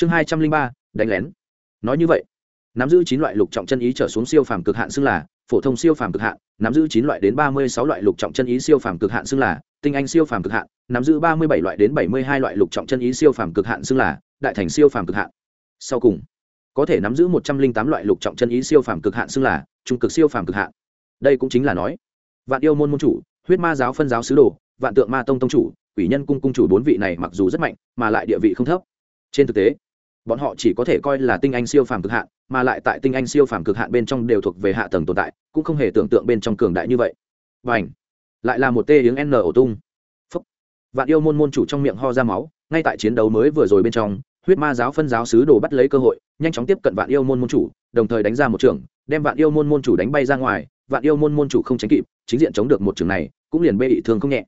chương hai trăm linh ba, đánh lén. Nói như vậy, nắm giữ chín loại lục trọng chân ý trở xuống siêu phàm cực hạn xưng là phổ thông siêu phàm cực hạn, nắm giữ chín loại đến ba mươi sáu loại lục trọng chân ý siêu phàm cực hạn xưng là tinh anh siêu phàm cực hạn, nắm giữ ba mươi bảy loại đến bảy mươi hai loại lục trọng chân ý siêu phàm cực hạn xưng là đại thành siêu phàm cực hạn. Sau cùng, có thể nắm giữ một trăm linh tám loại lục trọng chân ý siêu phàm cực hạn xưng là trung cực siêu phàm cực hạn. Đây cũng chính là nói, vạn yêu môn môn chủ, huyết ma giáo phân giáo sứ đồ, vạn tượng ma tông tông chủ, quỷ nhân cung cung chủ bốn vị này mặc dù rất mạnh, mà lại địa vị không thấp. Trên thực tế bọn họ chỉ có thể coi là tinh anh siêu phàm cực hạn, mà lại tại tinh anh siêu phàm cực hạn bên trong đều thuộc về hạ tầng tồn tại, cũng không hề tưởng tượng bên trong cường đại như vậy. Và ảnh lại là một tê tiếng n ổ tung. Phúc. vạn yêu môn môn chủ trong miệng ho ra máu, ngay tại chiến đấu mới vừa rồi bên trong, huyết ma giáo phân giáo sứ đồ bắt lấy cơ hội, nhanh chóng tiếp cận vạn yêu môn môn chủ, đồng thời đánh ra một trường đem vạn yêu môn môn chủ đánh bay ra ngoài, vạn yêu môn môn chủ không tránh kịp, chính diện chống được một trường này, cũng liền bê bị thương không nhẹ.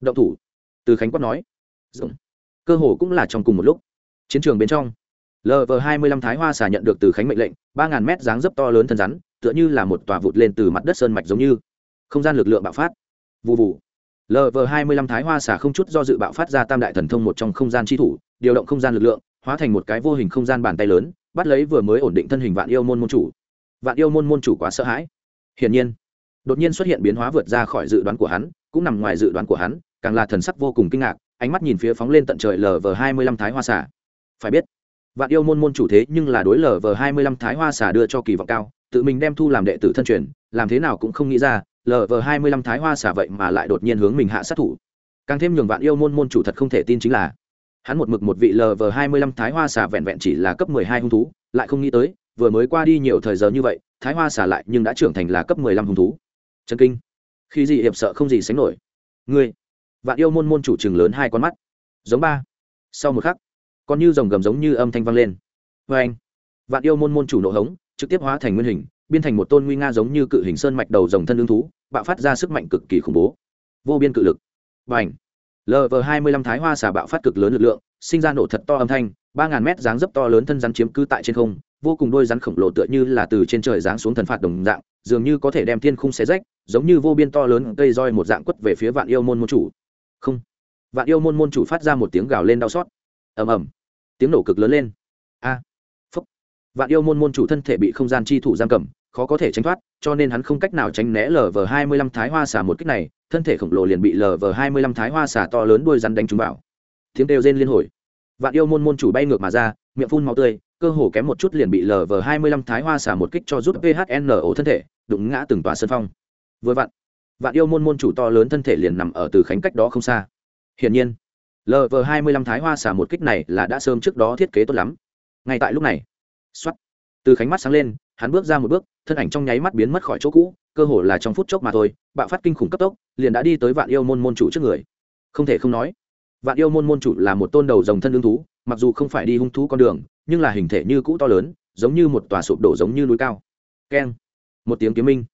Động thủ. Từ khánh quát nói. Dũng. cơ hồ cũng là trong cùng một lúc. Chiến trường bên trong lv hai mươi lăm thái hoa xà nhận được từ khánh mệnh lệnh, ba ngàn mét dáng dấp to lớn thân rắn, tựa như là một tòa vụt lên từ mặt đất sơn mạch giống như. Không gian lực lượng bạo phát. Vụ vụ lv hai mươi lăm thái hoa xà không chút do dự bạo phát ra tam đại thần thông một trong không gian chi thủ, điều động không gian lực lượng, hóa thành một cái vô hình không gian bàn tay lớn, bắt lấy vừa mới ổn định thân hình vạn yêu môn môn chủ. Vạn yêu môn môn chủ quá sợ hãi. Hiển nhiên, đột nhiên xuất hiện biến hóa vượt ra khỏi dự đoán của hắn, cũng nằm ngoài dự đoán của hắn, càng là thần sắc vô cùng kinh ngạc, ánh mắt nhìn phía phóng lên tận trời lv hai mươi lăm thái hoa xà phải biết vạn yêu môn môn chủ thế nhưng là đối lờ vờ hai mươi lăm thái hoa xà đưa cho kỳ vọng cao, tự mình đem thu làm đệ tử thân truyền, làm thế nào cũng không nghĩ ra lờ vờ hai mươi lăm thái hoa xà vậy mà lại đột nhiên hướng mình hạ sát thủ. Càng thêm nhường vạn yêu môn môn chủ thật không thể tin chính là, hắn một mực một vị lờ vờ hai mươi lăm thái hoa xà vẹn vẹn chỉ là cấp mười hai hung thú, lại không nghĩ tới, vừa mới qua đi nhiều thời giờ như vậy, thái hoa xà lại nhưng đã trưởng thành là cấp mười lăm hung thú. Chân kinh. Khi gì hiệp sợ không gì sánh nổi. Ngươi. Vạn yêu môn môn chủ chừng lớn hai con mắt. Giống ba. Sau một khắc còn như dòng gầm giống như âm thanh vang lên. Vê anh, vạn yêu môn môn chủ nộ hống, trực tiếp hóa thành nguyên hình, biên thành một tôn nguy nga giống như cự hình sơn mạch đầu dòng thân lương thú, bạo phát ra sức mạnh cực kỳ khủng bố. Vô biên cự lực. Và ảnh lv hai mươi lăm thái hoa xả bạo phát cực lớn lực lượng, sinh ra nổ thật to âm thanh, ba ngàn mét dáng dấp to lớn thân rắn chiếm cứ tại trên không, vô cùng đôi rắn khổng lồ tựa như là từ trên trời giáng xuống thần phạt đồng dạng, dường như có thể đem thiên khung xé rách, giống như vô biên to lớn cây roi một dạng quất về phía vạn yêu môn môn chủ. Không. Vạn yêu môn môn chủ phát ra một tiếng gào lên đau xót ầm ầm. Tiếng nổ cực lớn lên. A. Phúc. Vạn yêu môn môn chủ thân thể bị không gian chi thủ giam cầm, khó có thể tránh thoát, cho nên hắn không cách nào tránh né lv hai mươi lăm thái hoa xả một cách này, thân thể khổng lồ liền bị lv hai mươi lăm thái hoa xả to lớn đuôi rắn đánh trúng vào. Tiếng Đều rên liên hồi. Vạn yêu môn môn chủ bay ngược mà ra, miệng phun máu tươi, cơ hồ kém một chút liền bị lv hai mươi lăm thái hoa xả một kích cho rút phno thân thể, đụng ngã từng tòa sân phong. Vừa vặn, vạn yêu môn môn chủ to lớn thân thể liền nằm ở từ khánh cách đó không xa. Hiển nhiên lv hai mươi lăm thái hoa xả một kích này là đã sớm trước đó thiết kế tốt lắm. Ngay tại lúc này xuất từ khánh mắt sáng lên, hắn bước ra một bước, thân ảnh trong nháy mắt biến mất khỏi chỗ cũ, cơ hồ là trong phút chốc mà thôi, bạo phát kinh khủng cấp tốc, liền đã đi tới vạn yêu môn môn chủ trước người. Không thể không nói, vạn yêu môn môn chủ là một tôn đầu dòng thân lương thú, mặc dù không phải đi hung thú con đường, nhưng là hình thể như cũ to lớn, giống như một tòa sụp đổ giống như núi cao. Keng, một tiếng kiếm minh.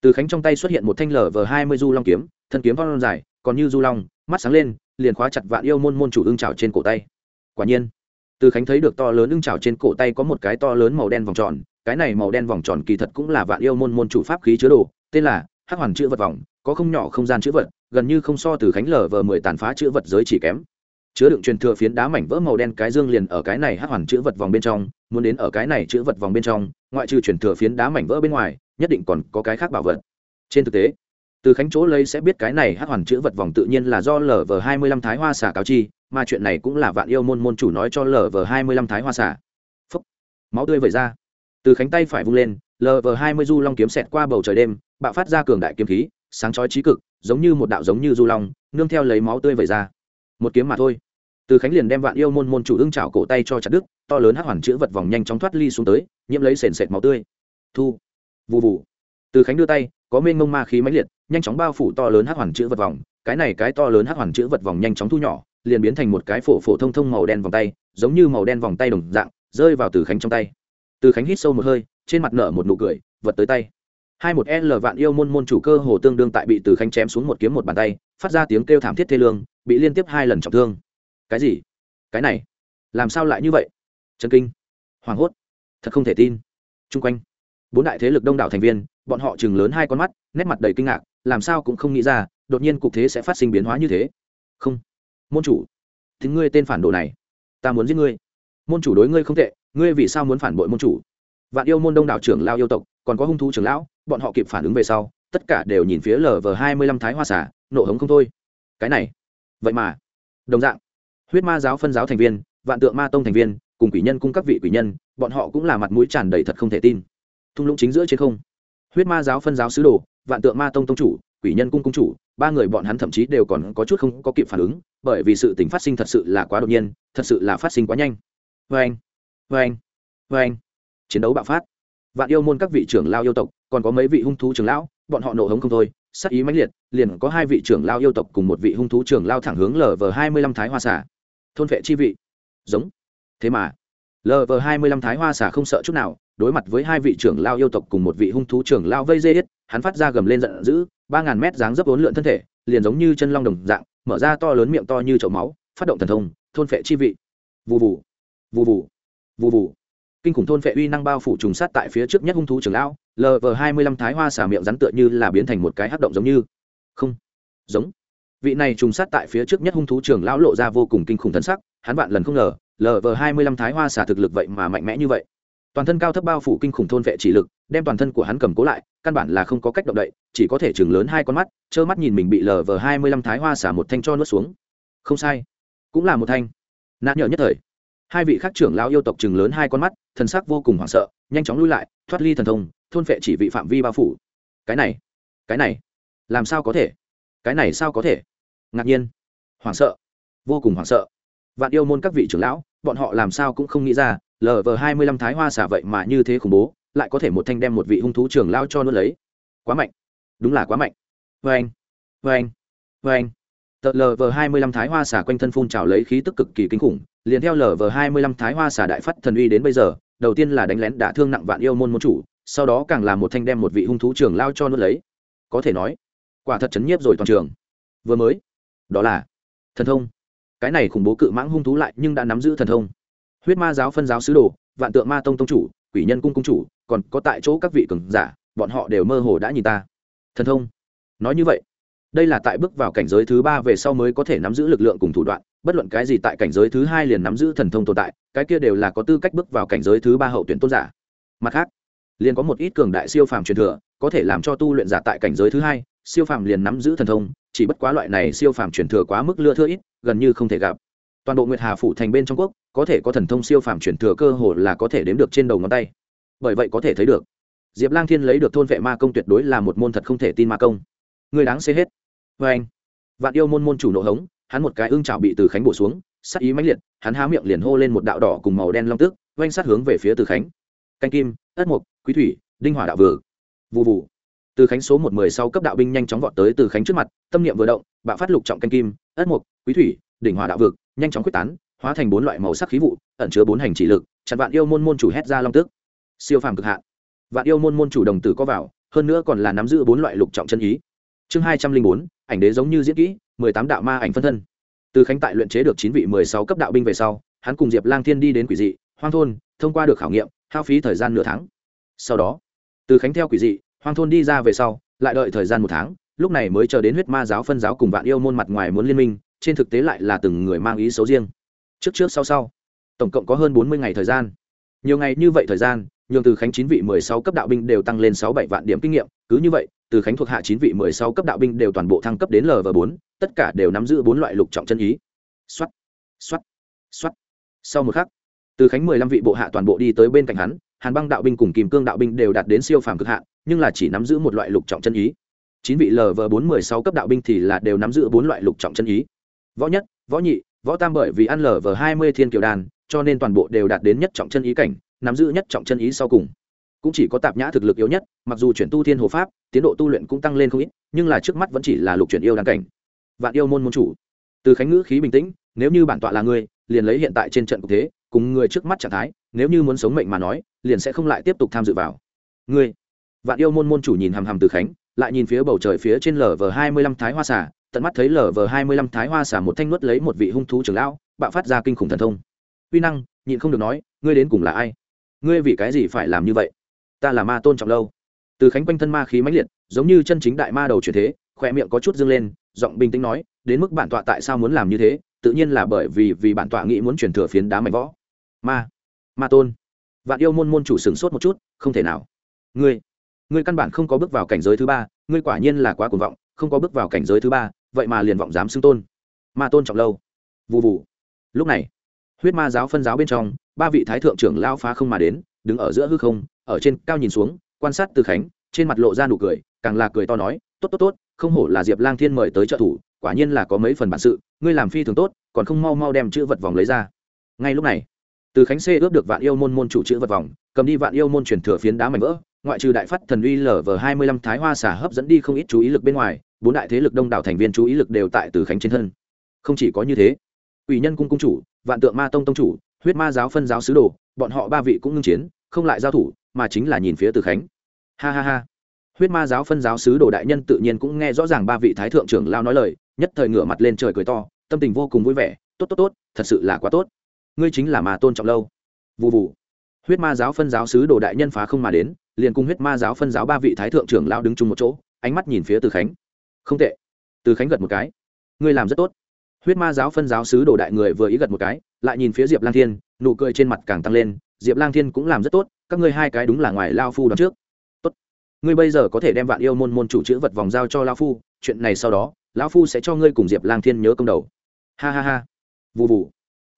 Từ khánh trong tay xuất hiện một thanh lở vờ hai mươi du long kiếm, thân kiếm phong dài, còn như du long, mắt sáng lên liền khóa chặt vạn yêu môn môn chủ ưng trào trên cổ tay. Quả nhiên, từ khánh thấy được to lớn ưng trào trên cổ tay có một cái to lớn màu đen vòng tròn, cái này màu đen vòng tròn kỳ thật cũng là vạn yêu môn môn chủ pháp khí chứa đồ, tên là hắc hoàn chữ vật vòng, có không nhỏ không gian chữ vật, gần như không so từ khánh lở vờ mười tàn phá chữ vật giới chỉ kém. Chứa đựng truyền thừa phiến đá mảnh vỡ màu đen cái dương liền ở cái này hắc hoàn chữ vật vòng bên trong, muốn đến ở cái này chữ vật vòng bên trong, ngoại trừ truyền thừa phiến đá mảnh vỡ bên ngoài, nhất định còn có cái khác bảo vật. Trên thực tế từ khánh chỗ lấy sẽ biết cái này hắc hoàn chữ vật vòng tự nhiên là do lv hai mươi lăm thái hoa xả cáo chi, mà chuyện này cũng là vạn yêu môn môn chủ nói cho lv hai mươi lăm thái hoa xả phúc. Máu tươi vẩy ra. Từ khánh tay phải vung lên lv hai mươi du long kiếm xẹt qua bầu trời đêm, bạo phát ra cường đại kiếm khí, sáng chói trí cực, giống như một đạo giống như du long, nương theo lấy máu tươi vẩy ra. Một kiếm mà thôi. Từ khánh liền đem vạn yêu môn môn chủ ưng chảo cổ tay cho chặt đức to lớn hắc hoàn chữ vật vòng nhanh chóng thoát ly xuống tới, nhiễm lấy sền sệt máu tươi. Thu. Vụ vụ từ khánh đưa tay, có mênh mông ma khí mãnh liệt, nhanh chóng bao phủ to lớn hát hoàn chữ vật vòng. Cái này cái to lớn hát hoàn chữ vật vòng nhanh chóng thu nhỏ, liền biến thành một cái phổ phổ thông thông màu đen vòng tay, giống như màu đen vòng tay đồng dạng, rơi vào từ khánh trong tay. Từ khánh hít sâu một hơi, trên mặt nở một nụ cười, vật tới tay. Hai một l vạn yêu môn môn chủ cơ hồ tương đương tại bị từ khánh chém xuống một kiếm một bàn tay, phát ra tiếng kêu thảm thiết thê lương, bị liên tiếp hai lần trọng thương. Cái gì? Cái này? Làm sao lại như vậy? Chân kinh. Hoảng hốt. Thật không thể tin. Chung quanh bốn đại thế lực đông đảo thành viên, bọn họ chừng lớn hai con mắt, nét mặt đầy kinh ngạc, làm sao cũng không nghĩ ra, đột nhiên cục thế sẽ phát sinh biến hóa như thế. Không. Môn chủ. Thì ngươi tên phản đồ này. Ta muốn giết ngươi. Môn chủ đối ngươi không tệ, ngươi vì sao muốn phản bội môn chủ? Vạn yêu môn đông đảo trưởng lao yêu tộc, còn có hung thú trưởng lão, bọn họ kịp phản ứng về sau, tất cả đều nhìn phía lờ vờ hai mươi lăm thái hoa xả nộ hống không thôi. Cái này. Vậy mà. Đồng dạng. Huyết ma giáo phân giáo thành viên, vạn tượng ma tông thành viên, cùng quỷ nhân cung các vị quỷ nhân, bọn họ cũng là mặt mũi tràn đầy thật không thể tin thung lũng chính giữa trên không. Huyết ma giáo phân giáo sứ đồ, vạn tượng ma tông tông chủ, quỷ nhân cung cung chủ, ba người bọn hắn thậm chí đều còn có chút không có kịp phản ứng, bởi vì sự tình phát sinh thật sự là quá đột nhiên, thật sự là phát sinh quá nhanh. Vê anh vê anh vê anh chiến đấu bạo phát. Vạn yêu môn các vị trưởng lao yêu tộc, còn có mấy vị hung thú trưởng lão, bọn họ nổ hống không thôi, sắc ý mãnh liệt, liền có hai vị trưởng lao yêu tộc cùng một vị hung thú trưởng lao thẳng hướng lv hai mươi lăm thái hoa xả thôn vệ chi vị. Giống. Thế mà lv hai mươi lăm thái hoa xả không sợ chút nào đối mặt với hai vị trưởng lao yêu tộc cùng một vị hung thú trưởng lao vây dê hết hắn phát ra gầm lên giận dữ, ba ngàn mét dáng dấp bốn lượn thân thể, liền giống như chân long đồng dạng, mở ra to lớn miệng to như chậu máu, phát động thần thông, thôn phệ chi vị. Vù vù vù vù vù vù. Kinh khủng thôn phệ uy năng bao phủ trùng sát tại phía trước nhất hung thú trưởng lão lv hai mươi lăm thái hoa xả miệng rắn tựa như là biến thành một cái hắc động giống như. Không, giống. Vị này trùng sát tại phía trước nhất hung thú trưởng lão lộ ra vô cùng kinh khủng thân sắc, hắn vạn lần không ngờ lv hai mươi lăm thái hoa xả thực lực vậy mà mạnh mẽ như vậy toàn thân cao thấp bao phủ kinh khủng thôn vệ chỉ lực, đem toàn thân của hắn cầm cố lại, căn bản là không có cách động đậy, chỉ có thể chừng lớn hai con mắt, trơ mắt nhìn mình bị lờ vờ hai mươi lăm thái hoa xả một thanh cho nuốt xuống. Không sai. Cũng là một thanh. Nạn nhở nhất thời. Hai vị khác trưởng lao yêu tộc chừng lớn hai con mắt, thần sắc vô cùng hoảng sợ, nhanh chóng lui lại, thoát ly thần thông, thôn vệ chỉ vị phạm vi bao phủ. Cái này cái này, làm sao có thể? Cái này sao có thể? Ngạc nhiên. Hoảng sợ. Vô cùng hoảng sợ. Vạn yêu môn các vị trưởng lão, bọn họ làm sao cũng không nghĩ ra lv hai mươi lăm thái hoa xả vậy mà như thế khủng bố, lại có thể một thanh đem một vị hung thú trưởng lao cho nuốt lấy. Quá mạnh. Đúng là quá mạnh. Vê anh vê anh vê anh. Tờ lv hai mươi lăm thái hoa xả quanh thân phun trào lấy khí tức cực kỳ kinh khủng, liền theo lv hai mươi lăm thái hoa xả đại phát thần uy đến bây giờ, đầu tiên là đánh lén đả thương nặng vạn yêu môn môn chủ, sau đó càng là một thanh đem một vị hung thú trưởng lao cho nuốt lấy. Có thể nói, quả thật chấn nhiếp rồi toàn trường. Vừa mới, đó là thần thông. Cái này khủng bố cự mãng hung thú lại nhưng đã nắm giữ thần thông huyết ma giáo phân giáo sứ đồ, vạn tượng ma tông tông chủ, quỷ nhân cung cung chủ, còn có tại chỗ các vị cường giả, bọn họ đều mơ hồ đã nhìn ta. Thần thông. Nói như vậy, đây là tại bước vào cảnh giới thứ ba về sau mới có thể nắm giữ lực lượng cùng thủ đoạn, bất luận cái gì tại cảnh giới thứ hai liền nắm giữ thần thông tồn tại, cái kia đều là có tư cách bước vào cảnh giới thứ ba hậu tuyển tôn giả. Mặt khác, liền có một ít cường đại siêu phàm truyền thừa, có thể làm cho tu luyện giả tại cảnh giới thứ hai, siêu phàm liền nắm giữ thần thông, chỉ bất quá loại này siêu phàm truyền thừa quá mức lưa thưa ít, gần như không thể gặp toàn bộ nguyệt hà phủ thành bên trong quốc, có thể có thần thông siêu phàm chuyển thừa cơ hồ là có thể đếm được trên đầu ngón tay. Bởi vậy có thể thấy được, diệp lang thiên lấy được thôn vệ ma công tuyệt đối là một môn thật không thể tin ma công. Người đáng xê hết. Vê anh, vạn yêu môn môn chủ nộ hống, hắn một cái ưng chảo bị từ khánh bổ xuống sắc ý mãnh liệt, hắn há miệng liền hô lên một đạo đỏ cùng màu đen long tức oanh sát hướng về phía từ khánh. Canh kim, ất mục quý thủy, đinh hỏa đạo vừa. Vụ vụ từ khánh số một mười sau cấp đạo binh nhanh chóng vọt tới từ khánh trước mặt, tâm niệm vừa động, bạo phát lục trọng canh kim, ất mục quý thủy, đỉnh hỏa đạo vực nhanh chóng quyết tán, hóa thành bốn loại màu sắc khí vụ, ẩn chứa bốn hành chỉ lực, chặn vạn yêu môn môn chủ hét ra long tức. Siêu phàm cực hạn. Vạn yêu môn môn chủ đồng tử có vào, hơn nữa còn là nắm giữ bốn loại lục trọng chân ý. Chương hai trăm linh bốn, ảnh đế giống như diễn kỹ, mười tám đạo ma ảnh phân thân. Từ khánh tại luyện chế được chín vị mười sáu cấp đạo binh về sau, hắn cùng diệp lang thiên đi đến quỷ dị, hoang thôn, thông qua được khảo nghiệm, hao phí thời gian nửa tháng. Sau đó, từ khánh theo quỷ dị, hoang thôn đi ra về sau, lại đợi thời gian một tháng, lúc này mới chờ đến huyết ma giáo phân giáo cùng vạn yêu môn mặt ngoài muốn liên minh trên thực tế lại là từng người mang ý xấu riêng. Trước trước sau sau, tổng cộng có hơn bốn mươi ngày thời gian. Nhiều ngày như vậy thời gian, nhường từ khánh chín vị mười sáu cấp đạo binh đều tăng lên sáu bảy vạn điểm kinh nghiệm. Cứ như vậy, từ khánh thuộc hạ chín vị mười sáu cấp đạo binh đều toàn bộ thăng cấp đến lv bốn, tất cả đều nắm giữ bốn loại lục trọng chân ý. X o á t x o á t x o á t sau một khắc, từ khánh mười lăm vị bộ hạ toàn bộ đi tới bên cạnh hắn, hàn băng đạo binh cùng kìm cương đạo binh đều đạt đến siêu phàm cực hạ nhưng là chỉ nắm giữ một loại lục trọng chân ý. Chín vị lv bốn mười sáu cấp đạo binh thì là đều nắm giữ bốn loại lục trọng chân ý võ nhất, võ nhị, võ tam bởi vì ăn lv hai mươi thiên kiều đàn, cho nên toàn bộ đều đạt đến nhất trọng chân ý cảnh, nắm giữ nhất trọng chân ý sau cùng. Cũng chỉ có tạp nhã thực lực yếu nhất, mặc dù chuyển tu thiên hồ pháp, tiến độ tu luyện cũng tăng lên không ít, nhưng là trước mắt vẫn chỉ là lục chuyển yêu đan cảnh. Vạn yêu môn môn chủ. Từ khánh ngữ khí bình tĩnh, nếu như bản tọa là ngươi liền lấy hiện tại trên trận cục thế, cùng người trước mắt trạng thái, nếu như muốn sống mệnh mà nói, liền sẽ không lại tiếp tục tham dự vào. Ngươi. Vạn yêu môn môn chủ nhìn hằm hằm từ khánh, lại nhìn phía bầu trời phía trên lở vờ hai mươi lăm thái hoa xả tận mắt thấy lở vờ hai mươi lăm thái hoa xả một thanh nuốt lấy một vị hung thú trưởng lão, bạo phát ra kinh khủng thần thông. Uy năng, nhịn không được nói, ngươi đến cùng là ai? Ngươi vì cái gì phải làm như vậy? Ta là ma tôn trọng lâu. Từ khánh quanh thân ma khí mãnh liệt, giống như chân chính đại ma đầu chuyển thế khoe miệng có chút dâng lên, giọng bình tĩnh nói, đến mức bản tọa tại sao muốn làm như thế? Tự nhiên là bởi vì vì bản tọa nghĩ muốn chuyển thừa phiến đá mạnh võ. Ma ma tôn. Vạn yêu môn môn chủ sửng sốt một chút, không thể nào. Ngươi ngươi căn bản không có bước vào cảnh giới thứ ba, ngươi quả nhiên là quá cuồng vọng, không có bước vào cảnh giới thứ ba vậy mà liền vọng dám xưng tôn. Ma tôn trọng lâu. Vụ vụ lúc này, huyết ma giáo phân giáo bên trong, ba vị thái thượng trưởng lao phá không mà đến, đứng ở giữa hư không, ở trên cao nhìn xuống, quan sát từ khánh, trên mặt lộ ra nụ cười, càng là cười to nói, tốt tốt tốt, không hổ là diệp lang thiên mời tới trợ thủ, quả nhiên là có mấy phần bản sự, ngươi làm phi thường tốt, còn không mau mau đem chữ vật vòng lấy ra. Ngay lúc này, từ khánh xê ướp được vạn yêu môn môn chủ chữ vật vòng, cầm đi vạn yêu môn truyền thừa phiến đá mảnh vỡ, ngoại trừ đại phát thần uy lở vờ hai mươi lăm thái hoa xả hấp dẫn đi không ít chú ý lực bên ngoài bốn đại thế lực đông đảo thành viên chú ý lực đều tại từ khánh trên thân. Không chỉ có như thế ủy nhân cung cung chủ, vạn tượng ma tông tông chủ, huyết ma giáo phân giáo sứ đồ, bọn họ ba vị cũng ngưng chiến, không lại giao thủ, mà chính là nhìn phía từ khánh. Ha ha ha. Huyết ma giáo phân giáo sứ đồ đại nhân tự nhiên cũng nghe rõ ràng ba vị thái thượng trưởng lao nói lời, nhất thời ngửa mặt lên trời cười to, tâm tình vô cùng vui vẻ, tốt tốt tốt, thật sự là quá tốt. Ngươi chính là mà tôn trọng lâu. Vụ vụ huyết ma giáo phân giáo sứ đồ đại nhân phá không mà đến, liền cùng huyết ma giáo phân giáo ba vị thái thượng trưởng lao đứng chung một chỗ, ánh mắt nhìn phía từ khánh không tệ. Từ khánh gật một cái. Ngươi làm rất tốt. Huyết ma giáo phân giáo sứ đồ đại người vừa ý gật một cái, lại nhìn phía diệp lang thiên, nụ cười trên mặt càng tăng lên. Diệp lang thiên cũng làm rất tốt, các ngươi hai cái đúng là ngoài lao phu đón trước. Tốt. Ngươi bây giờ có thể đem vạn yêu môn môn chủ chữ vật vòng giao cho lao phu, chuyện này sau đó lão phu sẽ cho ngươi cùng diệp lang thiên nhớ công đầu. Ha ha ha. Vụ vụ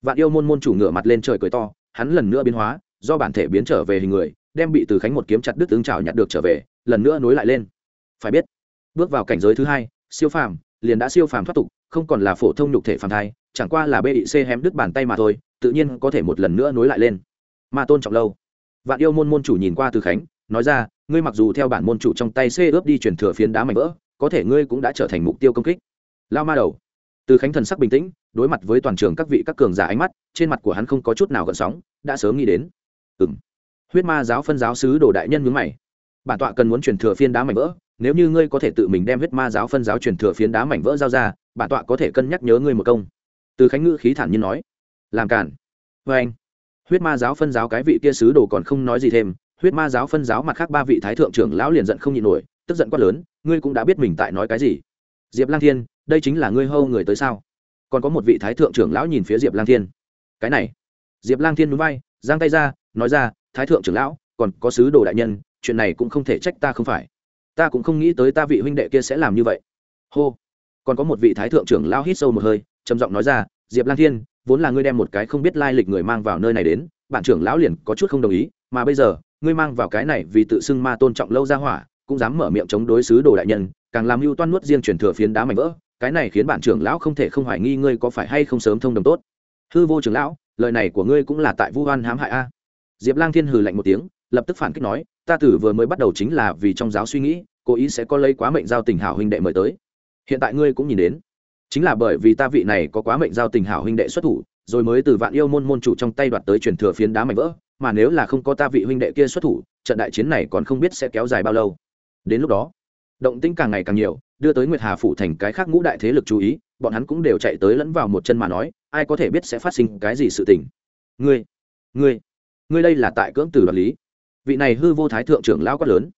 vạn yêu môn môn chủ ngửa mặt lên trời cười to, hắn lần nữa biến hóa, do bản thể biến trở về hình người, đem bị từ khánh một kiếm chặt đứt tướng trào nhặt được trở về, lần nữa nối lại lên. Phải biết bước vào cảnh giới thứ hai, siêu phàm, liền đã siêu phàm thoát tục, không còn là phổ thông nhục thể phàm thai, chẳng qua là bic hém đứt bàn tay mà thôi, tự nhiên có thể một lần nữa nối lại lên. Ma tôn trọng lâu. Vạn yêu môn môn chủ nhìn qua từ khánh, nói ra, ngươi mặc dù theo bản môn chủ trong tay c ướp đi chuyển thừa phiến đá mảnh vỡ, có thể ngươi cũng đã trở thành mục tiêu công kích. Lao ma đầu. Từ khánh thần sắc bình tĩnh, đối mặt với toàn trường các vị các cường giả ánh mắt, trên mặt của hắn không có chút nào gợn sóng, đã sớm nghĩ đến. Ừ m huyết ma giáo phân giáo sứ đồ đại nhân mướn mày. Bản tọa cần muốn chuyển thừa phiến đá mảnh vỡ nếu như ngươi có thể tự mình đem huyết ma giáo phân giáo truyền thừa phiến đá mảnh vỡ giao ra, bản tọa có thể cân nhắc nhớ ngươi một công. Từ khánh ngữ khí thản nhiên nói. Làm cản vê vâng anh. Huyết ma giáo phân giáo cái vị kia sứ đồ còn không nói gì thêm, huyết ma giáo phân giáo mặt khác ba vị thái thượng trưởng lão liền giận không nhịn nổi, tức giận quát lớn, ngươi cũng đã biết mình tại nói cái gì? Diệp lang thiên, đây chính là ngươi hâu người tới sao? Còn có một vị thái thượng trưởng lão nhìn phía diệp lang thiên. Cái này. Diệp lang thiên núi vai, giang tay ra, nói ra, thái thượng trưởng lão, còn có sứ đồ đại nhân, chuyện này cũng không thể trách ta không phải ta cũng không nghĩ tới ta vị huynh đệ kia sẽ làm như vậy. Hô. Còn có một vị thái thượng trưởng lão hít sâu một hơi, trầm giọng nói ra, diệp lang thiên, vốn là ngươi đem một cái không biết lai lịch người mang vào nơi này đến, bạn trưởng lão liền có chút không đồng ý, mà bây giờ, ngươi mang vào cái này vì tự xưng ma tôn trọng lâu ra hỏa, cũng dám mở miệng chống đối sứ đồ đại nhân, càng làm mưu toan nuốt riêng truyền thừa phiến đá mảnh vỡ, cái này khiến bạn trưởng lão không thể không hoài nghi ngươi có phải hay không sớm thông đồng tốt. Hư vô trưởng lão, lời này của ngươi cũng là tại vu hoan hãm hại a. Diệp lang thiên hừ lạnh một tiếng, lập tức phản kích nói ta tử vừa mới bắt đầu chính là vì trong giáo suy nghĩ, cố ý sẽ có lấy quá mệnh giao tình hảo huynh đệ mời tới. Hiện tại ngươi cũng nhìn đến. Chính là bởi vì ta vị này có quá mệnh giao tình hảo huynh đệ xuất thủ, rồi mới từ vạn yêu môn môn chủ trong tay đoạt tới truyền thừa phiến đá mảnh vỡ, mà nếu là không có ta vị huynh đệ kia xuất thủ, trận đại chiến này còn không biết sẽ kéo dài bao lâu. Đến lúc đó, động tĩnh càng ngày càng nhiều, đưa tới nguyệt hà phủ thành cái khác ngũ đại thế lực chú ý, bọn hắn cũng đều chạy tới lẫn vào một chân mà nói, ai có thể biết sẽ phát sinh cái gì sự tình. Ngươi ngươi ngươi đây là tại cưỡng từ đoạt lý vị này hư vô thái thượng trưởng lão quát lớn.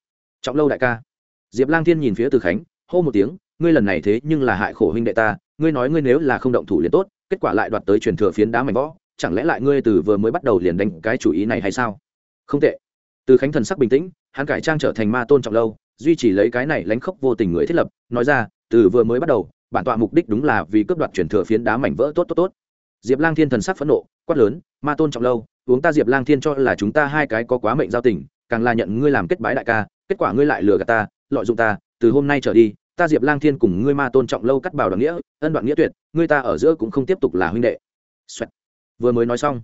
Trọng lâu đại ca. Diệp lang thiên nhìn phía từ khánh, hô một tiếng, ngươi lần này thế nhưng là hại khổ huynh đệ ta, ngươi nói ngươi nếu là không động thủ liền tốt, kết quả lại đoạt tới truyền thừa phiến đá mảnh võ chẳng lẽ lại ngươi từ vừa mới bắt đầu liền đánh cái chủ ý này hay sao? Không tệ. Từ khánh thần sắc bình tĩnh, hắn cải trang trở thành ma tôn trọng lâu, duy trì lấy cái này lánh khóc vô tình người thiết lập, nói ra, từ vừa mới bắt đầu, bản tọa mục đích đúng là vì cướp đoạt truyền thừa phiến đá mảnh vỡ tốt tốt tốt. Diệp lang thiên thần sắc phẫn nộ, quát lớn, ma tôn trọng lâu uống ta diệp lang thiên cho là chúng ta hai cái có quá mệnh giao tình, càng là nhận ngươi làm kết bái đại ca, kết quả ngươi lại lừa gạt ta, lợi dụng ta, từ hôm nay trở đi, ta diệp lang thiên cùng ngươi ma tôn trọng lâu cắt bảo đoạn nghĩa, ân đoạn nghĩa tuyệt, ngươi ta ở giữa cũng không tiếp tục là huynh đệ、Xoẹt. vừa mới nói xong,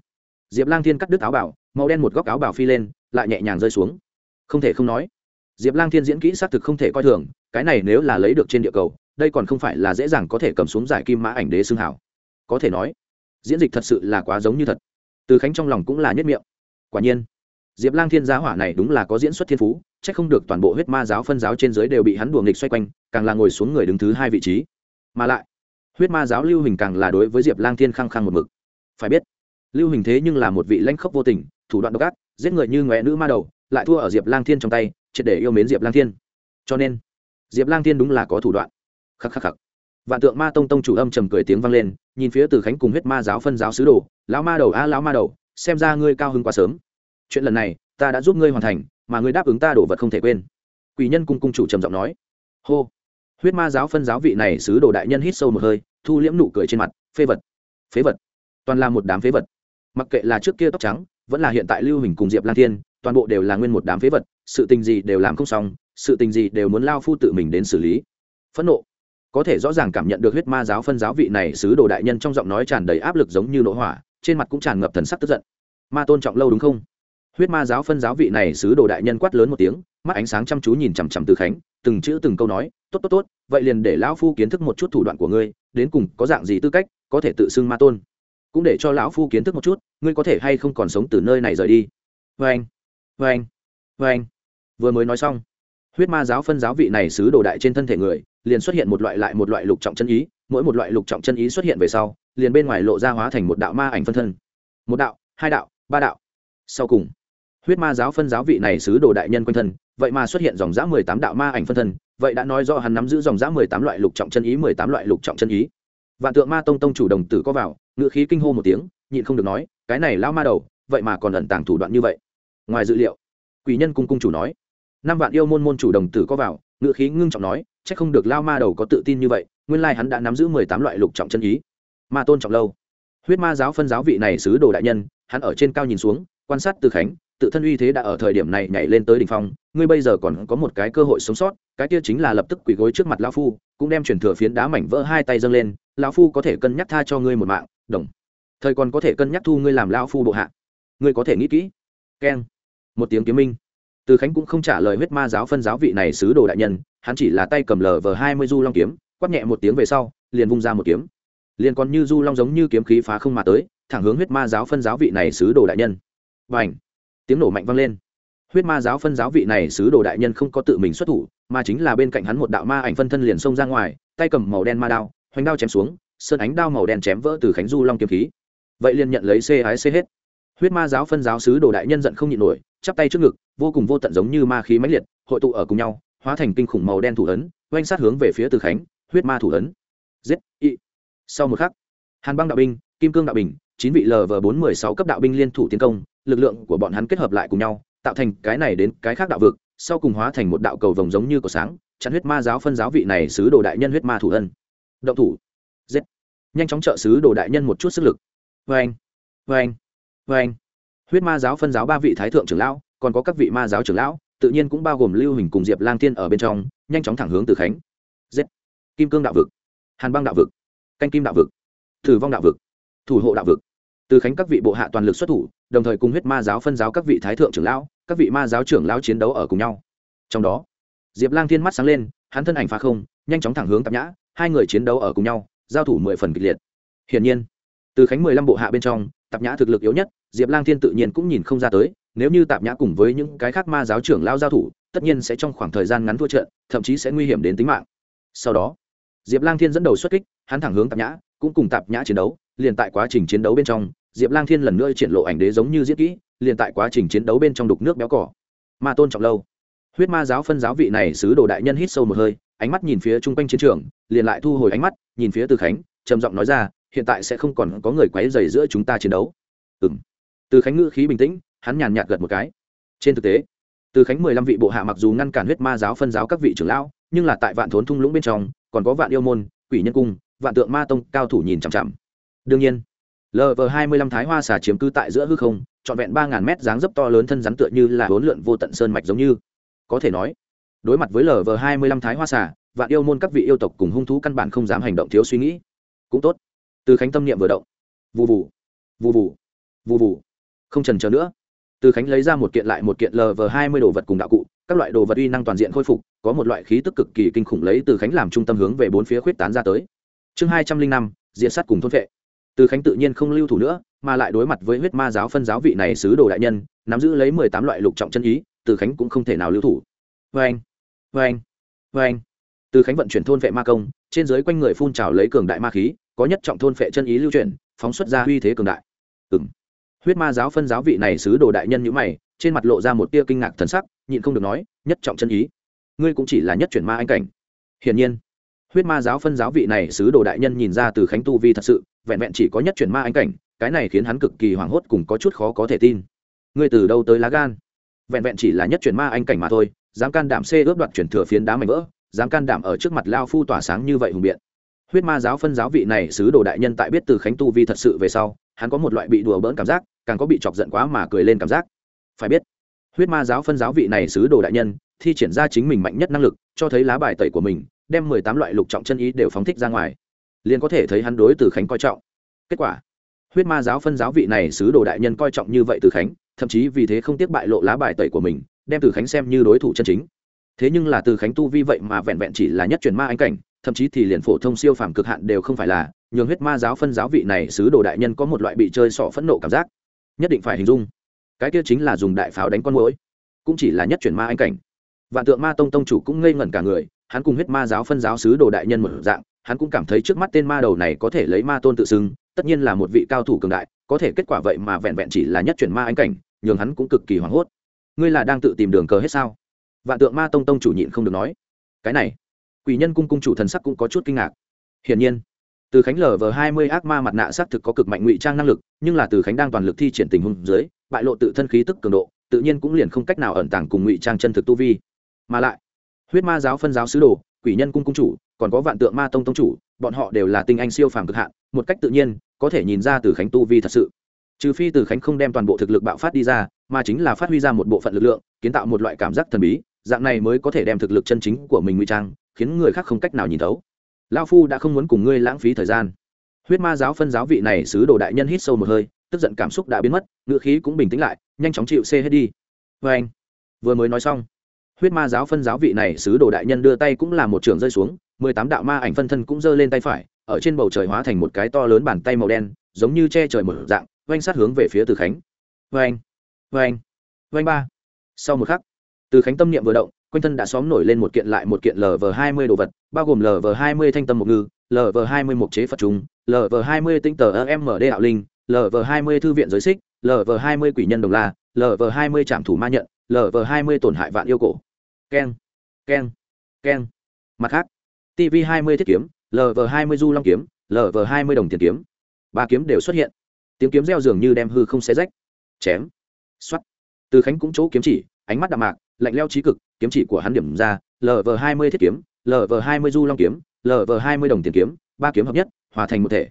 diệp lang thiên cắt đứt áo bảo, màu đen một góc áo bảo phi lên, lại nhẹ nhàng rơi xuống. Không thể không nói, diệp lang thiên diễn kỹ xác thực không thể coi thường, cái này nếu là lấy được trên địa cầu, đây còn không phải là dễ dàng có thể cầm xuống giải kim mã ảnh đế xương hảo. Có thể nói, diễn dịch thật sự là quá giống như thật từ khánh trong lòng cũng là nhất miệng quả nhiên diệp lang thiên giá hỏa này đúng là có diễn xuất thiên phú c h ắ c không được toàn bộ huyết ma giáo phân giáo trên giới đều bị hắn đùa nghịch xoay quanh càng là ngồi xuống người đứng thứ hai vị trí mà lại huyết ma giáo lưu hình càng là đối với diệp lang thiên khăng khăng một mực phải biết lưu hình thế nhưng là một vị lãnh khốc vô tình thủ đoạn độc ác giết người như ngoẹ nữ ma đầu lại thua ở diệp lang thiên trong tay triệt để yêu mến diệp lang thiên cho nên diệp lang thiên đúng là có thủ đoạn khắc khắc khắc vạn tượng ma tông tông chủ âm trầm cười tiếng vang lên, nhìn phía từ khánh cùng huyết ma giáo phân giáo sứ đồ, lão ma đầu a, lão ma đầu, xem ra ngươi cao hứng quá sớm. Chuyện lần này, ta đã giúp ngươi hoàn thành, mà ngươi đáp ứng ta đổ vật không thể quên. Quỷ nhân cung cung chủ trầm giọng nói. Hô. Huyết ma giáo phân giáo vị này sứ đồ đại nhân hít sâu một hơi, thu liễm nụ cười trên mặt, phế vật phế vật, toàn là một đám phế vật. Mặc kệ là trước kia tóc trắng, vẫn là hiện tại lưu hình cùng diệp lan thiên, toàn bộ đều là nguyên một đám phế vật, sự tình gì đều làm không xong, sự tình gì đều muốn lao phu tự mình đến xử lý. Phẫn nộ có thể rõ ràng cảm nhận được huyết ma giáo phân giáo vị này sứ đồ đại nhân trong giọng nói tràn đầy áp lực giống như nỗ hỏa, trên mặt cũng tràn ngập thần sắc tức giận. Ma tôn trọng lâu đúng không? Huyết ma giáo phân giáo vị này sứ đồ đại nhân quát lớn một tiếng, mắt ánh sáng chăm chú nhìn chằm chằm từ khánh, từng chữ từng câu nói, tốt tốt tốt, vậy liền để lão phu kiến thức một chút thủ đoạn của ngươi, đến cùng có dạng gì tư cách, có thể tự xưng ma tôn. Cũng để cho lão phu kiến thức một chút, ngươi có thể hay không còn sống từ nơi này rời đi. Vê anh vê anh vê anh. Vừa mới nói xong, huyết ma giáo phân giáo vị này sứ đồ đại trên thân thể người liền xuất hiện một loại lại một loại lục trọng chân ý, mỗi một loại lục trọng chân ý xuất hiện về sau, liền bên ngoài lộ ra hóa thành một đạo ma ảnh phân thân. Một đạo, hai đạo, ba đạo. Sau cùng, huyết ma giáo phân giáo vị này sứ đồ đại nhân quanh thân, vậy mà xuất hiện dòng giã mười tám đạo ma ảnh phân thân, vậy đã nói rõ hắn nắm giữ dòng giã mười tám loại lục trọng chân ý, mười tám loại lục trọng chân ý. Vạn tượng ma tông tông chủ đồng tử có vào ngự khí kinh hô một tiếng, nhịn không được nói, cái này lao ma đầu, vậy mà còn ẩn tàng thủ đoạn như vậy. Ngoài dự liệu, quỷ nhân cung cung chủ nói, năm vạn yêu môn môn chủ đồng tử có vào ngự khí ngưng trọng nói c h ắ c không được lao ma đầu có tự tin như vậy, nguyên lai hắn đã nắm giữ mười tám loại lục trọng chân ý. Ma tôn trọng lâu. Huyết ma giáo phân giáo vị này sứ đồ đại nhân, hắn ở trên cao nhìn xuống, quan sát từ khánh, tự thân uy thế đã ở thời điểm này nhảy lên tới đ ỉ n h phong, ngươi bây giờ còn có một cái cơ hội sống sót, cái kia chính là lập tức quỳ gối trước mặt lao phu, cũng đem chuyển thừa phiến đá mảnh vỡ hai tay dâng lên lao phu có thể cân nhắc tha cho ngươi một mạng, đồng. Thời còn có thể cân nhắc thu ngươi làm lao phu bộ hạ. Ngươi có thể nghĩ kỹ. Keng. Một tiếng kiếm minh từ khánh cũng không trả lời huyết ma giáo phân giáo vị này sứ đồ đại nhân, hắn chỉ là tay cầm lờ vờ hai mươi du long kiếm, quát nhẹ một tiếng về sau, liền vung ra một kiếm. Liền còn như du long giống như kiếm khí phá không mà tới, thẳng hướng huyết ma giáo phân giáo vị này sứ đồ đại nhân. Và tiếng nổ mạnh vang lên. Huyết ma giáo phân giáo vị này sứ đồ đại nhân không có tự mình xuất thủ, mà chính là bên cạnh hắn một đạo ma ảnh phân thân liền xông ra ngoài, tay cầm màu đen ma đao, hoành đao chém xuống, sơn ánh đao màu đen chém vỡ từ khánh du long kiếm khí. Vậy liền nhận lấy c ái c hết. Huyết ma giáo phân giáo sứ đồ đại nhân giận không nhịn nổi chắp tay trước ngực, vô cùng vô tận giống như ma khí mãnh liệt, hội tụ ở cùng nhau, hóa thành kinh khủng màu đen thủ ấn, oanh sát hướng về phía từ khánh, huyết ma thủ ấn. Giết, y. Sau một khắc, hàn băng đạo binh, kim cương đạo bình chín vị lv bốn mươi sáu cấp đạo binh liên thủ tiến công, lực lượng của bọn hắn kết hợp lại cùng nhau, tạo thành cái này đến cái khác đạo vực, sau cùng hóa thành một đạo cầu vồng giống như cổ sáng, chặn huyết ma giáo phân giáo vị này sứ đồ đại nhân huyết ma thủ ân động thủ. Giết. Nhanh chóng trợ sứ đồ đại nhân một chút sức lực. Vê anh vê anh vê anh huyết ma giáo phân giáo ba vị thái thượng trưởng lão, còn có các vị ma giáo trưởng lão, tự nhiên cũng bao gồm lưu hình cùng diệp lang Thiên ở bên trong, nhanh chóng thẳng hướng từ khánh. Z kim cương đạo vực. Hàn băng đạo vực. Canh kim đạo vực. Thử vong đạo vực. Thủ hộ đạo vực. Từ khánh các vị bộ hạ toàn lực xuất thủ, đồng thời cùng huyết ma giáo phân giáo các vị thái thượng trưởng lão, các vị ma giáo trưởng lão chiến đấu ở cùng nhau. Trong đó, diệp lang thiên mắt sáng lên, hắn thân ảnh phá không, nhanh chóng thẳng hướng tạp nhã, hai người chiến đấu ở cùng nhau, giao thủ mười phần kịch liệt. Hiển nhiên từ khánh mười lăm bộ hạ bên trong, tạp nhã thực lực yếu nhất diệp lang thiên tự nhiên cũng nhìn không ra tới, nếu như tạp nhã cùng với những cái khác ma giáo trưởng lao giao thủ, tất nhiên sẽ trong khoảng thời gian ngắn thua trận, thậm chí sẽ nguy hiểm đến tính mạng. Sau đó, diệp lang thiên dẫn đầu xuất kích, hắn thẳng hướng tạp nhã, cũng cùng tạp nhã chiến đấu, liền tại quá trình chiến đấu bên trong, diệp lang thiên lần nữa triển lộ ảnh đế giống như diễn kỹ, liền tại quá trình chiến đấu bên trong đục nước béo cỏ. Ma tôn trọng lâu. Huyết ma giáo phân giáo vị này sứ đồ đại nhân hít sâu một hơi, ánh mắt nhìn phía chung quanh chiến trường, liền lại thu hồi ánh mắt, nhìn phía từ khánh, trầm giọng nói ra, hiện tại sẽ không còn có người quấy dày giữa chúng ta chiến đấu. Ừ m từ khánh ngữ khí bình tĩnh, hắn nhàn nhạt gật một cái. Trên thực tế, từ khánh mười lăm vị bộ hạ mặc dù ngăn cản huyết ma giáo phân giáo các vị trưởng lão, nhưng là tại vạn thốn thung lũng bên trong, còn có vạn yêu môn, quỷ nhân cung, vạn tượng ma tông cao thủ nhìn chằm chằm. Đương nhiên lv hai mươi lăm thái hoa xà chiếm cứ tại giữa hư không, trọn vẹn ba ngàn mét dáng dấp to lớn thân rắn tựa như là hỗn lượn vô tận sơn mạch giống như. Có thể nói, đối mặt với lv hai mươi lăm thái hoa xà, vạn yêu môn các vị yêu tộc cùng hung thú căn bản không dám hành động thiếu suy nghĩ. Cũng tốt. Từ khánh tâm niệm vừa động. Vụ vụ vụ vụ vụ vụ không trần chờ nữa. Từ khánh lấy ra một kiện lại một kiện lv hai mươi đồ vật cùng đạo cụ, các loại đồ vật uy năng toàn diện khôi phục, có một loại khí tức cực kỳ kinh khủng lấy từ khánh làm trung tâm hướng về bốn phía khuyết tán ra tới. Chương hai trăm linh năm diện sát cùng thôn vệ. Từ khánh tự nhiên không lưu thủ nữa, mà lại đối mặt với huyết ma giáo phân giáo vị này sứ đồ đại nhân, nắm giữ lấy mười tám loại lục trọng chân ý, từ khánh cũng không thể nào lưu thủ. Vê anh vê anh vê anh từ khánh vận chuyển thôn vệ ma công, trên dưới quanh người phun trào lấy cường đại ma khí, có nhất trọng thôn vệ chân ý lưu chuyển, phóng xuất ra uy thế cường đại. Ừng huyết ma giáo phân giáo vị này sứ đồ đại nhân nhữ mày, trên mặt lộ ra một tia kinh ngạc thần sắc, nhịn không được nói, nhất trọng chân ý. Ngươi cũng chỉ là nhất chuyển ma anh cảnh. Hiển nhiên, huyết ma giáo phân giáo vị này sứ đồ đại nhân nhìn ra từ khánh tu vi thật sự, vẹn vẹn chỉ có nhất chuyển ma anh cảnh, cái này khiến hắn cực kỳ hoảng hốt cùng có chút khó có thể tin. Ngươi từ đâu tới lá gan? Vẹn vẹn chỉ là nhất chuyển ma anh cảnh mà thôi, dám can đảm xê ướp đoạt chuyển thừa phiến đá mảnh vỡ, dám can đảm ở trước mặt lao phu tỏa sáng như vậy hùng biện. Huyết ma giáo phân giáo vị này sứ đồ đại nhân tại biết từ khánh tu vi thật sự về sau hắn có một loại bị đùa bỡn cảm giác, càng có bị chọc giận quá mà cười lên cảm giác. Phải biết, huyết ma giáo phân giáo vị này sứ đồ đại nhân, thi triển ra chính mình mạnh nhất năng lực, cho thấy lá bài tẩy của mình, đem mười tám loại lục trọng chân ý đều phóng thích ra ngoài, liền có thể thấy hắn đối từ khánh coi trọng. Kết quả, huyết ma giáo phân giáo vị này sứ đồ đại nhân coi trọng như vậy từ khánh, thậm chí vì thế không tiếc bại lộ lá bài tẩy của mình, đem từ khánh xem như đối thủ chân chính. Thế nhưng là từ khánh tu vi vậy mà vẹn vẹn chỉ là nhất truyền ma anh cảnh, thậm chí thì liền phổ thông siêu phàm cực hạn đều không phải là nhường huyết ma giáo phân giáo vị này sứ đồ đại nhân có một loại bị chơi sọ phẫn nộ cảm giác. Nhất định phải hình dung, cái kia chính là dùng đại pháo đánh con mũi cũng chỉ là nhất chuyển ma anh cảnh. Vạn tượng ma tông tông chủ cũng ngây ngẩn cả người, hắn cùng huyết ma giáo phân giáo sứ đồ đại nhân một dạng, hắn cũng cảm thấy trước mắt tên ma đầu này có thể lấy ma tôn tự xưng, tất nhiên là một vị cao thủ cường đại, có thể kết quả vậy mà vẹn vẹn chỉ là nhất chuyển ma anh cảnh, nhường hắn cũng cực kỳ hoảng hốt. Ngươi là đang tự tìm đường cờ hết sao? Vạn tượng ma tông tông chủ nhịn không được nói. Cái này, quỷ nhân cung cung chủ thần sắc cũng có chút kinh ngạc. Hiển nhiên từ khánh lờ vờ hai mươi ác ma mặt nạ xác thực có cực mạnh ngụy trang năng lực, nhưng là từ khánh đang toàn lực thi triển tình huống dưới, bại lộ tự thân khí tức cường độ, tự nhiên cũng liền không cách nào ẩn tàng cùng ngụy trang chân thực tu vi. Mà lại, huyết ma giáo phân giáo sứ đồ, quỷ nhân cung cung chủ, còn có vạn tượng ma tông tông chủ, bọn họ đều là tinh anh siêu phàm cực hạn, một cách tự nhiên, có thể nhìn ra từ khánh tu vi thật sự. Trừ phi từ khánh không đem toàn bộ thực lực bạo phát đi ra, mà chính là phát huy ra một bộ phận lực lượng, kiến tạo một loại cảm giác thần bí, dạng này mới có thể đem thực lực chân chính của mình ngụy trang, khiến người khác không cách nào nhìn thấu lao phu đã không muốn cùng ngươi lãng phí thời gian. Huyết ma giáo phân giáo vị này sứ đồ đại nhân hít sâu một hơi, tức giận cảm xúc đã biến mất ngựa khí cũng bình tĩnh lại, nhanh chóng chịu xê hết đi. Vê anh, vừa mới nói xong, huyết ma giáo phân giáo vị này sứ đồ đại nhân đưa tay cũng là một trường rơi xuống, mười tám đạo ma ảnh phân thân cũng giơ lên tay phải, ở trên bầu trời hóa thành một cái to lớn bàn tay màu đen, giống như che trời một dạng, oanh sát hướng về phía từ khánh. Vê anh vê anh vê anh ba. Sau một khắc, từ khánh tâm niệm vừa động quanh thân đã xóm nổi lên một kiện lại một kiện lv hai mươi đồ vật bao gồm lv hai mươi thanh tâm một ngư lv hai mươi mục chế phật trùng lv hai mươi tinh tờ md đạo linh lv hai mươi thư viện giới xích lv hai mươi quỷ nhân đồng la lv hai mươi trạm thủ ma nhận lv hai mươi tổn hại vạn yêu cổ keng keng keng mặt khác tv hai mươi thiết kiếm lv hai mươi du long kiếm lv hai mươi đồng tiền kiếm ba kiếm đều xuất hiện tiếng kiếm reo dường như đem hư không xé rách chém x từ khánh cũng chỗ kiếm chỉ ánh mắt đạm mạc lạnh leo trí cực kiếm chỉ của hắn điểm ra lv hai mươi thiết kiếm lv hai mươi du long kiếm lv hai mươi đồng tiền kiếm, ba kiếm hợp nhất, hòa thành một thể.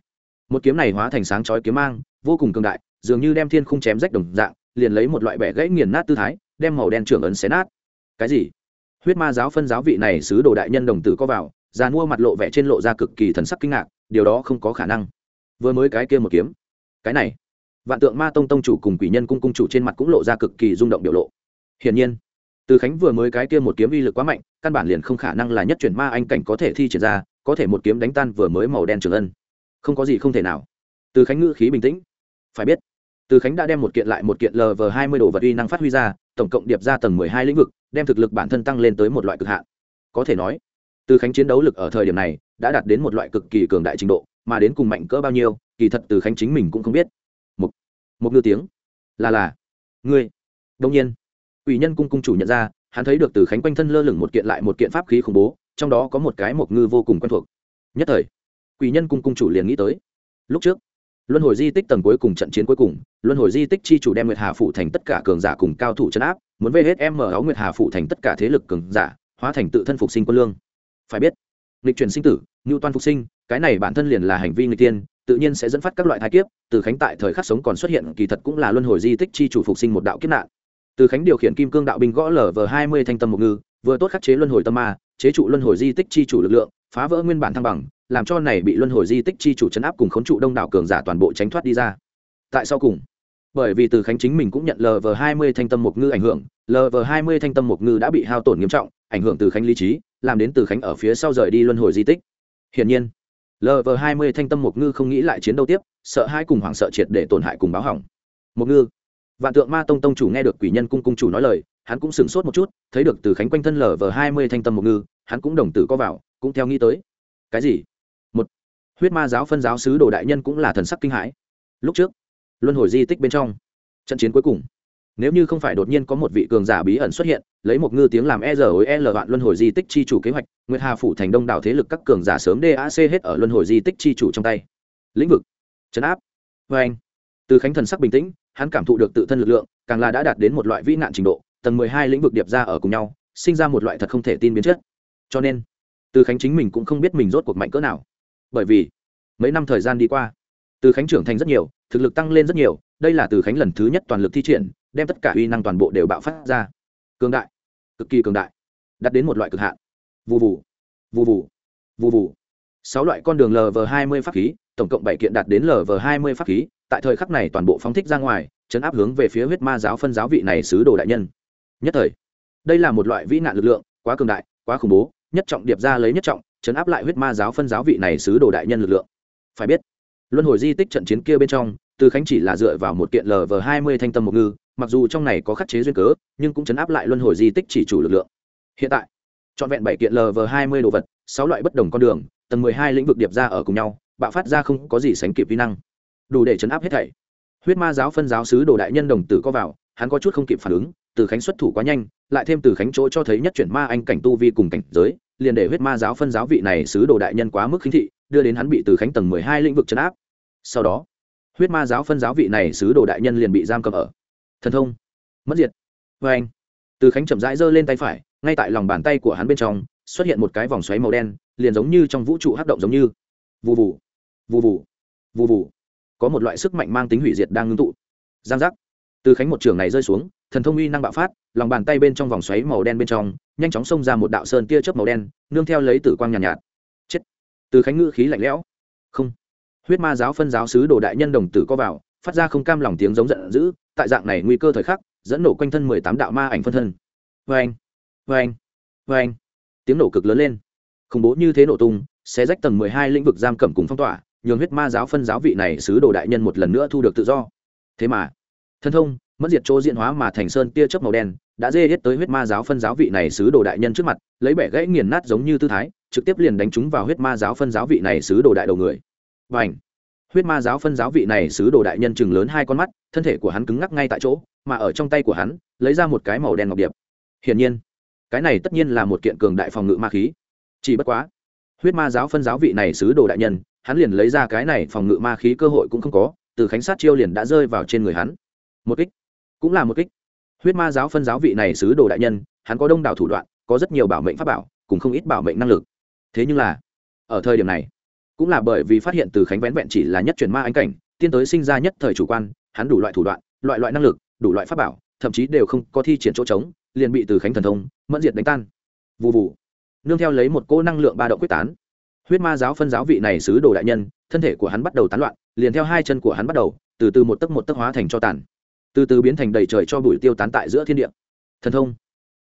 Một kiếm này hóa thành sáng chói kiếm mang, vô cùng cường đại, dường như đem thiên khung chém rách đồng dạng, liền lấy một loại bẻ gãy nghiền nát tư thái, đem màu đen trưởng ấn xé nát. Cái gì? Huyết ma giáo phân giáo vị này sứ đồ đại nhân đồng tử có vào, già mua mặt lộ vẻ trên lộ ra cực kỳ thần sắc kinh ngạc, điều đó không có khả năng. Vừa mới cái kia một kiếm, cái này, vạn tượng ma tông tông chủ cùng quỷ nhân cung cung chủ trên mặt cũng lộ ra cực kỳ rung động biểu lộ. Hiển nhiên từ khánh vừa mới cái kia một kiếm uy lực quá mạnh, căn bản liền không khả năng là nhất chuyển ma anh cảnh có thể thi triển ra, có thể một kiếm đánh tan vừa mới màu đen trường ân. Không có gì không thể nào. Từ khánh ngữ khí bình tĩnh. Phải biết, từ khánh đã đem một kiện lại một kiện lv hai mươi đồ vật uy năng phát huy ra, tổng cộng điệp ra tầng mười hai lĩnh vực, đem thực lực bản thân tăng lên tới một loại cực hạn. Có thể nói, từ khánh chiến đấu lực ở thời điểm này đã đạt đến một loại cực kỳ cường đại trình độ, mà đến cùng mạnh cỡ bao nhiêu, kỳ thật từ khánh chính mình cũng không biết. Một một ngư tiếng. Là là, ngươi đông nhiên ủy nhân cung cung chủ nhận ra, hắn thấy được từ khánh quanh thân lơ lửng một kiện lại một kiện pháp khí khủng bố, trong đó có một cái mộc ngư vô cùng quen thuộc. Nhất thời, quỷ nhân cung cung chủ liền nghĩ tới. Lúc trước, luân hồi di tích tầng cuối cùng trận chiến cuối cùng, luân hồi di tích chi chủ đem nguyệt hà phụ thành tất cả cường giả cùng cao thủ chấn áp, muốn vây hết em mở áo nguyệt hà phụ thành tất cả thế lực cường giả, hóa thành tự thân phục sinh quân lương. Phải biết lịch truyền sinh tử ngưu toan phục sinh, cái này bản thân liền là hành vi người tiên, tự nhiên sẽ dẫn phát các loại thái kiếp, từ khánh tại thời khắc sống còn xuất hiện, kỳ thật cũng là luân hồi di tích chi chủ phục sinh một đạo kiếp nạn từ khánh điều khiển kim cương đạo binh gõ lở vờ hai mươi thanh tâm một ngư, vừa tốt khắc chế luân hồi tâm ma, chế trụ luân hồi di tích chi chủ lực lượng, phá vỡ nguyên bản thăng bằng, làm cho này bị luân hồi di tích chi chủ chấn áp cùng khốn trụ đông đảo cường giả toàn bộ tránh thoát đi ra. Tại sau cùng, bởi vì từ khánh chính mình cũng nhận lv hai mươi thanh tâm một ngư ảnh hưởng lv hai mươi thanh tâm một ngư đã bị hao tổn nghiêm trọng, ảnh hưởng từ khánh lý trí, làm đến từ khánh ở phía sau rời đi luân hồi di tích. Hiển nhiên lv hai mươi thanh tâm một ngư không nghĩ lại chiến đấu tiếp, sợ hai cùng hoảng sợ triệt để tổn hại cùng báo hỏng. Một ngư vạn tượng ma tông tông chủ nghe được quỷ nhân cung cung chủ nói lời, hắn cũng sửng sốt một chút, thấy được từ khánh quanh thân lở vờ hai mươi thanh tâm một ngư, hắn cũng đồng tử có vào, cũng theo nghĩ tới. Cái gì? Một, huyết ma giáo phân giáo sứ đồ đại nhân cũng là thần sắc kinh hãi. Lúc trước, luân hồi di tích bên trong, trận chiến cuối cùng, nếu như không phải đột nhiên có một vị cường giả bí ẩn xuất hiện, lấy một ngư tiếng làm e r ối e l vạn luân hồi di tích chi chủ kế hoạch, nguyệt hà phủ thành đông đảo thế lực các cường giả sớm dac hết ở luân hồi di tích chi chủ trong tay. Lĩnh vực, chấn áp vê anh từ khánh thần sắc bình tĩnh hắn cảm thụ được tự thân lực lượng, càng là đã đạt đến một loại vĩ nạn trình độ, tầng mười hai lĩnh vực điệp ra ở cùng nhau, sinh ra một loại thật không thể tin biến chất. Cho nên, từ khánh chính mình cũng không biết mình rốt cuộc mạnh cỡ nào. Bởi vì, mấy năm thời gian đi qua, từ khánh trưởng thành rất nhiều, thực lực tăng lên rất nhiều, đây là từ khánh lần thứ nhất toàn lực thi triển, đem tất cả uy năng toàn bộ đều bạo phát ra. Cường đại, cực kỳ cường đại đặt đến một loại cực hạn. Vù vù vù vù vù vù. Sáu loại con đường lv hai mươi pháp khí tổng cộng bảy kiện đạt đến lv hai mươi pháp khí, tại thời khắc này toàn bộ phóng thích ra ngoài, chấn áp hướng về phía huyết ma giáo phân giáo vị này sứ đồ đại nhân. Nhất thời, đây là một loại vĩ nạn lực lượng, quá cường đại, quá khủng bố, nhất trọng điệp ra lấy nhất trọng, chấn áp lại huyết ma giáo phân giáo vị này sứ đồ đại nhân lực lượng. Phải biết, luân hồi di tích trận chiến kia bên trong, từ khánh chỉ là dựa vào một kiện lv hai mươi thanh tâm một ngư, mặc dù trong này có khắc chế duyên cớ, nhưng cũng chấn áp lại luân hồi di tích chỉ chủ lực lượng. Hiện tại, trọn vẹn bảy kiện lv hai mươi đồ vật, sáu loại bất đồng con đường, tầng mười hai lĩnh vực điệp ra ở cùng nhau bạo phát ra không có gì sánh kịp vi năng. Đủ để chấn áp hết thảy. Huyết ma giáo phân giáo sứ đồ đại nhân đồng tử có vào, hắn có chút không kịp phản ứng, từ khánh xuất thủ quá nhanh, lại thêm từ khánh chỗ cho thấy nhất chuyển ma anh cảnh tu vi cùng cảnh giới, liền để huyết ma giáo phân giáo vị này sứ đồ đại nhân quá mức khinh thị, đưa đến hắn bị từ khánh tầng mười hai lĩnh vực chấn áp. Sau đó, huyết ma giáo phân giáo vị này sứ đồ đại nhân liền bị giam cầm ở thần thông, mất diệt. Vê anh, từ khánh chậm rãi giơ lên tay phải, ngay tại lòng bàn tay của hắn bên trong, xuất hiện một cái vòng xoáy màu đen, liền giống như trong vũ trụ hát động giống như. Vụ vụ vụ vụ vụ vụ có một loại sức mạnh mang tính hủy diệt đang ngưng tụ. Giang giác. Từ khánh một trường này rơi xuống thần thông uy năng bạo phát lòng bàn tay bên trong vòng xoáy màu đen bên trong nhanh chóng xông ra một đạo sơn tia chớp màu đen nương theo lấy tử quang nhàn nhạt, nhạt. Chết. Từ khánh ngữ khí lạnh lẽo. Không. Huyết ma giáo phân giáo sứ đồ đại nhân đồng tử có vào phát ra không cam lòng tiếng giống giận dữ tại dạng này nguy cơ thời khắc dẫn nổ quanh thân mười tám đạo ma ảnh phân thân. Vê anh vê anh vê anh tiếng nổ cực lớn lên. Khủng bố như thế nổ tung sẽ rách tầng mười hai lĩnh vực giam cầm cùng phong tỏa nhường huyết ma giáo phân giáo vị này sứ đồ đại nhân một lần nữa thu được tự do. Thế mà thân thông mất diệt chỗ diện hóa mà thành sơn tia chớp màu đen, đã dê hết tới huyết ma giáo phân giáo vị này sứ đồ đại nhân trước mặt, lấy bẻ gãy nghiền nát giống như tư thái, trực tiếp liền đánh trúng vào huyết ma giáo phân giáo vị này sứ đồ đại đầu người. Và ảnh huyết ma giáo phân giáo vị này sứ đồ đại nhân chừng lớn hai con mắt, thân thể của hắn cứng ngắc ngay tại chỗ, mà ở trong tay của hắn, lấy ra một cái màu đen ngọc điệp. Hiển nhiên, cái này tất nhiên là một kiện cường đại phòng ngự ma khí. Chỉ bất quá, huyết ma giáo phân giáo vị này sứ đồ đại nhân hắn liền lấy ra cái này phòng ngự ma khí cơ hội cũng không có, từ khánh sát chiêu liền đã rơi vào trên người hắn. Một kích, cũng là một kích. Huyết ma giáo phân giáo vị này sứ đồ đại nhân, hắn có đông đảo thủ đoạn, có rất nhiều bảo mệnh pháp bảo, cùng không ít bảo mệnh năng lực. Thế nhưng là, ở thời điểm này, cũng là bởi vì phát hiện từ khánh vén vẹn chỉ là nhất truyền ma ánh cảnh, tiên tới sinh ra nhất thời chủ quan, hắn đủ loại thủ đoạn, loại loại năng lực, đủ loại pháp bảo, thậm chí đều không có thi triển chỗ trống, liền bị từ khánh thần thông, mẫn diệt đánh tan. Vụ vụ nương theo lấy một cô năng lượng ba động quyết tán huyết ma giáo phân giáo vị này sứ đồ đại nhân, thân thể của hắn bắt đầu tán loạn, liền theo hai chân của hắn bắt đầu, từ từ một tấc một tấc hóa thành cho tàn. Từ từ biến thành đầy trời cho bụi tiêu tán tại giữa thiên địa. Thần thông.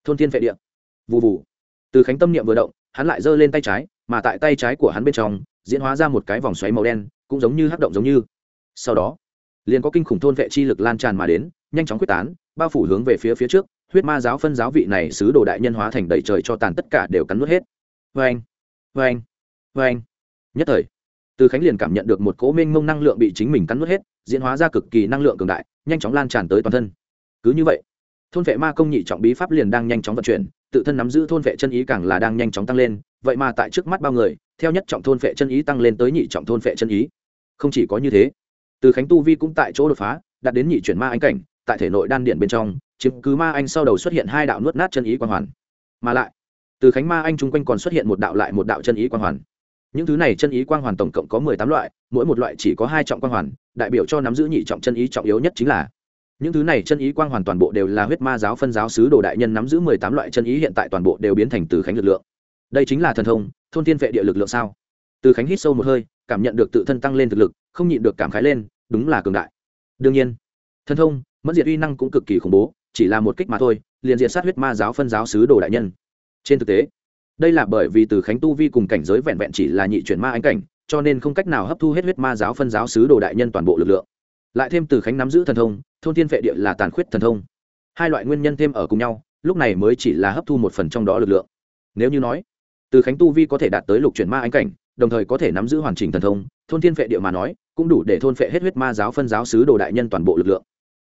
Thôn thiên vệ địa. Vụ vụ từ khánh tâm niệm vừa động, hắn lại giơ lên tay trái, mà tại tay trái của hắn bên trong, diễn hóa ra một cái vòng xoáy màu đen, cũng giống như hắc động giống như. Sau đó, liền có kinh khủng thôn vệ chi lực lan tràn mà đến, nhanh chóng quyết tán, bao phủ hướng về phía phía trước, huyết ma giáo phân giáo vị này sứ đồ đại nhân hóa thành đầy trời cho tàn tất cả đều cắn nuốt hết. Vê anh vê anh vê anh. Nhất thời, từ khánh liền cảm nhận được một cỗ mênh mông năng lượng bị chính mình cắn nuốt hết, diễn hóa ra cực kỳ năng lượng cường đại, nhanh chóng lan tràn tới toàn thân. Cứ như vậy, thôn vệ ma công nhị trọng bí pháp liền đang nhanh chóng vận chuyển, tự thân nắm giữ thôn vệ chân ý càng là đang nhanh chóng tăng lên, vậy mà tại trước mắt bao người, theo nhất trọng thôn vệ chân ý tăng lên tới nhị trọng thôn vệ chân ý. Không chỉ có như thế, từ khánh tu vi cũng tại chỗ đột phá, đạt đến nhị chuyển ma anh cảnh, tại thể nội đan điện bên trong, chiếm cứ ma anh sau đầu xuất hiện hai đạo nuốt nát chân ý quang hoàn. Mà lại, từ khánh ma anh chung quanh còn xuất hiện một đạo lại một đạo chân ý quang hoàn những thứ này chân ý quang hoàn tổng cộng có mười tám loại, mỗi một loại chỉ có hai trọng quang hoàn, đại biểu cho nắm giữ nhị trọng chân ý trọng yếu nhất chính là. Những thứ này chân ý quang hoàn toàn bộ đều là huyết ma giáo phân giáo sứ đồ đại nhân nắm giữ mười tám loại chân ý hiện tại toàn bộ đều biến thành từ khánh lực lượng. Đây chính là thần thông, thôn thiên vệ địa lực lượng sao? Từ khánh hít sâu một hơi, cảm nhận được tự thân tăng lên thực lực, không nhịn được cảm khái lên, đúng là cường đại. Đương nhiên, thần thông mất diệt uy năng cũng cực kỳ khủng bố, chỉ là một kích mà thôi, liền diệt sát huyết ma giáo phân giáo sứ đồ đại nhân. Trên thực tế đây là bởi vì từ khánh tu vi cùng cảnh giới vẹn vẹn chỉ là nhị chuyển ma ánh cảnh, cho nên không cách nào hấp thu hết huyết ma giáo phân giáo sứ đồ đại nhân toàn bộ lực lượng. Lại thêm từ khánh nắm giữ thần thông, thôn thiên vệ địa là tàn khuyết thần thông. Hai loại nguyên nhân thêm ở cùng nhau, lúc này mới chỉ là hấp thu một phần trong đó lực lượng. Nếu như nói, từ khánh tu vi có thể đạt tới lục chuyển ma ánh cảnh, đồng thời có thể nắm giữ hoàn chỉnh thần thông, thôn thiên vệ địa mà nói, cũng đủ để thôn vệ hết huyết ma giáo phân giáo sứ đồ đại nhân toàn bộ lực lượng.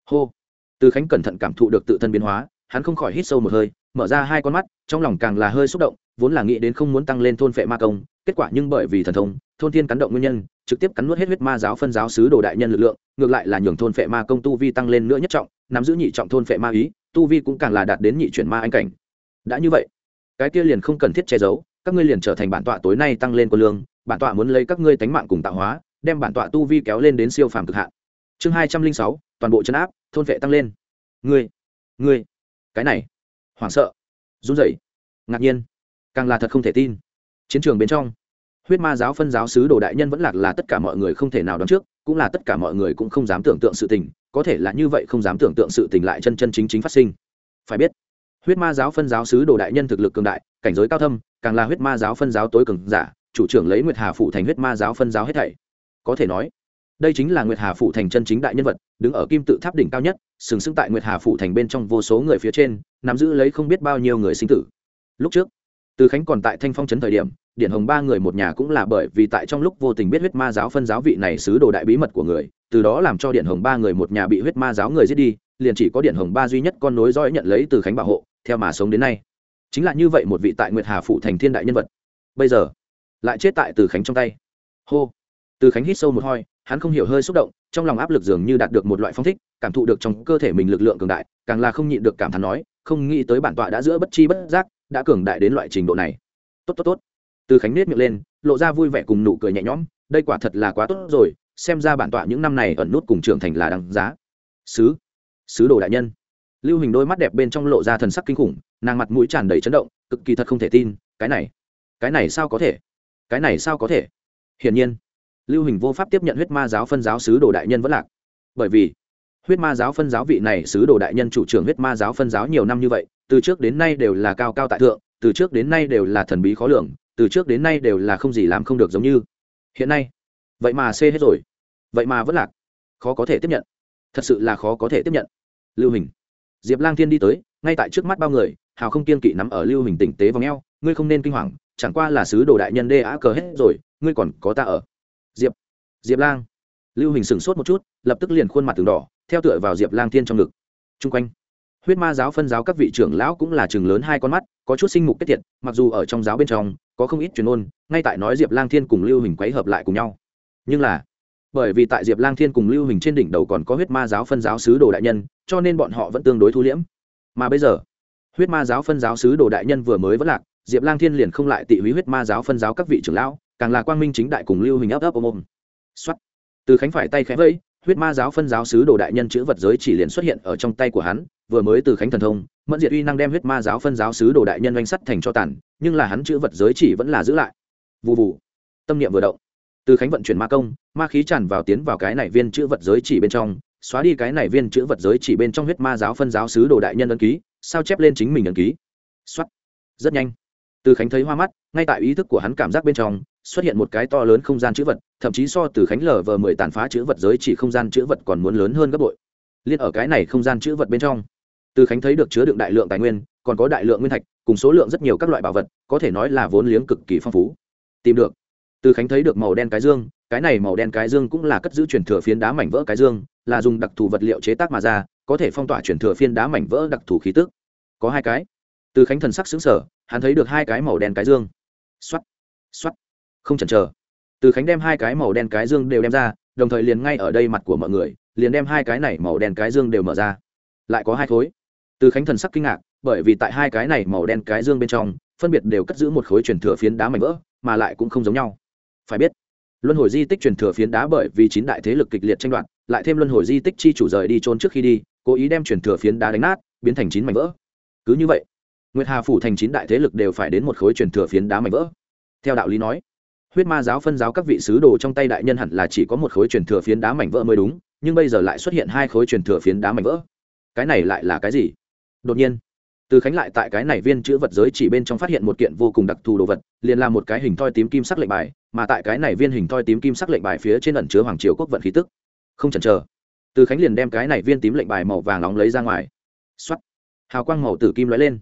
Hô. Từ khánh cẩn thận cảm thụ được tự thân biến hóa, hắn không khỏi hít sâu một hơi, mở ra hai con mắt, trong lòng càng là hơi xúc động vốn là nghĩ đến không muốn tăng lên thôn phệ ma công, kết quả nhưng bởi vì thần thông, thôn thiên cắn động nguyên nhân, trực tiếp cắn nuốt hết huyết ma giáo phân giáo sứ đồ đại nhân lực lượng, ngược lại là nhường thôn phệ ma công tu vi tăng lên nữa nhất trọng, nắm giữ nhị trọng thôn phệ ma ý, tu vi cũng càng là đạt đến nhị chuyển ma anh cảnh. Đã như vậy, cái kia liền không cần thiết che giấu, các ngươi liền trở thành bản tọa tối nay tăng lên quân lương, bản tọa muốn lấy các ngươi tánh mạng cùng tạo hóa, đem bản tọa tu vi kéo lên đến siêu phàm cực hạn. Chương hai trăm linh sáu, toàn bộ chân áp, thôn vệ tăng lên. Ngươi ngươi, cái này, hoảng sợ, run rẩy, ngạc nhiên càng là thật không thể tin. Chiến trường bên trong, huyết ma giáo phân giáo sứ đồ đại nhân vẫn lạc là tất cả mọi người không thể nào đoán trước, cũng là tất cả mọi người cũng không dám tưởng tượng sự tình, có thể là như vậy không dám tưởng tượng sự tình lại chân chân chính chính phát sinh. Phải biết, huyết ma giáo phân giáo sứ đồ đại nhân thực lực cường đại, cảnh giới cao thâm, càng là huyết ma giáo phân giáo tối cường giả, chủ trưởng lấy nguyệt hà phụ thành huyết ma giáo phân giáo hết thảy. Có thể nói, đây chính là nguyệt hà phụ thành chân chính đại nhân vật, đứng ở kim tự tháp đỉnh cao nhất, sừng sững tại nguyệt hà phụ thành bên trong vô số người phía trên, nắm giữ lấy không biết bao nhiêu người sinh tử. Lúc trước từ khánh còn tại thanh phong trấn thời điểm, điển hồng ba người một nhà cũng là bởi vì tại trong lúc vô tình biết huyết ma giáo phân giáo vị này xứ đồ đại bí mật của người, từ đó làm cho điện hồng ba người một nhà bị huyết ma giáo người giết đi, liền chỉ có điện hồng ba duy nhất con nối dõi nhận lấy từ khánh bảo hộ, theo mà sống đến nay. Chính là như vậy một vị tại nguyệt hà phụ thành thiên đại nhân vật. Bây giờ, lại chết tại từ khánh trong tay. Hô! Từ khánh hít sâu một hơi, hắn không hiểu hơi xúc động, trong lòng áp lực dường như đạt được một loại phong thích, cảm thụ được trong cơ thể mình lực lượng cường đại, càng là không nhịn được cảm thán nói, không nghĩ tới bản tọa đã giữa bất chi bất giác đã cường đại đến loại trình độ này. Tốt tốt tốt. Từ khánh nết miệng lên, lộ ra vui vẻ cùng nụ cười nhẹ nhõm, đây quả thật là quá tốt rồi, xem ra bản tọa những năm này ẩn nút cùng trưởng thành là đằng giá. Sứ sứ đồ đại nhân. Lưu hình đôi mắt đẹp bên trong lộ ra thần sắc kinh khủng, nàng mặt mũi tràn đầy chấn động, cực kỳ thật không thể tin, cái này cái này sao có thể? Cái này sao có thể? Hiển nhiên, lưu hình vô pháp tiếp nhận huyết ma giáo phân giáo sứ đồ đại nhân vẫn lạc. Bởi vì, huyết ma giáo phân giáo vị này sứ đồ đại nhân chủ trưởng huyết ma giáo phân giáo nhiều năm như vậy từ trước đến nay đều là cao cao tại thượng từ trước đến nay đều là thần bí khó lường từ trước đến nay đều là không gì làm không được giống như. Hiện nay vậy mà xê hết rồi. Vậy mà vẫn lạc. Khó có thể tiếp nhận. Thật sự là khó có thể tiếp nhận. Lưu hình. Diệp lang thiên đi tới ngay tại trước mắt bao người hào không kiên kỵ nắm ở lưu hình tỉnh tế vòng eo, ngươi không nên kinh hoàng chẳng qua là sứ đồ đại nhân đê á cờ hết rồi ngươi còn có ta ở. Diệp. Diệp lang. Lưu hình sửng sốt một chút lập tức liền khuôn mặt từng đỏ theo tựa vào diệp lang thiên trong ngực. T r u n g quanh huyết ma giáo phân giáo các vị trưởng lão cũng là chừng lớn hai con mắt, có chút sinh mục kết thiệt mặc dù ở trong giáo bên trong, có không ít truyền ôn, ngay tại nói diệp lang thiên cùng lưu hình quấy hợp lại cùng nhau. Nhưng là, bởi vì tại diệp lang thiên cùng lưu hình trên đỉnh đầu còn có huyết ma giáo phân giáo sứ đồ đại nhân, cho nên bọn họ vẫn tương đối thu liễm. Mà bây giờ, huyết ma giáo phân giáo sứ đồ đại nhân vừa mới vẫn lạc, diệp lang thiên liền không lại tị húy huyết ma giáo phân giáo các vị trưởng lão, càng là quang minh chính đại cùng lưu hình ấp ấp ôm ôm. Xuất từ khánh phải tay khẽ vẫy, huyết ma giáo phân giáo sứ đồ đại nhân chữ vật giới chỉ liền xuất hiện ở trong tay của hắn vừa mới từ khánh thần thông, mẫn diệt uy năng đem huyết ma giáo phân giáo sứ đồ đại nhân oanh sắt thành cho tàn, nhưng là hắn chữ vật giới chỉ vẫn là giữ lại. Vụ vụ tâm niệm vừa động. Từ khánh vận chuyển ma công, ma khí tràn vào tiến vào cái này viên chữ vật giới chỉ bên trong, xóa đi cái này viên chữ vật giới chỉ bên trong huyết ma giáo phân giáo sứ đồ đại nhân ấn ký, sao chép lên chính mình ấn ký? Xuất rất nhanh. Từ khánh thấy hoa mắt, ngay tại ý thức của hắn cảm giác bên trong, xuất hiện một cái to lớn không gian chữ vật, thậm chí so từ khánh lờ vờ mười tàn phá chữ vật giới chỉ không gian chữ vật còn muốn lớn hơn gấp bội. Liên ở cái này không gian chữ vật bên trong từ khánh thấy được chứa đựng đại lượng tài nguyên, còn có đại lượng nguyên thạch, cùng số lượng rất nhiều các loại bảo vật, có thể nói là vốn liếng cực kỳ phong phú. Tìm được. Từ khánh thấy được màu đen cái dương, cái này màu đen cái dương cũng là cất giữ chuyển thừa phiến đá mảnh vỡ cái dương, là dùng đặc thù vật liệu chế tác mà ra, có thể phong tỏa chuyển thừa phiến đá mảnh vỡ đặc thù khí tức. Có hai cái. Từ khánh thần sắc xứng sở hắn thấy được hai cái màu đen cái dương. X o á t x o á t không chần chờ. Từ khánh đem hai cái màu đen cái dương đều đem ra, đồng thời liền ngay ở đây mặt của mọi người, liền đem hai cái này màu đen cái dương đều mở ra. Lại có hai khối từ khánh thần sắc kinh ngạc, bởi vì tại hai cái này màu đen cái dương bên trong, phân biệt đều cất giữ một khối truyền thừa phiến đá mảnh vỡ, mà lại cũng không giống nhau. Phải biết, luân hồi di tích truyền thừa phiến đá bởi vì chín đại thế lực kịch liệt tranh đoạt, lại thêm luân hồi di tích chi chủ rời đi trốn trước khi đi, cố ý đem truyền thừa phiến đá đánh nát, biến thành chín mảnh vỡ. Cứ như vậy, nguyệt hà phủ thành chín đại thế lực đều phải đến một khối truyền thừa phiến đá mảnh vỡ. Theo đạo lý nói, huyết ma giáo phân giáo các vị sứ đồ trong tay đại nhân hẳn là chỉ có một khối truyền thừa phiến đá mảnh vỡ mới đúng, nhưng bây giờ lại xuất hiện hai khối truyền thừa phiến đá mảnh vỡ. Cái này lại là cái gì? Đột nhiên, từ khánh lại tại cái này viên chữ vật giới chỉ bên trong phát hiện một kiện vô cùng đặc thù đồ vật, liền là một cái hình thoi tím kim sắc lệnh bài, mà tại cái này viên hình thoi tím kim sắc lệnh bài phía trên ẩn chứa hoàng triều quốc vận khí tức. Không chần chờ, từ khánh liền đem cái này viên tím lệnh bài màu vàng nóng lấy ra ngoài. X hào quang màu tử kim lóe lên.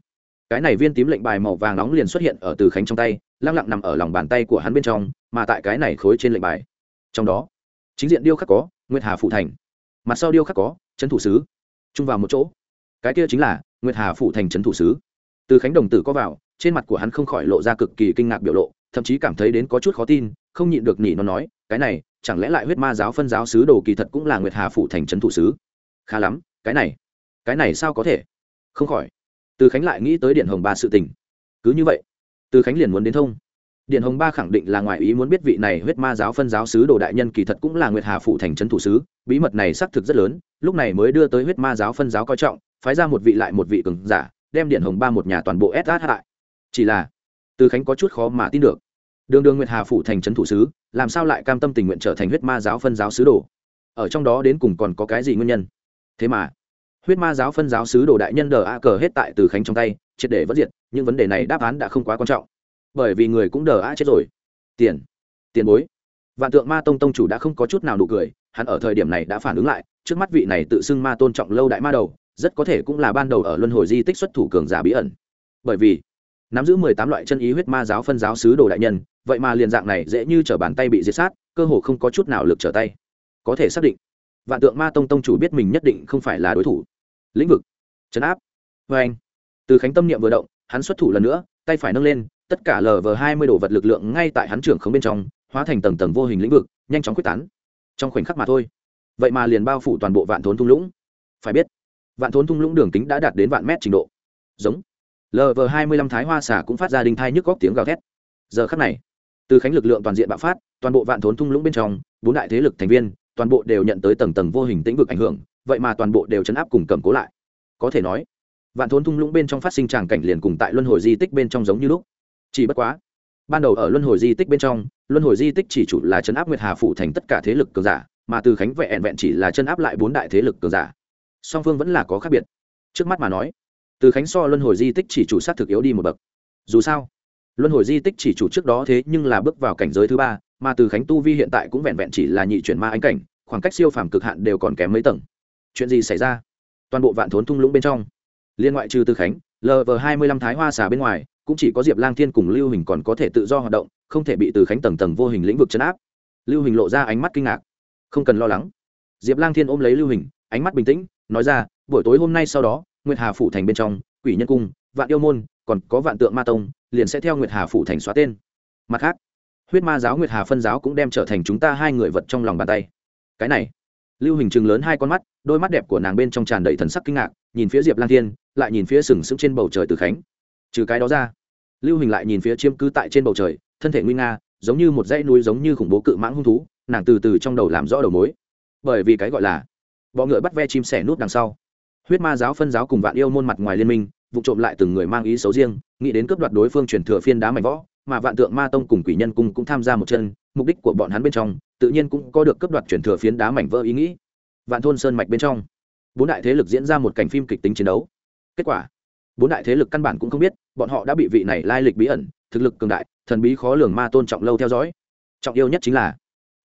Cái này viên tím lệnh bài màu vàng nóng liền xuất hiện ở từ khánh trong tay, lăng lặng nằm ở lòng bàn tay của hắn bên trong, mà tại cái này khối trên lệnh bài. Trong đó, chính diện điêu khắc có nguyên hà phụ thành. Mặt sau điêu khắc có, trấn thủ sứ. Chung vào một chỗ cái kia chính là nguyệt hà phụ thành trấn thủ sứ. Từ khánh đồng tử có vào, trên mặt của hắn không khỏi lộ ra cực kỳ kinh ngạc biểu lộ, thậm chí cảm thấy đến có chút khó tin, không nhịn được nhỉ nó nói, cái này, chẳng lẽ lại huyết ma giáo phân giáo sứ đồ kỳ thật cũng là nguyệt hà phụ thành trấn thủ sứ? Khá lắm, cái này cái này sao có thể? Không khỏi. Từ khánh lại nghĩ tới điện hồng ba sự tình. Cứ như vậy, từ khánh liền muốn đến thông. Điện hồng ba khẳng định là ngoại ý muốn biết vị này huyết ma giáo phân giáo sứ đồ đại nhân kỳ thật cũng là nguyệt hà phụ thành trấn thủ sứ, bí mật này xác thực rất lớn, lúc này mới đưa tới huyết ma giáo phân giáo coi trọng phái ra một vị lại một vị cường giả, đem điện hồng ba một nhà toàn bộ ép sát hại chỉ là, từ khánh có chút khó mà tin được. Đường đường nguyệt hà phủ thành trấn thủ sứ, làm sao lại cam tâm tình nguyện trở thành huyết ma giáo phân giáo sứ đồ? Ở trong đó đến cùng còn có cái gì nguyên nhân? Thế mà, huyết ma giáo phân giáo sứ đồ đại nhân đờ a cờ hết tại từ khánh trong tay, triệt để vẫn diệt, những vấn đề này đáp án đã không quá quan trọng. Bởi vì người cũng đờ a chết rồi. Tiền tiền bối. Vạn tượng ma tông tông chủ đã không có chút nào nụ cười, hắn ở thời điểm này đã phản ứng lại, trước mắt vị này tự xưng ma tôn trọng lâu đại ma đầu rất có thể cũng là ban đầu ở luân hồi di tích xuất thủ cường giả bí ẩn. Bởi vì, nắm giữ mười tám loại chân ý huyết ma giáo phân giáo sứ đồ đại nhân, vậy mà liền dạng này dễ như t r ở bàn tay bị diệt sát, cơ hồ không có chút nào lực trở tay. Có thể xác định, vạn tượng ma tông tông chủ biết mình nhất định không phải là đối thủ. Lĩnh vực, chấn áp, vê anh. Từ khánh tâm niệm vừa động, hắn xuất thủ lần nữa, tay phải nâng lên, tất cả lv hai mươi đồ vật lực lượng ngay tại hắn trưởng không bên trong, hóa thành tầng tầng vô hình lĩnh vực, nhanh chóng quyết tán. Trong khoảnh khắc mà thôi, vậy mà liền bao phủ toàn bộ vạn thốn thung lũng. Phải biết vạn thốn thung lũng đường kính đã đạt đến vạn mét trình độ. Giống. Lv hai mươi lăm thái hoa xả cũng phát ra đình thai nhức góc tiếng gào thét. Giờ khắc này, từ khánh lực lượng toàn diện bạo phát, toàn bộ vạn thốn thung lũng bên trong, bốn đại thế lực thành viên, toàn bộ đều nhận tới tầng tầng vô hình tĩnh vực ảnh hưởng, vậy mà toàn bộ đều chấn áp cùng cầm cố lại. Có thể nói, vạn thốn thung lũng bên trong phát sinh tràng cảnh liền cùng tại luân hồi di tích bên trong giống như lúc. Chỉ bất quá, ban đầu ở luân hồi di tích bên trong, luân hồi di tích chỉ chủ là chấn áp nguyệt hà phụ thành tất cả thế lực cường giả, mà từ khánh vẹn vẹn chỉ là chân áp lại bốn đại thế lực cường giả song phương vẫn là có khác biệt. Trước mắt mà nói, từ khánh so luân hồi di tích chỉ chủ sát thực yếu đi một bậc. Dù sao, luân hồi di tích chỉ chủ trước đó thế nhưng là bước vào cảnh giới thứ ba, mà từ khánh tu vi hiện tại cũng vẹn vẹn chỉ là nhị chuyển ma ánh cảnh, khoảng cách siêu phàm cực hạn đều còn kém mấy tầng. Chuyện gì xảy ra? Toàn bộ vạn thốn thung lũng bên trong. Liên ngoại trừ từ khánh lv hai mươi lăm thái hoa xà bên ngoài, cũng chỉ có diệp lang thiên cùng lưu hình còn có thể tự do hoạt động, không thể bị từ khánh tầng tầng vô hình lĩnh vực chấn áp. Lưu hình lộ ra ánh mắt kinh ngạc. Không cần lo lắng. Diệp lang thiên ôm lấy lưu hình, ánh mắt bình tĩnh nói ra, buổi tối hôm nay sau đó, nguyệt hà phủ thành bên trong, quỷ nhân cung, vạn yêu môn, còn có vạn tượng ma tông, liền sẽ theo nguyệt hà phủ thành xóa tên. Mặt khác, huyết ma giáo nguyệt hà phân giáo cũng đem trở thành chúng ta hai người vật trong lòng bàn tay. Cái này, lưu hình chừng lớn hai con mắt, đôi mắt đẹp của nàng bên trong tràn đầy thần sắc kinh ngạc, nhìn phía diệp lan thiên, lại nhìn phía sừng sững trên bầu trời từ khánh. Trừ cái đó ra, lưu hình lại nhìn phía chiêm cư tại trên bầu trời, thân thể nguy nga, giống như một dãy núi giống như khủng bố cự mãng hung thú, nàng từ từ trong đầu làm rõ đầu mối. Bởi vì cái gọi là bọ ngựa bắt ve chim sẻ nút đằng sau. Huyết ma giáo phân giáo cùng vạn yêu môn mặt ngoài liên minh, vụ trộm lại từng người mang ý xấu riêng, nghĩ đến cướp đoạt đối phương truyền thừa phiên đá mảnh võ mà vạn tượng ma tông cùng quỷ nhân cung cũng tham gia một chân, mục đích của bọn hắn bên trong, tự nhiên cũng có được cấp đoạt chuyển thừa phiến đá mảnh vỡ ý nghĩ. Vạn thôn sơn mạch bên trong, bốn đại thế lực diễn ra một cảnh phim kịch tính chiến đấu. Kết quả, bốn đại thế lực căn bản cũng không biết, bọn họ đã bị vị này lai lịch bí ẩn, thực lực cường đại, thần bí khó lường ma tôn trọng lâu theo dõi. Trọng yêu nhất chính là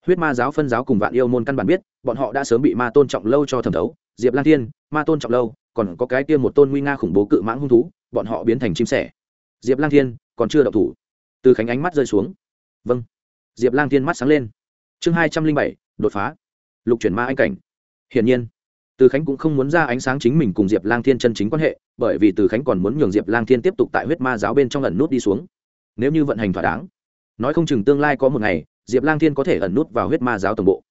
huyết ma giáo phân giáo cùng vạn yêu môn căn bản biết, bọn họ đã sớm bị ma tôn trọng lâu cho thẩm thấu. Diệp lan thiên, ma tôn trọng lâu, còn có cái tiêm một tôn nguy nga khủng bố cự mãng hung thú, bọn họ biến thành chim sẻ. Diệp lan thiên, còn chưa đậu thủ. Từ khánh ánh mắt rơi xuống. Vâng. Diệp lang Thiên mắt sáng lên. Chương hai trăm linh bảy, đột phá. Lục chuyển ma anh cảnh. Hiển nhiên, từ khánh cũng không muốn ra ánh sáng chính mình cùng diệp lang thiên chân chính quan hệ, bởi vì từ khánh còn muốn nhường diệp lang thiên tiếp tục tại huyết ma giáo bên trong ẩn nút đi xuống. Nếu như vận hành thỏa đáng, nói không chừng tương lai có một ngày diệp lang thiên có thể ẩn nút vào huyết ma giáo tổng bộ.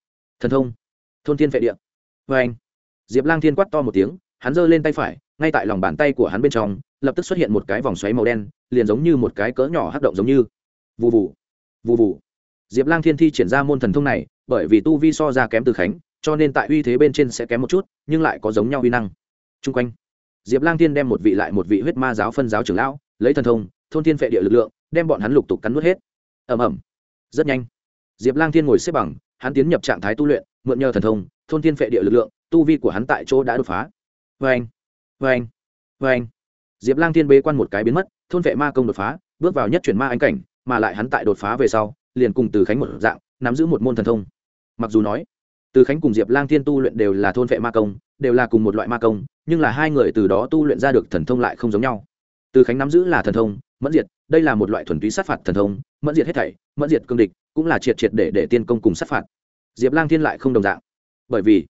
Thần thông. Thôn thiên vệ địa. Vê anh, diệp lang thiên quát to một tiếng, hắn giơ lên tay phải, ngay tại lòng bàn tay của hắn bên trong, lập tức xuất hiện một cái vòng xoáy màu đen, liền giống như một cái cỡ nhỏ hắc động giống như. Vụ vụ vụ vụ diệp lang thiên thi triển ra môn thần thông này, bởi vì tu vi so ra kém từ khánh, cho nên tại uy thế bên trên sẽ kém một chút, nhưng lại có giống nhau uy năng. T r u n g quanh, diệp lang thiên đem một vị lại một vị huyết ma giáo phân giáo trưởng lão, lấy thần thông, thôn thiên phệ địa lực lượng, đem bọn hắn lục tục cắn nuốt hết. Ẩm ẩm rất nhanh diệp lang thiên ngồi xếp bằng, hắn tiến nhập trạng thái tu luyện, mượn nhờ thần thông, thôn thiên phệ địa lực lượng, tu vi của hắn tại chỗ đã đột phá. Vê anh vê anh vê anh diệp lang thiên bế quan một cái biến mất, thôn vệ ma công đột phá, bước vào nhất chuyển ma anh cảnh, mà lại hắn tại đột phá về sau, liền cùng từ khánh một dạng, nắm giữ một môn thần thông. Mặc dù nói, từ khánh cùng diệp lang thiên tu luyện đều là thôn vệ ma công, đều là cùng một loại ma công, nhưng là hai người từ đó tu luyện ra được thần thông lại không giống nhau. Từ khánh nắm giữ là thần thông, mẫn diệt đây là một loại thuần túy sát phạt thần thông, mẫn diệt hết thảy, mẫn diệt cương địch, cũng là triệt triệt để để tiên công cùng sát phạt. Diệp lang thiên lại không đồng dạng. Bởi vì,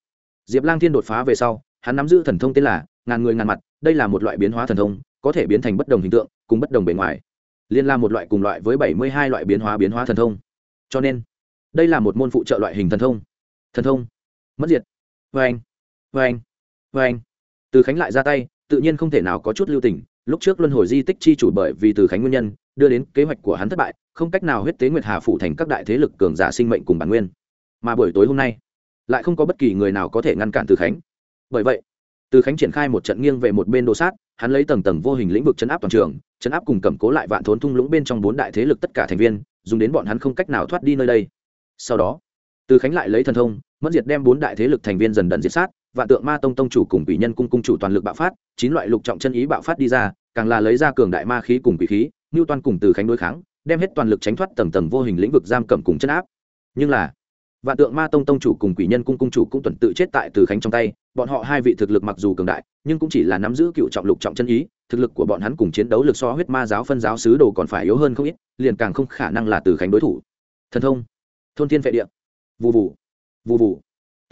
diệp lang thiên đột phá về sau, hắn nắm giữ thần thông tên là ngàn người ngàn mặt, đây là một loại biến hóa thần thông, có thể biến thành bất đồng hình tượng, cùng bất đồng bề ngoài. Liên là một loại cùng loại với bảy mươi hai loại biến hóa biến hóa thần thông. Cho nên, đây là một môn phụ trợ loại hình thần thông. Thần thông mất diệt. Vê anh vê anh vê anh. Từ khánh lại ra tay, tự nhiên không thể nào có chút lưu tình lúc trước luân hồi di tích chi chủ bởi vì từ khánh nguyên nhân, đưa đến kế hoạch của hắn thất bại, không cách nào huyết tế nguyệt hà phủ thành các đại thế lực cường giả sinh mệnh cùng bản nguyên. Mà buổi tối hôm nay, lại không có bất kỳ người nào có thể ngăn cản từ khánh. Bởi vậy, từ khánh triển khai một trận nghiêng về một bên đồ sát, hắn lấy tầng tầng vô hình lĩnh vực chấn áp toàn trường, chấn áp cùng cầm cố lại vạn thốn thung lũng bên trong bốn đại thế lực tất cả thành viên, dùng đến bọn hắn không cách nào thoát đi nơi đây. Sau đó, từ khánh lại lấy thần thông mất diệt đem bốn đại thế lực thành viên dần đần diệt sát vạn tượng ma tông tông chủ cùng quỷ nhân cung cung chủ toàn lực bạo phát, chín loại lục trọng chân ý bạo phát đi ra, càng là lấy ra cường đại ma khí cùng quỷ khí ngưu toàn cùng từ khánh đối kháng, đem hết toàn lực tránh thoát tầng tầng vô hình lĩnh vực giam cầm cùng chân áp. Nhưng là, vạn tượng ma tông tông chủ cùng quỷ nhân cung cung chủ cũng tuần tự chết tại từ khánh trong tay, bọn họ hai vị thực lực mặc dù cường đại, nhưng cũng chỉ là nắm giữ cựu trọng lục trọng chân ý, thực lực của bọn hắn cùng chiến đấu lực so huyết ma giáo phân giáo sứ đồ còn phải yếu hơn không ít, liền càng không khả năng là từ khánh đối thủ. Thần thông, thôn thiên vệ địa. Vụ vụ vụ vụ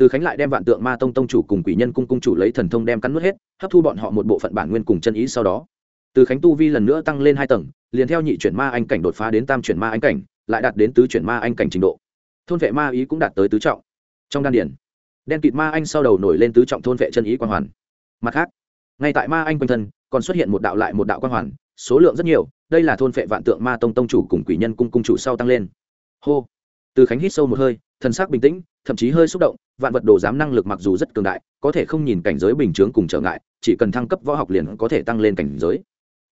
từ khánh lại đem vạn tượng ma tông tông chủ cùng quỷ nhân cung cung chủ lấy thần thông đem cắn nuốt hết, hấp thu bọn họ một bộ phận bản nguyên cùng chân ý sau đó. Từ khánh tu vi lần nữa tăng lên hai tầng, liền theo nhị chuyển ma anh cảnh đột phá đến tam chuyển ma anh cảnh, lại đạt đến tứ chuyển ma anh cảnh trình độ. Thôn vệ ma ý cũng đạt tới tứ trọng. Trong đan điển đen kịt ma anh sau đầu nổi lên tứ trọng thôn vệ chân ý quan hoàn. Mặt khác, ngay tại ma anh quanh thân, còn xuất hiện một đạo lại một đạo quan hoàn, số lượng rất nhiều, đây là thôn vệ vạn tượng ma tông tông chủ cùng quỷ nhân cung cung chủ sau tăng lên. Hô. Từ khánh hít sâu một hơi, thần sắc bình tĩnh, thậm chí hơi xúc động vạn vật đồ giám năng lực mặc dù rất cường đại, có thể không nhìn cảnh giới bình chướng cùng trở ngại, chỉ cần thăng cấp võ học liền có thể tăng lên cảnh giới.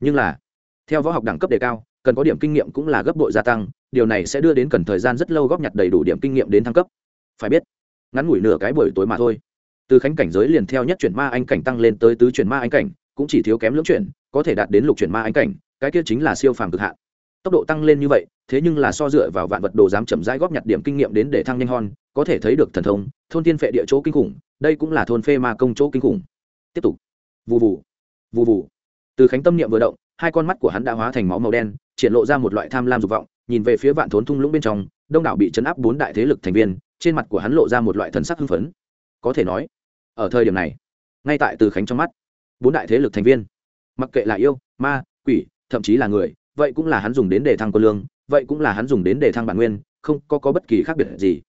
Nhưng là, theo võ học đẳng cấp đề cao, cần có điểm kinh nghiệm cũng là gấp bội gia tăng, điều này sẽ đưa đến cần thời gian rất lâu góp nhặt đầy đủ điểm kinh nghiệm đến thăng cấp. Phải biết, ngắn ngủi nửa cái buổi tối mà thôi. Từ khánh cảnh giới liền theo nhất chuyển ma anh cảnh tăng lên tới tứ chuyển ma anh cảnh, cũng chỉ thiếu kém lưỡng chuyển, có thể đạt đến lục chuyển ma anh cảnh, cái kia chính là siêu phàm cực hạn tốc độ tăng lên như vậy, thế nhưng là so dựa vào vạn vật đồ dám chậm rãi góp nhặt điểm kinh nghiệm đến để thăng nhanh hon có thể thấy được thần thông, thôn tiên phệ địa chỗ kinh khủng, đây cũng là thôn phê ma công chỗ kinh khủng. Tiếp tục. Vụ vụ vụ vụ từ khánh tâm niệm vừa động, hai con mắt của hắn đã hóa thành máu màu đen, triển lộ ra một loại tham lam dục vọng, nhìn về phía vạn thốn thung lũng bên trong, đông đảo bị chấn áp bốn đại thế lực thành viên, trên mặt của hắn lộ ra một loại thần sắc hưng phấn. Có thể nói, ở thời điểm này, ngay tại từ khánh trong mắt, bốn đại thế lực thành viên, mặc kệ là yêu, ma, quỷ, thậm chí là người vậy cũng là hắn dùng đến để thăng quân lương vậy cũng là hắn dùng đến để thăng bản nguyên không có, có bất kỳ khác biệt gì.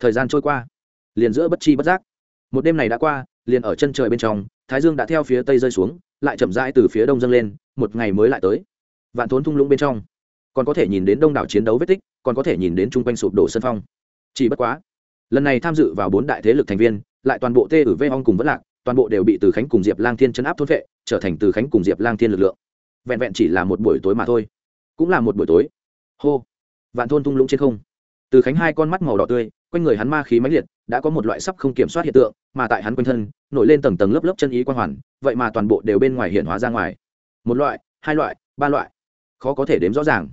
Thời gian trôi qua liền giữa bất chi bất giác. Một đêm này đã qua liền ở chân trời bên trong thái dương đã theo phía tây rơi xuống lại chậm rãi từ phía đông dâng lên một ngày mới lại tới. Vạn thốn thung lũng bên trong còn có thể nhìn đến đông đảo chiến đấu vết tích còn có thể nhìn đến chung quanh sụp đổ sân phong. Chỉ bất quá lần này tham dự vào bốn đại thế lực thành viên lại toàn bộ tê ử vê hong cùng vất lạc toàn bộ đều bị từ khánh cùng diệp lang thiên chấn áp thốt vệ trở thành từ khánh cùng diệp lang thiên lực lượng. Vẹn vẹn chỉ là một buổi tối mà thôi cũng là một buổi tối. Hô. Vạn thôn tung lũng trên không. Từ khánh hai con mắt màu đỏ tươi, quanh người hắn ma khí mãnh liệt, đã có một loại sắp không kiểm soát hiện tượng, mà tại hắn quanh thân, nổi lên tầng tầng lớp lớp chân ý quan hoàn, vậy mà toàn bộ đều bên ngoài hiện hóa ra ngoài. Một loại, hai loại, ba loại. Khó có thể đếm rõ ràng.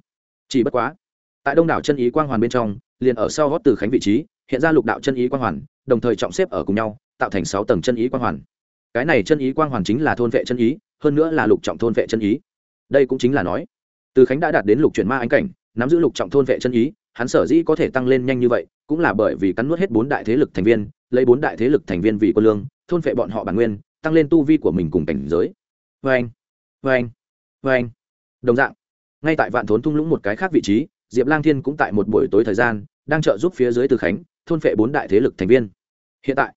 Chỉ bất quá, tại đông đảo chân ý quang hoàn bên trong, liền ở sau gót từ khánh vị trí, hiện ra lục đạo chân ý quang hoàn, đồng thời trọng xếp ở cùng nhau, tạo thành sáu tầng chân ý quang hoàn. Cái này chân ý quang hoàn chính là thôn vệ chân ý, hơn nữa là lục trọng thôn vệ chân ý. Đây cũng chính là nói từ khánh đã đạt đến lục chuyển ma ánh cảnh, nắm giữ lục trọng thôn vệ chân ý, hắn sở dĩ có thể tăng lên nhanh như vậy, cũng là bởi vì cắn nuốt hết bốn đại thế lực thành viên, lấy bốn đại thế lực thành viên vì quân lương, thôn vệ bọn họ bản nguyên, tăng lên tu vi của mình cùng cảnh giới. Vê anh vê anh vê anh đồng dạng, ngay tại vạn thốn thung lũng một cái khác vị trí, diệp lang thiên cũng tại một buổi tối thời gian, đang trợ giúp phía dưới từ khánh, thôn phệ bốn đại thế lực thành viên. Hiện tại,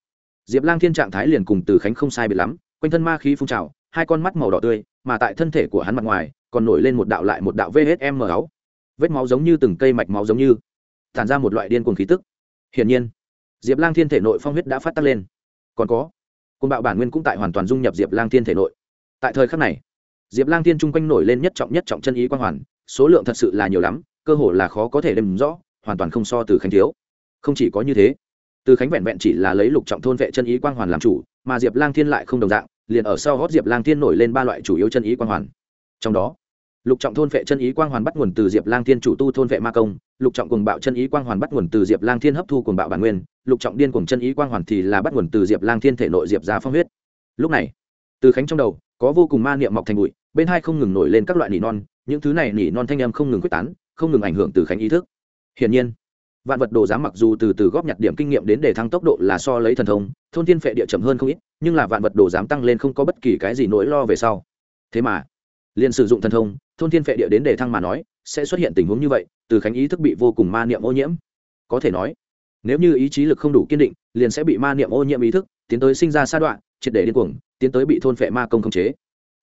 diệp lang thiên trạng thái liền cùng từ khánh không sai biệt lắm, quanh thân ma khí phun trào, hai con mắt màu đỏ tươi, mà tại thân thể của hắn mặt ngoài còn nổi lên một đạo lại một đạo vhm máu. Vết máu giống như từng cây mạch máu giống như, tản ra một loại điên cuồng khí tức. Hiển nhiên, diệp lang thiên thể nội phong huyết đã phát tắc lên. Còn có côn bạo bản nguyên cũng tại hoàn toàn dung nhập diệp lang thiên thể nội. Tại thời khắc này, diệp lang thiên chung quanh nổi lên nhất trọng nhất trọng chân ý quang hoàn, số lượng thật sự là nhiều lắm, cơ hồ là khó có thể đem rõ, hoàn toàn không so từ khánh thiếu. Không chỉ có như thế, từ khánh vẹn vẹn chỉ là lấy lục trọng thôn vệ chân ý quang hoàn làm chủ, mà diệp lang thiên lại không đồng dạng, liền ở sau gót diệp lang thiên nổi lên ba loại chủ yếu chân ý quang hoàn. Trong đó lục trọng thôn vệ chân ý quang hoàn bắt nguồn từ diệp lang thiên chủ tu thôn vệ ma công, lục trọng cùng bạo chân ý quang hoàn bắt nguồn từ diệp lang thiên hấp thu cùng bạo bản nguyên, lục trọng điên cùng chân ý quang hoàn thì là bắt nguồn từ diệp lang thiên thể nội diệp ra phong huyết. Lúc này, từ khánh trong đầu, có vô cùng ma niệm mọc thành bụi, bên hai không ngừng nổi lên các loại nỉ non, những thứ này nỉ non thanh âm không ngừng quyết tán, không ngừng ảnh hưởng từ khánh ý thức. Hiển nhiên, vạn vật đồ giám mặc dù từ từ góp nhặt điểm kinh nghiệm đến để thăng tốc độ là so lấy thần thông, thôn thiên phệ địa chậm hơn không ít, nhưng là vạn vật đồ dám tăng lên không có bất kỳ cái gì nỗi lo về sau. Thế mà, liền sử dụng thần thông thôn thiên phệ địa đến để thăng mà nói, sẽ xuất hiện tình huống như vậy, từ khánh ý thức bị vô cùng ma niệm ô nhiễm. Có thể nói, nếu như ý chí lực không đủ kiên định, liền sẽ bị ma niệm ô nhiễm ý thức tiến tới sinh ra sa đoạn, triệt để điên cuồng, tiến tới bị thôn phệ ma công khống chế.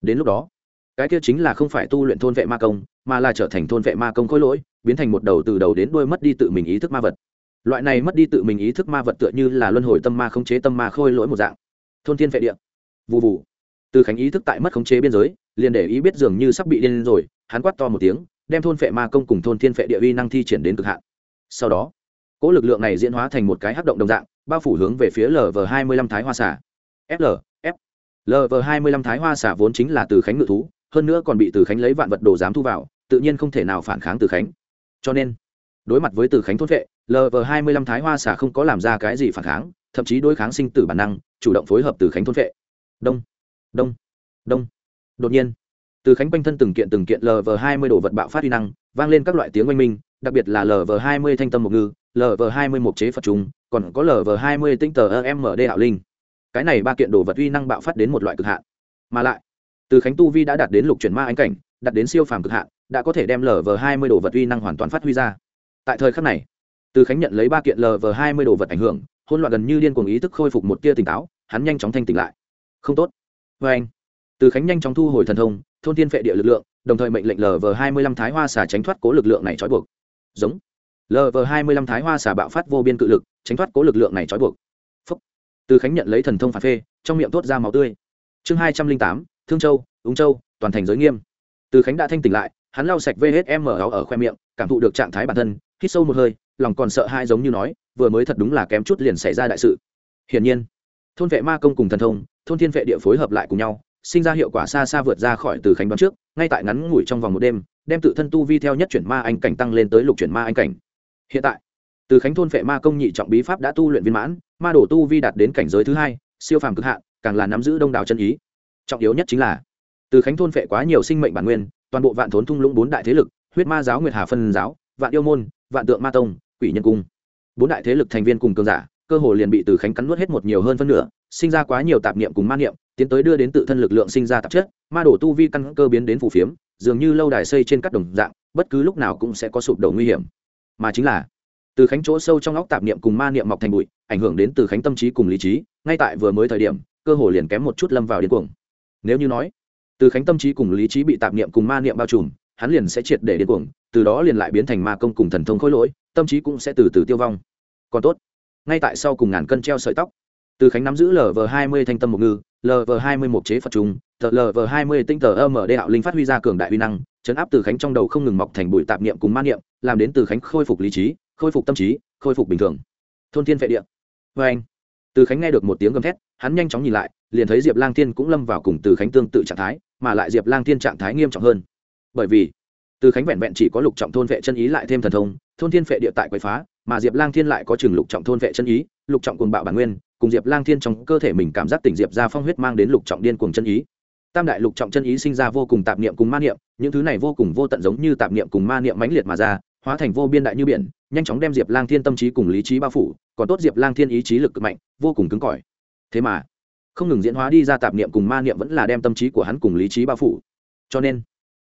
Đến lúc đó, cái kia chính là không phải tu luyện thôn vệ ma công, mà là trở thành thôn vệ ma công khối lỗi, biến thành một đầu từ đầu đến đuôi mất đi tự mình ý thức ma vật. Loại này mất đi tự mình ý thức ma vật tựa như là luân hồi tâm ma khống chế tâm ma khôi lỗi một dạng. Thôn thiên vệ địa. Vụ vụ từ khánh ý thức tại mất khống chế biên giới liền để ý biết dường như sắp bị điên rồi, hắn quát to một tiếng, đem thôn phệ ma công cùng thôn thiên phệ địa uy năng thi triển đến cực hạn. Sau đó, cỗ lực lượng này diễn hóa thành một cái hắc động đồng dạng, bao phủ hướng về phía lv hai mươi lăm thái hoa xả fl f. Lv hai mươi lăm thái hoa xả vốn chính là từ khánh ngự thú, hơn nữa còn bị từ khánh lấy vạn vật đồ dám thu vào, tự nhiên không thể nào phản kháng từ khánh. Cho nên, đối mặt với từ khánh thôn vệ lv hai mươi lăm thái hoa xả không có làm ra cái gì phản kháng, thậm chí đối kháng sinh tử bản năng, chủ động phối hợp từ khánh thôn vệ đông đông đông đột nhiên, từ khánh quanh thân từng kiện từng kiện lv hai mươi đồ vật bạo phát uy năng, vang lên các loại tiếng oanh minh, đặc biệt là lv hai mươi thanh tâm mục ngư lv hai mươi mục chế phật trùng, còn có lv hai mươi tinh tờ md đạo linh. Cái này ba kiện đồ vật uy năng bạo phát đến một loại cực hạn. Mà lại, từ khánh tu vi đã đạt đến lục chuyển ma ánh cảnh, đạt đến siêu phàm cực hạn, đã có thể đem lv hai mươi đồ vật uy năng hoàn toàn phát huy ra. Tại thời khắc này, từ khánh nhận lấy ba kiện lv hai mươi đồ vật ảnh hưởng hôn loạn gần như điên cuồng ý thức khôi phục một tia tỉnh táo, hắn nhanh chóng thanh tỉnh lại. Không tốt. Vê anh từ khánh nhanh chóng thu hồi thần thông, thôn tiên phệ địa lực lượng, đồng thời mệnh lệnh lv hai mươi lăm thái hoa xà tránh thoát cố lực lượng này trói buộc. Giống. Lv hai mươi lăm thái hoa xà bạo phát vô biên cự lực, tránh thoát cố lực lượng này trói buộc. Phúc. từ khánh nhận lấy thần thông phản phê trong miệng tuốt ra máu tươi. Chương hai trăm linh tám, thương châu, úng châu, toàn thành giới nghiêm. Từ khánh đã thanh tỉnh lại, hắn lau sạch vhm áo ở khoe miệng, cảm thụ được trạng thái bản thân, hít sâu một hơi, lòng còn sợ hai giống như nói, vừa mới thật đúng là kém chút liền xảy ra đại sự. Hiển nhiên, thôn vệ ma công cùng thần thông, thôn thiên vệ địa phối hợp lại cùng nhau sinh ra hiệu quả xa xa vượt ra khỏi từ khánh đoán trước, ngay tại ngắn ngủi trong vòng một đêm, đem tự thân tu vi theo nhất chuyển ma anh cảnh tăng lên tới lục chuyển ma anh cảnh. Hiện tại, từ khánh thôn vệ ma công nhị trọng bí pháp đã tu luyện viên mãn, ma đổ tu vi đạt đến cảnh giới thứ hai, siêu phàm cực hạn, càng là nắm giữ đông đảo chân ý. Trọng yếu nhất chính là, từ khánh thôn vệ quá nhiều sinh mệnh bản nguyên, toàn bộ vạn thốn thung lũng bốn đại thế lực, huyết ma giáo, nguyệt hà phân giáo, vạn yêu môn, vạn tượng ma tông, quỷ nhân cung. Bốn đại thế lực thành viên cùng cường giả cơ hồ liền bị từ khánh cắn nuốt hết một nhiều hơn phân nửa, sinh ra quá nhiều tạp niệm cùng ma niệm, tiến tới đưa đến tự thân lực lượng sinh ra tạp chất, ma đổ tu vi căn cơ biến đến phù phiếm, dường như lâu đài xây trên các đồng dạng, bất cứ lúc nào cũng sẽ có sụp đổ nguy hiểm. Mà chính là, từ khánh chỗ sâu trong óc tạp niệm cùng ma niệm mọc thành bụi, ảnh hưởng đến từ khánh tâm trí cùng lý trí, ngay tại vừa mới thời điểm, cơ hồ liền kém một chút lâm vào điên cuồng. Nếu như nói, từ khánh tâm trí cùng lý trí bị tạp niệm cùng ma niệm bao trùm, hắn liền sẽ triệt để điên cuồng, từ đó liền lại biến thành ma công cùng thần thông khối lỗi, tâm trí cũng sẽ từ từ tiêu vong. Còn tốt ngay tại sau cùng ngàn cân treo sợi tóc. Từ khánh nắm giữ lv hai mươi thanh tâm một ngư lv hai mươi một chế phật trùng, tờ lv hai mươi tinh tờ md đê hạo linh phát huy ra cường đại uy năng, chấn áp từ khánh trong đầu không ngừng mọc thành bụi tạp niệm cùng ma niệm, làm đến từ khánh khôi phục lý trí, khôi phục tâm trí, khôi phục bình thường. Thôn thiên vệ địa. Vê anh, từ khánh nghe được một tiếng gầm thét, hắn nhanh chóng nhìn lại, liền thấy diệp lang thiên cũng lâm vào cùng từ khánh tương tự trạng thái, mà lại diệp lang thiên trạng thái nghiêm trọng hơn. Bởi vì từ khánh vẹn vẹn chỉ có lục trọng thôn vệ chân ý lại thêm thần thông, thôn thiên vệ địa tại quậy phá, mà diệp lang thiên lại có chừng lục trọng thôn vệ chân ý, lục trọng cuồng bạo bản nguyên, cùng diệp lang thiên trong cơ thể mình cảm giác tỉnh diệp ra phong huyết mang đến lục trọng điên cuồng chân ý. Tam đại lục trọng chân ý sinh ra vô cùng tạp niệm cùng ma niệm, những thứ này vô cùng vô tận giống như tạp niệm cùng ma niệm mãnh liệt mà ra, hóa thành vô biên đại như biển, nhanh chóng đem diệp lang thiên tâm trí cùng lý trí bao phủ, còn tốt diệp lang thiên ý chí lực cực mạnh, vô cùng cứng cỏi. Thế mà, không ngừng diễn hóa đi ra tạp niệm cùng ma niệm vẫn là đem tâm trí của hắn cùng lý trí bao phủ. Cho nên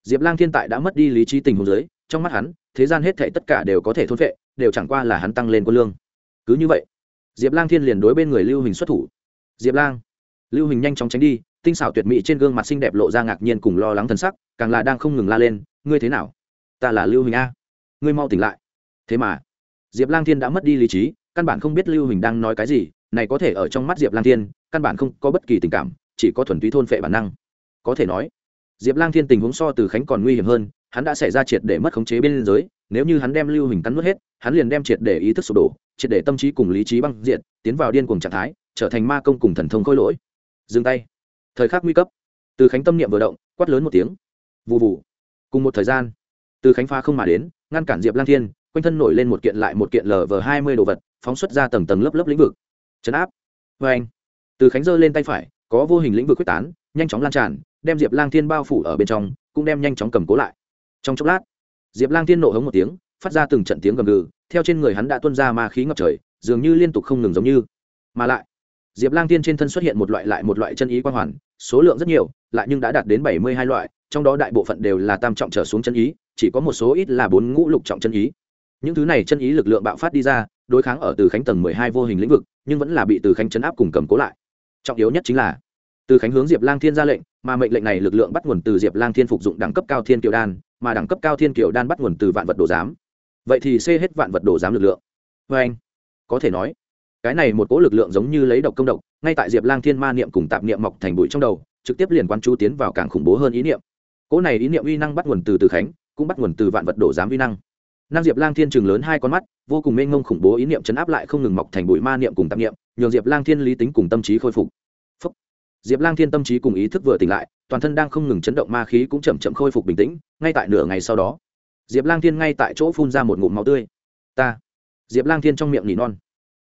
diệp lang thiên tại đã mất đi lý trí tình huống giới, trong mắt hắn, thế gian hết thể tất cả đều có thể thôn vệ đều chẳng qua là hắn tăng lên quân lương. Cứ như vậy, diệp lang thiên liền đối bên người lưu hình xuất thủ. Diệp lang. Lưu hình nhanh chóng tránh đi, tinh xảo tuyệt mỹ trên gương mặt xinh đẹp lộ ra ngạc nhiên cùng lo lắng thần sắc, càng là đang không ngừng la lên, ngươi thế nào? Ta là lưu hình a. Ngươi mau tỉnh lại. Thế mà, diệp lang thiên đã mất đi lý trí, căn bản không biết lưu hình đang nói cái gì, này có thể ở trong mắt diệp lang thiên, căn bản không có bất kỳ tình cảm, chỉ có thuần túy thôn phệ bản năng. Có thể nói diệp lang thiên tình huống so từ khánh còn nguy hiểm hơn, hắn đã xảy ra triệt để mất khống chế bên giới, nếu như hắn đem lưu hình cắn nuốt hết, hắn liền đem triệt để ý thức sụp đổ, triệt để tâm trí cùng lý trí băng diện tiến vào điên cuồng trạng thái, trở thành ma công cùng thần thông khôi lỗi. Dừng tay. Thời khắc nguy cấp. Từ khánh tâm niệm vừa động, quát lớn một tiếng. Vụ vụ cùng một thời gian, từ khánh phá không mà đến, ngăn cản diệp lang thiên, quanh thân nổi lên một kiện lại một kiện lờ vờ hai mươi đồ vật, phóng xuất ra tầng tầng lớp lớp lĩnh vực. Chấn áp. Vê anh từ khánh giơ lên tay phải, có vô hình lĩnh vực quyết tán, nhanh chóng lan tràn đem diệp lang thiên bao phủ ở bên trong, cũng đem nhanh chóng cầm cố lại. Trong chốc lát, diệp lang thiên nộ hống một tiếng, phát ra từng trận tiếng gầm gừ, theo trên người hắn đã tuân ra ma khí ngập trời, dường như liên tục không ngừng giống như. Mà lại, diệp lang thiên trên thân xuất hiện một loại lại một loại chân ý quan hoàn, số lượng rất nhiều, lại nhưng đã đạt đến bảy mươi hai loại, trong đó đại bộ phận đều là tam trọng trở xuống chân ý, chỉ có một số ít là bốn ngũ lục trọng chân ý. Những thứ này chân ý lực lượng bạo phát đi ra, đối kháng ở từ khánh tầng mười hai vô hình lĩnh vực, nhưng vẫn là bị từ khánh chấn áp cùng cầm cố lại. Trọng yếu nhất chính là từ khánh hướng diệp lang thiên ra lệnh, mà mệnh lệnh này lực lượng bắt nguồn từ diệp lang thiên phục dụng đẳng cấp cao thiên kiều đan, mà đẳng cấp cao thiên kiều đan bắt nguồn từ vạn vật đồ giám. Vậy thì xê hết vạn vật đồ giám lực lượng. Vê anh, có thể nói, cái này một cỗ lực lượng giống như lấy độc công độc, ngay tại diệp lang thiên ma niệm cùng tạp niệm mọc thành bụi trong đầu, trực tiếp liền quan chú tiến vào càng khủng bố hơn ý niệm. Cỗ này ý niệm uy năng bắt nguồn từ từ khánh, cũng bắt nguồn từ vạn vật đồ giám uy năng. Năng diệp lang thiên trường lớn hai con mắt, vô cùng mênh mông khủng bố ý niệm chấn áp lại không ngừng mọc thành bụi ma niệm cùng tạp niệm, nhường diệp lang thiên lý tính cùng tâm trí khôi phục diệp lang thiên tâm trí cùng ý thức vừa tỉnh lại, toàn thân đang không ngừng chấn động ma khí cũng chậm chậm khôi phục bình tĩnh, ngay tại nửa ngày sau đó, diệp lang thiên ngay tại chỗ phun ra một ngụm máu tươi. Ta. Diệp lang thiên trong miệng nỉ non.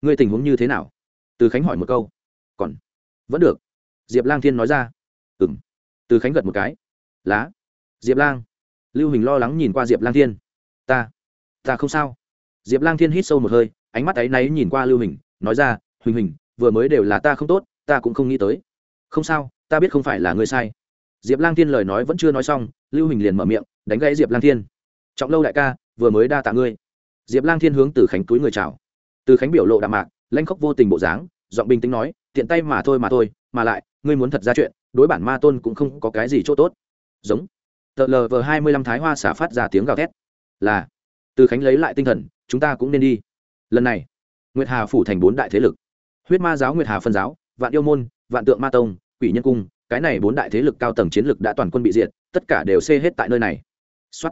Ngươi tình huống như thế nào? Từ khánh hỏi một câu. Còn vẫn được. Diệp lang thiên nói ra. Ừ m từ khánh gật một cái. Lá. Diệp lang. Lưu hình lo lắng nhìn qua diệp lang thiên. Ta ta không sao. Diệp lang thiên hít sâu một hơi, ánh mắt áy náy nhìn qua lưu hình nói ra, huỳnh huỳnh, vừa mới đều là ta không tốt, ta cũng không nghĩ tới không sao, ta biết không phải là ngươi sai. Diệp lang thiên lời nói vẫn chưa nói xong, lưu hình liền mở miệng, đánh gãy diệp lang thiên. Trọng lâu đại ca, vừa mới đa tạ ngươi. Diệp lang thiên hướng từ khánh túi người chào. Từ khánh biểu lộ đạm mạc lanh khóc vô tình bộ dáng, giọng bình tĩnh nói, tiện tay mà thôi mà thôi, mà lại, ngươi muốn thật ra chuyện, đối bản ma tôn cũng không có cái gì chỗ tốt. Giống. Tờ lờ vờ hai mươi lăm thái hoa xả phát ra tiếng gào thét. Là. Từ khánh lấy lại tinh thần, chúng ta cũng nên đi. Lần này, nguyệt hà phủ thành bốn đại thế lực. Huyết ma giáo, nguyệt hà phân giáo, vạn yêu môn vạn tượng ma tông, quỷ nhân cung, cái này bốn đại thế lực cao tầng chiến lực đã toàn quân bị diệt, tất cả đều xê hết tại nơi này. Xuất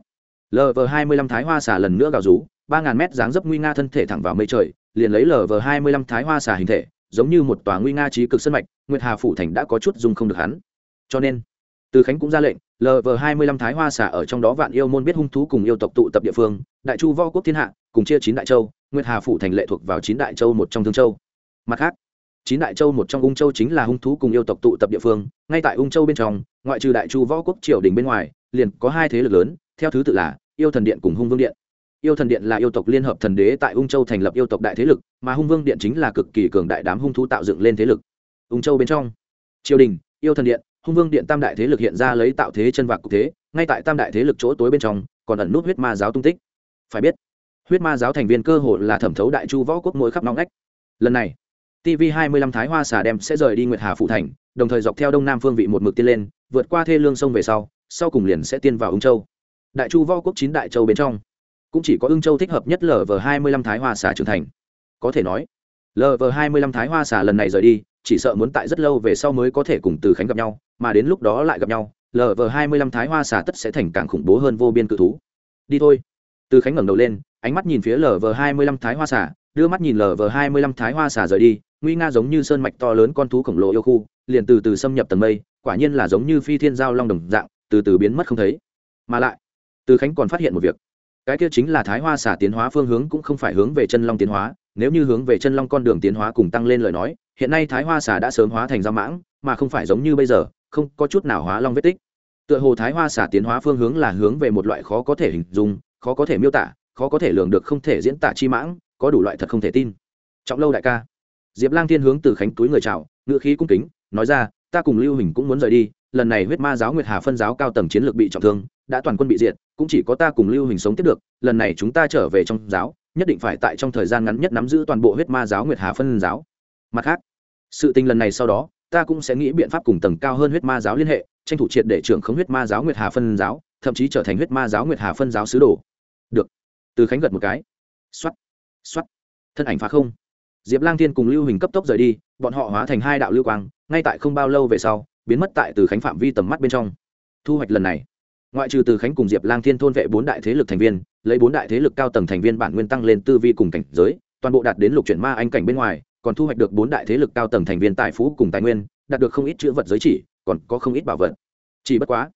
lv hai mươi lăm thái hoa xà lần nữa gào rú, ba ngàn mét dáng dấp nguy nga thân thể thẳng vào mây trời, liền lấy lv hai mươi lăm thái hoa xà hình thể, giống như một tòa nguy nga trí cực sân mạch, nguyệt hà phủ thành đã có chút dùng không được hắn. Cho nên, từ khánh cũng ra lệnh lv hai mươi lăm thái hoa xà ở trong đó vạn yêu môn biết hung thú cùng yêu tộc tụ tập địa phương, đại chu võ quốc thiên hạ, cùng chia chín đại châu, nguyệt hà phủ thành lệ thuộc vào chín đại châu một trong thương châu. Mặt khác chín đại châu một trong ung châu chính là hung thú cùng yêu tộc tụ tập địa phương, ngay tại ung châu bên trong, ngoại trừ đại chu võ quốc triều đình bên ngoài, liền có hai thế lực lớn, theo thứ tự là yêu thần điện cùng hung vương điện. Yêu thần điện là yêu tộc liên hợp thần đế tại ung châu thành lập yêu tộc đại thế lực, mà hung vương điện chính là cực kỳ cường đại đám hung thú tạo dựng lên thế lực. Ung châu bên trong, triều đình, yêu thần điện, hung vương điện tam đại thế lực hiện ra lấy tạo thế chân vạc cục thế, ngay tại tam đại thế lực chỗ tối bên trong, còn ẩn nút huyết ma giáo tung tích. Phải biết, huyết ma giáo thành viên cơ hội là thẩm thấu đại chu võ quốc mỗi khắp nóng nách. lần này tv 25 thái hoa xà đem sẽ rời đi nguyệt hà phụ thành, đồng thời dọc theo đông nam phương vị một mực tiên lên, vượt qua thê lương sông về sau sau cùng liền sẽ tiên vào ung châu. Đại chu võ quốc chín đại châu bên trong, cũng chỉ có Ung châu thích hợp nhất lv 25 thái hoa xà trưởng thành. Có thể nói lv 25 thái hoa xà lần này rời đi, chỉ sợ muốn tại rất lâu về sau mới có thể cùng từ khánh gặp nhau, mà đến lúc đó lại gặp nhau lv 25 thái hoa xà tất sẽ thành càng khủng bố hơn vô biên cự thú. Đi thôi. Từ khánh ngẩng đầu lên, ánh mắt nhìn phía lv 25 thái hoa xà, đưa mắt nhìn lv 25 thái hoa xà rời đi nguy nga giống như sơn mạch to lớn con thú khổng lồ yêu khu, liền từ từ xâm nhập tầng mây, quả nhiên là giống như phi thiên giao long đồng dạng, từ từ biến mất không thấy. Mà lại, từ khánh còn phát hiện một việc. Cái kia chính là thái hoa Xả tiến hóa phương hướng cũng không phải hướng về chân long tiến hóa, nếu như hướng về chân long con đường tiến hóa cùng tăng lên lời nói, hiện nay thái hoa Xả đã sớm hóa thành giao mãng, mà không phải giống như bây giờ, không có chút nào hóa long vết tích. Tựa hồ thái hoa Xả tiến hóa phương hướng là hướng về một loại khó có thể hình dung, khó có thể miêu tả, khó có thể lường được không thể diễn tả chi mãng, có đủ loại thật không thể tin. Trọng lâu đại ca diệp lang thiên hướng từ khánh túi người chào ngựa khí cung kính, nói ra, ta cùng lưu hình cũng muốn rời đi, lần này huyết ma giáo nguyệt hà phân giáo cao tầng chiến lược bị trọng thương, đã toàn quân bị diệt, cũng chỉ có ta cùng lưu hình sống tiếp được, lần này chúng ta trở về trong giáo, nhất định phải tại trong thời gian ngắn nhất nắm giữ toàn bộ huyết ma giáo nguyệt hà phân giáo. Mặt khác, sự tình lần này sau đó, ta cũng sẽ nghĩ biện pháp cùng tầng cao hơn huyết ma giáo liên hệ, tranh thủ triệt để trưởng khống huyết ma giáo nguyệt hà phân giáo, thậm chí trở thành huyết ma giáo nguyệt hà phân giáo sứ đồ. Được. Từ khánh gật một cái. X o á t x o á t thân ảnh phá không diệp lang thiên cùng lưu hình cấp tốc rời đi, bọn họ hóa thành hai đạo lưu quang, ngay tại không bao lâu về sau, biến mất tại từ khánh phạm vi tầm mắt bên trong. Thu hoạch lần này, ngoại trừ từ khánh cùng diệp lang thiên thôn vệ bốn đại thế lực thành viên, lấy bốn đại thế lực cao tầng thành viên bản nguyên tăng lên tư vi cùng cảnh giới, toàn bộ đạt đến lục chuyển ma anh cảnh bên ngoài, còn thu hoạch được bốn đại thế lực cao tầng thành viên tài phú cùng tài nguyên, đạt được không ít chữ vật giới chỉ, còn có không ít bảo vật. Chỉ bất quá,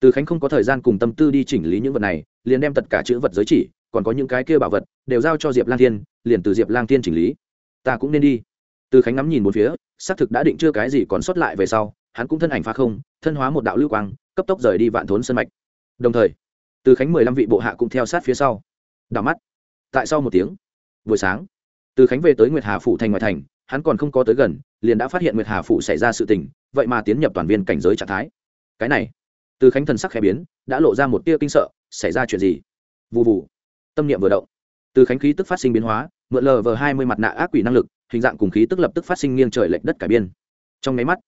từ khánh không có thời gian cùng tâm tư đi chỉnh lý những vật này, liền đem tất cả chữ vật giới chỉ, còn có những cái kia bảo vật, đều giao cho diệp lang thiên, liền từ diệp lang thiên chỉnh lý ta cũng nên đi. Từ khánh ngắm nhìn một phía, xác thực đã định chưa cái gì còn sót lại về sau, hắn cũng thân ảnh phá không, thân hóa một đạo lưu quang, cấp tốc rời đi vạn thốn sân mạch. Đồng thời, từ khánh mười lăm vị bộ hạ cũng theo sát phía sau. Đảo mắt. Tại sau một tiếng, buổi sáng, từ khánh về tới nguyệt hà phủ thành ngoại thành, hắn còn không có tới gần, liền đã phát hiện nguyệt hà phủ xảy ra sự tình, vậy mà tiến nhập toàn viên cảnh giới trạng thái. Cái này, từ khánh thần sắc khẽ biến, đã lộ ra một tia kinh sợ, xảy ra chuyện gì? Vụ vụ tâm niệm vừa động, từ khánh khí tức phát sinh biến hóa mượn lờ vờ hai mươi mặt nạ ác quỷ năng lực, hình dạng cùng khí tức lập tức phát sinh nghiêng trời lệch đất cả biên. Trong máy mắt,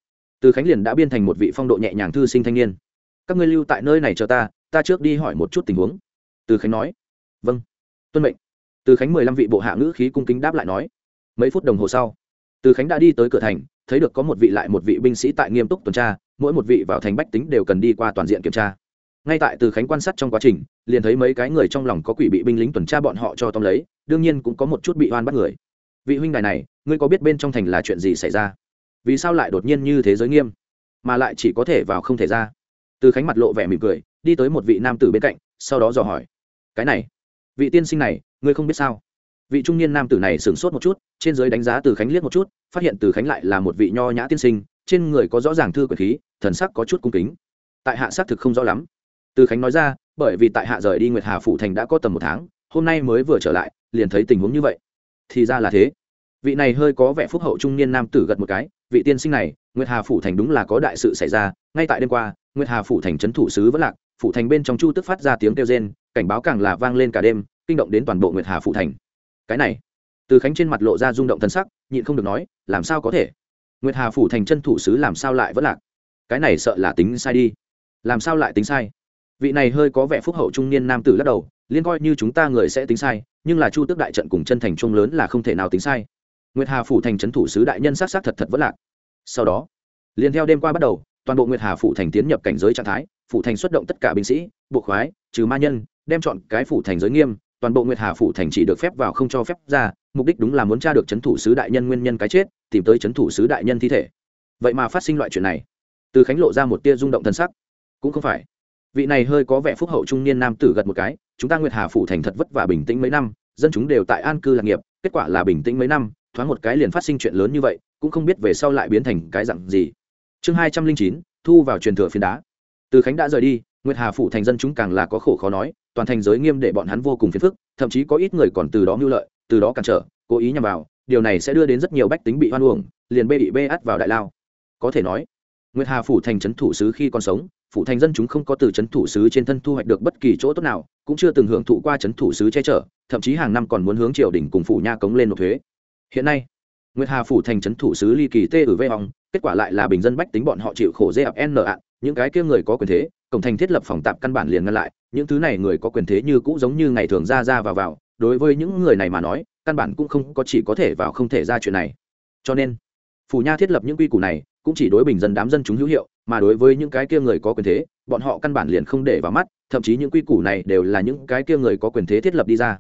từ khánh liền đã biên thành một vị phong độ nhẹ nhàng thư sinh thanh niên. Các ngươi lưu tại nơi này chờ ta ta trước đi hỏi một chút tình huống. Từ khánh nói. Vâng tuân mệnh. Từ khánh mười lăm vị bộ hạ ngữ khí cung kính đáp lại nói. Mấy phút đồng hồ sau, từ khánh đã đi tới cửa thành, thấy được có một vị lại một vị binh sĩ tại nghiêm túc tuần tra, mỗi một vị vào thành bách tính đều cần đi qua toàn diện kiểm tra. Ngay tại từ khánh quan sát trong quá trình, liền thấy mấy cái người trong lòng có quỷ bị binh lính tuần tra bọn họ cho tóm lấy đương nhiên cũng có một chút bị oan bắt người. Vị huynh đài này, ngươi có biết bên trong thành là chuyện gì xảy ra? Vì sao lại đột nhiên như thế giới nghiêm? Mà lại chỉ có thể vào không thể ra. Từ khánh mặt lộ vẻ mỉm cười, đi tới một vị nam tử bên cạnh, sau đó dò hỏi. Cái này, vị tiên sinh này, ngươi không biết sao? Vị trung niên nam tử này sửng sốt một chút, trên giới đánh giá từ khánh liếc một chút, phát hiện từ khánh lại là một vị nho nhã tiên sinh, trên người có rõ ràng thư quyền khí, thần sắc có chút cung kính. Tại hạ xác thực không rõ lắm. Từ khánh nói ra, bởi vì tại hạ rời đi nguyệt hà phủ thành đã có tầm một tháng, hôm nay mới vừa trở lại liền thấy tình huống như vậy. Thì ra là thế. Vị này hơi có vẻ phúc hậu trung niên nam tử gật một cái, vị tiên sinh này, nguyệt hà phủ thành đúng là có đại sự xảy ra, ngay tại đêm qua, nguyệt hà phủ thành trấn thủ sứ vẫn lạc, phủ thành bên trong chu tức phát ra tiếng kêu rên, cảnh báo càng là vang lên cả đêm, kinh động đến toàn bộ nguyệt hà phủ thành. Cái này, từ khánh trên mặt lộ ra rung động thân sắc, nhịn không được nói, làm sao có thể? Nguyệt hà phủ thành chân thủ sứ làm sao lại vẫn lạc? Cái này sợ là tính sai đi. Làm sao lại tính sai? Vị này hơi có vẻ phúc hậu trung niên nam tử lắc đầu liên coi như chúng ta người sẽ tính sai, nhưng là chu tước đại trận cùng chân thành trung lớn là không thể nào tính sai. Nguyệt hà phủ thành trấn thủ sứ đại nhân s á t s á t thật thật vất lạc. Sau đó, liền theo đêm qua bắt đầu, toàn bộ nguyệt hà phủ thành tiến nhập cảnh giới trạng thái, phủ thành xuất động tất cả binh sĩ, bộ khoái, trừ ma nhân, đem chọn cái phủ thành giới nghiêm, toàn bộ nguyệt hà phủ thành chỉ được phép vào không cho phép ra, mục đích đúng là muốn tra được c h ấ n thủ sứ đại nhân nguyên nhân cái chết, tìm tới c h ấ n thủ sứ đại nhân thi thể. Vậy mà phát sinh loại chuyện này. Từ khánh lộ ra một tia rung động thân sắc. Cũng không phải. Vị này hơi có vẻ phúc hậu trung niên nam tử gật một cái chúng ta nguyệt hà phủ thành thật vất vả bình tĩnh mấy năm, dân chúng đều tại an cư lạc nghiệp, kết quả là bình tĩnh mấy năm, thoáng một cái liền phát sinh chuyện lớn như vậy, cũng không biết về sau lại biến thành cái dặn gì. Chương hai trăm linh chín, thu vào truyền thừa phiến đá. Từ khánh đã rời đi, nguyệt hà phủ thành dân chúng càng là có khổ khó nói, toàn thành giới nghiêm để bọn hắn vô cùng phiền phức, thậm chí có ít người còn từ đó mưu lợi, từ đó cản trở, cố ý nhằm vào, điều này sẽ đưa đến rất nhiều bách tính bị hoan uổng, liền bê bị bê ắt vào đại lao. Có thể nói, nguyệt hà phủ thành trấn thủ sứ khi còn sống phủ thành dân chúng không có từ trấn thủ sứ trên thân thu hoạch được bất kỳ chỗ tốt nào, cũng chưa từng hưởng thụ qua trấn thủ sứ che chở, thậm chí hàng năm còn muốn hướng triều đình cùng phủ nha cống lên nộp thuế. Hiện nay, nguyệt hà phủ thành trấn thủ sứ ly kỳ tê ở vê hòng kết quả lại là bình dân bách tính bọn họ chịu khổ dê ập n ạ, những cái kia người có quyền thế, cổng thành thiết lập phòng tạp căn bản liền ngăn lại, những thứ này người có quyền thế như cũ giống như ngày thường ra ra vào vào, đối với những người này mà nói, căn bản cũng không có chỉ có thể vào không thể ra chuyện này. Cho nên, phủ nha thiết lập những quy củ này cũng chỉ đối bình dân đám dân chúng hữu hiệu, mà đối với những cái kia người có quyền thế, bọn họ căn bản liền không để vào mắt, thậm chí những quy củ này đều là những cái kia người có quyền thế thiết lập đi ra.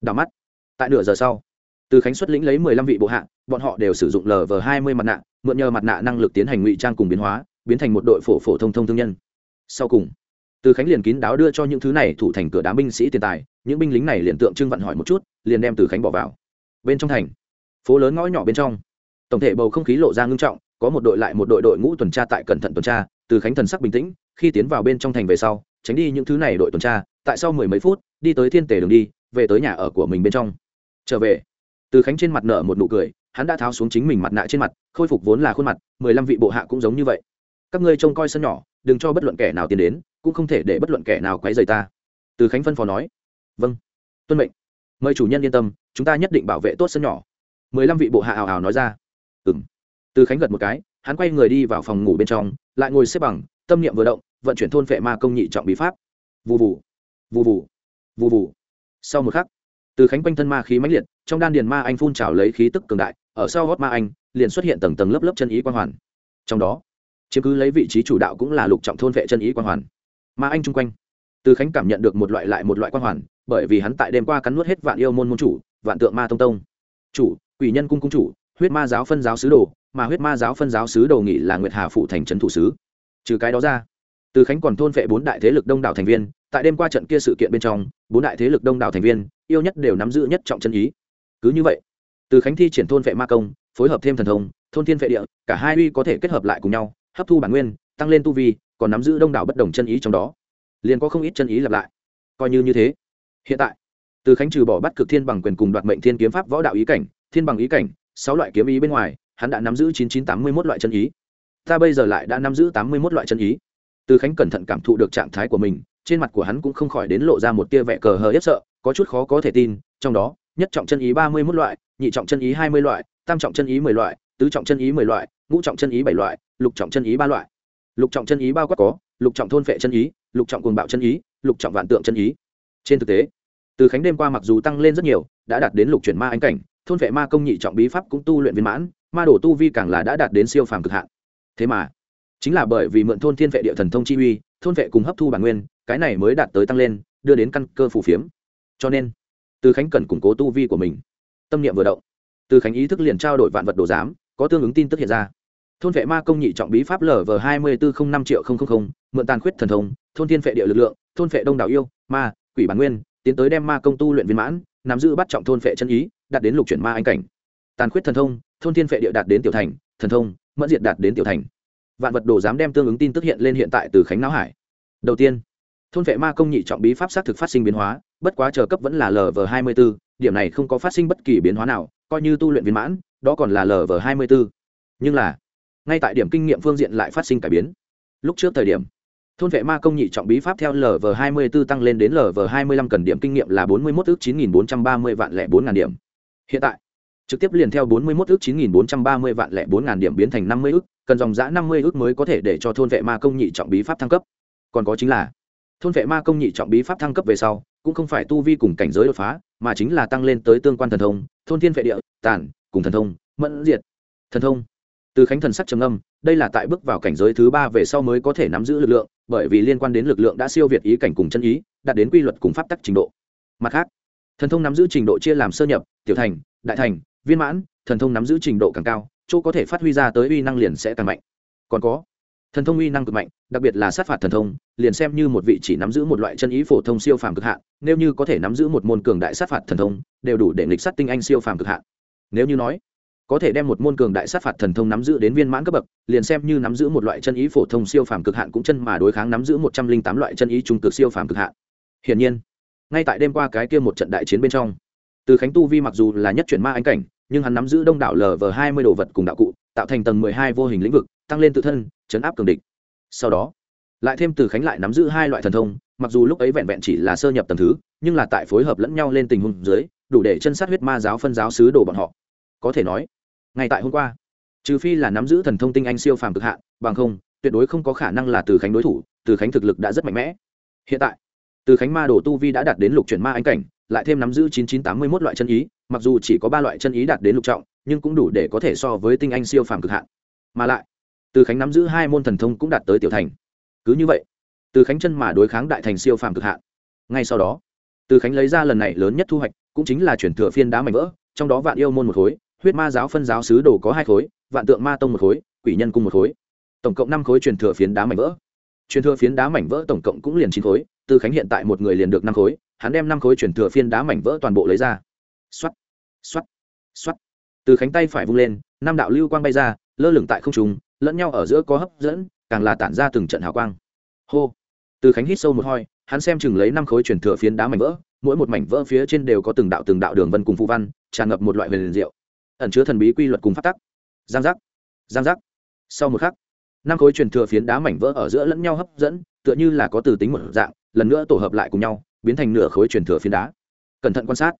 Đào mắt. Tại nửa giờ sau, từ khánh xuất lĩnh lấy mười lăm vị bộ hạ, bọn họ đều sử dụng lv hai mươi mặt nạ, mượn nhờ mặt nạ năng lực tiến hành ngụy trang cùng biến hóa, biến thành một đội phổ phổ thông thông thương nhân. Sau cùng, từ khánh liền kín đáo đưa cho những thứ này thủ thành cửa đám binh sĩ tiền tài, những binh lính này liền tượng trưng vận hỏi một chút, liền đem từ khánh bỏ vào. Bên trong thành, phố lớn ngõ nhỏ bên trong tổng thể bầu không khí lộ ra ngưng trọng, có một đội lại một đội đội ngũ tuần tra tại cẩn thận tuần tra, từ khánh thần sắc bình tĩnh, khi tiến vào bên trong thành về sau, tránh đi những thứ này đội tuần tra, tại sau mười mấy phút, đi tới thiên tề đường đi, về tới nhà ở của mình bên trong. Trở về, từ khánh trên mặt nở một nụ cười, hắn đã tháo xuống chính mình mặt nạ trên mặt, khôi phục vốn là khuôn mặt, mười lăm vị bộ hạ cũng giống như vậy. Các ngươi trông coi sân nhỏ, đừng cho bất luận kẻ nào tiến đến, cũng không thể để bất luận kẻ nào quấy rầy ta. Từ khánh phân phó nói. Vâng tuân mệnh. Mời chủ nhân yên tâm, chúng ta nhất định bảo vệ tốt sân nhỏ. Mười lăm vị bộ hạ ảo ảo nói ra ừ m từ khánh gật một cái, hắn quay người đi vào phòng ngủ bên trong, lại ngồi xếp bằng, tâm niệm vừa động, vận chuyển thôn vệ ma công nhị trọng bí pháp. Vụ vụ vụ vụ vụ vụ sau một khắc, từ khánh quanh thân ma khí mãnh liệt, trong đan điền ma anh phun trào lấy khí tức cường đại, ở sau gót ma anh, liền xuất hiện tầng tầng lớp lớp chân ý quang hoàn. Trong đó, chiếm cứ lấy vị trí chủ đạo cũng là lục trọng thôn vệ chân ý quang hoàn. Ma anh chung quanh, từ khánh cảm nhận được một loại lại một loại quang hoàn, bởi vì hắn tại đêm qua cắn nuốt hết vạn yêu môn môn chủ, vạn tượng ma tông tông. Chủ, quỷ nhân cung cung chủ huyết ma giáo phân giáo sứ đồ, mà huyết ma giáo phân giáo sứ đồ nghị là nguyệt hà phụ thành trấn thủ sứ. Trừ cái đó ra, từ khánh còn thôn vệ bốn đại thế lực đông đảo thành viên, tại đêm qua trận kia sự kiện bên trong, bốn đại thế lực đông đảo thành viên, yêu nhất đều nắm giữ nhất trọng chân ý. Cứ như vậy, từ khánh thi triển thôn vệ ma công, phối hợp thêm thần thông, thôn thiên vệ địa, cả hai uy có thể kết hợp lại cùng nhau, hấp thu bản nguyên, tăng lên tu vi, còn nắm giữ đông đảo bất đồng chân ý trong đó. Liền có không ít chân ý lặp lại. Coi như như thế, hiện tại, từ khánh trừ bỏ bắt cực thiên bằng quyền cùng đoạt mệnh thiên kiếm pháp võ đạo ý cảnh, thiên bằng ý cảnh sáu loại kiếm ý bên ngoài, hắn đã nắm giữ chín chín tám mươi một loại chân ý. Ta bây giờ lại đã nắm giữ tám mươi một loại chân ý. Từ khánh cẩn thận cảm thụ được trạng thái của mình, trên mặt của hắn cũng không khỏi đến lộ ra một tia vẻ cờ hờ ép sợ, có chút khó có thể tin, trong đó, nhất trọng chân ý ba mươi mốt loại, nhị trọng chân ý hai mươi loại, tam trọng chân ý mười loại, tứ trọng chân ý mười loại, ngũ trọng chân ý bảy loại, lục trọng chân ý ba loại. Lục trọng chân ý bao quát có, lục trọng thôn phệ chân ý, lục trọng cuồng bạo chân ý, lục trọng vạn tượng chân ý. Trên thực tế, từ khánh đêm qua mặc dù tăng lên rất nhiều, đã đạt đến lục chuyển ma ánh cảnh thôn vệ ma công nhị trọng bí pháp cũng tu luyện viên mãn, ma đổ tu vi càng là đã đạt đến siêu phàm cực hạn. Thế mà, chính là bởi vì mượn thôn thiên vệ địa thần thông chi uy, thôn vệ cùng hấp thu bản nguyên, cái này mới đạt tới tăng lên, đưa đến căn cơ phù phiếm. Cho nên, từ khánh cần củng cố tu vi của mình. Tâm niệm vừa động, từ khánh ý thức liền trao đổi vạn vật đồ giám, có tương ứng tin tức hiện ra. Thôn vệ ma công nhị trọng bí pháp lv hai mươi bốn năm triệu mượn tàn khuyết thần thông, thôn thiên vệ địa lực lượng, thôn vệ đông đảo yêu, ma, quỷ bản nguyên, tiến tới đem ma công tu luyện viên mãn nắm giữ bắt trọng thôn vệ chân ý, đạt đến lục chuyển ma anh cảnh. Tàn khuyết thần thông, thôn thiên vệ địa đạt đến tiểu thành, thần thông, mẫn diệt đạt đến tiểu thành. Vạn vật đồ dám đem tương ứng tin tức hiện lên hiện tại từ khánh não hải. Đầu tiên, thôn vệ ma công nhị trọng bí pháp xác thực phát sinh biến hóa, bất quá chờ cấp vẫn là lv hai mươi b ố điểm này không có phát sinh bất kỳ biến hóa nào, coi như tu luyện viên mãn, đó còn là lv hai mươi b ố nhưng là, ngay tại điểm kinh nghiệm phương diện lại phát sinh cải biến. Lúc trước thời điểm thôn vệ ma công nhị trọng bí pháp theo lv hai mươi b ố tăng lên đến lv hai mươi lăm cần điểm kinh nghiệm là bốn mươi một ước chín nghìn bốn trăm ba mươi vạn lẻ bốn ngàn điểm. Hiện tại, trực tiếp liền theo bốn mươi một ước chín nghìn bốn trăm ba mươi vạn lẻ bốn ngàn điểm biến thành năm mươi ước, cần dòng giã năm mươi ước mới có thể để cho thôn vệ ma công nhị trọng bí pháp thăng cấp. Còn có chính là, thôn vệ ma công nhị trọng bí pháp thăng cấp về sau, cũng không phải tu vi cùng cảnh giới đột phá, mà chính là tăng lên tới tương quan thần thông, thôn thiên vệ địa, tản, cùng thần thông, mẫn diệt, thần thông từ khánh thần sắc trầm âm đây là tại bước vào cảnh giới thứ ba về sau mới có thể nắm giữ lực lượng, bởi vì liên quan đến lực lượng đã siêu việt ý cảnh cùng chân ý, đạt đến quy luật cùng pháp tắc trình độ. Mặt khác, thần thông nắm giữ trình độ chia làm sơ nhập, tiểu thành, đại thành, viên mãn, thần thông nắm giữ trình độ càng cao, chỗ có thể phát huy ra tới uy năng liền sẽ càng mạnh. Còn có, thần thông uy năng cực mạnh, đặc biệt là sát phạt thần thông, liền xem như một vị chỉ nắm giữ một loại chân ý phổ thông siêu phàm cực hạn, nếu như có thể nắm giữ một môn cường đại sát phạt thần thông, đều đủ để nghịch sát tinh anh siêu phàm cực hạn. Nếu như nói có thể đem một môn cường đại sát phạt thần thông nắm giữ đến viên mãn cấp bậc, liền xem như nắm giữ một loại chân ý phổ thông siêu phàm cực hạn cũng chân mà đối kháng nắm giữ một trăm linh tám loại chân ý trung cực siêu phàm cực hạn. Hiển nhiên, ngay tại đêm qua cái kia một trận đại chiến bên trong, từ khánh tu vi mặc dù là nhất chuyển ma ánh cảnh, nhưng hắn nắm giữ đông đảo lv hai mươi đồ vật cùng đạo cụ, tạo thành tầng mười hai vô hình lĩnh vực, tăng lên tự thân, chấn áp cường địch. Sau đó, lại thêm từ khánh lại nắm giữ hai loại thần thông, mặc dù lúc ấy vẹn vẹn chỉ là sơ nhập tầng thứ, nhưng là tại phối hợp lẫn nhau lên tình huống dưới, đủ để chân sát huyết ma giáo phân giáo sứ đồ bọn họ. Có thể nói ngay tại hôm qua, trừ phi là nắm giữ thần thông tinh anh siêu phàm cực hạn, bằng không, tuyệt đối không có khả năng là từ khánh đối thủ, từ khánh thực lực đã rất mạnh mẽ. Hiện tại, từ khánh ma đồ tu vi đã đạt đến lục chuyển ma anh cảnh, lại thêm nắm giữ chín chín tám mươi một loại chân ý, mặc dù chỉ có ba loại chân ý đạt đến lục trọng, nhưng cũng đủ để có thể so với tinh anh siêu phàm cực hạn. Mà lại, từ khánh nắm giữ hai môn thần thông cũng đạt tới tiểu thành. Cứ như vậy, từ khánh chân mà đối kháng đại thành siêu phàm cực hạn. Ngay sau đó, từ khánh lấy ra lần này lớn nhất thu hoạch, cũng chính là chuyển thừa phiên đá mảnh vỡ, trong đó vạn yêu môn một khối huyết ma giáo phân giáo sứ đồ có hai khối, vạn tượng ma tông một khối, quỷ nhân cung một khối. Tổng cộng năm khối truyền thừa phiến đá mảnh vỡ. Truyền thừa phiến đá mảnh vỡ tổng cộng cũng liền chín khối từ khánh hiện tại một người liền được năm khối, hắn đem năm khối truyền thừa phiến đá mảnh vỡ toàn bộ lấy ra. Xoắt xoắt xoắt từ khánh tay phải vung lên, năm đạo lưu quang bay ra, lơ lửng tại không trung, lẫn nhau ở giữa có hấp dẫn, càng là tản ra từng trận hào quang. Hô. Từ khánh hít sâu một hoi hắn xem chừng lấy năm khối truyền thừa phiến đá mảnh vỡ, mỗi một mảnh vỡ phía trên đều có từng đạo từng đạo đường vân cùng phụ văn, tràn ngập một loại huyền diệu ẩn chứa thần bí quy luật cùng phát tắc. Giang giác giang giác. Sau một khắc, năm khối truyền thừa phiến đá mảnh vỡ ở giữa lẫn nhau hấp dẫn, tựa như là có từ tính một dạng, lần nữa tổ hợp lại cùng nhau, biến thành nửa khối truyền thừa phiến đá. Cẩn thận quan sát,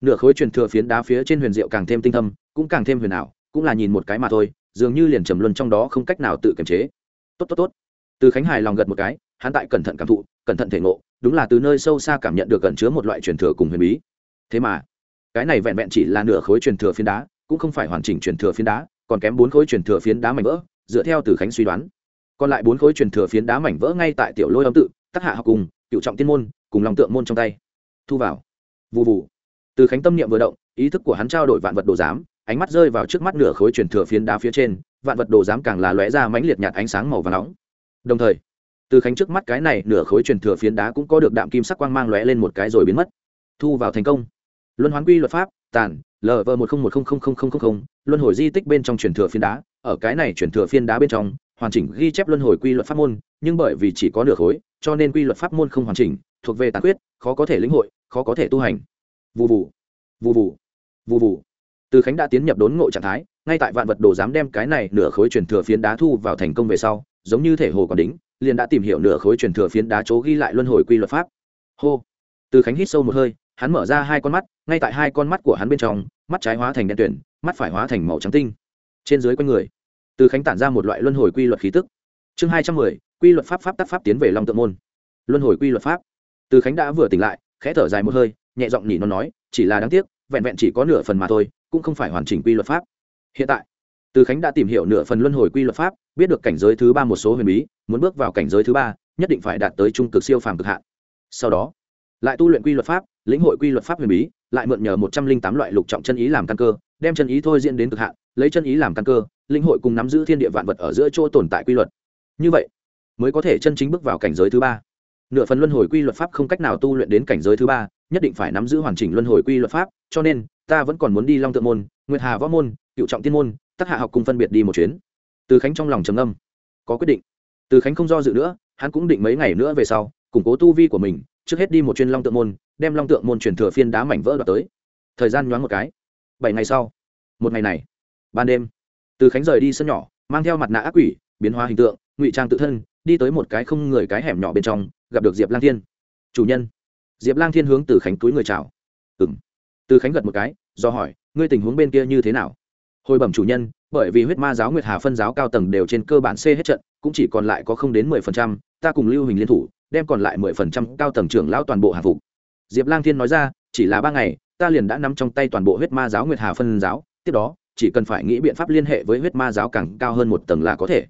nửa khối truyền thừa phiến đá phía trên huyền diệu càng thêm tinh thâm, cũng càng thêm huyền ảo, cũng là nhìn một cái mà thôi, dường như liền trầm luân trong đó không cách nào tự kiềm chế. Tốt tốt tốt. Từ khánh hài lòng gật một cái, hắn tại cẩn thận cảm thụ, cẩn thận thể ngộ, đúng là từ nơi sâu xa cảm nhận được cẩn chứa một loại truyền thừa cùng huyền bí. Thế mà, cái này vẹn vẹn chỉ là nửa khối truyền thừa phiến đá cũng không phải hoàn chỉnh truyền thừa phiến đá, còn kém bốn khối truyền thừa phiến đá mảnh vỡ, dựa theo từ khánh suy đoán. Còn lại bốn khối truyền thừa phiến đá mảnh vỡ ngay tại tiểu lôi âm tự tác hạ học cùng, cựu trọng tiên môn, cùng lòng tượng môn trong tay. Thu vào. Vụ vụ từ khánh tâm niệm vừa động, ý thức của hắn trao đổi vạn vật đồ giám, ánh mắt rơi vào trước mắt nửa khối truyền thừa phiến đá phía trên, vạn vật đồ giám càng là lóe ra mãnh liệt nhạt ánh sáng màu và nóng. Đồng thời, từ khánh trước mắt cái này nửa khối truyền thừa phiến đá cũng có được đạm kim sắc quang mang lóe lên một cái rồi biến mất. Thu vào thành công. Luân hoán quy luật pháp, tàn lv một không một không không không không không luân hồi di tích bên trong truyền thừa phiến đá. Ở cái này truyền thừa phiên đá bên trong, hoàn chỉnh ghi chép luân hồi quy luật pháp môn, nhưng bởi vì chỉ có nửa khối, cho nên quy luật pháp môn không hoàn chỉnh, thuộc về tàn quyết, khó có thể lĩnh hội, khó có thể tu hành. Vụ vụ vụ vụ vụ vụ từ khánh đã tiến nhập đốn ngộ trạng thái, ngay tại vạn vật đồ dám đem cái này nửa khối truyền thừa phiến đá thu vào thành công về sau, giống như thể hồ còn đính, liền đã tìm hiểu nửa khối truyền thừa phiến đá chỗ ghi lại luân hồi quy luật pháp. Hô. Từ khánh hít sâu một hơi hắn mở ra hai con mắt, ngay tại hai con mắt của hắn bên trong, mắt trái hóa thành đen tuyển mắt phải hóa thành màu trắng tinh. Trên dưới quanh người, từ khánh tản ra một loại luân hồi quy luật khí tức. Chương hai trăm mười, quy luật pháp pháp tác pháp tiến về long tượng môn. Luân hồi quy luật pháp. Từ khánh đã vừa tỉnh lại, khẽ thở dài một hơi, nhẹ giọng nhỉ nó nói, chỉ là đáng tiếc, vẹn vẹn chỉ có nửa phần mà thôi, cũng không phải hoàn chỉnh quy luật pháp. Hiện tại, từ khánh đã tìm hiểu nửa phần luân hồi quy luật pháp, biết được cảnh giới thứ ba một số huyền bí, muốn bước vào cảnh giới thứ ba, nhất định phải đạt tới trung cực siêu phàm cực hạn. Sau đó, lại tu luyện quy luật pháp lĩnh hội quy luật pháp huyền bí, lại mượn nhờ một trăm linh tám loại lục trọng chân ý làm căn cơ, đem chân ý thôi diễn đến cực hạn, lấy chân ý làm căn cơ, lĩnh hội cùng nắm giữ thiên địa vạn vật ở giữa chỗ tồn tại quy luật. Như vậy, mới có thể chân chính bước vào cảnh giới thứ ba. Nửa phần luân hồi quy luật pháp không cách nào tu luyện đến cảnh giới thứ ba, nhất định phải nắm giữ hoàn chỉnh luân hồi quy luật pháp, cho nên, ta vẫn còn muốn đi long tượng môn, nguyệt hà võ môn, cựu trọng tiên môn, tắc hạ học cùng phân biệt đi một chuyến. Từ khánh trong lòng trầm âm có quyết định. Từ khánh không do dự nữa, hắn cũng định mấy ngày nữa về sau, củng cố tu vi của mình trước hết đi một chuyên long tượng môn, đem long tượng môn truyền thừa phiên đá mảnh vỡ đoạt tới. Thời gian nhoáng một cái. Bảy ngày sau. Một ngày này. Ban đêm. Từ khánh rời đi sân nhỏ, mang theo mặt nạ ác quỷ, biến hóa hình tượng, ngụy trang tự thân, đi tới một cái không người cái hẻm nhỏ bên trong, gặp được diệp lang thiên. Chủ nhân. Diệp lang thiên hướng từ khánh túi người chào. Ừng từ khánh gật một cái, do hỏi, ngươi tình huống bên kia như thế nào? Hồi bẩm chủ nhân, bởi vì huyết ma giáo nguyệt hà phân giáo cao tầng đều trên cơ bản c hết trận, cũng chỉ còn lại có không đến mười phần trăm, ta cùng lưu hình liên thủ đem còn lại mười phần trăm cao tầng trưởng lão toàn bộ hạ phục. Diệp lang thiên nói ra, chỉ là ba ngày, ta liền đã nắm trong tay toàn bộ huyết ma giáo nguyệt hà phân giáo, tiếp đó, chỉ cần phải nghĩ biện pháp liên hệ với huyết ma giáo càng cao hơn một tầng là có thể.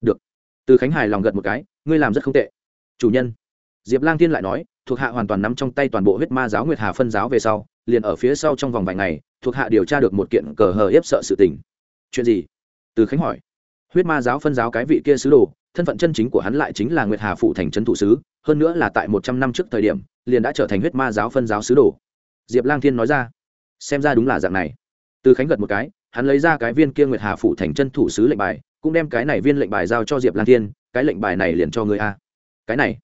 Được. Từ khánh hài lòng gật một cái, ngươi làm rất không tệ. Chủ nhân. Diệp lang thiên lại nói, thuộc hạ hoàn toàn nắm trong tay toàn bộ huyết ma giáo nguyệt hà phân giáo về sau, liền ở phía sau trong vòng vài ngày, thuộc hạ điều tra được một kiện cờ hờ hiếp sợ sự tình. Chuyện gì? Từ khánh hỏi. Huyết ma giáo phân giáo cái vị kia sứ đồ thân phận chân chính của hắn lại chính là nguyệt hà phụ thành trấn thủ sứ, hơn nữa là tại một trăm năm trước thời điểm, liền đã trở thành huyết ma giáo phân giáo sứ đồ. Diệp lang thiên nói ra, xem ra đúng là dạng này. Từ khánh gật một cái, hắn lấy ra cái viên kia nguyệt hà phụ thành chân thủ sứ lệnh bài, cũng đem cái này viên lệnh bài giao cho diệp lang thiên, cái lệnh bài này liền cho người a. Cái này.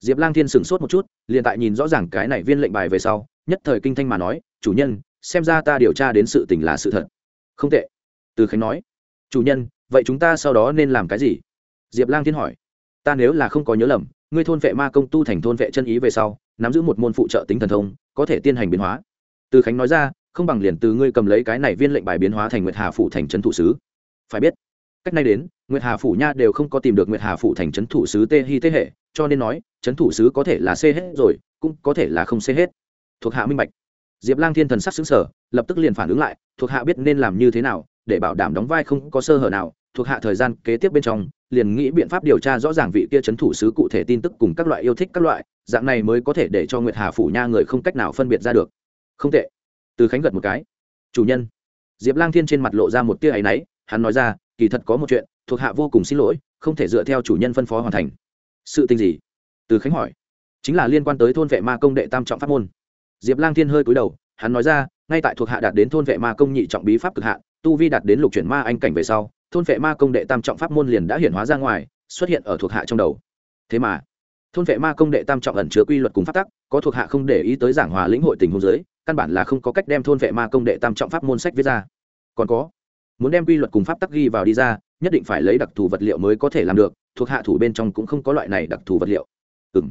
Diệp lang thiên sửng sốt một chút, liền tại nhìn rõ ràng cái này viên lệnh bài về sau, nhất thời kinh thanh mà nói, chủ nhân, xem ra ta điều tra đến sự tình là sự thật. Không tệ. Từ khánh nói. Chủ nhân, vậy chúng ta sau đó nên làm cái gì? Diệp lang thiên hỏi, ta nếu là không có nhớ lầm, ngươi thôn vệ ma công tu thành thôn vệ chân ý về sau, nắm giữ một môn phụ trợ tính thần thông, có thể tiên hành biến hóa. Từ khánh nói ra, không bằng liền từ ngươi cầm lấy cái này viên lệnh bài biến hóa thành nguyệt hà phủ thành trấn thủ sứ. Phải biết, cách nay đến, nguyệt hà phủ nha đều không có tìm được nguyệt hà phủ thành trấn thủ sứ tê hi thế hệ, cho nên nói, trấn thủ sứ có thể là c hết rồi, cũng có thể là không c hết. Thuộc hạ minh bạch. Diệp lang thiên thần sắc xứng sở lập tức liền phản ứng lại, thuộc hạ biết nên làm như thế nào để bảo đảm đóng vai không có sơ hở nào, thuộc hạ thời gian kế tiếp bên trong, liền nghĩ biện pháp điều tra rõ ràng vị kia c h ấ n thủ sứ cụ thể tin tức cùng các loại yêu thích các loại, dạng này mới có thể để cho nguyệt hà phủ nha người không cách nào phân biệt ra được. Không tệ. Từ khánh gật một cái. Chủ nhân. Diệp lang thiên trên mặt lộ ra một tia áy náy, hắn nói ra, kỳ thật có một chuyện, thuộc hạ vô cùng xin lỗi, không thể dựa theo chủ nhân phân phó hoàn thành. Sự tình gì? Từ khánh hỏi. Chính là liên quan tới thôn vệ ma công đệ tam trọng pháp môn. Diệp lang thiên hơi cúi đầu, hắn nói ra, ngay tại thuộc hạ đạt đến thôn vệ ma công nhị trọng bí pháp cực hạ tu vi đạt đến lục chuyển ma anh cảnh về sau, thôn vệ ma công đệ tam trọng pháp môn liền đã hiển hóa ra ngoài, xuất hiện ở thuộc hạ trong đầu. Thế mà, thôn vệ ma công đệ tam trọng ẩn chứa quy luật cùng pháp tắc, có thuộc hạ không để ý tới giảng hòa lĩnh hội tình huống giới căn bản là không có cách đem thôn vệ ma công đệ tam trọng pháp môn sách viết ra. Còn có, muốn đem quy luật cùng pháp tắc ghi vào đi ra, nhất định phải lấy đặc thù vật liệu mới có thể làm được, thuộc hạ thủ bên trong cũng không có loại này đặc thù vật liệu. Ừ m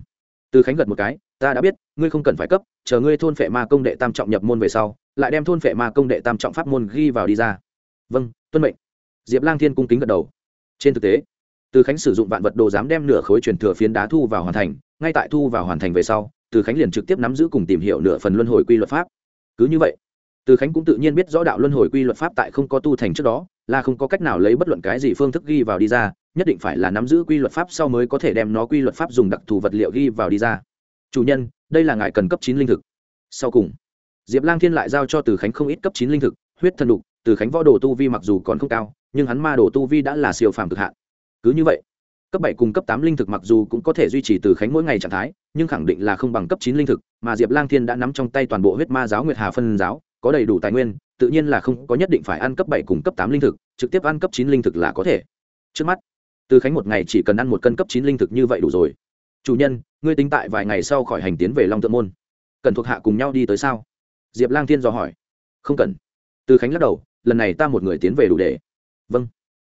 từ khánh gật một cái ta đã biết, ngươi không cần phải cấp, chờ ngươi thôn phệ ma công đệ tam trọng nhập môn về sau, lại đem thôn phệ ma công đệ tam trọng pháp môn ghi vào đi ra. Vâng tuân mệnh. Diệp lang thiên cung kính gật đầu. Trên thực tế, từ khánh sử dụng vạn vật đồ dám đem nửa khối truyền thừa phiến đá thu vào hoàn thành, ngay tại thu vào hoàn thành về sau, từ khánh liền trực tiếp nắm giữ cùng tìm hiểu nửa phần luân hồi quy luật pháp. Cứ như vậy, từ khánh cũng tự nhiên biết rõ đạo luân hồi quy luật pháp tại không có tu thành trước đó, là không có cách nào lấy bất luận cái gì phương thức ghi vào đi ra, nhất định phải là nắm giữ quy luật pháp sau mới có thể đem nó quy luật pháp dùng đặc thù vật liệu ghi vào đi ra chủ nhân, đây là ngài cần cấp chín linh thực. Sau cùng, diệp lang thiên lại giao cho từ khánh không ít cấp chín linh thực, huyết thần đục, từ khánh võ đồ tu vi mặc dù còn không cao, nhưng hắn ma đồ tu vi đã là siêu phàm cực hạn. Cứ như vậy, cấp bảy cùng cấp tám linh thực mặc dù cũng có thể duy trì từ khánh mỗi ngày trạng thái, nhưng khẳng định là không bằng cấp chín linh thực, mà diệp lang thiên đã nắm trong tay toàn bộ huyết ma giáo nguyệt hà phân giáo, có đầy đủ tài nguyên, tự nhiên là không có nhất định phải ăn cấp bảy cùng cấp tám linh thực, trực tiếp ăn cấp chín linh thực là có thể. Trước mắt, từ khánh một ngày chỉ cần ăn một cân cấp chín linh thực như vậy đủ rồi. Chủ nhân ngươi tính tại vài ngày sau khỏi hành tiến về long tượng môn. Cần thuộc hạ cùng nhau đi tới sao? Diệp lang thiên dò hỏi. Không cần. Từ khánh lắc đầu, lần này ta một người tiến về đủ để. Vâng.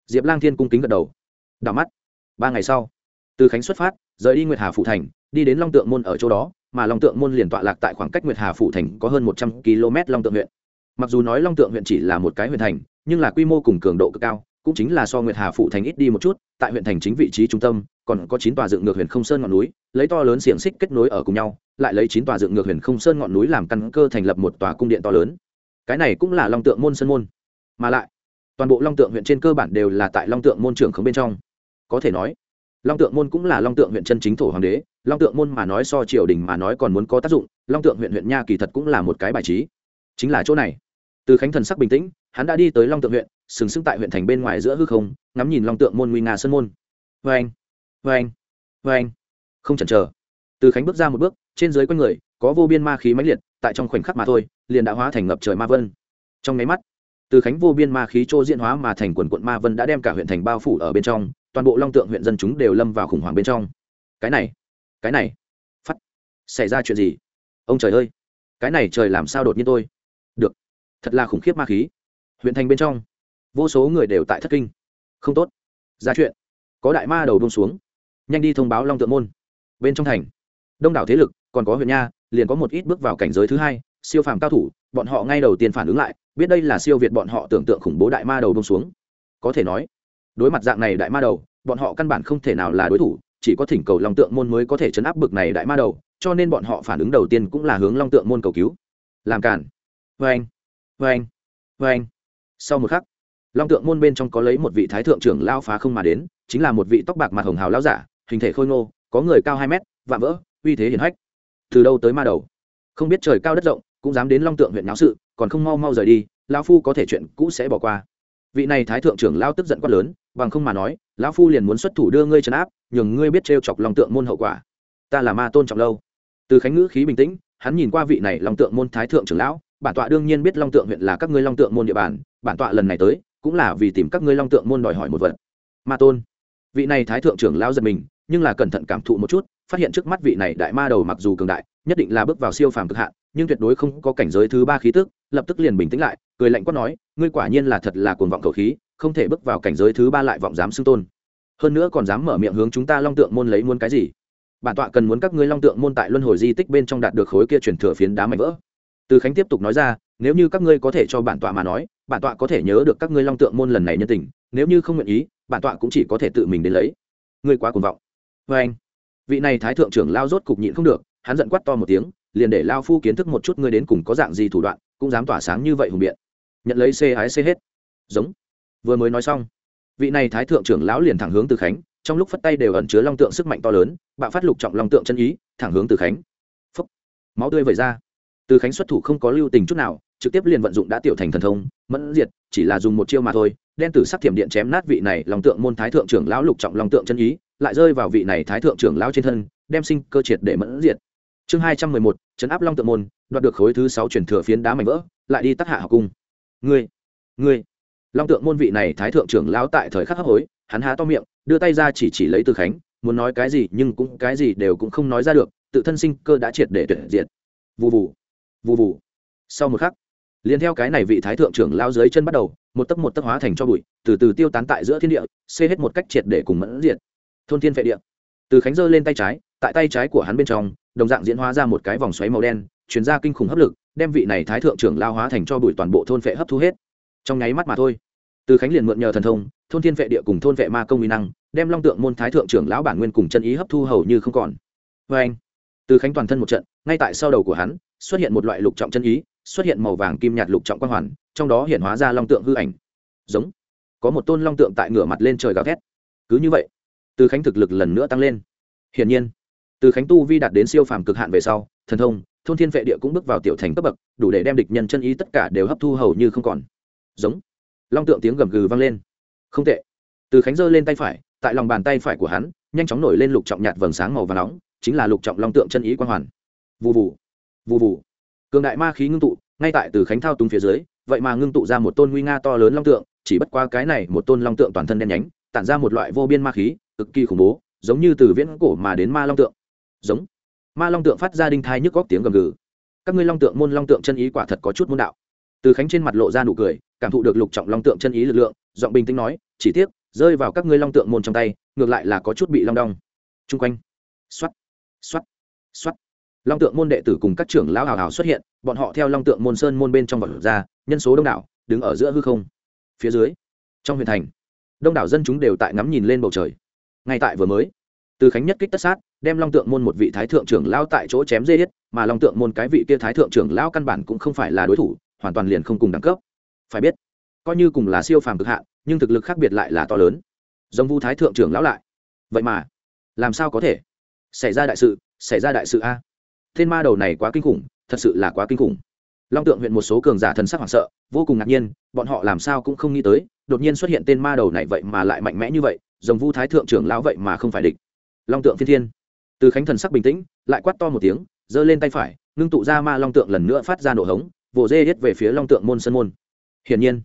Diệp lang thiên cung kính gật đầu. Đảo mắt. Ba ngày sau, từ khánh xuất phát, rời đi nguyệt hà phụ thành, đi đến long tượng môn ở chỗ đó, mà long tượng môn liền tọa lạc tại khoảng cách nguyệt hà phụ thành có hơn một trăm km long tượng huyện. Mặc dù nói long tượng huyện chỉ là một cái huyện thành, nhưng là quy mô cùng cường độ cực cao, cũng chính là so nguyệt hà phụ thành ít đi một chút, tại huyện thành chính vị trí trung tâm còn có chín tòa dựng ngược huyền không sơn ngọn núi, lấy to lớn xiềng xích kết nối ở cùng nhau, lại lấy chín tòa dựng ngược huyền không sơn ngọn núi làm căn cơ thành lập một tòa cung điện to lớn. Cái này cũng là long tượng môn sơn môn. Mà lại, toàn bộ long tượng huyện trên cơ bản đều là tại long tượng môn trưởng khống bên trong. Có thể nói, long tượng môn cũng là long tượng huyện chân chính thổ hoàng đế, long tượng môn mà nói so triều đình mà nói còn muốn có tác dụng, long tượng huyện huyện nha kỳ thật cũng là một cái bài trí. Chính là chỗ này. Từ khánh thần sắc bình tĩnh, hắn đã đi tới long tượng huyện, sừng sững tại huyện thành bên ngoài giữa hư không, ngắm nhìn long tượng môn nguy nga sơn môn. Vê anh vê anh vê anh. Không chần chờ. Từ khánh bước ra một bước, trên dưới quanh người, có vô biên ma khí mãnh liệt, tại trong khoảnh khắc mà thôi, liền đã hóa thành ngập trời ma vân. Trong nháy mắt, từ khánh vô biên ma khí trô diễn hóa mà thành quần quận ma vân đã đem cả huyện thành bao phủ ở bên trong, toàn bộ long tượng huyện dân chúng đều lâm vào khủng hoảng bên trong. Cái này cái này. Phát, xảy ra chuyện gì? Ông trời ơi, cái này trời làm sao đột nhiên tôi? Được, thật là khủng khiếp ma khí. Huyện thành bên trong, vô số người đều tại thất kinh. Không tốt. Ra chuyện. Có đại ma đầu đông xuống nhanh đi thông báo long tượng môn. Bên trong thành, đông đảo thế lực, còn có huyện nha, liền có một ít bước vào cảnh giới thứ hai, siêu phàm cao thủ, bọn họ ngay đầu tiên phản ứng lại, biết đây là siêu việt bọn họ tưởng tượng khủng bố đại ma đầu bông xuống. Có thể nói, đối mặt dạng này đại ma đầu, bọn họ căn bản không thể nào là đối thủ, chỉ có thỉnh cầu long tượng môn mới có thể chấn áp bực này đại ma đầu, cho nên bọn họ phản ứng đầu tiên cũng là hướng long tượng môn cầu cứu. Làm cản vê anh vê anh vê anh sau một khắc, long tượng môn bên trong có lấy một vị thái thượng trưởng lao phá không mà đến, chính là một vị tóc bạc mặt hồng hào lao giả hình thể khôi ngô, có người cao hai mét, vạm vỡ, uy thế hiển hách. Từ đâu tới ma đầu? Không biết trời cao đất rộng, cũng dám đến long tượng huyện náo sự, còn không mau mau rời đi lao phu có thể chuyện cũ sẽ bỏ qua. Vị này thái thượng trưởng lao tức giận quát lớn, bằng không mà nói, lão phu liền muốn xuất thủ đưa ngươi trấn áp, nhường ngươi biết trêu chọc lòng tượng môn hậu quả. Ta là ma tôn trọng lâu. Từ khánh ngữ khí bình tĩnh, hắn nhìn qua vị này long tượng môn thái thượng trưởng lão, bản tọa đương nhiên biết long tượng huyện là các ngươi long tượng môn địa bàn, bản tọa lần này tới, cũng là vì tìm các ngươi long tượng môn đòi hỏi một vật. Ma tôn. Vị này thái thượng trưởng lão giật mình nhưng là cẩn thận cảm thụ một chút, phát hiện trước mắt vị này đại ma đầu mặc dù cường đại, nhất định là bước vào siêu phàm cực hạn, nhưng tuyệt đối không có cảnh giới thứ ba khí tức, lập tức liền bình tĩnh lại, cười lạnh quát nói, ngươi quả nhiên là thật là cuồng vọng cầu khí, không thể bước vào cảnh giới thứ ba lại vọng dám xưng tôn. Hơn nữa còn dám mở miệng hướng chúng ta long tượng môn lấy muốn cái gì? Bản tọa cần muốn các ngươi long tượng môn tại luân hồi di tích bên trong đạt được khối kia truyền thừa phiến đá mạnh vỡ. Từ khánh tiếp tục nói ra, nếu như các ngươi có thể cho bản tọa mà nói, bản tọa có thể nhớ được các ngươi long tượng môn lần này nhân tình, nếu như không nguyện ý, bản tọa cũng chỉ có thể tự mình đến lấy. Ngươi quá cuồng vọng vê anh. Vị này thái thượng trưởng lao rốt cục nhịn không được, hắn giận quát to một tiếng, liền để lao phu kiến thức một chút ngươi đến cùng có dạng gì thủ đoạn, cũng dám tỏa sáng như vậy hùng biện. Nhận lấy xê hái xê hết. Giống. Vừa mới nói xong, vị này thái thượng trưởng lão liền thẳng hướng từ khánh, trong lúc phất tay đều ẩn chứa long tượng sức mạnh to lớn, bạo phát lục trọng long tượng chân ý, thẳng hướng từ khánh. Phúc máu tươi vẩy ra. Từ khánh xuất thủ không có lưu tình chút nào, trực tiếp liền vận dụng đã tiểu thành thần thông, mẫn diệt, chỉ là dùng một chiêu mà thôi, đen tử sắc thiểm điện chém nát vị này long tượng môn thái thượng trưởng lão lục trọng long tượng chân ý lại rơi vào vị này thái thượng trưởng lão trên thân đem sinh cơ triệt để mẫn diệt. Chương hai trăm mười một chấn áp long tượng môn đoạt được khối thứ sáu chuyển thừa phiến đá mảnh vỡ lại đi tắc hạ học cung. Ngươi ngươi. Long tượng môn vị này thái thượng trưởng lão tại thời khắc hấp hối hắn há to miệng đưa tay ra chỉ chỉ lấy từ khánh muốn nói cái gì nhưng cũng cái gì đều cũng không nói ra được tự thân sinh cơ đã triệt để tuyệt diệt. Vù vù, vù vù, sau một khắc liền theo cái này vị thái thượng trưởng lao dưới chân bắt đầu một tấc một tấc hóa thành cho bụi từ từ tiêu tán tại giữa thiên địa xê hết một cách triệt để cùng mẫn diệt thôn thiên vệ địa. Từ khánh giơ lên tay trái, tại tay trái của hắn bên trong, đồng dạng diễn hóa ra một cái vòng xoáy màu đen chuyển ra kinh khủng hấp lực, đem vị này thái thượng trưởng lao hóa thành cho bụi toàn bộ thôn vệ hấp thu hết. Trong nháy mắt mà thôi, từ khánh liền mượn nhờ thần thông, thôn thiên vệ địa cùng thôn vệ ma công uy năng, đem long tượng môn thái thượng trưởng lão bản nguyên cùng chân ý hấp thu hầu như không còn. Vê anh, từ khánh toàn thân một trận, ngay tại sau đầu của hắn, xuất hiện một loại lục trọng chân ý, xuất hiện màu vàng kim nhạt lục trọng quang hoàn, trong đó hiện hóa ra long tượng hư ảnh. Giống, có một tôn long tượng tại ngửa mặt lên trời gào thét. Cứ như vậy từ khánh thực lực lần nữa tăng lên. Hiển nhiên, từ khánh tu vi đạt đến siêu phàm cực hạn về sau, thần thông, thôn thiên vệ địa cũng bước vào tiểu thành cấp bậc, đủ để đem địch nhân chân ý tất cả đều hấp thu hầu như không còn. Giống. Long tượng tiếng gầm gừ vang lên. Không tệ. Từ khánh giơ lên tay phải, tại lòng bàn tay phải của hắn, nhanh chóng nổi lên lục trọng nhạt vầng sáng màu và nóng, chính là lục trọng long tượng chân ý quan hoàn. Vụ vụ vụ vụ cường đại ma khí ngưng tụ, ngay tại từ khánh thao túng phía dưới, vậy mà ngưng tụ ra một tôn nguy nga to lớn long tượng, chỉ bất qua cái này một tôn long tượng toàn thân đen nhánh tản ra một loại vô biên ma khí, cực kỳ khủng bố, giống như từ viễn cổ mà đến ma long tượng. Giống. Ma long tượng phát ra đinh thai nhức góc tiếng gầm gừ. Các ngươi long tượng môn long tượng chân ý quả thật có chút môn đạo. Từ khánh trên mặt lộ ra nụ cười, cảm thụ được lục trọng long tượng chân ý lực lượng, giọng bình tĩnh nói, chỉ tiếc, rơi vào các ngươi long tượng môn trong tay, ngược lại là có chút bị long đong. Chung quanh. Xoắt xoắt xoắt long tượng môn đệ tử cùng các trưởng lão hào hào xuất hiện, bọn họ theo long tượng môn sơn môn bên trong vật ra, nhân số đông đảo, đứng ở giữa hư không. Phía dưới. Trong huyện thành đông đảo dân chúng đều tại ngắm nhìn lên bầu trời. Ngay tại vừa mới, từ khánh nhất kích tất sát, đem long tượng môn một vị thái thượng trưởng lao tại chỗ chém dê hết, mà long tượng môn cái vị kia thái thượng trưởng lao căn bản cũng không phải là đối thủ, hoàn toàn liền không cùng đẳng cấp. Phải biết, coi như cùng là siêu phàm cực hạn, nhưng thực lực khác biệt lại là to lớn. Giống vu thái thượng trưởng lão lại. Vậy mà, làm sao có thể? Xảy ra đại sự, xảy ra đại sự a. Thiên ma đầu này quá kinh khủng, thật sự là quá kinh khủng. Long tượng huyện một số cường giả thần sắc hoảng sợ, vô cùng ngạc nhiên, bọn họ làm sao cũng không nghĩ tới đột nhiên xuất hiện tên ma đầu này vậy mà lại mạnh mẽ như vậy dòng vu thái thượng trưởng lão vậy mà không phải địch. Long tượng phiên thiên. Từ khánh thần sắc bình tĩnh, lại quát to một tiếng, giơ lên tay phải, ngưng tụ ra ma long tượng lần nữa phát ra nổ hống, vồ dê hết về phía long tượng môn sân môn. Hiển nhiên,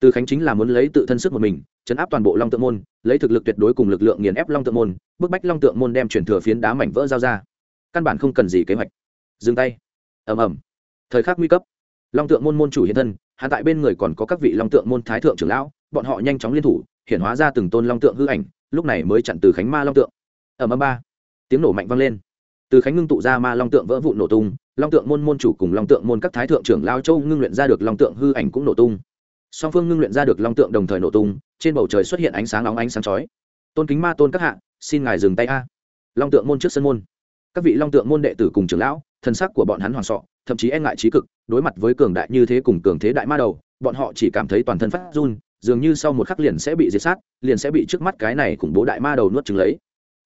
từ khánh chính là muốn lấy tự thân sức một mình, chấn áp toàn bộ long tượng môn, lấy thực lực tuyệt đối cùng lực lượng nghiền ép long tượng môn, bức bách long tượng môn đem chuyển thừa phiến đá mảnh vỡ giao ra. Căn bản không cần gì kế hoạch. Dừng tay. Ầm ầm. Thời khắc nguy cấp. Long tượng môn môn chủ hiện thân, hạ tại bên người còn có các vị long tượng môn thái thượng trưởng lão bọn họ nhanh chóng liên thủ hiện hóa ra từng tôn long tượng hư ảnh, lúc này mới chặn từ khánh ma long tượng. Ẩm âm ba. Tiếng nổ mạnh vang lên. Từ khánh ngưng tụ ra ma long tượng vỡ vụn nổ tung, long tượng môn môn chủ cùng long tượng môn các thái thượng trưởng lao châu ngưng luyện ra được long tượng hư ảnh cũng nổ tung. Song phương ngưng luyện ra được long tượng đồng thời nổ tung, trên bầu trời xuất hiện ánh sáng nóng ánh sáng chói. Tôn kính ma, tôn các hạ, xin ngài dừng tay a. Long tượng môn trước sân môn. Các vị long tượng môn đệ tử cùng trưởng lão, thân sắc của bọn hắn hoàng sọ thậm chí e ngại trí cực, đối mặt với cường đại như thế cùng cường thế đại ma đầu, bọn họ chỉ cảm thấy toàn thân phát run dường như sau một khắc liền sẽ bị diệt sát, liền sẽ bị trước mắt cái này khủng bố đại ma đầu nuốt chửng lấy.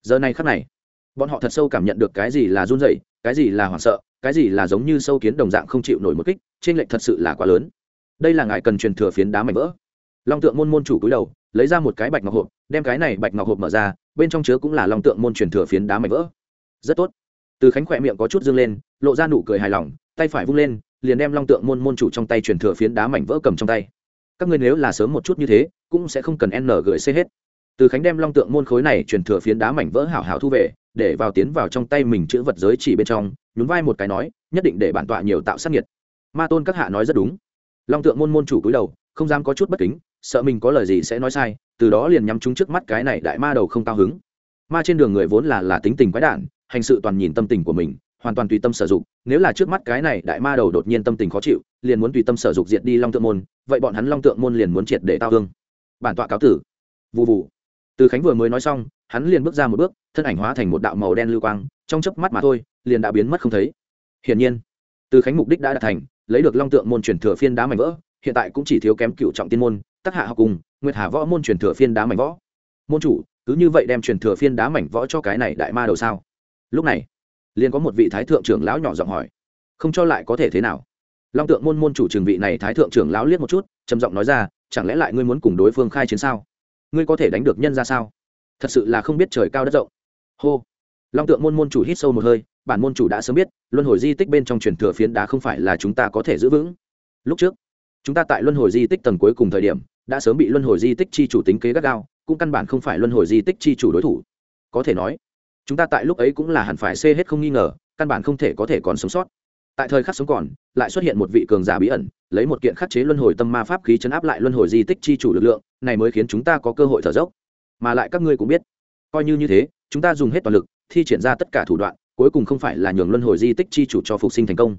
Giờ này khắc này, bọn họ thật sâu cảm nhận được cái gì là run rẩy, cái gì là hoảng sợ, cái gì là giống như sâu kiến đồng dạng không chịu nổi một kích, trên lệnh thật sự là quá lớn. Đây là ngài cần truyền thừa phiến đá mảnh vỡ. Long tượng môn môn chủ cúi đầu, lấy ra một cái bạch ngọc hộp, đem cái này bạch ngọc hộp mở ra, bên trong chứa cũng là long tượng môn truyền thừa phiến đá mảnh vỡ. Rất tốt. Từ khánh khỏe miệng có chút dương lên, lộ ra nụ cười hài lòng, tay phải vung lên, liền đem long tượng môn môn chủ trong tay truyền thừa phiến đá mảnh vỡ cầm trong tay các ngươi nếu là sớm một chút như thế, cũng sẽ không cần n gửi xe hết. Từ khánh đem long tượng môn khối này truyền thừa phiến đá mảnh vỡ hảo hảo thu về, để vào tiến vào trong tay mình chữ vật giới chỉ bên trong, nhún vai một cái nói, nhất định để bản tọa nhiều tạo sát nhiệt ma tôn các hạ nói rất đúng. Long tượng môn môn chủ cúi đầu, không dám có chút bất kính, sợ mình có lời gì sẽ nói sai, từ đó liền nhắm trúng trước mắt cái này đại ma đầu không cao hứng. Ma trên đường người vốn là là tính tình quái đản, hành sự toàn nhìn tâm tình của mình, hoàn toàn tùy tâm sử dụng, nếu là trước mắt cái này đại ma đầu đột nhiên tâm tình khó chịu liền muốn tùy tâm sở dục diệt đi long tượng môn, vậy bọn hắn long tượng môn liền muốn triệt để tao hương bản tọa cáo tử. Vụ vụ từ khánh vừa mới nói xong, hắn liền bước ra một bước, thân ảnh hóa thành một đạo màu đen lưu quang, trong chớp mắt mà thôi, liền đã biến mất không thấy. Hiển nhiên, từ khánh mục đích đã đạt thành, lấy được long tượng môn truyền thừa phiên đá mảnh vỡ, hiện tại cũng chỉ thiếu kém cựu trọng tiên môn tác hạ học cùng, nguyệt hà võ môn truyền thừa phiên đá mảnh võ môn chủ, cứ như vậy đem truyền thừa phiên đá mảnh võ cho cái này đại ma đầu sao? Lúc này, liền có một vị thái thượng trưởng lão nhỏ giọng hỏi, không cho lại có thể thế nào? Long tượng môn môn chủ trường vị này thái thượng trưởng lão liếc một chút, trầm giọng nói ra, chẳng lẽ lại ngươi muốn cùng đối phương khai chiến sao? Ngươi có thể đánh được nhân ra sao? Thật sự là không biết trời cao đất rộng. Hô. Long tượng môn môn chủ hít sâu một hơi, bản môn chủ đã sớm biết, luân hồi di tích bên trong truyền thừa phiến đá không phải là chúng ta có thể giữ vững. Lúc trước, chúng ta tại luân hồi di tích tầng cuối cùng thời điểm, đã sớm bị luân hồi di tích chi chủ tính kế gắt gao, cũng căn bản không phải luân hồi di tích chi chủ đối thủ. Có thể nói, chúng ta tại lúc ấy cũng là hẳn phải xê hết không nghi ngờ, căn bản không thể có thể còn sống sót tại thời khắc sống còn, lại xuất hiện một vị cường giả bí ẩn, lấy một kiện khắc chế luân hồi tâm ma pháp khí chấn áp lại luân hồi di tích chi chủ lực lượng, này mới khiến chúng ta có cơ hội thở dốc. Mà lại các ngươi cũng biết, coi như như thế, chúng ta dùng hết toàn lực, thi triển ra tất cả thủ đoạn, cuối cùng không phải là nhường luân hồi di tích chi chủ cho phục sinh thành công.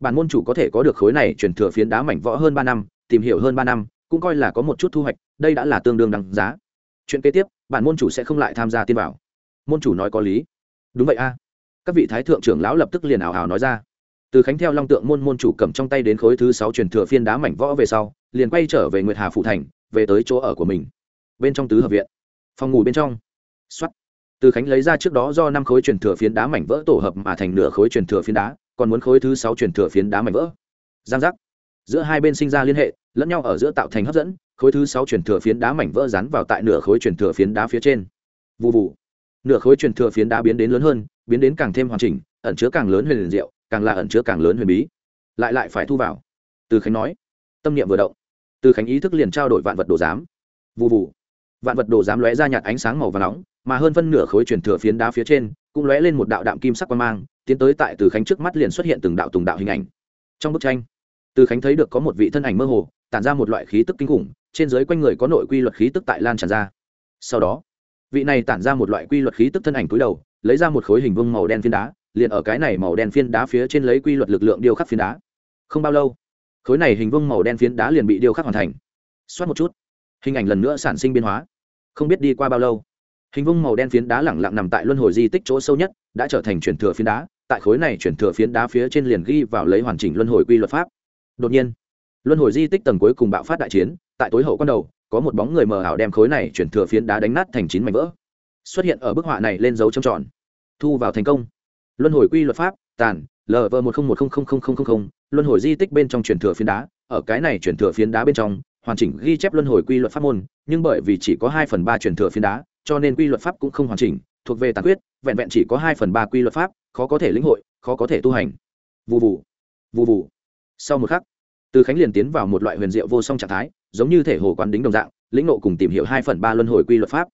Bản môn chủ có thể có được khối này chuyển thừa phiến đá mảnh võ hơn ba năm, tìm hiểu hơn ba năm, cũng coi là có một chút thu hoạch, đây đã là tương đương đằng giá. Chuyện kế tiếp, bản môn chủ sẽ không lại tham gia tiên bảo. Môn chủ nói có lý. Đúng vậy a. Các vị thái thượng trưởng lão lập tức liền ảo ảo nói ra từ khánh theo long tượng môn môn chủ cầm trong tay đến khối thứ sáu truyền thừa phiên đá mảnh võ về sau, liền quay trở về nguyệt hà phụ thành, về tới chỗ ở của mình. Bên trong tứ hợp viện. Phòng ngủ bên trong. Xuất từ khánh lấy ra trước đó do năm khối truyền thừa phiến đá mảnh vỡ tổ hợp mà thành nửa khối truyền thừa phiến đá, còn muốn khối thứ sáu truyền thừa phiến đá mảnh vỡ. Giang giác. Giữa hai bên sinh ra liên hệ, lẫn nhau ở giữa tạo thành hấp dẫn, khối thứ sáu truyền thừa phiến đá mảnh vỡ rắn vào tại nửa khối truyền thừa phiến đá phía trên. Vụ vụ nửa khối truyền thừa phiến đá biến đến lớn hơn, biến đến càng thêm hoàn chỉnh, ẩn chứa càng lớn huyền liền diệu càng là ẩn chứa càng lớn huyền bí. Lại lại phải thu vào. Từ khánh nói. Tâm niệm vừa động. Từ khánh ý thức liền trao đổi vạn vật đồ giám. Vụ vụ vạn vật đồ giám lóe ra nhạt ánh sáng màu và nóng, mà hơn phân nửa khối chuyển thừa phiến đá phía trên cũng lóe lên một đạo đạm kim sắc quan mang, tiến tới tại từ khánh trước mắt liền xuất hiện từng đạo tùng đạo hình ảnh. Trong bức tranh, từ khánh thấy được có một vị thân ảnh mơ hồ, tản ra một loại khí tức kinh khủng, trên dưới quanh người có nội quy luật khí tức tại lan tràn ra. Sau đó, vị này tản ra một loại quy luật khí tức thân ảnh cúi đầu, lấy ra một khối hình vuông màu đen phiến đá liền ở cái này màu đen phiến đá phía trên lấy quy luật lực lượng điêu khắc phiến đá. Không bao lâu, khối này hình vuông màu đen phiến đá liền bị điêu khắc hoàn thành. Xoát một chút, hình ảnh lần nữa sản sinh biến hóa. Không biết đi qua bao lâu, hình vuông màu đen phiến đá lẳng lặng nằm tại luân hồi di tích chỗ sâu nhất, đã trở thành chuyển thừa phiến đá. Tại khối này chuyển thừa phiến đá phía trên liền ghi vào lấy hoàn chỉnh luân hồi quy luật pháp. Đột nhiên, luân hồi di tích tầng cuối cùng bạo phát đại chiến. Tại tối hậu quan đầu, có một bóng người mờ ảo đem khối này chuyển thừa phiến đá đánh nát thành chín mảnh vỡ. Xuất hiện ở bức họa này lên dấu trầm tròn. Thu vào thành công luân hồi quy luật pháp, tàn lv một trăm một mươi luân hồi di tích bên trong truyền thừa phiến đá. Ở cái này truyền thừa phiến đá bên trong, hoàn chỉnh ghi chép luân hồi quy luật pháp môn, nhưng bởi vì chỉ có hai phần ba truyền thừa phiến đá, cho nên quy luật pháp cũng không hoàn chỉnh, thuộc về tàn quyết, vẹn vẹn chỉ có hai phần ba quy luật pháp, khó có thể lĩnh hội, khó có thể tu hành. Vụ vụ vụ vụ sau một khắc, từ khánh liền tiến vào một loại huyền diệu vô song trạng thái, giống như thể hồ quán đính đồng dạng, lĩnh nộ cùng tìm hiểu hai phần ba luân hồi quy luật pháp.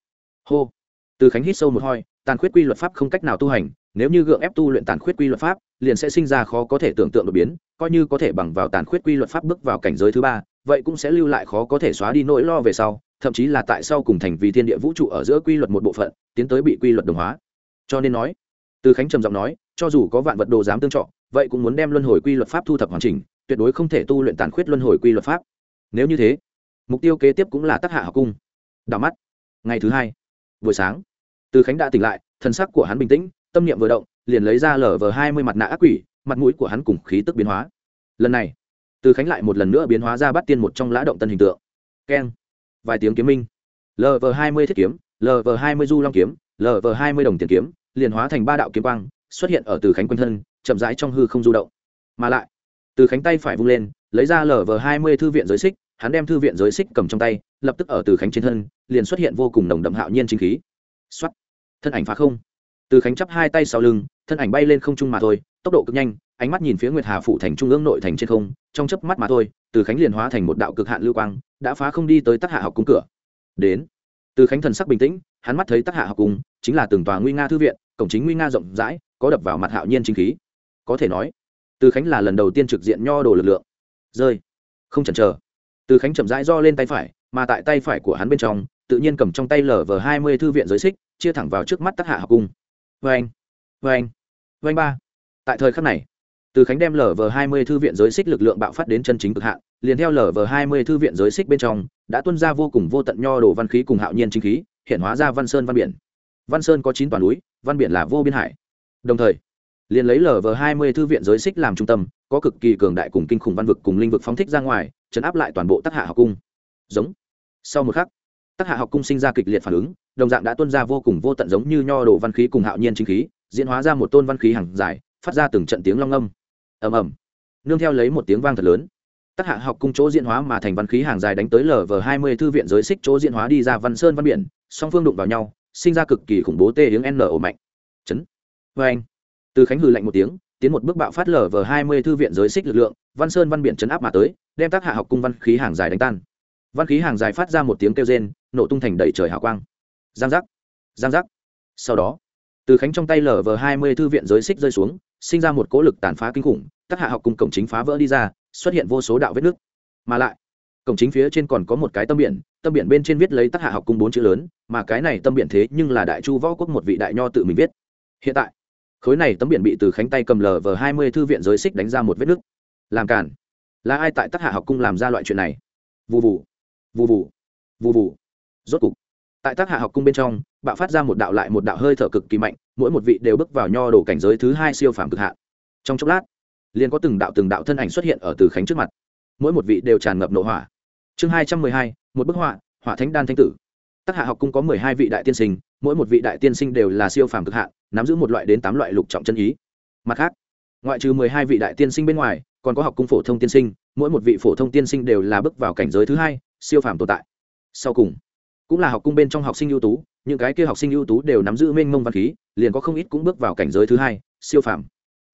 Hô. Từ khánh hít sâu một hoi tàn khuyết quy luật pháp không cách nào tu hành nếu như gượng ép tu luyện tàn khuyết quy luật pháp, liền sẽ sinh ra khó có thể tưởng tượng đột biến, coi như có thể bằng vào tàn khuyết quy luật pháp bước vào cảnh giới thứ ba, vậy cũng sẽ lưu lại khó có thể xóa đi nỗi lo về sau, thậm chí là tại sau cùng thành vì thiên địa vũ trụ ở giữa quy luật một bộ phận, tiến tới bị quy luật đồng hóa. Cho nên nói, từ khánh trầm giọng nói, cho dù có vạn vật đồ dám tương trọ vậy cũng muốn đem luân hồi quy luật pháp thu thập hoàn chỉnh, tuyệt đối không thể tu luyện tàn khuyết luân hồi quy luật pháp. Nếu như thế, mục tiêu kế tiếp cũng là tác hạ học cung. Đảo mắt. Ngày thứ hai, buổi sáng, từ khánh đã tỉnh lại, thần sắc của hắn bình tĩnh tâm niệm vừa động, liền lấy ra lở vờ hai mươi mặt nạ ác quỷ, mặt mũi của hắn cùng khí tức biến hóa. Lần này, từ khánh lại một lần nữa biến hóa ra bắt tiên một trong lã động tân hình tượng. Keng. Vài tiếng kiếm minh. Lv hai mươi thiết kiếm lv hai mươi du long kiếm lv hai mươi đồng tiền kiếm, liền hóa thành ba đạo kiếm quang, xuất hiện ở từ khánh quân thân, chậm rãi trong hư không du động. Mà lại, từ khánh tay phải vung lên, lấy ra lv hai mươi thư viện giới xích, hắn đem thư viện giới xích cầm trong tay, lập tức ở từ khánh trên thân, liền xuất hiện vô cùng nồng đậm hạo nhiên chính khí. Xuất thân ảnh phá không từ khánh chắp hai tay sau lưng, thân ảnh bay lên không trung mà thôi, tốc độ cực nhanh, ánh mắt nhìn phía nguyệt hà phủ thành trung ương nội thành trên không, trong chớp mắt mà thôi, từ khánh liền hóa thành một đạo cực hạn lưu quang, đã phá không đi tới tác hạ học cung cửa. Đến, từ khánh thần sắc bình tĩnh, hắn mắt thấy tác hạ học cung, chính là từng tòa nguy nga thư viện, cổng chính nguy nga rộng rãi, có đập vào mặt hạo nhiên chính khí. Có thể nói, từ khánh là lần đầu tiên trực diện nho đồ lực lượng. Rơi, không chần chờ. Từ khánh chậm rãi do lên tay phải, mà tại tay phải của hắn bên trong, tự nhiên cầm trong tay lở vờ hai mươi thư viện giới xích, chia thẳng vào trước mắt tác hạ học cung vê anh. Vê anh. Vê anh ba. Tại thời khắc này, từ khánh đem lở vờ hai mươi thư viện giới xích lực lượng bạo phát đến chân chính cực hạn, liền theo lở vờ hai mươi thư viện giới xích bên trong, đã tuân ra vô cùng vô tận nho đồ văn khí cùng hạo nhiên chính khí, hiện hóa ra văn sơn văn biển. Văn sơn có chín toàn núi, văn biển là vô biên hải. Đồng thời, liền lấy lở vờ hai mươi thư viện giới xích làm trung tâm, có cực kỳ cường đại cùng kinh khủng văn vực cùng linh vực phóng thích ra ngoài, chấn áp lại toàn bộ tác hạ học cung. Giống. Sau một khắc tác hạ học cung sinh ra kịch liệt phản ứng đồng dạng đã tuân ra vô cùng vô tận giống như nho đồ văn khí cùng hạo nhiên chính khí, diễn hóa ra một tôn văn khí hàng dài, phát ra từng trận tiếng long âm ầm ầm. Nương theo lấy một tiếng vang thật lớn. Tác hạ học cung chỗ diễn hóa mà thành văn khí hàng dài đánh tới lờ vờ hai mươi thư viện giới xích chỗ diễn hóa đi ra văn sơn văn biển, song phương đụng vào nhau, sinh ra cực kỳ khủng bố tê tiếng n ổ mạnh. Chấn. Vê anh. Từ khánh hừ lạnh một tiếng, tiến một bước bạo phát lv hai mươi thư viện giới xích lực lượng, văn sơn văn biển chấn áp mà tới, đem tác hạ học cung văn khí hàng dài đánh tan. Văn khí hàng dài phát ra một tiếng kêu rên, nổ tung thành đầy trời hào quang giang giác. Giang giác. Sau đó, từ khánh trong tay lv hai mươi thư viện giới xích rơi xuống, sinh ra một cỗ lực tàn phá kinh khủng các hạ học cùng cổng chính phá vỡ đi ra, xuất hiện vô số đạo vết nước mà lại, cổng chính phía trên còn có một cái tâm biển tâm biển bên trên viết lấy tác hạ học cung bốn chữ lớn, mà cái này tâm biển thế nhưng là đại chu võ quốc một vị đại nho tự mình viết. Hiện tại, khối này tấm biển bị từ khánh tay cầm lv hai mươi thư viện giới xích đánh ra một vết nước làm cản là ai tại tác hạ học cung làm ra loại chuyện này? Vụ vụ vụ vụ vụ vụ rốt cục tại tác hạ học cung bên trong, bạo phát ra một đạo lại một đạo hơi thở cực kỳ mạnh, mỗi một vị đều bước vào nho đổ cảnh giới thứ hai siêu phàm cực hạ trong chốc lát, liền có từng đạo từng đạo thân ảnh xuất hiện ở từ khánh trước mặt. Mỗi một vị đều tràn ngập nội hỏa. Chương hai trăm mười hai, một bức họa họa thánh đan thanh tử. Tác hạ học cung có mười hai vị đại tiên sinh, mỗi một vị đại tiên sinh đều là siêu phàm cực hạ nắm giữ một loại đến tám loại lục trọng chân ý. Mặt khác, ngoại trừ mười hai vị đại tiên sinh bên ngoài, còn có học cung phổ thông tiên sinh, mỗi một vị phổ thông tiên sinh đều là bước vào cảnh giới thứ hai, siêu phàm tồn tại. Sau cùng cũng là học cung bên trong học sinh ưu tú, những cái kia học sinh ưu tú đều nắm giữ mênh mông văn khí, liền có không ít cũng bước vào cảnh giới thứ hai, siêu phàm.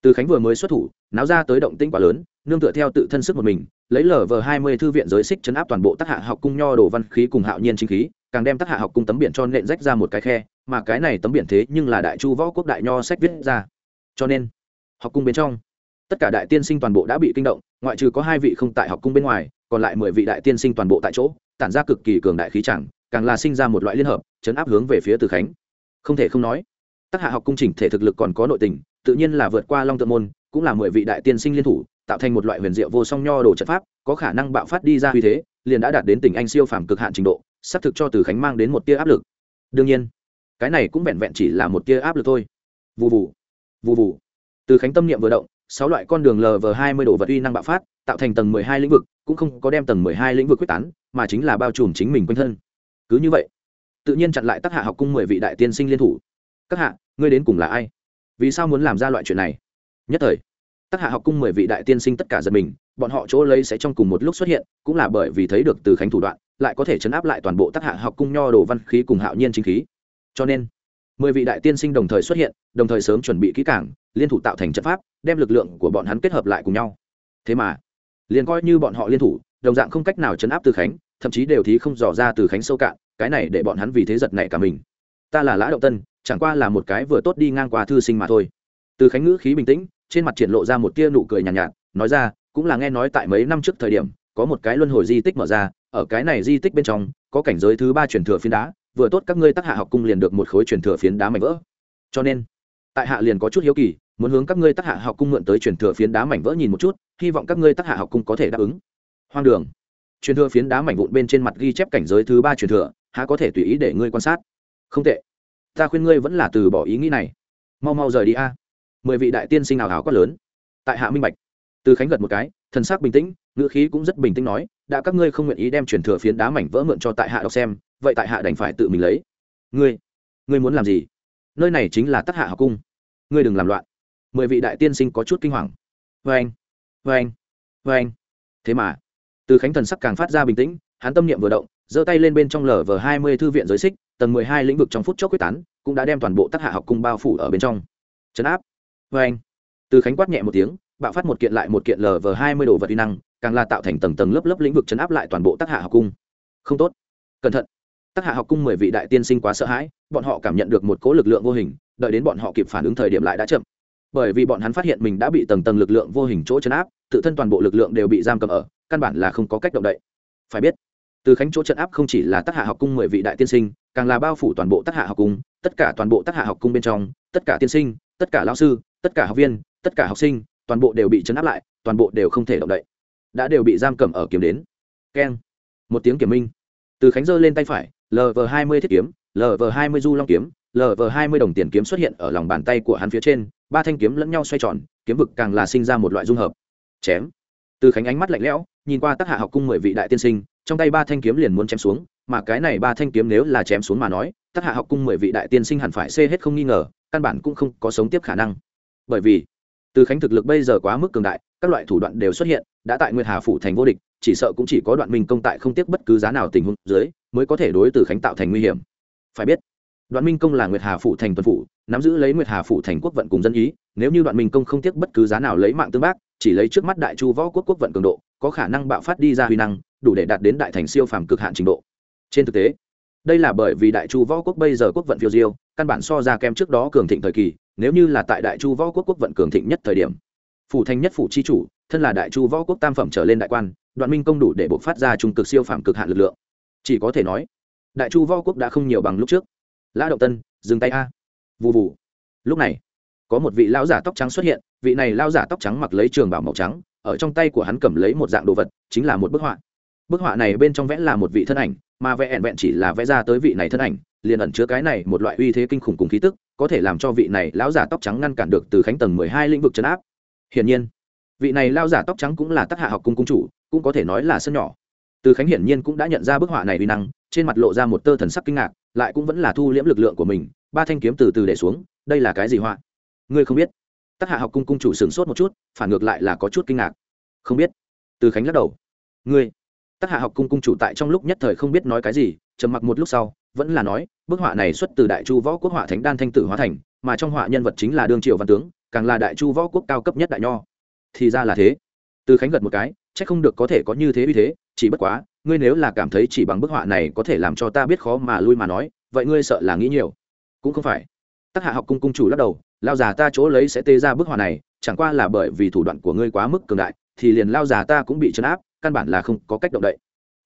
Từ khánh vừa mới xuất thủ, náo ra tới động tĩnh quá lớn, nương tựa theo tự thân sức một mình, lấy lở vờ hai mươi thư viện giới xích chấn áp toàn bộ tác hạ học cung nho đồ văn khí cùng hạo nhiên chính khí, càng đem tác hạ học cung tấm biển cho nện rách ra một cái khe, mà cái này tấm biển thế nhưng là đại chu võ quốc đại nho sách viết ra. Cho nên, học cung bên trong, tất cả đại tiên sinh toàn bộ đã bị kinh động, ngoại trừ có hai vị không tại học cung bên ngoài, còn lại mười vị đại tiên sinh toàn bộ tại chỗ, tản ra cực kỳ cường đại khí chẳng càng là sinh ra một loại liên hợp, chấn áp hướng về phía từ khánh. Không thể không nói tác hạ học cung chỉnh thể thực lực còn có nội tình, tự nhiên là vượt qua long tự môn, cũng là mười vị đại tiên sinh liên thủ, tạo thành một loại huyền diệu vô song nho đồ trận pháp, có khả năng bạo phát đi ra uy thế, liền đã đạt đến tình anh siêu phàm cực hạn trình độ xác thực cho từ khánh mang đến một tia áp lực. Đương nhiên, cái này cũng vẹn vẹn chỉ là một tia áp lực thôi. Vụ vụ vụ vụ từ khánh tâm niệm vừa động, sáu loại con đường lv hai mươi đồ vật uy năng bạo phát, tạo thành tầng mười hai lĩnh vực, cũng không có đem tầng mười hai lĩnh vực quyết tán, mà chính là bao trùm chính mình quanh thân cứ như vậy, tự nhiên chặn lại tác hạ học cung mười vị đại tiên sinh liên thủ. Các hạ, ngươi đến cùng là ai? Vì sao muốn làm ra loại chuyện này? Nhất thời tác hạ học cung mười vị đại tiên sinh tất cả giật mình, bọn họ chỗ lấy sẽ trong cùng một lúc xuất hiện, cũng là bởi vì thấy được từ khánh thủ đoạn, lại có thể chấn áp lại toàn bộ tác hạ học cung nho đồ văn khí cùng hạo nhiên chính khí. Cho nên, mười vị đại tiên sinh đồng thời xuất hiện, đồng thời sớm chuẩn bị kỹ cảng liên thủ tạo thành trận pháp, đem lực lượng của bọn hắn kết hợp lại cùng nhau. Thế mà, liền coi như bọn họ liên thủ, đồng dạng không cách nào chấn áp từ khánh, thậm chí đều thí không dò ra từ khánh sâu cạn cái này để bọn hắn vì thế giật nảy cả mình. Ta là lã đậu tân chẳng qua là một cái vừa tốt đi ngang qua thư sinh mà thôi. Từ khánh ngữ khí bình tĩnh trên mặt triển lộ ra một tia nụ cười nhàn nhạt, nhạt nói ra cũng là nghe nói tại mấy năm trước thời điểm có một cái luân hồi di tích mở ra ở cái này di tích bên trong có cảnh giới thứ ba truyền thừa phiến đá vừa tốt các ngươi tác hạ học cung liền được một khối truyền thừa phiến đá mảnh vỡ. Cho nên tại hạ liền có chút hiếu kỳ muốn hướng các ngươi tác hạ học cung mượn tới truyền thừa phiến đá mảnh vỡ nhìn một chút hy vọng các ngươi tác hạ học cung có thể đáp ứng. Hoang đường. Truyền thừa phiến đá mảnh vụn bên trên mặt ghi chép cảnh giới thứ ba truyền thừa há có thể tùy ý để ngươi quan sát. Không tệ. Ta khuyên ngươi vẫn là từ bỏ ý nghĩ này. Mau mau rời đi a. Mười vị đại tiên sinh nào hảo quát lớn. Tại hạ minh bạch, từ khánh gật một cái, thần sắc bình tĩnh, ngữ khí cũng rất bình tĩnh nói, đã các ngươi không nguyện ý đem truyền thừa phiến đá mảnh vỡ mượn cho tại hạ đọc xem, vậy tại hạ đành phải tự mình lấy. Ngươi ngươi muốn làm gì? Nơi này chính là tắc hạ học cung. Ngươi đừng làm loạn. Mười vị đại tiên sinh có chút kinh hoàng. Vê anh vê anh vê anh thế mà, từ khánh thần sắc càng phát ra bình tĩnh hắn tâm niệm vừa động, giơ tay lên bên trong lở vờ hai mươi thư viện giới xích, tầng mười hai lĩnh vực trong phút chốc quyết tán, cũng đã đem toàn bộ tác hạ học cung bao phủ ở bên trong. Chấn áp. Vê anh, từ khánh quát nhẹ một tiếng, bạo phát một kiện lại một kiện lở hai mươi đồ vật uy năng, càng là tạo thành tầng tầng lớp lớp lĩnh vực chấn áp lại toàn bộ tác hạ học cung. Không tốt. Cẩn thận. Tác hạ học cung mười vị đại tiên sinh quá sợ hãi, bọn họ cảm nhận được một cố lực lượng vô hình, đợi đến bọn họ kịp phản ứng thời điểm lại đã chậm. Bởi vì bọn hắn phát hiện mình đã bị tầng tầng lực lượng vô hình chỗ chấn áp, tự thân toàn bộ lực lượng đều bị giam cầm ở, căn bản là không có cách động đậy. Phải biết từ khánh chỗ trận áp không chỉ là tác hạ học cung mười vị đại tiên sinh, càng là bao phủ toàn bộ tác hạ học cung, tất cả toàn bộ tác hạ học cung bên trong, tất cả tiên sinh, tất cả lao sư, tất cả học viên, tất cả học sinh, toàn bộ đều bị chấn áp lại, toàn bộ đều không thể động đậy. Đã đều bị giam cầm ở kiếm đến. Keng. Một tiếng kiểm minh. Từ khánh giơ lên tay phải lv hai mươi thiết kiếm lv hai mươi du long kiếm lv hai mươi đồng tiền kiếm xuất hiện ở lòng bàn tay của hắn phía trên, ba thanh kiếm lẫn nhau xoay tròn, kiếm vực càng là sinh ra một loại dung hợp. Chém. Từ khánh ánh mắt lạnh lẽo, nhìn qua tác hạ học cung mười vị đại tiên sinh trong tay ba thanh kiếm liền muốn chém xuống, mà cái này ba thanh kiếm nếu là chém xuống mà nói tác hạ học cung mười vị đại tiên sinh hẳn phải xê hết không nghi ngờ, căn bản cũng không có sống tiếp khả năng. Bởi vì, từ khánh thực lực bây giờ quá mức cường đại, các loại thủ đoạn đều xuất hiện, đã tại nguyệt hà phủ thành vô địch, chỉ sợ cũng chỉ có đoạn minh công tại không tiếc bất cứ giá nào tình huống dưới, mới có thể đối từ khánh tạo thành nguy hiểm. Phải biết, đoạn minh công là nguyệt hà phủ thành tuần phủ, nắm giữ lấy nguyệt hà phủ thành quốc vận cùng dân ý, nếu như đoạn minh công không tiếc bất cứ giá nào lấy mạng tương bác chỉ lấy trước mắt đại chu võ quốc quốc vận cường độ, có khả năng bạo phát đi ra huy năng, đủ để đạt đến đại thành siêu phàm cực hạn trình độ. Trên thực tế, đây là bởi vì đại chu võ quốc bây giờ quốc vận phiêu diêu, căn bản so ra kem trước đó cường thịnh thời kỳ, nếu như là tại đại chu võ quốc quốc vận cường thịnh nhất thời điểm. Phủ thành nhất phủ chi chủ, thân là đại chu võ quốc tam phẩm trở lên đại quan, đoạn minh công đủ để buộc phát ra trung cực siêu phàm cực hạn lực lượng. Chỉ có thể nói, đại chu võ quốc đã không nhiều bằng lúc trước. Lã động tân, dừng tay a. Vụ vụ lúc này có một vị lão giả tóc trắng xuất hiện, vị này lão giả tóc trắng mặc lấy trường bảo màu trắng, ở trong tay của hắn cầm lấy một dạng đồ vật, chính là một bức họa. Bức họa này bên trong vẽ là một vị thân ảnh, mà vẽ ẻn vẹn chỉ là vẽ ra tới vị này thân ảnh, liền ẩn chứa cái này một loại uy thế kinh khủng cùng khí tức, có thể làm cho vị này lão giả tóc trắng ngăn cản được từ khánh tầng mười hai lĩnh vực chấn áp. Hiển nhiên, vị này lão giả tóc trắng cũng là tác hạ học cung cung chủ, cũng có thể nói là sân nhỏ. Từ khánh hiển nhiên cũng đã nhận ra bức họa này uy năng, trên mặt lộ ra một tơ thần sắc kinh ngạc, lại cũng vẫn là thu liễm lực lượng của mình, ba thanh kiếm từ từ để xuống, đây là cái gì họa? Ngươi không biết. Tác hạ học cung cung chủ sửng sốt một chút, phản ngược lại là có chút kinh ngạc. Không biết. Từ khánh lắc đầu. Ngươi. Tác hạ học cung cung chủ tại trong lúc nhất thời không biết nói cái gì, trầm mặc một lúc sau, vẫn là nói, bức họa này xuất từ đại chu võ quốc họa thánh đan thanh tử hóa thành, mà trong họa nhân vật chính là đương triều văn tướng, càng là đại chu võ quốc cao cấp nhất đại nho. Thì ra là thế. Từ khánh gật một cái c h ắ c không được có thể có như thế uy thế, chỉ bất quá, ngươi nếu là cảm thấy chỉ bằng bức họa này có thể làm cho ta biết khó mà lui mà nói, vậy ngươi sợ là nghĩ nhiều. Cũng không phải. Tác hạ học cung cung chủ lắc đầu lao già ta chỗ lấy sẽ tê ra bức họa này, chẳng qua là bởi vì thủ đoạn của ngươi quá mức cường đại, thì liền lao già ta cũng bị chấn áp, căn bản là không có cách động đậy.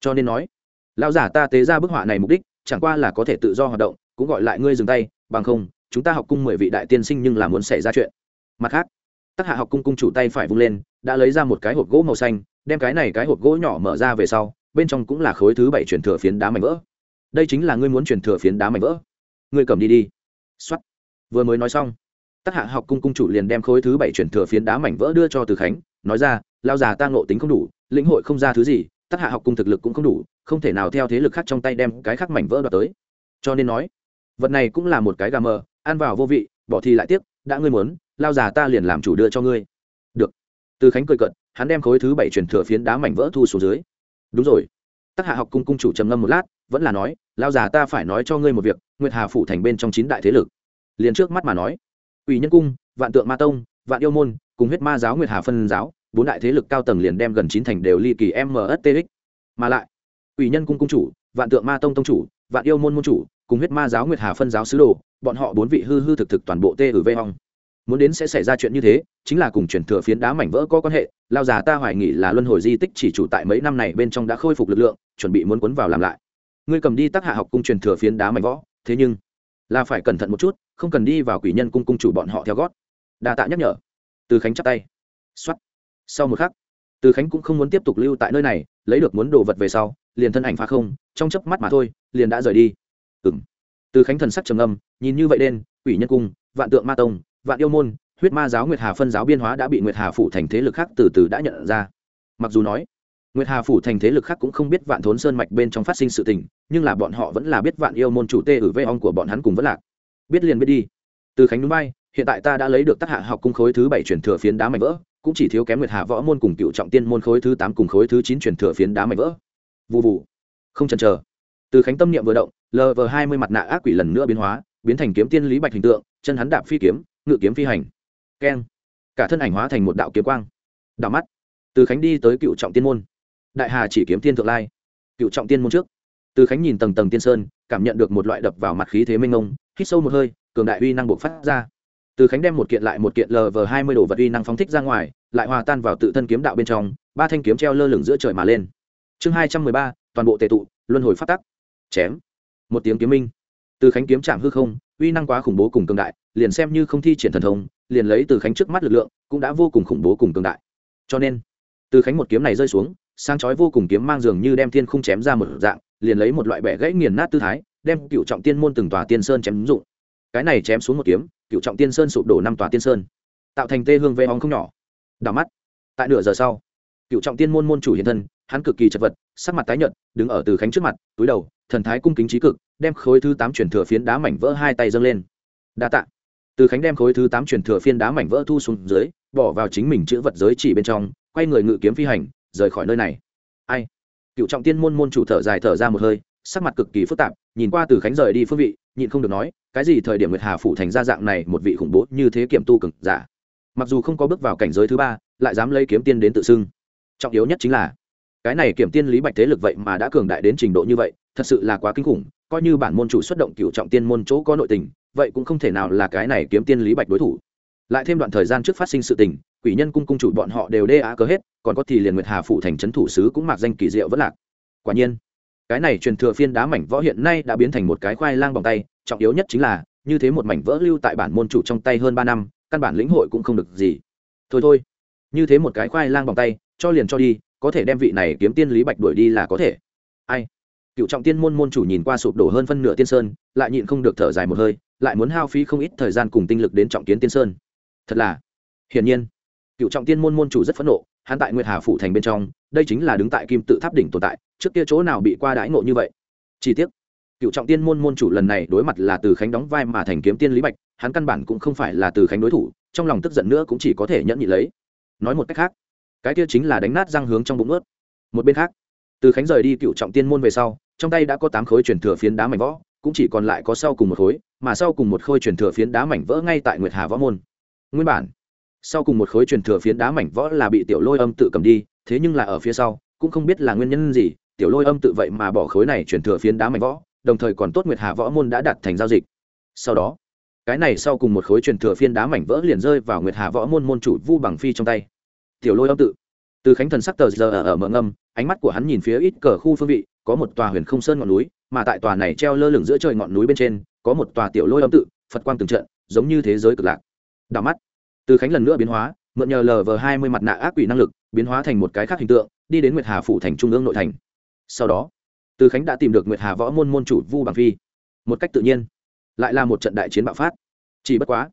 Cho nên nói, lao già ta tế ra bức họa này mục đích, chẳng qua là có thể tự do hoạt động, cũng gọi lại ngươi dừng tay, bằng không, chúng ta học cung mười vị đại tiên sinh nhưng là muốn xảy ra chuyện. Mặt khác tác hạ học cung cung chủ tay phải vung lên, đã lấy ra một cái hộp gỗ màu xanh, đem cái này cái hộp gỗ nhỏ mở ra về sau, bên trong cũng là khối thứ bảy chuyển thừa phiến đá mảnh vỡ. Đây chính là ngươi muốn chuyển thừa phiến đá mảnh vỡ. Ngươi cầm đi đi. X vừa mới nói xong tác hạ học cung cung chủ liền đem khối thứ bảy chuyển thừa phiến đá mảnh vỡ đưa cho từ khánh, nói ra lao già ta ngộ tính không đủ, lĩnh hội không ra thứ gì tác hạ học cung thực lực cũng không đủ, không thể nào theo thế lực khác trong tay đem cái khác mảnh vỡ đoạt tới. Cho nên nói, vật này cũng là một cái gà mờ, ăn vào vô vị, bỏ thì lại tiếc, đã ngươi muốn lao già ta liền làm chủ đưa cho ngươi. Được. Từ khánh cười cận hắn đem khối thứ bảy chuyển thừa phiến đá mảnh vỡ thu xuống dưới. Đúng rồi. Tác hạ học cung cung chủ trầm ngâm một lát, vẫn là nói lao già ta phải nói cho ngươi một việc, nguyệt hà phủ thành bên trong chín đại thế lực. Liền trước mắt mà nói ủy nhân cung, vạn tượng ma tông, vạn yêu môn, cùng huyết ma giáo nguyệt hà phân giáo, bốn đại thế lực cao tầng liền đem gần chín thành đều ly kỳ mstx mà lại ủy nhân cung cung chủ, vạn tượng ma tông tông chủ, vạn yêu môn môn chủ, cùng huyết ma giáo nguyệt hà phân giáo sứ đồ, bọn họ bốn vị hư hư thực thực toàn bộ tê ở vây hong. Muốn đến sẽ xảy ra chuyện như thế, chính là cùng chuyển thừa phiến đá mảnh vỡ có quan hệ, lao già ta hoài nghị là luân hồi di tích chỉ chủ tại mấy năm này bên trong đã khôi phục lực lượng, chuẩn bị muốn cuốn vào làm lại. Ngươi cầm đi tác hạ học cung truyền thừa phiến đá mảnh võ thế nhưng là phải cẩn thận một chút, không cần đi vào quỷ nhân cung cung chủ bọn họ theo gót. Đa tạ nhắc nhở. Từ khánh chắp tay. X sau một khắc, từ khánh cũng không muốn tiếp tục lưu tại nơi này, lấy được muốn đồ vật về sau, liền thân ảnh phá không, trong chớp mắt mà thôi, liền đã rời đi. Ừ m từ khánh thần sắc trầm âm nhìn như vậy đen, quỷ nhân cung, vạn tượng ma tông, vạn yêu môn, huyết ma giáo nguyệt hà phân giáo biên hóa đã bị nguyệt hà phủ thành thế lực khác từ từ đã nhận ra. Mặc dù nói, nguyệt hà phủ thành thế lực khác cũng không biết vạn thốn sơn mạch bên trong phát sinh sự tình nhưng là bọn họ vẫn là biết vạn yêu môn chủ tê ử vê ong của bọn hắn cùng vẫn lạc. Biết liền biết đi. Từ khánh núi bay, hiện tại ta đã lấy được tác hạ học cung khối thứ bảy chuyển thừa phiến đá mảnh vỡ, cũng chỉ thiếu kém nguyệt hà võ môn cùng cựu trọng tiên môn khối thứ tám cùng khối thứ chín chuyển thừa phiến đá mảnh vỡ. Vụ vụ không chần chờ. Từ khánh tâm niệm vừa động, lờ vờ hai mươi mặt nạ ác quỷ lần nữa biến hóa, biến thành kiếm tiên lý bạch hình tượng, chân hắn đạp phi kiếm, ngự kiếm phi hành. Keng. Cả thân ảnh hóa thành một đạo kiếm quang. Đạo mắt. Từ khánh đi tới cựu trọng tiên môn. Đại hà chỉ kiếm tiên thượng lai. Cựu trọng tiên môn trước từ khánh nhìn tầng tầng tiên sơn, cảm nhận được một loại đập vào mặt khí thế mênh mông, hít sâu một hơi, cường đại uy năng buộc phát ra. Từ khánh đem một kiện lại một kiện lờ vờ hai mươi đồ vật uy năng phóng thích ra ngoài, lại hòa tan vào tự thân kiếm đạo bên trong, ba thanh kiếm treo lơ lửng giữa trời mà lên. Chương hai trăm mười ba, toàn bộ tệ tụ, luân hồi phát tắc. Chém. Một tiếng kiếm minh. Từ khánh kiếm chạm hư không, uy năng quá khủng bố cùng cường đại, liền xem như không thi triển thần thông, liền lấy từ khánh trước mắt lực lượng, cũng đã vô cùng khủng bố cùng cường đại. Cho nên, từ khánh một kiếm này rơi xuống sang chói vô cùng kiếm mang dường như đem thiên khung chém ra một dạng, liền lấy một loại bẻ gãy nghiền nát tư thái, đem cựu trọng tiên môn từng tòa tiên sơn chém dụng. Cái này chém xuống một kiếm, cựu trọng tiên sơn sụp đổ năm tòa tiên sơn, tạo thành tê hương vê hóng không nhỏ. Đảo mắt. Tại nửa giờ sau, cựu trọng tiên môn môn chủ hiện thân, hắn cực kỳ chật vật, sắc mặt tái nhợt, đứng ở từ khánh trước mặt, túi đầu, thần thái cung kính trí cực, đem khối thứ tám chuyển thừa phiến đá mảnh vỡ hai tay dâng lên. Đa tạ. Từ khánh đem khối thứ tám chuyển thừa phiến đá mảnh vỡ thu xuống dưới, bỏ vào chính mình chữ vật giới chỉ bên trong, quay người ngự kiếm phi hành rời khỏi nơi này. Ai? Cựu trọng tiên môn môn chủ thở dài thở ra một hơi, sắc mặt cực kỳ phức tạp, nhìn qua từ khánh rời đi phương vị, nhịn không được nói, cái gì thời điểm nguyệt hà phủ thành ra dạng này một vị khủng bố như thế kiểm tu cực giả? Mặc dù không có bước vào cảnh giới thứ ba, lại dám lấy kiếm tiên đến tự xưng. Trọng yếu nhất chính là, cái này kiểm tiên lý bạch thế lực vậy mà đã cường đại đến trình độ như vậy, thật sự là quá kinh khủng, coi như bản môn chủ xuất động cựu trọng tiên môn chỗ có nội tình, vậy cũng không thể nào là cái này kiếm tiên lý bạch đối thủ. Lại thêm đoạn thời gian trước phát sinh sự tình quỷ nhân cung cung chủ bọn họ đều đê á cớ hết, còn có thì liền nguyệt hà phụ thành trấn thủ sứ cũng mặc danh kỳ diệu vẫn lạc. Quả nhiên, cái này truyền thừa phiên đá mảnh võ hiện nay đã biến thành một cái khoai lang bằng tay, trọng yếu nhất chính là, như thế một mảnh vỡ lưu tại bản môn chủ trong tay hơn ba năm, căn bản lĩnh hội cũng không được gì. Thôi thôi, như thế một cái khoai lang bằng tay, cho liền cho đi, có thể đem vị này kiếm tiên lý bạch đuổi đi là có thể. Ai? Cựu trọng tiên môn môn chủ nhìn qua sụp đổ hơn phân nửa tiên sơn, lại nhịn không được thở dài một hơi, lại muốn hao phí không ít thời gian cùng tinh lực đến trọng kiến tiên sơn. Thật là hiển nhiên cựu trọng tiên môn môn chủ rất phẫn nộ, hắn tại nguyệt hà phủ thành bên trong, đây chính là đứng tại kim tự tháp đỉnh tồn tại, trước kia chỗ nào bị qua đãi ngộ như vậy? Chi tiết cựu trọng tiên môn môn chủ lần này đối mặt là từ khánh đóng vai mà thành kiếm tiên lý bạch, hắn căn bản cũng không phải là từ khánh đối thủ, trong lòng tức giận nữa cũng chỉ có thể nhẫn nhị lấy. Nói một cách khác, cái kia chính là đánh nát răng hướng trong bụng ướt. Một bên khác, từ khánh rời đi cựu trọng tiên môn về sau, trong tay đã có tám khối truyền thừa phiến đá mảnh võ cũng chỉ còn lại có sau cùng một khối, mà sau cùng một khối truyền thừa phiến đá mảnh vỡ ngay tại nguyệt hà võ môn. Nguyên bản sau cùng một khối truyền thừa phiến đá mảnh võ là bị tiểu lôi âm tự cầm đi thế nhưng là ở phía sau cũng không biết là nguyên nhân gì tiểu lôi âm tự vậy mà bỏ khối này truyền thừa phiến đá mảnh võ đồng thời còn tốt nguyệt hà võ môn đã đặt thành giao dịch. Sau đó cái này sau cùng một khối truyền thừa phiến đá mảnh vỡ liền rơi vào nguyệt hà võ môn môn chủ vu bằng phi trong tay. Tiểu lôi âm tự. Từ khánh thần sắc tờ giờ ở, ở mở ngâm ánh mắt của hắn nhìn phía ít cờ khu phương vị có một tòa huyền không sơn ngọn núi mà tại tòa này treo lơ lửng giữa trời ngọn núi bên trên có một tòa tiểu lôi âm tự phật quang từng trận giống như thế giới cực lạc. Đảo mắt từ khánh lần nữa biến hóa, mượn nhờ lv hai mươi mặt nạ ác quỷ năng lực, biến hóa thành một cái khác hình tượng, đi đến nguyệt hà phủ thành trung ương nội thành. Sau đó, từ khánh đã tìm được nguyệt hà võ môn môn chủ vu bằng phi. Một cách tự nhiên, lại là một trận đại chiến bạo phát. Chỉ bất quá,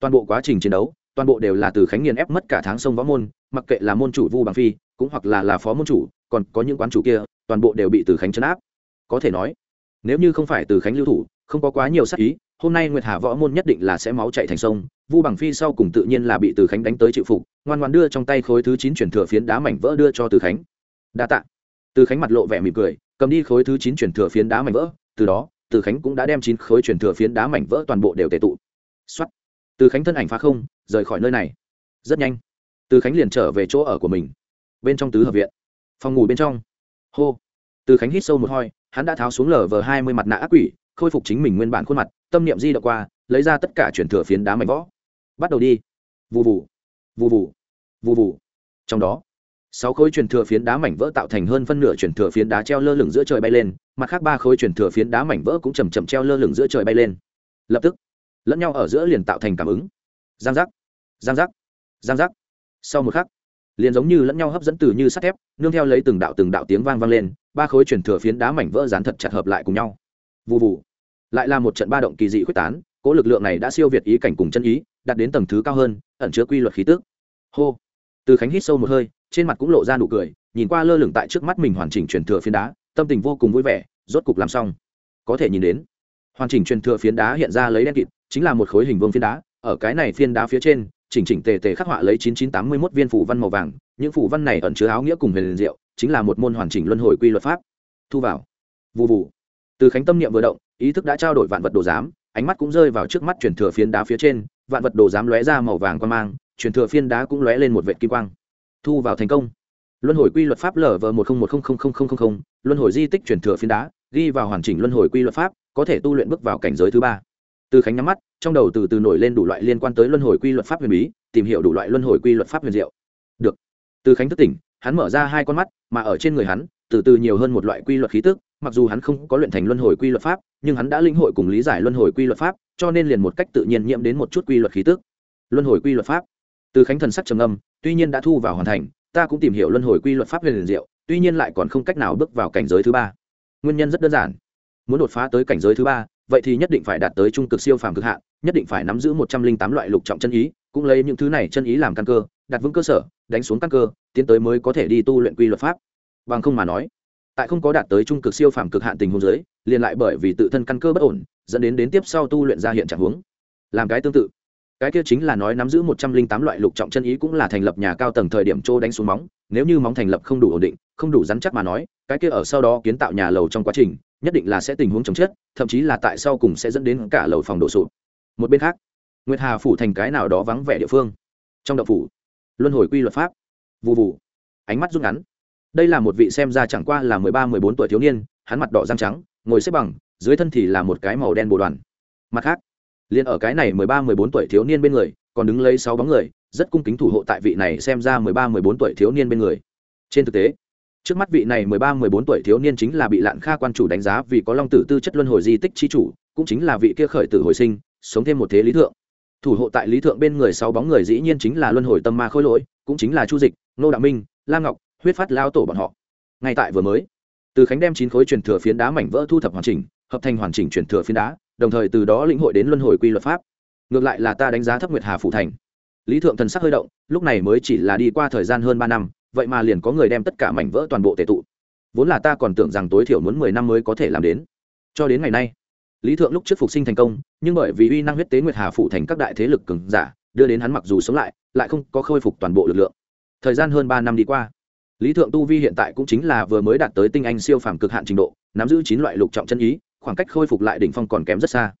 toàn bộ quá trình chiến đấu, toàn bộ đều là từ khánh nghiền ép mất cả tháng sông võ môn, mặc kệ là môn chủ vu bằng phi, cũng hoặc là là phó môn chủ, còn có những quán chủ kia, toàn bộ đều bị từ khánh chấn áp. Có thể nói, nếu như không phải từ khánh lưu thủ, không có quá nhiều sắc ý hôm nay nguyệt hà võ môn nhất định là sẽ máu chạy thành sông, vu bằng phi sau cùng tự nhiên là bị từ khánh đánh tới chịu phục, ngoan ngoan đưa trong tay khối thứ chín chuyển thừa phiến đá mảnh vỡ đưa cho từ khánh. Đa tạ. Từ khánh mặt lộ vẻ mỉm cười, cầm đi khối thứ chín chuyển thừa phiến đá mảnh vỡ, từ đó, từ khánh cũng đã đem chín khối chuyển thừa phiến đá mảnh vỡ toàn bộ đều tệ tụ. Xuất từ khánh thân ảnh phá không, rời khỏi nơi này. Rất nhanh, từ khánh liền trở về chỗ ở của mình. Bên trong tứ hợp viện. Phòng ngủ bên trong. Hô. Từ khánh hít sâu một hoi hắn đã tháo xuống lở vờ hai mươi mặt nạ ác quỷ, khôi phục chính mình nguyên bản khuôn mặt tâm niệm di động qua, lấy ra tất cả chuyển thừa phiến đá mảnh võ bắt đầu đi. Vụ vụ vụ vụ vụ vụ trong đó, sáu khối truyền thừa phiến đá mảnh vỡ tạo thành hơn phân nửa truyền thừa phiến đá treo lơ lửng giữa trời bay lên, mặt khác ba khối truyền thừa phiến đá mảnh vỡ cũng chầm chậm treo lơ lửng giữa trời bay lên. Lập tức, lẫn nhau ở giữa liền tạo thành cảm ứng. Giang giác. Giang giác. Giang giác. Sau một khắc, liền giống như lẫn nhau hấp dẫn từ như sắt thép, nương theo lấy từng đạo từng đạo tiếng vang vang lên, ba khối truyền thừa phiến đá mảnh vỡ dán thật chặt hợp lại cùng nhau. Vụ vụ lại là một trận ba động kỳ dị quyết tán cỗ lực lượng này đã siêu việt ý cảnh cùng chân ý, đạt đến tầng thứ cao hơn, ẩn chứa quy luật khí tước hô! Từ khánh hít sâu một hơi, trên mặt cũng lộ ra nụ cười, nhìn qua lơ lửng tại trước mắt mình hoàn chỉnh truyền thừa phiến đá, tâm tình vô cùng vui vẻ, rốt cục làm xong. Có thể nhìn đến, hoàn chỉnh truyền thừa phiến đá hiện ra lấy đen kịt, chính là một khối hình vương phiến đá, ở cái này phiến đá phía trên, chỉnh chỉnh tề tề khắc họa lấy chín chín tám mươi mốt viên phủ văn màu vàng, những phủ văn này ẩn chứa áo nghĩa cùng huyền diệu, chính là một môn hoàn chỉnh luân hồi quy luật pháp. Thu vào. Vụ vụ từ khánh tâm niệm vừa động ý thức đã trao đổi vạn vật đồ giám, ánh mắt cũng rơi vào trước mắt truyền thừa phiến đá phía trên, vạn vật đồ giám lóe ra màu vàng quan mang, truyền thừa phiến đá cũng lóe lên một vệt kim quang. Thu vào thành công. Luân hồi quy luật pháp lv một không một mươi luân hồi di tích truyền thừa phiến đá, ghi vào hoàn chỉnh luân hồi quy luật pháp, có thể tu luyện bước vào cảnh giới thứ ba. Từ khánh nhắm mắt, trong đầu từ từ nổi lên đủ loại liên quan tới luân hồi quy luật pháp huyền bí, tìm hiểu đủ loại luân hồi quy luật pháp huyền diệu. Được. Từ khánh thức tỉnh, hắn mở ra hai con mắt, mà ở trên người hắn, từ từ nhiều hơn một loại quy luật khí tức mặc dù hắn không có luyện thành luân hồi quy luật pháp, nhưng hắn đã linh hội cùng lý giải luân hồi quy luật pháp, cho nên liền một cách tự nhiên nhiễm đến một chút quy luật khí tức. Luân hồi quy luật pháp. Từ khánh thần sắc trầm âm tuy nhiên đã thu vào hoàn thành, ta cũng tìm hiểu luân hồi quy luật pháp huyền diệu, tuy nhiên lại còn không cách nào bước vào cảnh giới thứ ba. Nguyên nhân rất đơn giản. Muốn đột phá tới cảnh giới thứ ba, vậy thì nhất định phải đạt tới trung cực siêu phàm cực hạn, nhất định phải nắm giữ một trăm linh tám loại lục trọng chân ý, cũng lấy những thứ này chân ý làm căn cơ, đặt vững cơ sở, đánh xuống căn cơ, tiến tới mới có thể đi tu luyện quy luật pháp. Bằng không mà nói tại không có đạt tới trung cực siêu phàm cực hạn tình huống giới liền lại bởi vì tự thân căn cơ bất ổn, dẫn đến đến tiếp sau tu luyện ra hiện trạng huống. Làm cái tương tự. Cái kia chính là nói nắm giữ một trăm linh tám loại lục trọng chân ý cũng là thành lập nhà cao tầng thời điểm trô đánh xuống móng, nếu như móng thành lập không đủ ổn định, không đủ rắn chắc mà nói, cái kia ở sau đó kiến tạo nhà lầu trong quá trình, nhất định là sẽ tình huống chống chết thậm chí là tại sau cùng sẽ dẫn đến cả lầu phòng đổ sụp. Một bên khác, nguyệt hà phủ thành cái nào đó vắng vẻ địa phương. Trong đậu phủ, luân hồi quy luật pháp. Vụ vụ ánh mắt rút ngắn đây là một vị xem ra chẳng qua là mười ba, mười bốn tuổi thiếu niên, hắn mặt đỏ răng trắng, ngồi xếp bằng, dưới thân thì là một cái màu đen bồ đoàn. Mặt khác, liền ở cái này mười ba, mười bốn tuổi thiếu niên bên người, còn đứng lấy sáu bóng người, rất cung kính thủ hộ tại vị này xem ra mười ba, mười bốn tuổi thiếu niên bên người. Trên thực tế, trước mắt vị này mười ba, mười bốn tuổi thiếu niên chính là bị lạn kha quan chủ đánh giá vì có long tử tư chất luân hồi di tích chi chủ, cũng chính là vị kia khởi tử hồi sinh, sống thêm một thế lý thượng. Thủ hộ tại lý thượng bên người sáu bóng người dĩ nhiên chính là luân hồi tâm ma khôi lỗi, cũng chính là chu dịch nô đạo minh lam ngọc huyết phát lao tổ bọn họ. Ngay tại vừa mới, từ khánh đem chín khối truyền thừa phiến đá mảnh vỡ thu thập hoàn chỉnh, hợp thành hoàn chỉnh truyền thừa phiến đá, đồng thời từ đó lĩnh hội đến luân hồi quy luật pháp. Ngược lại là ta đánh giá thấp nguyệt hà phủ thành. Lý thượng thần sắc hơi động, lúc này mới chỉ là đi qua thời gian hơn ba năm, vậy mà liền có người đem tất cả mảnh vỡ toàn bộ tệ tụ. Vốn là ta còn tưởng rằng tối thiểu muốn mười năm mới có thể làm đến. Cho đến ngày nay, lý thượng lúc trước phục sinh thành công, nhưng bởi vì uy năng huyết tế nguyệt hà phụ thành các đại thế lực cường giả, đưa đến hắn mặc dù sống lại lại không có khôi phục toàn bộ lực lượng. Thời gian hơn ba năm đi qua lý thượng tu vi hiện tại cũng chính là vừa mới đạt tới tinh anh siêu phàm cực hạn trình độ, nắm giữ chín loại lục trọng chân ý, khoảng cách khôi phục lại đỉnh phong còn kém rất xa.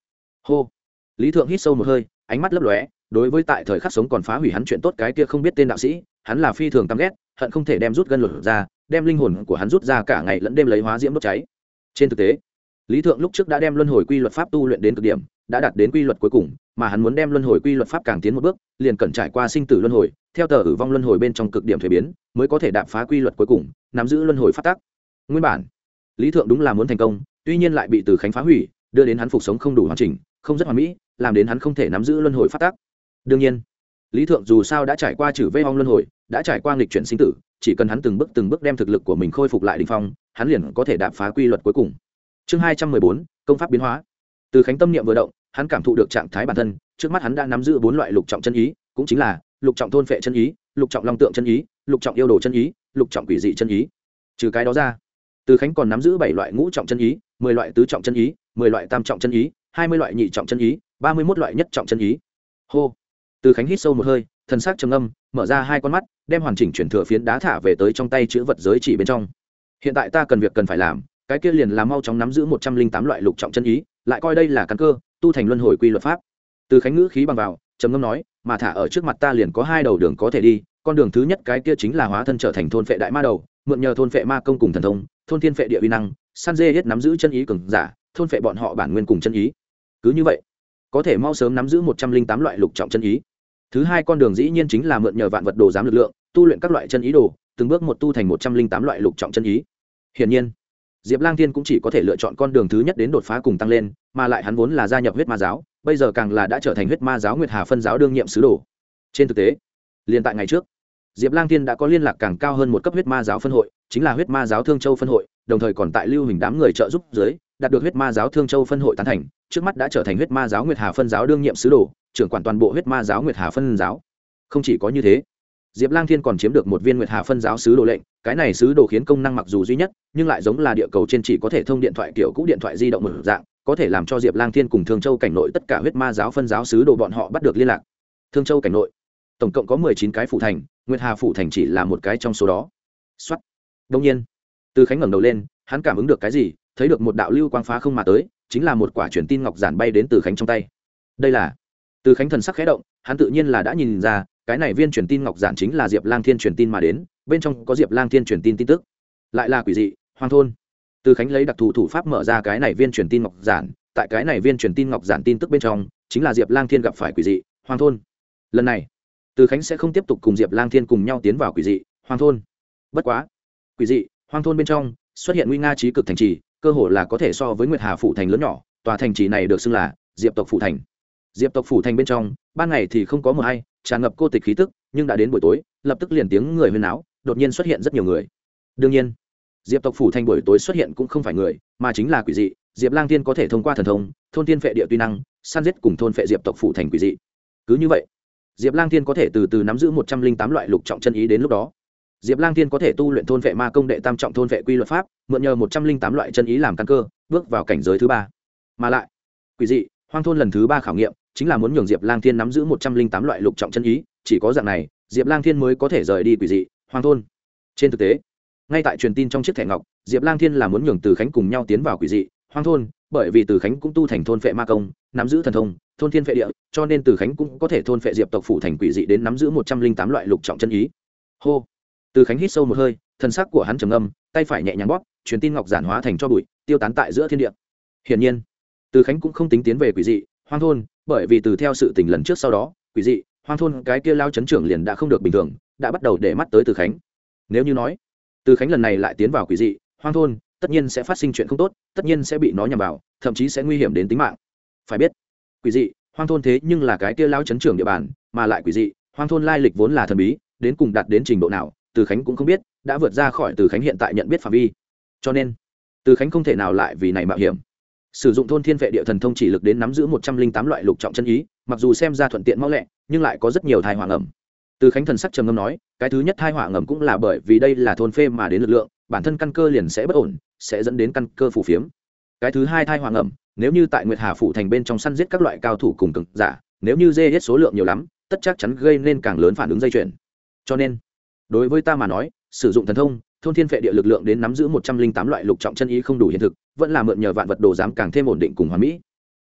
Hô. Lý thượng hít sâu một hơi, ánh mắt lấp lóe, đối với tại thời khắc sống còn phá hủy hắn chuyện tốt cái kia không biết tên đạo sĩ, hắn là phi thường tăm ghét, hận không thể đem rút gân lột ra, đem linh hồn của hắn rút ra cả ngày lẫn đêm lấy hóa diễm đốt cháy. Trên thực tế lý thượng lúc trước đã đem luân hồi quy luật pháp tu luyện đến cực điểm, đã đạt đến quy luật cuối cùng, mà hắn muốn đem luân hồi quy luật pháp càng tiến một bước, liền cần trải qua sinh tử luân hồi, theo tờ ử vong luân hồi bên trong cực điểm thuế biến, mới có thể đạp phá quy luật cuối cùng, nắm giữ luân hồi phát tác. Nguyên bản, lý thượng đúng là muốn thành công, tuy nhiên lại bị từ khánh phá hủy, đưa đến hắn phục sống không đủ hoàn chỉnh, không rất hoàn mỹ, làm đến hắn không thể nắm giữ luân hồi phát tác. Đương nhiên, lý thượng dù sao đã trải qua trừ vây hong luân hồi, đã trải qua nghịch chuyển sinh tử, chỉ cần hắn từng bước từng bước đem thực lực của mình khôi phục lại đỉnh phong, hắn liền có thể đạp phá quy luật cuối cùng chương hai trăm mười bốn, công pháp biến hóa. Từ khánh tâm niệm vừa động, hắn cảm thụ được trạng thái bản thân, trước mắt hắn đã nắm giữ bốn loại lục trọng chân ý, cũng chính là lục trọng thôn phệ chân ý, lục trọng long tượng chân ý, lục trọng yêu đồ chân ý, lục trọng quỷ dị chân ý. Trừ cái đó ra, từ khánh còn nắm giữ bảy loại ngũ trọng chân ý, mười loại tứ trọng chân ý, mười loại tam trọng chân ý, hai mươi loại nhị trọng chân ý, ba mươi mốt loại nhất trọng chân ý. Hô. Từ khánh hít sâu một hơi, thần sắc trầm âm mở ra hai con mắt, đem hoàn chỉnh chuyển thừa phiến đá thả về tới trong tay chữ vật giới chỉ bên trong. Hiện tại ta cần việc cần phải làm cái kia liền là mau chóng nắm giữ một trăm linh tám loại lục trọng chân ý, lại coi đây là căn cơ, tu thành luân hồi quy luật pháp. Từ khánh ngữ khí bằng vào, trầm ngâm nói, mà thả ở trước mặt ta liền có hai đầu đường có thể đi, con đường thứ nhất cái kia chính là hóa thân trở thành thôn phệ đại ma đầu, mượn nhờ thôn phệ ma công cùng thần thông, thôn thiên phệ địa uy năng, san dê hết nắm giữ chân ý cường giả, thôn phệ bọn họ bản nguyên cùng chân ý. Cứ như vậy, có thể mau sớm nắm giữ một trăm linh tám loại lục trọng chân ý. Thứ hai con đường dĩ nhiên chính là mượn nhờ vạn vật đồ giám lực lượng, tu luyện các loại chân ý đồ, từng bước một tu thành một trăm linh tám loại lục trọng chân ý. Hiển nhiên diệp lang thiên cũng chỉ có thể lựa chọn con đường thứ nhất đến đột phá cùng tăng lên, mà lại hắn vốn là gia nhập huyết ma giáo, bây giờ càng là đã trở thành huyết ma giáo nguyệt hà phân giáo đương nhiệm sứ đồ. Trên thực tế, liền tại ngày trước, diệp lang thiên đã có liên lạc càng cao hơn một cấp huyết ma giáo phân hội, chính là huyết ma giáo thương châu phân hội, đồng thời còn tại lưu hình đám người trợ giúp dưới, đạt được huyết ma giáo thương châu phân hội tán thành, trước mắt đã trở thành huyết ma giáo nguyệt hà phân giáo đương nhiệm sứ đồ, trưởng quản toàn bộ huyết ma giáo nguyệt hà phân giáo. Không chỉ có như thế diệp lang thiên còn chiếm được một viên nguyệt hà phân giáo sứ đồ lệnh, cái này sứ đồ khiến công năng mặc dù duy nhất, nhưng lại giống là địa cầu trên chỉ có thể thông điện thoại kiểu cũ điện thoại di động một dạng, có thể làm cho diệp lang thiên cùng thương châu cảnh nội tất cả huyết ma giáo phân giáo sứ đồ bọn họ bắt được liên lạc. Thương châu cảnh nội, tổng cộng có mười chín cái phủ thành, nguyệt hà phủ thành chỉ là một cái trong số đó. Xuất đông nhiên, từ khánh ngẩng đầu lên, hắn cảm ứng được cái gì, thấy được một đạo lưu quang phá không mà tới, chính là một quả truyền tin ngọc giản bay đến từ khánh trong tay. Đây là, từ khánh thần sắc khẽ động, hắn tự nhiên là đã nhìn ra cái này viên truyền tin ngọc giản chính là diệp lang thiên truyền tin mà đến, bên trong có diệp lang thiên truyền tin tin tức. Lại là quỷ dị, hoang thôn. Từ khánh lấy đặc thù thủ pháp mở ra cái này viên truyền tin ngọc giản, tại cái này viên truyền tin ngọc giản tin tức bên trong, chính là diệp lang thiên gặp phải quỷ dị, hoang thôn. Lần này, từ khánh sẽ không tiếp tục cùng diệp lang thiên cùng nhau tiến vào quỷ dị, hoang thôn. Bất quá, quỷ dị, hoang thôn bên trong, xuất hiện nguy nga trí cực thành trì, cơ hồ là có thể so với nguyệt hà phủ thành lớn nhỏ, tòa thành trì này được xưng là diệp tộc phủ thành. Diệp tộc phủ thành bên trong, ban ngày thì không có mờ hay tràn ngập cô tịch khí tức, nhưng đã đến buổi tối, lập tức liền tiếng người huyên náo, đột nhiên xuất hiện rất nhiều người. Đương nhiên, diệp tộc phủ thành buổi tối xuất hiện cũng không phải người, mà chính là quỷ dị, diệp lang tiên có thể thông qua thần thông, thôn tiên phệ địa tuy năng san giết cùng thôn phệ diệp tộc phủ thành quỷ dị. Cứ như vậy, diệp lang tiên có thể từ từ nắm giữ một trăm linh tám loại lục trọng chân ý đến lúc đó. Diệp lang tiên có thể tu luyện thôn vệ ma công đệ tam trọng thôn vệ quy luật pháp, mượn nhờ một trăm linh tám loại chân ý làm căn cơ, bước vào cảnh giới thứ ba. Mà lại, quỷ dị hoang thôn lần thứ ba khảo nghiệm, chính là muốn nhường diệp lang thiên nắm giữ một trăm linh tám loại lục trọng chân ý, chỉ có dạng này, diệp lang thiên mới có thể rời đi quỷ dị, hoang thôn. Trên thực tế, ngay tại truyền tin trong chiếc thẻ ngọc, diệp lang thiên là muốn nhường từ khánh cùng nhau tiến vào quỷ dị, hoang thôn, bởi vì từ khánh cũng tu thành thôn phệ ma công, nắm giữ thần thông, thôn thiên phệ địa, cho nên từ khánh cũng có thể thôn phệ diệp tộc phủ thành quỷ dị đến nắm giữ một trăm linh tám loại lục trọng chân ý. Hô. Từ khánh hít sâu một hơi, thân sắc của hắn trầm âm tay phải nhẹ nhàng bóp, truyền tin ngọc giản hóa thành cho bụi, tiêu tán tại giữa thiên địa. Hiển nhiên từ khánh cũng không tính tiến về quỷ dị, hoang thôn, bởi vì từ theo sự tình lần trước sau đó, quỷ dị, hoang thôn cái kia lao chấn trưởng liền đã không được bình thường, đã bắt đầu để mắt tới từ khánh. Nếu như nói, từ khánh lần này lại tiến vào quỷ dị, hoang thôn, tất nhiên sẽ phát sinh chuyện không tốt, tất nhiên sẽ bị nó nhằm vào, thậm chí sẽ nguy hiểm đến tính mạng. Phải biết, quỷ dị, hoang thôn thế nhưng là cái kia lao chấn trưởng địa bàn, mà lại quỷ dị, hoang thôn lai lịch vốn là thần bí, đến cùng đạt đến trình độ nào, từ khánh cũng không biết, đã vượt ra khỏi từ khánh hiện tại nhận biết phạm vi. Cho nên, từ khánh không thể nào lại vì này mạo hiểm sử dụng thôn thiên vệ địa thần thông chỉ lực đến nắm giữ một trăm linh tám loại lục trọng chân ý, mặc dù xem ra thuận tiện mau lẹ, nhưng lại có rất nhiều thai hoàng ẩm từ khánh thần sắc trầm ngâm nói, cái thứ nhất thai hỏa ngầm cũng là bởi vì đây là thôn phê mà đến lực lượng, bản thân căn cơ liền sẽ bất ổn, sẽ dẫn đến căn cơ phủ phiếm. Cái thứ hai thai hỏa ngầm, nếu như tại nguyệt hà phủ thành bên trong săn giết các loại cao thủ cùng cực giả, nếu như dê hết số lượng nhiều lắm, tất chắc chắn gây nên càng lớn phản ứng dây chuyển cho nên, đối với ta mà nói, sử dụng thần thông thôn thiên phệ địa lực lượng đến nắm giữ một trăm linh tám loại lục trọng chân ý không đủ hiện thực, vẫn là mượn nhờ vạn vật đồ giám càng thêm ổn định cùng hoàn mỹ.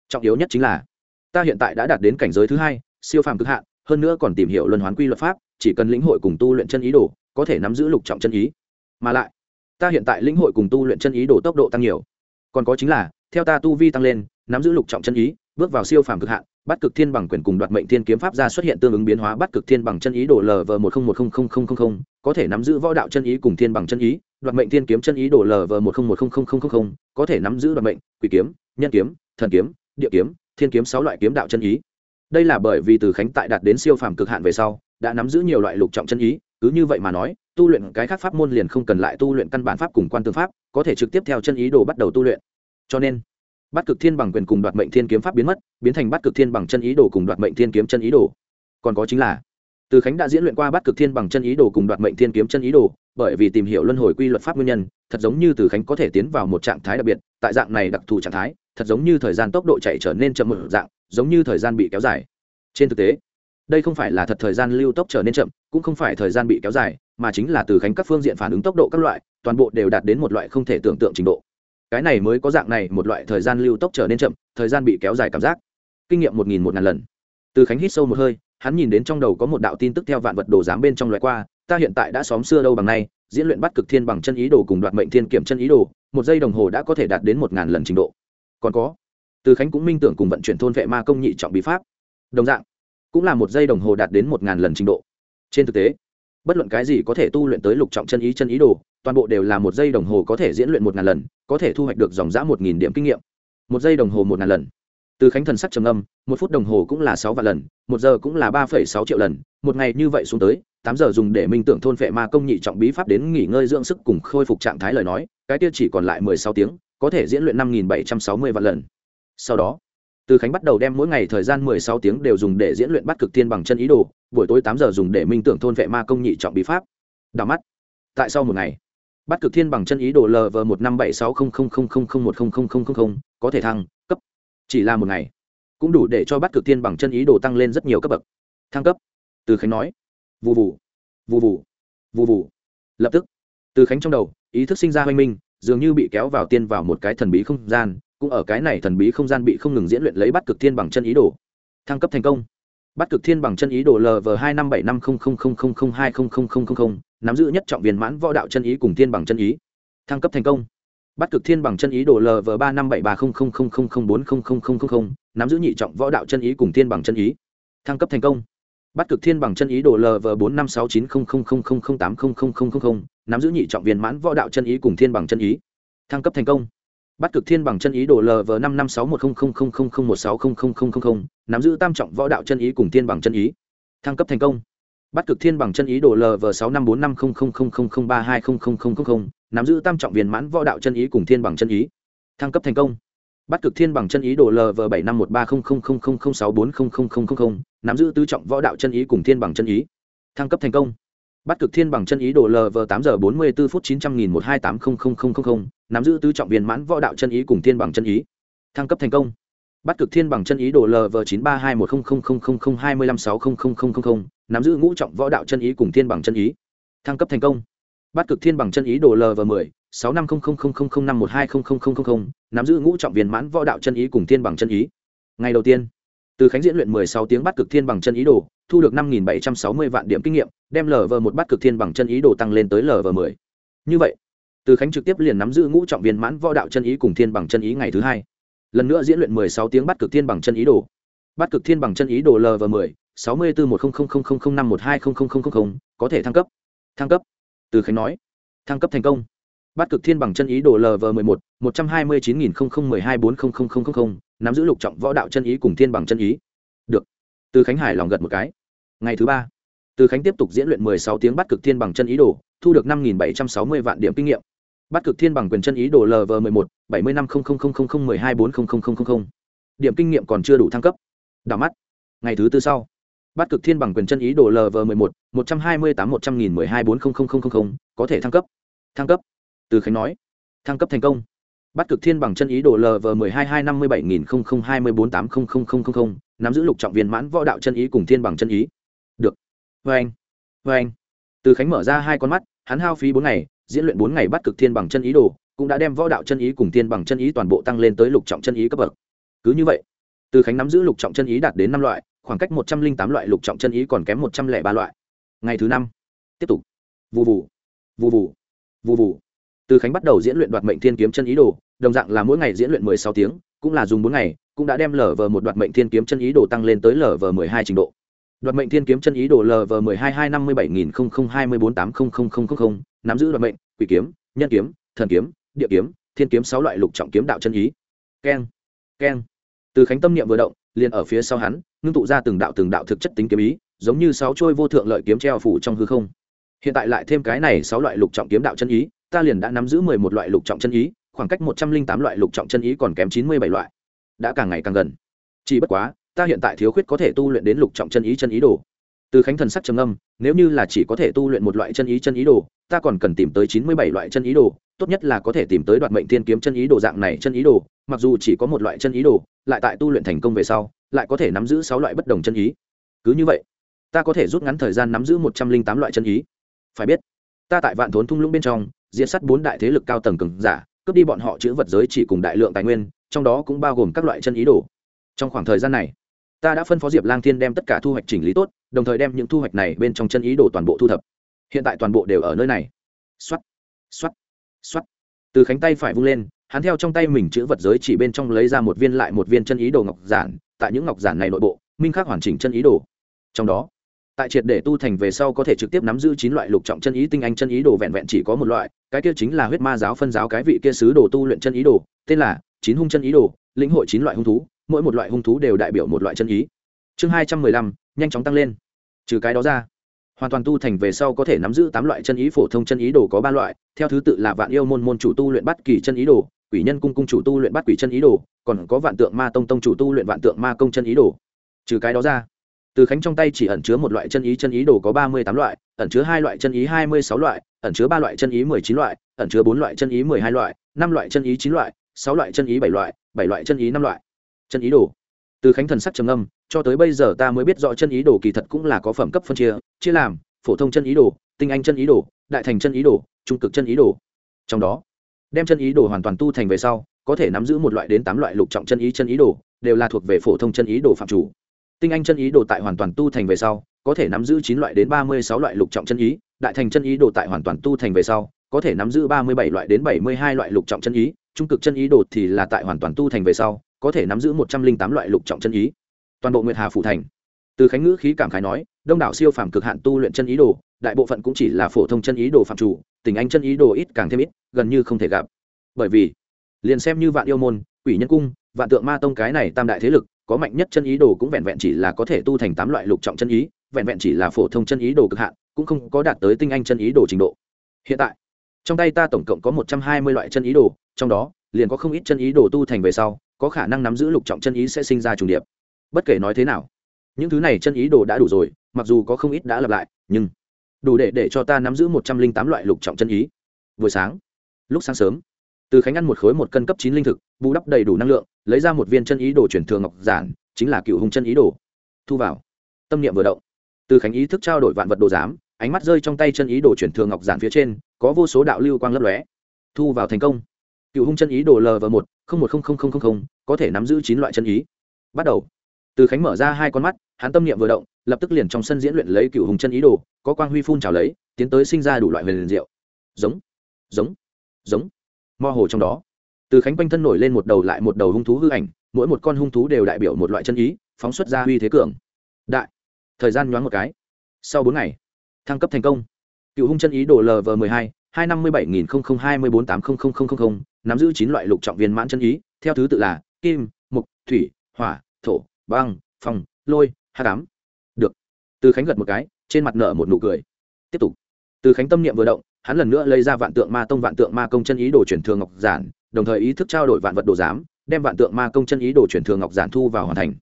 Trọng yếu nhất chính là, ta hiện tại đã đạt đến cảnh giới thứ hai, siêu phàm cực hạn, hơn nữa còn tìm hiểu luân hoán quy luật pháp, chỉ cần lĩnh hội cùng tu luyện chân ý đồ, có thể nắm giữ lục trọng chân ý. Mà lại, ta hiện tại lĩnh hội cùng tu luyện chân ý đồ tốc độ tăng nhiều. Còn có chính là, theo ta tu vi tăng lên, nắm giữ lục trọng chân ý, bước vào siêu phàm cực hạn bắt cực thiên bằng quyền cùng đoạt mệnh thiên kiếm pháp ra xuất hiện tương ứng biến hóa bắt cực thiên bằng chân ý đổ lv một không một không không không không không, có thể nắm giữ võ đạo chân ý cùng thiên bằng chân ý, đoạt mệnh thiên kiếm chân ý đổ lv một không một không không không không, có thể nắm giữ đoạt mệnh, quỷ kiếm, nhân kiếm, thần kiếm, địa kiếm, thiên kiếm sáu loại kiếm đạo chân ý. Đây là bởi vì từ khánh tại đạt đến siêu phàm cực hạn về sau, đã nắm giữ nhiều loại lục trọng chân ý, cứ như vậy mà nói, tu luyện cái khác pháp môn liền không cần lại tu luyện căn bản pháp cùng quan tư pháp, có thể trực tiếp theo chân ý đồ bắt đầu tu luyện. Cho nên bắt cực thiên bằng quyền cùng đoạt mệnh thiên kiếm pháp biến mất, biến thành bắt cực thiên bằng chân ý đồ cùng đoạt mệnh thiên kiếm chân ý đồ. Còn có chính là, từ khánh đã diễn luyện qua bắt cực thiên bằng chân ý đồ cùng đoạt mệnh thiên kiếm chân ý đồ, bởi vì tìm hiểu luân hồi quy luật pháp nguyên nhân, thật giống như từ khánh có thể tiến vào một trạng thái đặc biệt, tại dạng này đặc thù trạng thái, thật giống như thời gian tốc độ chạy trở nên chậm một dạng, giống như thời gian bị kéo dài. Trên thực tế, đây không phải là thật thời gian lưu tốc trở nên chậm, cũng không phải thời gian bị kéo dài, mà chính là từ khánh các phương diện phản ứng tốc độ các loại, toàn bộ đều đạt đến một loại không thể tưởng tượng trình độ cái này mới có dạng này, một loại thời gian lưu tốc trở nên chậm, thời gian bị kéo dài cảm giác. Kinh nghiệm một nghìn một ngàn lần. Từ khánh hít sâu một hơi, hắn nhìn đến trong đầu có một đạo tin tức theo vạn vật đồ giám bên trong loại qua, ta hiện tại đã xóm xưa đâu bằng nay, diễn luyện bắt cực thiên bằng chân ý đồ cùng đoạt mệnh thiên kiểm chân ý đồ, một giây đồng hồ đã có thể đạt đến một ngàn lần trình độ. Còn có, từ khánh cũng minh tưởng cùng vận chuyển thôn vệ ma công nhị trọng bí pháp. Đồng dạng, cũng là một giây đồng hồ đạt đến một ngàn lần trình độ. Trên thực tế, bất luận cái gì có thể tu luyện tới lục trọng chân ý chân ý đồ toàn bộ đều là một giây đồng hồ có thể diễn luyện một ngàn lần, có thể thu hoạch được dòng giã một nghìn điểm kinh nghiệm. Một giây đồng hồ một ngàn lần. Từ khánh thần sắc trầm âm một phút đồng hồ cũng là sáu vạn lần, một giờ cũng là ba phẩy sáu triệu lần, một ngày như vậy xuống tới, tám giờ dùng để minh tưởng thôn phệ ma công nhị trọng bí pháp đến nghỉ ngơi dưỡng sức cùng khôi phục trạng thái lời nói, cái tiết chỉ còn lại mười sáu tiếng, có thể diễn luyện năm nghìn bảy trăm sáu mươi vạn lần. Sau đó, từ khánh bắt đầu đem mỗi ngày thời gian mười sáu tiếng đều dùng để diễn luyện bắt cực tiên bằng chân ý đồ, buổi tối tám giờ dùng để minh tưởng thôn vệ ma công nhị trọng bí pháp. Đào mắt, tại sau một ngày bắt cực thiên bằng chân ý đồ lv một năm bảy sáu không không không không không một không không không không không có thể thăng cấp chỉ là một ngày cũng đủ để cho bắt cực thiên bằng chân ý đồ tăng lên rất nhiều cấp bậc thăng cấp từ khánh nói vụ vụ vụ vụ vụ vụ lập tức từ khánh trong đầu ý thức sinh ra hoanh minh dường như bị kéo vào tiên vào một cái thần bí không gian cũng ở cái này thần bí không gian bị không ngừng diễn luyện lấy bắt cực thiên bằng chân ý đồ thăng cấp thành công bắt cực thiên bằng chân ý đồ lv hai năm bảy năm không không không không không hai không không không không nắm giữ nhất trọng viên mãn võ đạo chân ý cùng thiên bằng chân ý thăng cấp thành công bắt cực thiên bằng chân ý đồ lv ba năm bảy ba không không không không không bốn không không không không nắm giữ nhị trọng võ đạo chân ý cùng thiên bằng chân ý thăng cấp thành công bắt cực thiên bằng chân ý đồ lv bốn năm sáu chín không không không không không tám không không không không nắm giữ nhị trọng viên mãn võ đạo chân ý cùng thiên bằng chân ý thăng cấp thành công bắt cực thiên bằng chân ý đồ lv năm năm sáu một không không không không không một sáu không không không không nắm giữ tam trọng võ đạo chân ý cùng thiên bằng chân ý thăng cấp thành công bắt cực thiên bằng chân ý đồ lv sáu năm bốn năm không không không không không ba hai không không không không không nắm giữ tam trọng viên mãn võ đạo chân ý cùng thiên bằng chân ý thăng cấp thành công bắt cực thiên bằng chân ý đồ lv bảy năm một ba không không không không không sáu bốn không không không không không nắm giữ tứ trọng võ đạo chân ý cùng thiên bằng chân ý thăng cấp thành công bắt cực thiên bằng chân ý đồ lv tám giờ bốn mươi bốn phút chín trăm nghìn một hai tám không không không không không nắm giữ tứ trọng viên mãn võ đạo chân ý cùng thiên bằng chân ý thăng cấp thành công bắt cực thiên bằng chân ý đồ lv chín ba hai một không không không không không hai mươi lăm sáu không không không không không nắm giữ ngũ trọng võ đạo chân ý cùng thiên bằng chân ý. Thăng cấp thành công. Bắt cực thiên bằng chân ý đồ lv mười, sáu năm không không không không không năm một hai không không không không nắm giữ ngũ trọng viên mãn võ đạo chân ý cùng thiên bằng chân ý. Ngày đầu tiên, từ khánh diễn luyện mười sáu tiếng bắt cực thiên bằng chân ý đồ, thu được năm nghìn bảy trăm sáu mươi vạn điểm kinh nghiệm, đem lv một bắt cực thiên bằng chân ý đồ tăng lên tới lv mười. Như vậy, từ khánh trực tiếp liền nắm giữ ngũ trọng viên mãn võ đạo chân ý cùng thiên bằng chân ý ngày thứ hai. Lần nữa diễn luyện mười sáu tiếng bắt cực thiên bằng chân ý đồ. Bắt cực thiên bằng chân ý đồ lv mười sáu mươi bốn một không năm một hai có thể thăng cấp thăng cấp từ khánh nói thăng cấp thành công bắt cực thiên bằng chân ý đồ lv mười một một trăm hai mươi chín nghìn mười hai bốn nắm giữ lục trọng võ đạo chân ý cùng thiên bằng chân ý được từ khánh hải lòng gật một cái ngày thứ ba từ khánh tiếp tục diễn luyện mười sáu tiếng bắt cực thiên bằng chân ý đồ thu được năm nghìn bảy trăm sáu mươi vạn điểm kinh nghiệm bắt cực thiên bằng quyền chân ý đồ lv mười một bảy mươi năm mười hai bốn điểm kinh nghiệm còn chưa đủ thăng cấp đảo mắt ngày thứ tư sau bắt cực thiên bằng quyền chân ý đồ lv mười một một trăm hai mươi tám, một trăm nghìn mười hai, bốn có thể thăng cấp. Thăng cấp. Từ khánh nói. Thăng cấp thành công. Bắt cực thiên bằng chân ý đồ lv mười hai hai năm mươi bảy nghìn hai mươi bốn, tám nắm giữ lục trọng viên mãn võ đạo chân ý cùng thiên bằng chân ý. Được. Vê anh. Vê anh. Từ khánh mở ra hai con mắt, hắn hao phí bốn ngày, diễn luyện bốn ngày bắt cực thiên bằng chân ý đồ, cũng đã đem võ đạo chân ý cùng thiên bằng chân ý toàn bộ tăng lên tới lục trọng chân ý cấp bậc. Cứ như vậy, từ khánh nắm giữ lục trọng chân ý đạt đến năm loại khoảng cách một trăm linh tám loại lục trọng chân ý còn kém một trăm lẻ ba loại. Ngày thứ năm, tiếp tục. Vụ vụ vụ vụ vụ vụ từ khánh bắt đầu diễn luyện đoạt mệnh thiên kiếm chân ý đồ, đồng dạng là mỗi ngày diễn luyện mười sáu tiếng, cũng là dùng bốn ngày, cũng đã đem lở vờ một đoạt mệnh thiên kiếm chân ý đồ tăng lên tới lở vờ mười hai trình độ. Đoạt mệnh thiên kiếm chân ý đồ lv mười hai hai năm mươi bảy nghìn không không hai mươi bốn tám không không không không, nắm giữ đoạt mệnh, quỷ kiếm, nhân kiếm, thần kiếm, địa kiếm, thiên kiếm sáu loại lục trọng kiếm đạo chân ý. Keng keng. Từ khánh tâm niệm vừa động, liền ở phía sau hắn ngưng tụ ra từng đạo từng đạo thực chất tính kiếm ý, giống như sáu trôi vô thượng lợi kiếm treo phủ trong hư không. Hiện tại lại thêm cái này sáu loại lục trọng kiếm đạo chân ý, ta liền đã nắm giữ mười một loại lục trọng chân ý, khoảng cách một trăm linh tám loại lục trọng chân ý còn kém chín mươi bảy loại. Đã càng ngày càng gần. Chỉ bất quá, ta hiện tại thiếu khuyết có thể tu luyện đến lục trọng chân ý chân ý đồ. Từ khánh thần sắc trầm âm nếu như là chỉ có thể tu luyện một loại chân ý chân ý đồ, ta còn cần tìm tới chín mươi bảy loại chân ý đồ, tốt nhất là có thể tìm tới đoạt mệnh tiên kiếm chân ý đồ dạng này chân ý đồ, mặc dù chỉ có một loại chân ý đồ, lại tại tu luyện thành công về sau lại có thể nắm giữ sáu loại bất đồng chân ý. Cứ như vậy, ta có thể rút ngắn thời gian nắm giữ một trăm linh tám loại chân ý. Phải biết, ta tại vạn thốn thung lũng bên trong diễn sắt bốn đại thế lực cao tầng cường giả, cướp đi bọn họ chữ vật giới chỉ cùng đại lượng tài nguyên, trong đó cũng bao gồm các loại chân ý đồ. Trong khoảng thời gian này, ta đã phân phó diệp lang thiên đem tất cả thu hoạch chỉnh lý tốt, đồng thời đem những thu hoạch này bên trong chân ý đồ toàn bộ thu thập. Hiện tại toàn bộ đều ở nơi này. X o á t x o á t x o á t từ khánh tay phải vung lên hắn theo trong tay mình chữ vật giới chỉ bên trong lấy ra một viên lại một viên chân ý đồ ngọc giản, tại những ngọc giản này nội bộ, minh khắc hoàn chỉnh chân ý đồ. Trong đó, tại triệt để tu thành về sau có thể trực tiếp nắm giữ chín loại lục trọng chân ý tinh anh chân ý đồ vẹn vẹn chỉ có một loại, cái kia chính là huyết ma giáo phân giáo cái vị kia sứ đồ tu luyện chân ý đồ, tên là chín hung chân ý đồ, lĩnh hội chín loại hung thú, mỗi một loại hung thú đều đại biểu một loại chân ý. Chương hai trăm mười lăm, nhanh chóng tăng lên. Trừ cái đó ra, hoàn toàn tu thành về sau có thể nắm giữ tám loại chân ý phổ thông chân ý đồ có ba loại, theo thứ tự là vạn yêu môn môn chủ tu luyện bắt kỳ chân ý đồ quỷ nhân cung cung chủ tu luyện bắt quỷ chân ý đồ còn có vạn tượng ma tông tông chủ tu luyện vạn tượng ma công chân ý đồ trừ cái đó ra từ khánh trong tay chỉ ẩn chứa một loại chân ý chân ý đồ có ba mươi tám loại ẩn chứa hai loại chân ý hai mươi sáu loại ẩn chứa ba loại chân ý mười chín loại ẩn chứa bốn loại chân ý mười hai loại năm loại chân ý chín loại sáu loại chân ý bảy loại bảy loại chân ý năm loại chân ý đồ từ khánh thần sắc trầm âm cho tới bây giờ ta mới biết rõ chân ý đồ kỳ thật cũng là có phẩm cấp phân chia chia làm phổ thông chân ý đồ tinh anh chân ý đồ đại thành chân ý đồ trung cực chân ý đồ trong đó đem chân ý đồ hoàn toàn tu thành về sau, có thể nắm giữ một loại đến tám loại lục trọng chân ý chân ý đồ, đều là thuộc về phổ thông chân ý đồ phạm chủ. Tinh anh chân ý đồ tại hoàn toàn tu thành về sau, có thể nắm giữ chín loại đến ba mươi sáu loại lục trọng chân ý, đại thành chân ý đồ tại hoàn toàn tu thành về sau, có thể nắm giữ ba mươi bảy loại đến bảy mươi hai loại lục trọng chân ý, trung cực chân ý đồ thì là tại hoàn toàn tu thành về sau, có thể nắm giữ một trăm linh tám loại lục trọng chân ý. Toàn bộ nguyệt hà phủ thành. Từ khánh ngữ khí cảm khái nói, đông đảo siêu phàm cực hạn tu luyện chân ý đồ, đại bộ phận cũng chỉ là phổ thông chân ý đồ phạm chủ tình anh chân ý đồ ít càng thêm ít, gần như không thể gặp. Bởi vì, liền xem như vạn yêu môn, quỷ nhân cung, vạn tượng ma tông cái này tam đại thế lực, có mạnh nhất chân ý đồ cũng vẹn vẹn chỉ là có thể tu thành tám loại lục trọng chân ý, vẹn vẹn chỉ là phổ thông chân ý đồ cực hạn, cũng không có đạt tới tinh anh chân ý đồ trình độ. Hiện tại, trong tay ta tổng cộng có một trăm hai mươi loại chân ý đồ, trong đó, liền có không ít chân ý đồ tu thành về sau, có khả năng nắm giữ lục trọng chân ý sẽ sinh ra trùng điệp. Bất kể nói thế nào, những thứ này chân ý đồ đã đủ rồi, mặc dù có không ít đã lặp lại, nhưng đủ để để cho ta nắm giữ một trăm linh tám loại lục trọng chân ý. Buổi sáng, lúc sáng sớm, từ khánh ăn một khối một cân cấp chín linh thực, bù đắp đầy đủ năng lượng, lấy ra một viên chân ý đồ chuyển thường ngọc giản, chính là cựu hùng chân ý đồ. Thu vào. Tâm niệm vừa động, từ khánh ý thức trao đổi vạn vật đồ giám, ánh mắt rơi trong tay chân ý đồ chuyển thường ngọc giản phía trên, có vô số đạo lưu quang lấp lóe. Thu vào thành công. Cựu hung chân ý đồ l và một, không một không không không không, có thể nắm giữ chín loại chân ý. Bắt đầu. Từ khánh mở ra hai con mắt, hắn tâm niệm vừa động lập tức liền trong sân diễn luyện lấy cựu hùng chân ý đồ, có quang huy phun trào lấy, tiến tới sinh ra đủ loại huyền diệu. Giống giống giống. Mò hồ trong đó, từ khánh quanh thân nổi lên một đầu lại một đầu hung thú hư ảnh, mỗi một con hung thú đều đại biểu một loại chân ý, phóng xuất ra uy thế cường. Đại, thời gian nhoáng một cái. Sau bốn ngày, thăng cấp thành công. Cựu hung chân ý đồ lv mười hai hai năm mươi bảy nghìn hai mươi bốn tám nghìn nắm giữ chín loại lục trọng viên mãn chân ý, theo thứ tự là kim, mục, thủy, hỏa, thổ, băng, phong, lôi hạ cám từ khánh gật một cái, trên mặt nở một nụ cười. Tiếp tục. Từ khánh tâm niệm vừa động, hắn lần nữa lấy ra vạn tượng ma tông, vạn tượng ma công chân ý đồ chuyển thường ngọc giản, đồng thời ý thức trao đổi vạn vật đồ giám, đem vạn tượng ma công chân ý đồ chuyển thường ngọc giản thu vào hoàn thành.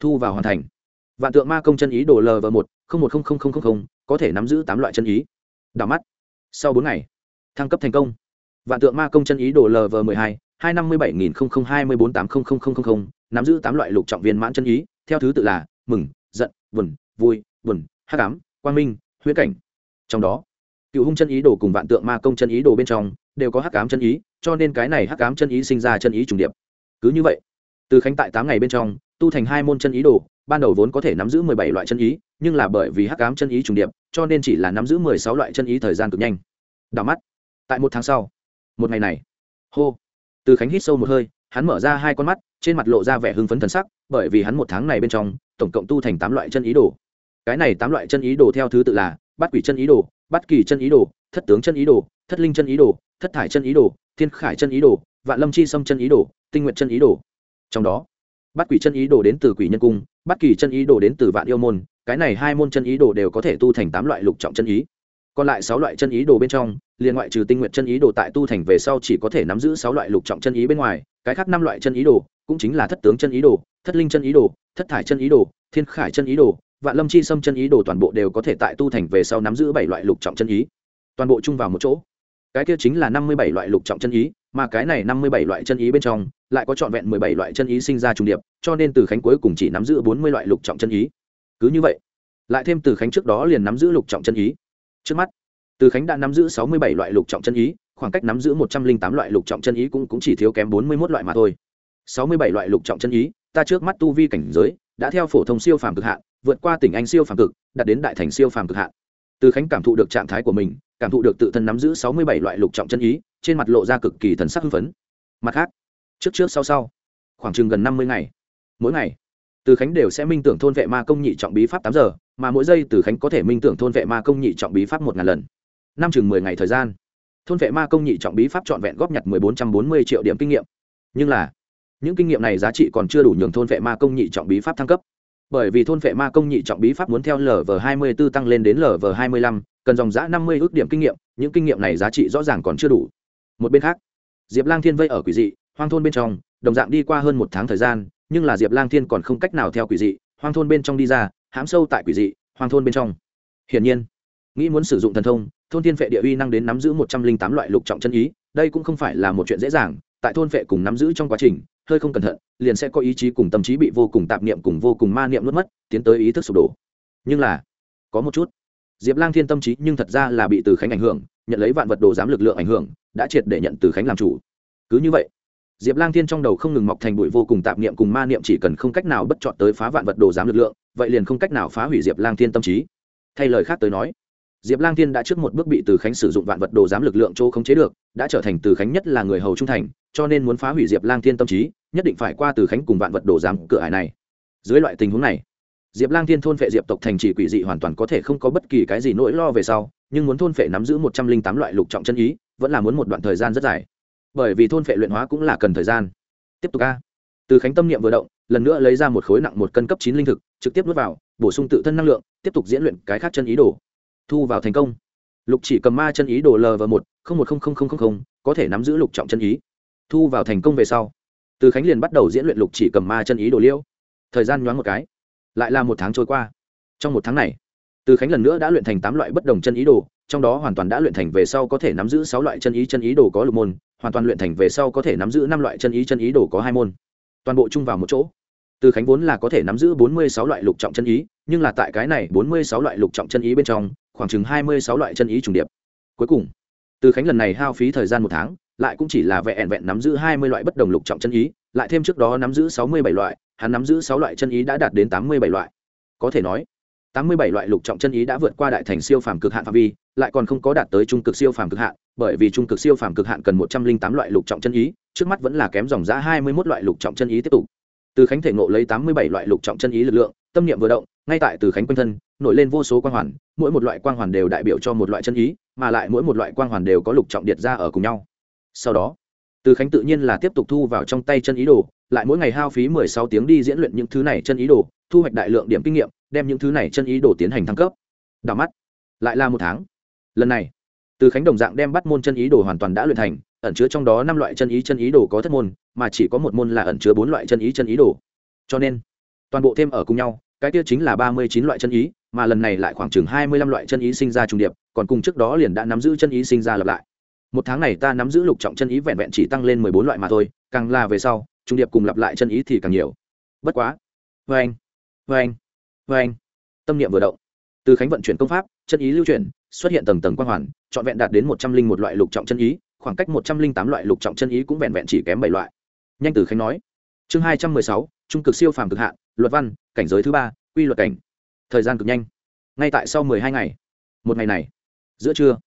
Thu vào hoàn thành. Vạn tượng ma công chân ý đồ lv một, không một không không không không có thể nắm giữ tám loại chân ý. Đảo mắt. Sau bốn ngày, thăng cấp thành công. Vạn tượng ma công chân ý đồ lv m mười hai hai năm mươi bảy nghìn hai mươi bốn tám nghìn nắm giữ tám loại lục trọng viên mãn chân ý, theo thứ tự là mừng, giận, buồn, vui buồn, hắc ám, quang minh, huyễn cảnh. Trong đó, cựu hung chân ý đồ cùng vạn tượng ma công chân ý đồ bên trong đều có hắc ám chân ý, cho nên cái này hắc ám chân ý sinh ra chân ý trùng điệp. Cứ như vậy, từ khánh tại tám ngày bên trong, tu thành hai môn chân ý đồ, ban đầu vốn có thể nắm giữ mười bảy loại chân ý, nhưng là bởi vì hắc ám chân ý trùng điệp, cho nên chỉ là nắm giữ mười sáu loại chân ý thời gian cực nhanh. Đảo mắt, tại một tháng sau, một ngày này, hô, từ khánh hít sâu một hơi, hắn mở ra hai con mắt, trên mặt lộ ra vẻ hưng phấn thần sắc, bởi vì hắn một tháng này bên trong, tổng cộng tu thành tám loại chân ý đồ cái này tám loại chân ý đồ theo thứ tự là bát quỷ chân ý đồ bát kỳ chân ý đồ thất tướng chân ý đồ thất linh chân ý đồ thất thải chân ý đồ thiên khải chân ý đồ vạn lâm chi sâm chân ý đồ tinh nguyện chân ý đồ trong đó bát quỷ chân ý đồ đến từ quỷ nhân cung bát kỳ chân ý đồ đến từ vạn yêu môn cái này hai môn chân ý đồ đều có thể tu thành tám loại lục trọng chân ý còn lại sáu loại chân ý đồ bên trong liền ngoại trừ tinh nguyện chân ý đồ tại tu thành về sau chỉ có thể nắm giữ sáu loại lục trọng chân ý bên ngoài cái khác năm loại chân ý đồ cũng chính là thất tướng chân ý đồ thất linh chân ý đồ thất thải chân ý đồ thiên khải chân ý đồ vạn lâm chi sâm chân ý đồ toàn bộ đều có thể tại tu thành về sau nắm giữ bảy loại lục trọng chân ý. Toàn bộ chung vào một chỗ. Cái kia chính là năm mươi bảy loại lục trọng chân ý mà cái này năm mươi bảy loại chân ý bên trong lại có trọn vẹn mười bảy loại chân ý sinh ra trùng điệp cho nên từ khánh cuối cùng chỉ nắm giữ bốn mươi loại lục trọng chân ý. Cứ như vậy lại thêm từ khánh trước đó liền nắm giữ lục trọng chân ý. Trước mắt từ khánh đã nắm giữ sáu mươi bảy loại lục trọng chân ý khoảng cách nắm giữ một trăm linh tám loại lục trọng chân ý cũng, cũng chỉ thiếu kém bốn mươi một loại mà thôi. sáu mươi bảy loại lục trọng chân ý ta trước mắt tu vi cảnh giới đã theo phổ thông siêu phàm cực hạn vượt qua tỉnh anh siêu phàm cực, đạt đến đại thành siêu phàm cực hạn. Từ khánh cảm thụ được trạng thái của mình, cảm thụ được tự thân nắm giữ sáu mươi bảy loại lục trọng chân ý, trên mặt lộ ra cực kỳ thần sắc hưng phấn. Mặt khác, trước trước sau sau, khoảng chừng gần năm mươi ngày. Mỗi ngày, từ khánh đều sẽ minh tưởng thôn vệ ma công nhị trọng bí pháp tám giờ, mà mỗi giây từ khánh có thể minh tưởng thôn vệ ma công nhị trọng bí pháp một ngàn lần. Năm chừng mười ngày thời gian, thôn vệ ma công nhị trọng bí pháp trọn vẹn góp nhặt mười bốn trăm bốn mươi triệu điểm kinh nghiệm. Nhưng là, những kinh nghiệm này giá trị còn chưa đủ nhường thôn vệ ma công nhị trọng bí pháp thăng cấp bởi vì thôn vệ ma công nhị trọng bí pháp muốn theo lv hai mươi b ố tăng lên đến lv hai mươi lăm, cần dòng giã năm mươi ước điểm kinh nghiệm, những kinh nghiệm này giá trị rõ ràng còn chưa đủ. Một bên khác, diệp lang thiên vây ở quỷ dị, hoang thôn bên trong, đồng dạng đi qua hơn một tháng thời gian, nhưng là diệp lang thiên còn không cách nào theo quỷ dị, hoang thôn bên trong đi ra, hãm sâu tại quỷ dị, hoang thôn bên trong. Hiển nhiên, nghĩ muốn sử dụng thần thông, thôn thiên vệ địa uy năng đến nắm giữ một trăm linh tám loại lục trọng chân ý, đây cũng không phải là một chuyện dễ dàng, tại thôn vệ cùng nắm giữ trong quá trình hơi không cẩn thận, liền sẽ có ý chí cùng tâm trí bị vô cùng tạp niệm cùng vô cùng ma niệm nuốt mất, tiến tới ý thức sụp đổ. Nhưng là, có một chút, diệp lang thiên tâm trí nhưng thật ra là bị từ khánh ảnh hưởng, nhận lấy vạn vật đồ giám lực lượng ảnh hưởng, đã triệt để nhận từ khánh làm chủ. Cứ như vậy, diệp lang thiên trong đầu không ngừng mọc thành bụi vô cùng tạp niệm cùng ma niệm chỉ cần không cách nào bất chọn tới phá vạn vật đồ giám lực lượng, vậy liền không cách nào phá hủy diệp lang thiên tâm trí. Thay lời khác tới nói diệp lang thiên đã trước một bước bị từ khánh sử dụng vạn vật đồ giám lực lượng chỗ không chế được, đã trở thành từ khánh nhất là người hầu trung thành, cho nên muốn phá hủy diệp lang thiên tâm trí, nhất định phải qua từ khánh cùng vạn vật đồ giám cửa ải này. Dưới loại tình huống này, diệp lang thiên thôn phệ diệp tộc thành trì quỷ dị hoàn toàn có thể không có bất kỳ cái gì nỗi lo về sau, nhưng muốn thôn phệ nắm giữ một trăm linh tám loại lục trọng chân ý, vẫn là muốn một đoạn thời gian rất dài. Bởi vì thôn phệ luyện hóa cũng là cần thời gian. Tiếp tục a. Từ khánh tâm niệm vừa động, lần nữa lấy ra một khối nặng một cân cấp chín linh thực, trực tiếp nuốt vào, bổ sung tự thân năng lượng, tiếp tục diễn luyện cái khác chân ý đồ thu vào thành công. Lục chỉ cầm ma chân ý đồ lv một, không một không không không không có thể nắm giữ lục trọng chân ý. Thu vào thành công về sau, từ khánh liền bắt đầu diễn luyện lục chỉ cầm ma chân ý đồ liêu. Thời gian nhoáng một cái, lại là một tháng trôi qua. Trong một tháng này, từ khánh lần nữa đã luyện thành tám loại bất đồng chân ý đồ, trong đó hoàn toàn đã luyện thành về sau có thể nắm giữ sáu loại chân ý chân ý đồ có lục môn, hoàn toàn luyện thành về sau có thể nắm giữ năm loại chân ý chân ý đồ có hai môn. Toàn bộ chung vào một chỗ. Từ khánh vốn là có thể nắm giữ bốn mươi sáu loại lục trọng chân ý, nhưng là tại cái này bốn mươi sáu loại lục trọng chân ý bên trong khoảng chừng hai mươi sáu loại chân ý trùng điệp. Cuối cùng, từ khánh lần này hao phí thời gian một tháng, lại cũng chỉ là vẹn vẹn nắm giữ hai mươi loại bất đồng lục trọng chân ý, lại thêm trước đó nắm giữ sáu mươi bảy loại, hắn nắm giữ sáu loại chân ý đã đạt đến tám mươi bảy loại. Có thể nói, tám mươi bảy loại lục trọng chân ý đã vượt qua đại thành siêu phàm cực hạn phạm vi, lại còn không có đạt tới trung cực siêu phàm cực hạn, bởi vì trung cực siêu phàm cực hạn cần một trăm linh tám loại lục trọng chân ý, trước mắt vẫn là kém dòng giá hai mươi một loại lục trọng chân ý tiếp tục. Từ khánh thể ngộ lấy tám mươi bảy loại lục trọng chân ý lực lượng tâm niệm vừa động, ngay tại từ khánh quanh thân, nổi lên vô số quang hoàn, mỗi một loại quang hoàn đều đại biểu cho một loại chân ý, mà lại mỗi một loại quang hoàn đều có lục trọng điện ra ở cùng nhau. Sau đó, từ khánh tự nhiên là tiếp tục thu vào trong tay chân ý đồ, lại mỗi ngày hao phí mười sáu tiếng đi diễn luyện những thứ này chân ý đồ, thu hoạch đại lượng điểm kinh nghiệm, đem những thứ này chân ý đồ tiến hành thăng cấp. Đảo mắt, lại là một tháng. Lần này, từ khánh đồng dạng đem bắt môn chân ý đồ hoàn toàn đã luyện thành, ẩn chứa trong đó năm loại chân ý chân ý đồ có thất môn, mà chỉ có một môn là ẩn chứa bốn loại chân ý chân ý đồ. Cho nên toàn bộ thêm ở cùng nhau, cái kia chính là ba mươi chín loại chân ý, mà lần này lại khoảng chừng hai mươi lăm loại chân ý sinh ra trùng điệp, còn cùng trước đó liền đã nắm giữ chân ý sinh ra lặp lại. Một tháng này ta nắm giữ lục trọng chân ý vẹn vẹn chỉ tăng lên mười bốn loại mà thôi, càng là về sau, trùng điệp cùng lặp lại chân ý thì càng nhiều. Bất quá. Vê anh. Vê anh. Vê anh. Tâm niệm vừa động. Từ khánh vận chuyển công pháp, chân ý lưu chuyển, xuất hiện tầng tầng quan hoàn, trọn vẹn đạt đến một trăm linh một loại lục trọng chân ý, khoảng cách một trăm linh tám loại lục trọng chân ý cũng vẹn vẹn chỉ kém bảy loại. Nhanh từ khánh nói. Chương hai trăm mười sáu trung cực siêu phàm cực hạn, luật văn, cảnh giới thứ ba, quy luật cảnh. Thời gian cực nhanh. Ngay tại sau mười hai ngày. Một ngày này. Giữa trưa.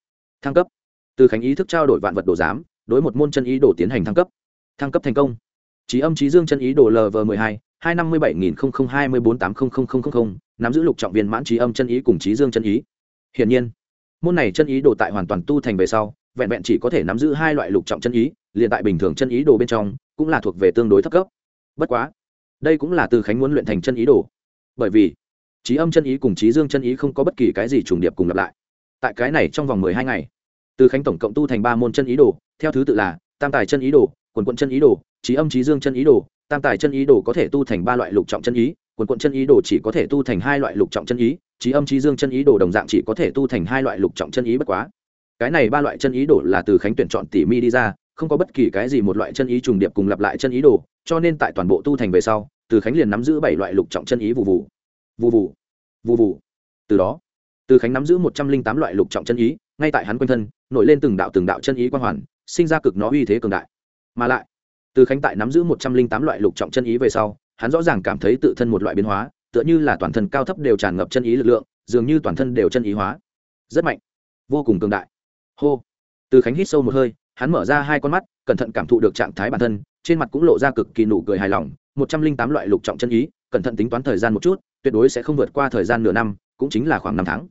Thăng cấp. Từ khánh ý thức trao đổi vạn vật đồ giám, đối một môn chân ý đồ tiến hành thăng cấp. Thăng cấp thành công. Trí âm trí dương chân ý đồ lv m ộ ư ơ i hai hai năm mươi bảy nghìn hai mươi bốn tám nghìn nắm giữ lục trọng viên mãn trí âm chân ý cùng trí dương chân ý. Hiển nhiên, môn này chân ý đồ tại hoàn toàn tu thành về sau, vẹn vẹn chỉ có thể nắm giữ hai loại lục trọng chân ý, liền tại bình thường chân ý đồ bên trong, cũng là thuộc về tương đối thấp cấp. Bất quá đây cũng là từ khánh muốn luyện thành chân ý đồ bởi vì trí âm chân ý cùng trí dương chân ý không có bất kỳ cái gì trùng điệp cùng lặp lại tại cái này trong vòng mười hai ngày từ khánh tổng cộng tu thành ba môn chân ý đồ theo thứ tự là tam tài chân ý đồ quần quận chân ý đồ trí âm trí dương chân ý đồ tam tài chân ý đồ có thể tu thành ba loại lục trọng chân ý quần quận chân ý đồ chỉ có thể tu thành hai loại lục trọng chân ý trí âm trí dương chân ý đồ đồng dạng chỉ có thể tu thành hai loại lục trọng chân ý bất quá cái này ba loại chân ý đồ là từ khánh tuyển chọn tỉ mi đi ra không có bất kỳ cái gì một loại chân ý trùng điệp cùng lặp lại chân ý đồ cho nên tại toàn bộ tu thành về sau, từ khánh liền nắm giữ bảy loại lục trọng chân ý vụ vụ vụ vụ vụ vụ từ đó, từ khánh nắm giữ một trăm linh tám loại lục trọng chân ý, ngay tại hắn quanh thân, nổi lên từng đạo từng đạo chân ý quan hoàn, sinh ra cực nó uy thế cường đại. Mà lại, từ khánh tại nắm giữ một trăm linh tám loại lục trọng chân ý về sau, hắn rõ ràng cảm thấy tự thân một loại biến hóa, tựa như là toàn thân cao thấp đều tràn ngập chân ý lực lượng, dường như toàn thân đều chân ý hóa. Rất mạnh, vô cùng cường đại. Hô. Từ khánh hít sâu một hơi, hắn mở ra hai con mắt, cẩn thận cảm thụ được trạng thái bản thân trên mặt cũng lộ ra cực kỳ nụ cười hài lòng, một trăm linh tám loại lục trọng chân ý, cẩn thận tính toán thời gian một chút, tuyệt đối sẽ không vượt qua thời gian nửa năm, cũng chính là khoảng năm tháng.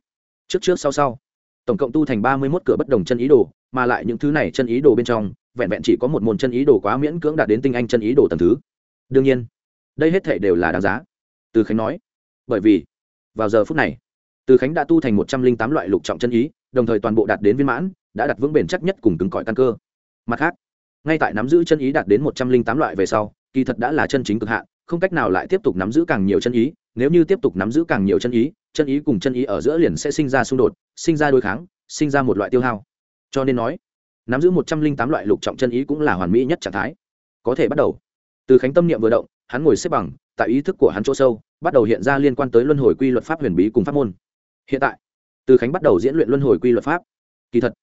Trước trước sau sau, tổng cộng tu thành ba mươi mốt cửa bất đồng chân ý đồ, mà lại những thứ này chân ý đồ bên trong, vẹn vẹn chỉ có một môn chân ý đồ quá miễn cưỡng đạt đến tinh anh chân ý đồ tầm thứ. Đương nhiên, đây hết thể đều là đáng giá. Từ khánh nói, bởi vì, vào giờ phút này, từ khánh đã tu thành một trăm linh tám loại lục trọng chân ý, đồng thời toàn bộ đạt đến viên mãn, đã đặt vững bền chắc nhất cùng cứng cỏi căn cơ. Mặt khác ngay tại nắm giữ chân ý đạt đến một trăm linh tám loại về sau, kỳ thật đã là chân chính cực hạn, không cách nào lại tiếp tục nắm giữ càng nhiều chân ý. Nếu như tiếp tục nắm giữ càng nhiều chân ý chân ý cùng chân ý ở giữa liền sẽ sinh ra xung đột, sinh ra đối kháng, sinh ra một loại tiêu hao. Cho nên nói, nắm giữ một trăm linh tám loại lục trọng chân ý cũng là hoàn mỹ nhất trạng thái. Có thể bắt đầu. Từ khánh tâm niệm vừa động, hắn ngồi xếp bằng, tại ý thức của hắn chỗ sâu, bắt đầu hiện ra liên quan tới luân hồi quy luật pháp huyền bí cùng pháp môn. Hiện tại, từ khánh bắt đầu diễn luyện luân hồi quy luật pháp. Kỳ thật,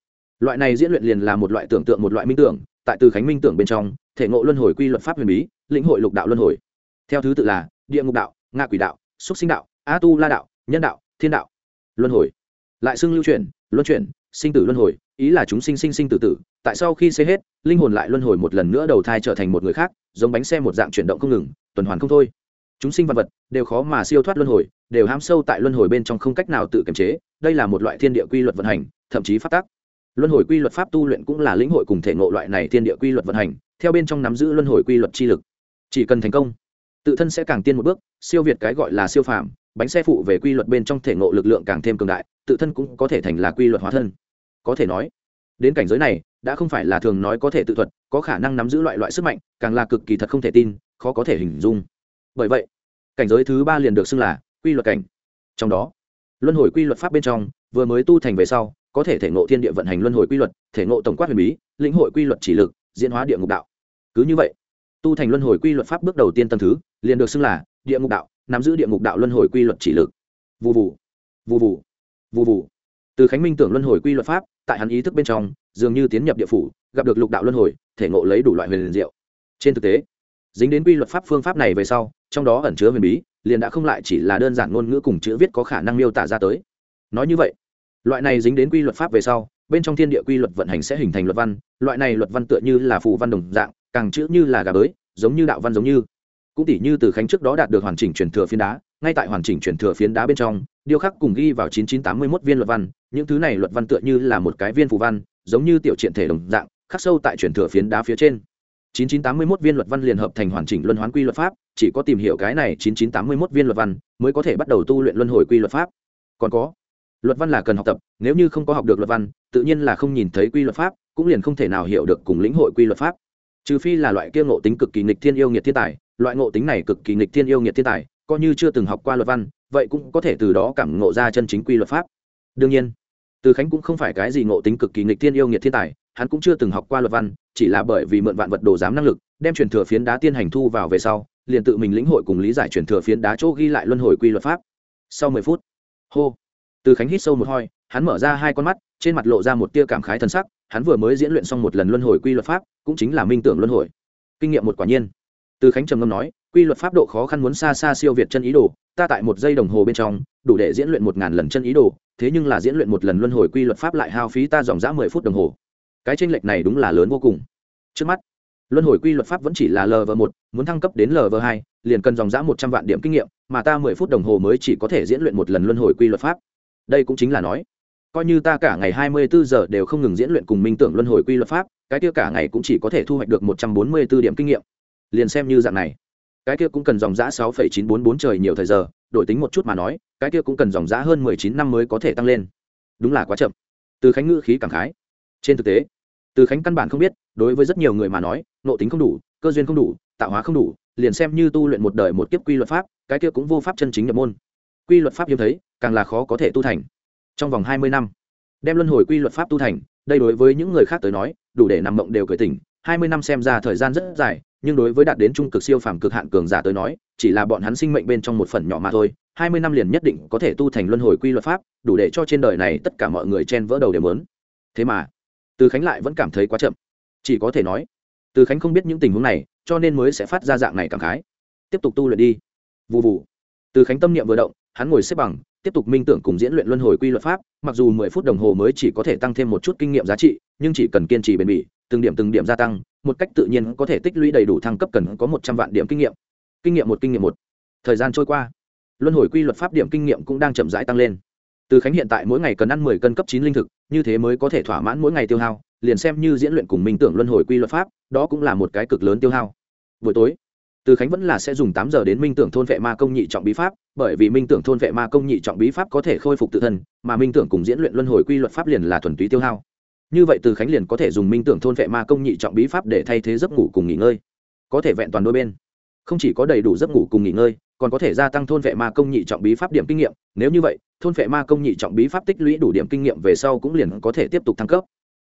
loại này diễn luyện liền là một loại tưởng tượng, một loại minh tưởng tại từ khánh minh tưởng bên trong, thể ngộ luân hồi quy luật pháp huyền bí, lĩnh hội lục đạo luân hồi. Theo thứ tự là, địa ngục đạo nga quỷ đạo, xúc sinh đạo, a tu la đạo, nhân đạo, thiên đạo. Luân hồi. Lại xưng lưu chuyển, luân chuyển, sinh tử luân hồi, ý là chúng sinh sinh sinh tử tử, tại sau khi xế hết, linh hồn lại luân hồi một lần nữa đầu thai trở thành một người khác, giống bánh xe một dạng chuyển động không ngừng, tuần hoàn không thôi. Chúng sinh vật vật đều khó mà siêu thoát luân hồi, đều ham sâu tại luân hồi bên trong không cách nào tự kiềm chế, đây là một loại thiên địa quy luật vận hành, thậm chí phát tác luân hồi quy luật pháp tu luyện cũng là lĩnh hội cùng thể ngộ loại này thiên địa quy luật vận hành, theo bên trong nắm giữ luân hồi quy luật chi lực. Chỉ cần thành công, tự thân sẽ càng tiên một bước, siêu việt cái gọi là siêu phàm, bánh xe phụ về quy luật bên trong thể ngộ lực lượng càng thêm cường đại, tự thân cũng có thể thành là quy luật hóa thân. Có thể nói, đến cảnh giới này, đã không phải là thường nói có thể tự thuật, có khả năng nắm giữ loại loại sức mạnh, càng là cực kỳ thật không thể tin, khó có thể hình dung. Bởi vậy, cảnh giới thứ ba liền được xưng là quy luật cảnh. Trong đó, luân hồi quy luật pháp bên trong, vừa mới tu thành về sau có thể thể ngộ thiên địa vận hành luân hồi quy luật, thể ngộ tổng quát huyền bí, lĩnh hội quy luật chỉ lực, diễn hóa địa ngục đạo. Cứ như vậy, tu thành luân hồi quy luật pháp bước đầu tiên tầng thứ, liền được xưng là địa ngục đạo, nắm giữ địa ngục đạo luân hồi quy luật chỉ lực. Vụ vụ vụ vụ vụ vụ từ khánh minh tưởng luân hồi quy luật pháp, tại hắn ý thức bên trong, dường như tiến nhập địa phủ, gặp được lục đạo luân hồi, thể ngộ lấy đủ loại huyền diệu. Trên thực tế, dính đến quy luật pháp phương pháp này về sau, trong đó ẩn chứa huyền bí, liền đã không lại chỉ là đơn giản ngôn ngữ cùng chữ viết có khả năng miêu tả ra tới. Nói như vậy loại này dính đến quy luật pháp về sau, bên trong thiên địa quy luật vận hành sẽ hình thành luật văn. Loại này luật văn tựa như là phù văn đồng dạng, càng chữ như là gà bới, giống như đạo văn giống như. Cũng tỷ như từ khánh trước đó đạt được hoàn chỉnh truyền thừa phiến đá, ngay tại hoàn chỉnh truyền thừa phiến đá bên trong điêu khắc cùng ghi vào 9981 viên luật văn. Những thứ này luật văn tựa như là một cái viên phù văn, giống như tiểu triện thể đồng dạng, khắc sâu tại truyền thừa phiến đá phía trên. 9981 viên luật văn liền hợp thành hoàn chỉnh luân hoán quy luật pháp, chỉ có tìm hiểu cái này 9981 viên luật văn mới có thể bắt đầu tu luyện luân hồi quy luật pháp. Còn có luật văn là cần học tập, nếu như không có học được luật văn, tự nhiên là không nhìn thấy quy luật pháp, cũng liền không thể nào hiểu được cùng lĩnh hội quy luật pháp. Trừ phi là loại kia ngộ tính cực kỳ nghịch thiên yêu nghiệt thiên tài, loại ngộ tính này cực kỳ nghịch thiên yêu nghiệt thiên tài, coi như chưa từng học qua luật văn, vậy cũng có thể từ đó cảm ngộ ra chân chính quy luật pháp. Đương nhiên, từ khánh cũng không phải cái gì ngộ tính cực kỳ nghịch thiên yêu nghiệt thiên tài, hắn cũng chưa từng học qua luật văn, chỉ là bởi vì mượn vạn vật đồ giám năng lực, đem truyền thừa phiến đá tiên hành thu vào về sau, liền tự mình lĩnh hội cùng lý giải truyền thừa phiến đá chỗ ghi lại luân hồi quy luật pháp. Sau mười phút, hô từ khánh hít sâu một hoi hắn mở ra hai con mắt, trên mặt lộ ra một tia cảm khái thân sắc, hắn vừa mới diễn luyện xong một lần luân hồi quy luật pháp, cũng chính là minh tưởng luân hồi. Kinh nghiệm một quả nhiên. Từ khánh trầm ngâm nói, quy luật pháp độ khó khăn muốn xa xa siêu việt chân ý đồ, ta tại một giây đồng hồ bên trong, đủ để diễn luyện một ngàn lần chân ý đồ, thế nhưng là diễn luyện một lần luân hồi quy luật pháp lại hao phí ta dòng dã mười phút đồng hồ. Cái tranh lệch này đúng là lớn vô cùng. Trước mắt, luân hồi quy luật pháp vẫn chỉ là lv một, muốn thăng cấp đến lv hai, liền cần dòng dã một trăm vạn điểm kinh nghiệm, mà ta mười phút đồng hồ mới chỉ có thể diễn luyện một lần luân hồi quy luật pháp đây cũng chính là nói, coi như ta cả ngày hai mươi bốn giờ đều không ngừng diễn luyện cùng minh tưởng luân hồi quy luật pháp, cái kia cả ngày cũng chỉ có thể thu hoạch được một trăm bốn mươi b ố điểm kinh nghiệm. Liền xem như dạng này, cái kia cũng cần dòng giã sáu phẩy chín bốn bốn trời nhiều thời giờ, đổi tính một chút mà nói, cái kia cũng cần dòng giã hơn mười chín năm mới có thể tăng lên. Đúng là quá chậm. Từ khánh ngữ khí cảm khái. Trên thực tế, từ khánh căn bản không biết, đối với rất nhiều người mà nói, nộ tính không đủ, cơ duyên không đủ, tạo hóa không đủ, liền xem như tu luyện một đời một kiếp quy luật pháp, cái kia cũng vô pháp chân chính nhập môn. Quy luật pháp hiếm thấy càng là khó có thể tu thành. Trong vòng hai mươi năm, đem luân hồi quy luật pháp tu thành, đây đối với những người khác tới nói, đủ để nằm mộng đều cười tỉnh. Hai mươi năm xem ra thời gian rất dài, nhưng đối với đạt đến trung cực siêu phàm cực hạn cường giả tới nói, chỉ là bọn hắn sinh mệnh bên trong một phần nhỏ mà thôi. Hai mươi năm liền nhất định có thể tu thành luân hồi quy luật pháp, đủ để cho trên đời này tất cả mọi người chen vỡ đầu đều lớn thế mà, từ khánh lại vẫn cảm thấy quá chậm. Chỉ có thể nói, từ khánh không biết những tình huống này, cho nên mới sẽ phát ra dạng này cảm khái. Tiếp tục tu luyện đi. Vụ vụ từ khánh tâm niệm vừa động, hắn ngồi xếp bằng tiếp tục minh tưởng cùng diễn luyện luân hồi quy luật pháp, mặc dù mười phút đồng hồ mới chỉ có thể tăng thêm một chút kinh nghiệm giá trị, nhưng chỉ cần kiên trì bền bỉ, từng điểm từng điểm gia tăng, một cách tự nhiên có thể tích lũy đầy đủ thăng cấp cần có một trăm vạn điểm kinh nghiệm. Kinh nghiệm một, kinh nghiệm một. Thời gian trôi qua, luân hồi quy luật pháp điểm kinh nghiệm cũng đang chậm rãi tăng lên. Từ khánh hiện tại mỗi ngày cần ăn mười cân cấp chín linh thực, như thế mới có thể thỏa mãn mỗi ngày tiêu hao, liền xem như diễn luyện cùng minh tưởng luân hồi quy luật pháp, đó cũng là một cái cực lớn tiêu hao. Buổi tối từ khánh vẫn là sẽ dùng tám giờ đến minh tưởng thôn vệ ma công nhị trọng bí pháp, bởi vì minh tưởng thôn vệ ma công nhị trọng bí pháp có thể khôi phục tự thân, mà minh tưởng cùng diễn luyện luân hồi quy luật pháp liền là thuần túy tiêu hao. Như vậy từ khánh liền có thể dùng minh tưởng thôn vệ ma công nhị trọng bí pháp để thay thế giấc ngủ cùng nghỉ ngơi. Có thể vẹn toàn đôi bên. Không chỉ có đầy đủ giấc ngủ cùng nghỉ ngơi, còn có thể gia tăng thôn vệ ma công nhị trọng bí pháp điểm kinh nghiệm, nếu như vậy, thôn vệ ma công nhị trọng bí pháp tích lũy đủ điểm kinh nghiệm về sau cũng liền có thể tiếp tục thăng cấp.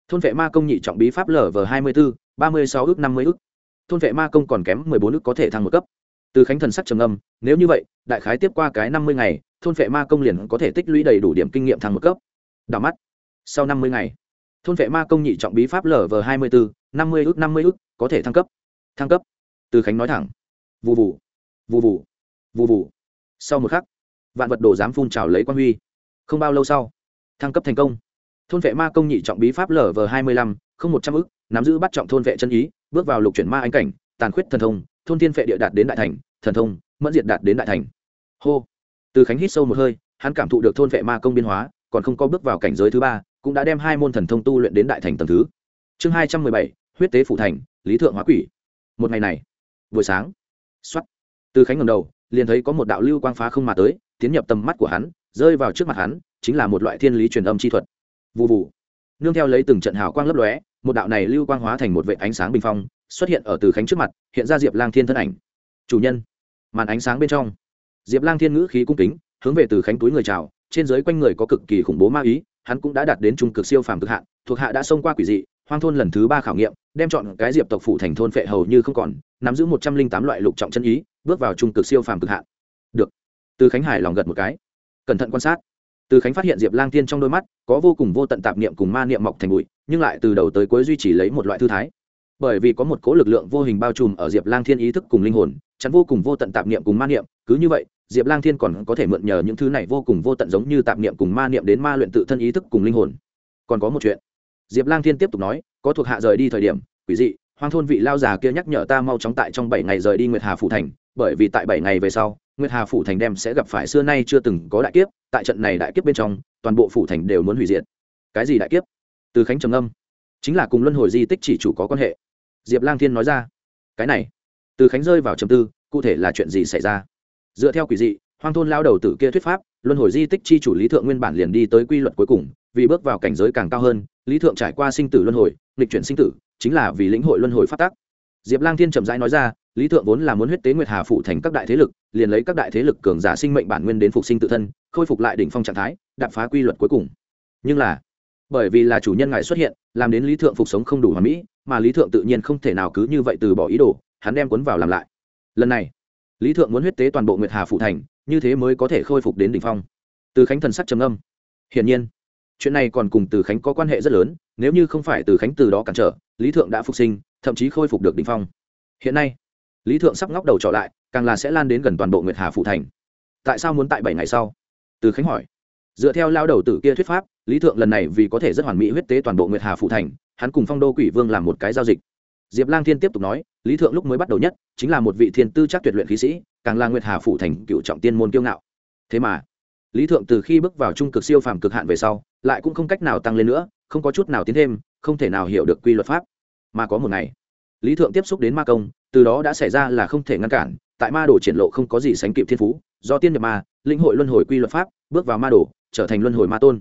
Thôn vệ ma công nhị trọng bí pháp lv hai mươi bốn ba mươi sáu ước, năm mươi ước thôn vệ ma công còn kém mười bốn ước có thể thăng một cấp. Từ khánh thần sắc trầm âm nếu như vậy, đại khái tiếp qua cái năm mươi ngày, thôn vệ ma công liền có thể tích lũy đầy đủ điểm kinh nghiệm thăng một cấp. Đảo mắt, sau năm mươi ngày, thôn vệ ma công nhị trọng bí pháp lv hai mươi bốn năm mươi ước, năm mươi ước, có thể thăng cấp. Thăng cấp. Từ khánh nói thẳng. Vụ vụ vụ vụ vụ vụ sau một khắc, vạn vật đồ dám phun trào lấy quan huy. Không bao lâu sau, thăng cấp thành công. Thôn vệ ma công nhị trọng bí pháp lv hai mươi lăm, không một trăm ước nắm giữ bắt trọng thôn vệ chân ý, bước vào lục chuyển ma ánh cảnh, tàn khuyết thần thông, thôn thiên vệ địa đạt đến đại thành, thần thông, mẫn diệt đạt đến đại thành. Hô. Từ khánh hít sâu một hơi, hắn cảm thụ được thôn vệ ma công biên hóa, còn không có bước vào cảnh giới thứ ba, cũng đã đem hai môn thần thông tu luyện đến đại thành tầng thứ. Chương hai trăm mười bảy, huyết tế phủ thành, lý thượng hóa quỷ. Một ngày này, buổi sáng xuất từ khánh ngầm đầu, liền thấy có một đạo lưu quang phá không mà tới, tiến nhập tầm mắt của hắn, rơi vào trước mặt hắn, chính là một loại thiên lý truyền âm chi thuật. Vụ vụ nương theo lấy từng trận hào quang lấp lóe một đạo này lưu quang hóa thành một vệ ánh sáng bình phong, xuất hiện ở từ khánh trước mặt, hiện ra diệp lang thiên thân ảnh. Chủ nhân, màn ánh sáng bên trong. Diệp lang thiên ngữ khí cung kính, hướng về từ khánh túi người chào, trên dưới quanh người có cực kỳ khủng bố ma ý, hắn cũng đã đạt đến trung cực siêu phàm cực hạn, thuộc hạ đã xông qua quỷ dị, hoang thôn lần thứ ba khảo nghiệm, đem chọn cái diệp tộc phủ thành thôn phệ hầu như không còn, nắm giữ một trăm linh tám loại lục trọng chân ý, bước vào trung cực siêu phàm cực hạn. Được. Từ khánh hải lòng gật một cái. Cẩn thận quan sát từ khánh phát hiện diệp lang tiên trong đôi mắt có vô cùng vô tận tạp niệm cùng ma niệm mọc thành bụi, nhưng lại từ đầu tới cuối duy trì lấy một loại thư thái. Bởi vì có một cố lực lượng vô hình bao trùm ở diệp lang thiên ý thức cùng linh hồn, chắn vô cùng vô tận tạp niệm cùng ma niệm, cứ như vậy, diệp lang thiên còn có thể mượn nhờ những thứ này vô cùng vô tận giống như tạp niệm cùng ma niệm đến ma luyện tự thân ý thức cùng linh hồn. Còn có một chuyện, diệp lang thiên tiếp tục nói, có thuộc hạ rời đi thời điểm, quỷ dị, hoang thôn vị lao già kia nhắc nhở ta mau chóng tại trong bảy ngày rời đi nguyệt hà phủ thành, bởi vì tại bảy ngày về sau nguyệt hà phủ thành đem sẽ gặp phải xưa nay chưa từng có đại kiếp, tại trận này đại kiếp bên trong, toàn bộ phủ thành đều muốn hủy diệt. Cái gì đại kiếp? Từ khánh trầm âm chính là cùng luân hồi di tích chỉ chủ có quan hệ. Diệp lang thiên nói ra. Cái này, từ khánh rơi vào trầm tư, cụ thể là chuyện gì xảy ra? Dựa theo quỷ dị, hoang thôn lao đầu tử kia thuyết pháp, luân hồi di tích chi chủ lý thượng nguyên bản liền đi tới quy luật cuối cùng, vì bước vào cảnh giới càng cao hơn, lý thượng trải qua sinh tử luân hồi, nghịch chuyển sinh tử, chính là vì lĩnh hội luân hồi phát tác diệp lang thiên trầm rãi nói ra lý thượng vốn là muốn huyết tế nguyệt hà phụ thành các đại thế lực, liền lấy các đại thế lực cường giả sinh mệnh bản nguyên đến phục sinh tự thân, khôi phục lại đỉnh phong trạng thái, đạp phá quy luật cuối cùng. Nhưng là, bởi vì là chủ nhân ngài xuất hiện, làm đến lý thượng phục sống không đủ hoàn mỹ, mà lý thượng tự nhiên không thể nào cứ như vậy từ bỏ ý đồ, hắn đem cuốn vào làm lại. Lần này, lý thượng muốn huyết tế toàn bộ nguyệt hà phụ thành, như thế mới có thể khôi phục đến đỉnh phong. Từ khánh thần sắc trầm âm hiển nhiên, chuyện này còn cùng từ khánh có quan hệ rất lớn, nếu như không phải từ khánh từ đó cản trở, lý thượng đã phục sinh, thậm chí khôi phục được đỉnh phong. Hiện nay lý thượng sắp ngóc đầu trở lại, càng là sẽ lan đến gần toàn bộ nguyệt hà phụ thành. Tại sao muốn tại bảy ngày sau? Từ khánh hỏi. Dựa theo lao đầu tử kia thuyết pháp, lý thượng lần này vì có thể rất hoàn mỹ huyết tế toàn bộ nguyệt hà phụ thành, hắn cùng phong đô quỷ vương làm một cái giao dịch. Diệp lang thiên tiếp tục nói, lý thượng lúc mới bắt đầu nhất, chính là một vị thiên tư chắc tuyệt luyện khí sĩ, càng là nguyệt hà Phụ thành cựu trọng tiên môn kiêu ngạo. Thế mà, lý thượng từ khi bước vào trung cực siêu phàm cực hạn về sau, lại cũng không cách nào tăng lên nữa, không có chút nào tiến thêm, không thể nào hiểu được quy luật pháp. Mà có một ngày lý thượng tiếp xúc đến ma công, từ đó đã xảy ra là không thể ngăn cản, tại ma đồ triển lộ không có gì sánh kịp thiên phú, do tiên nhập ma linh hội luân hồi quy luật pháp, bước vào ma đồ, trở thành luân hồi ma tôn.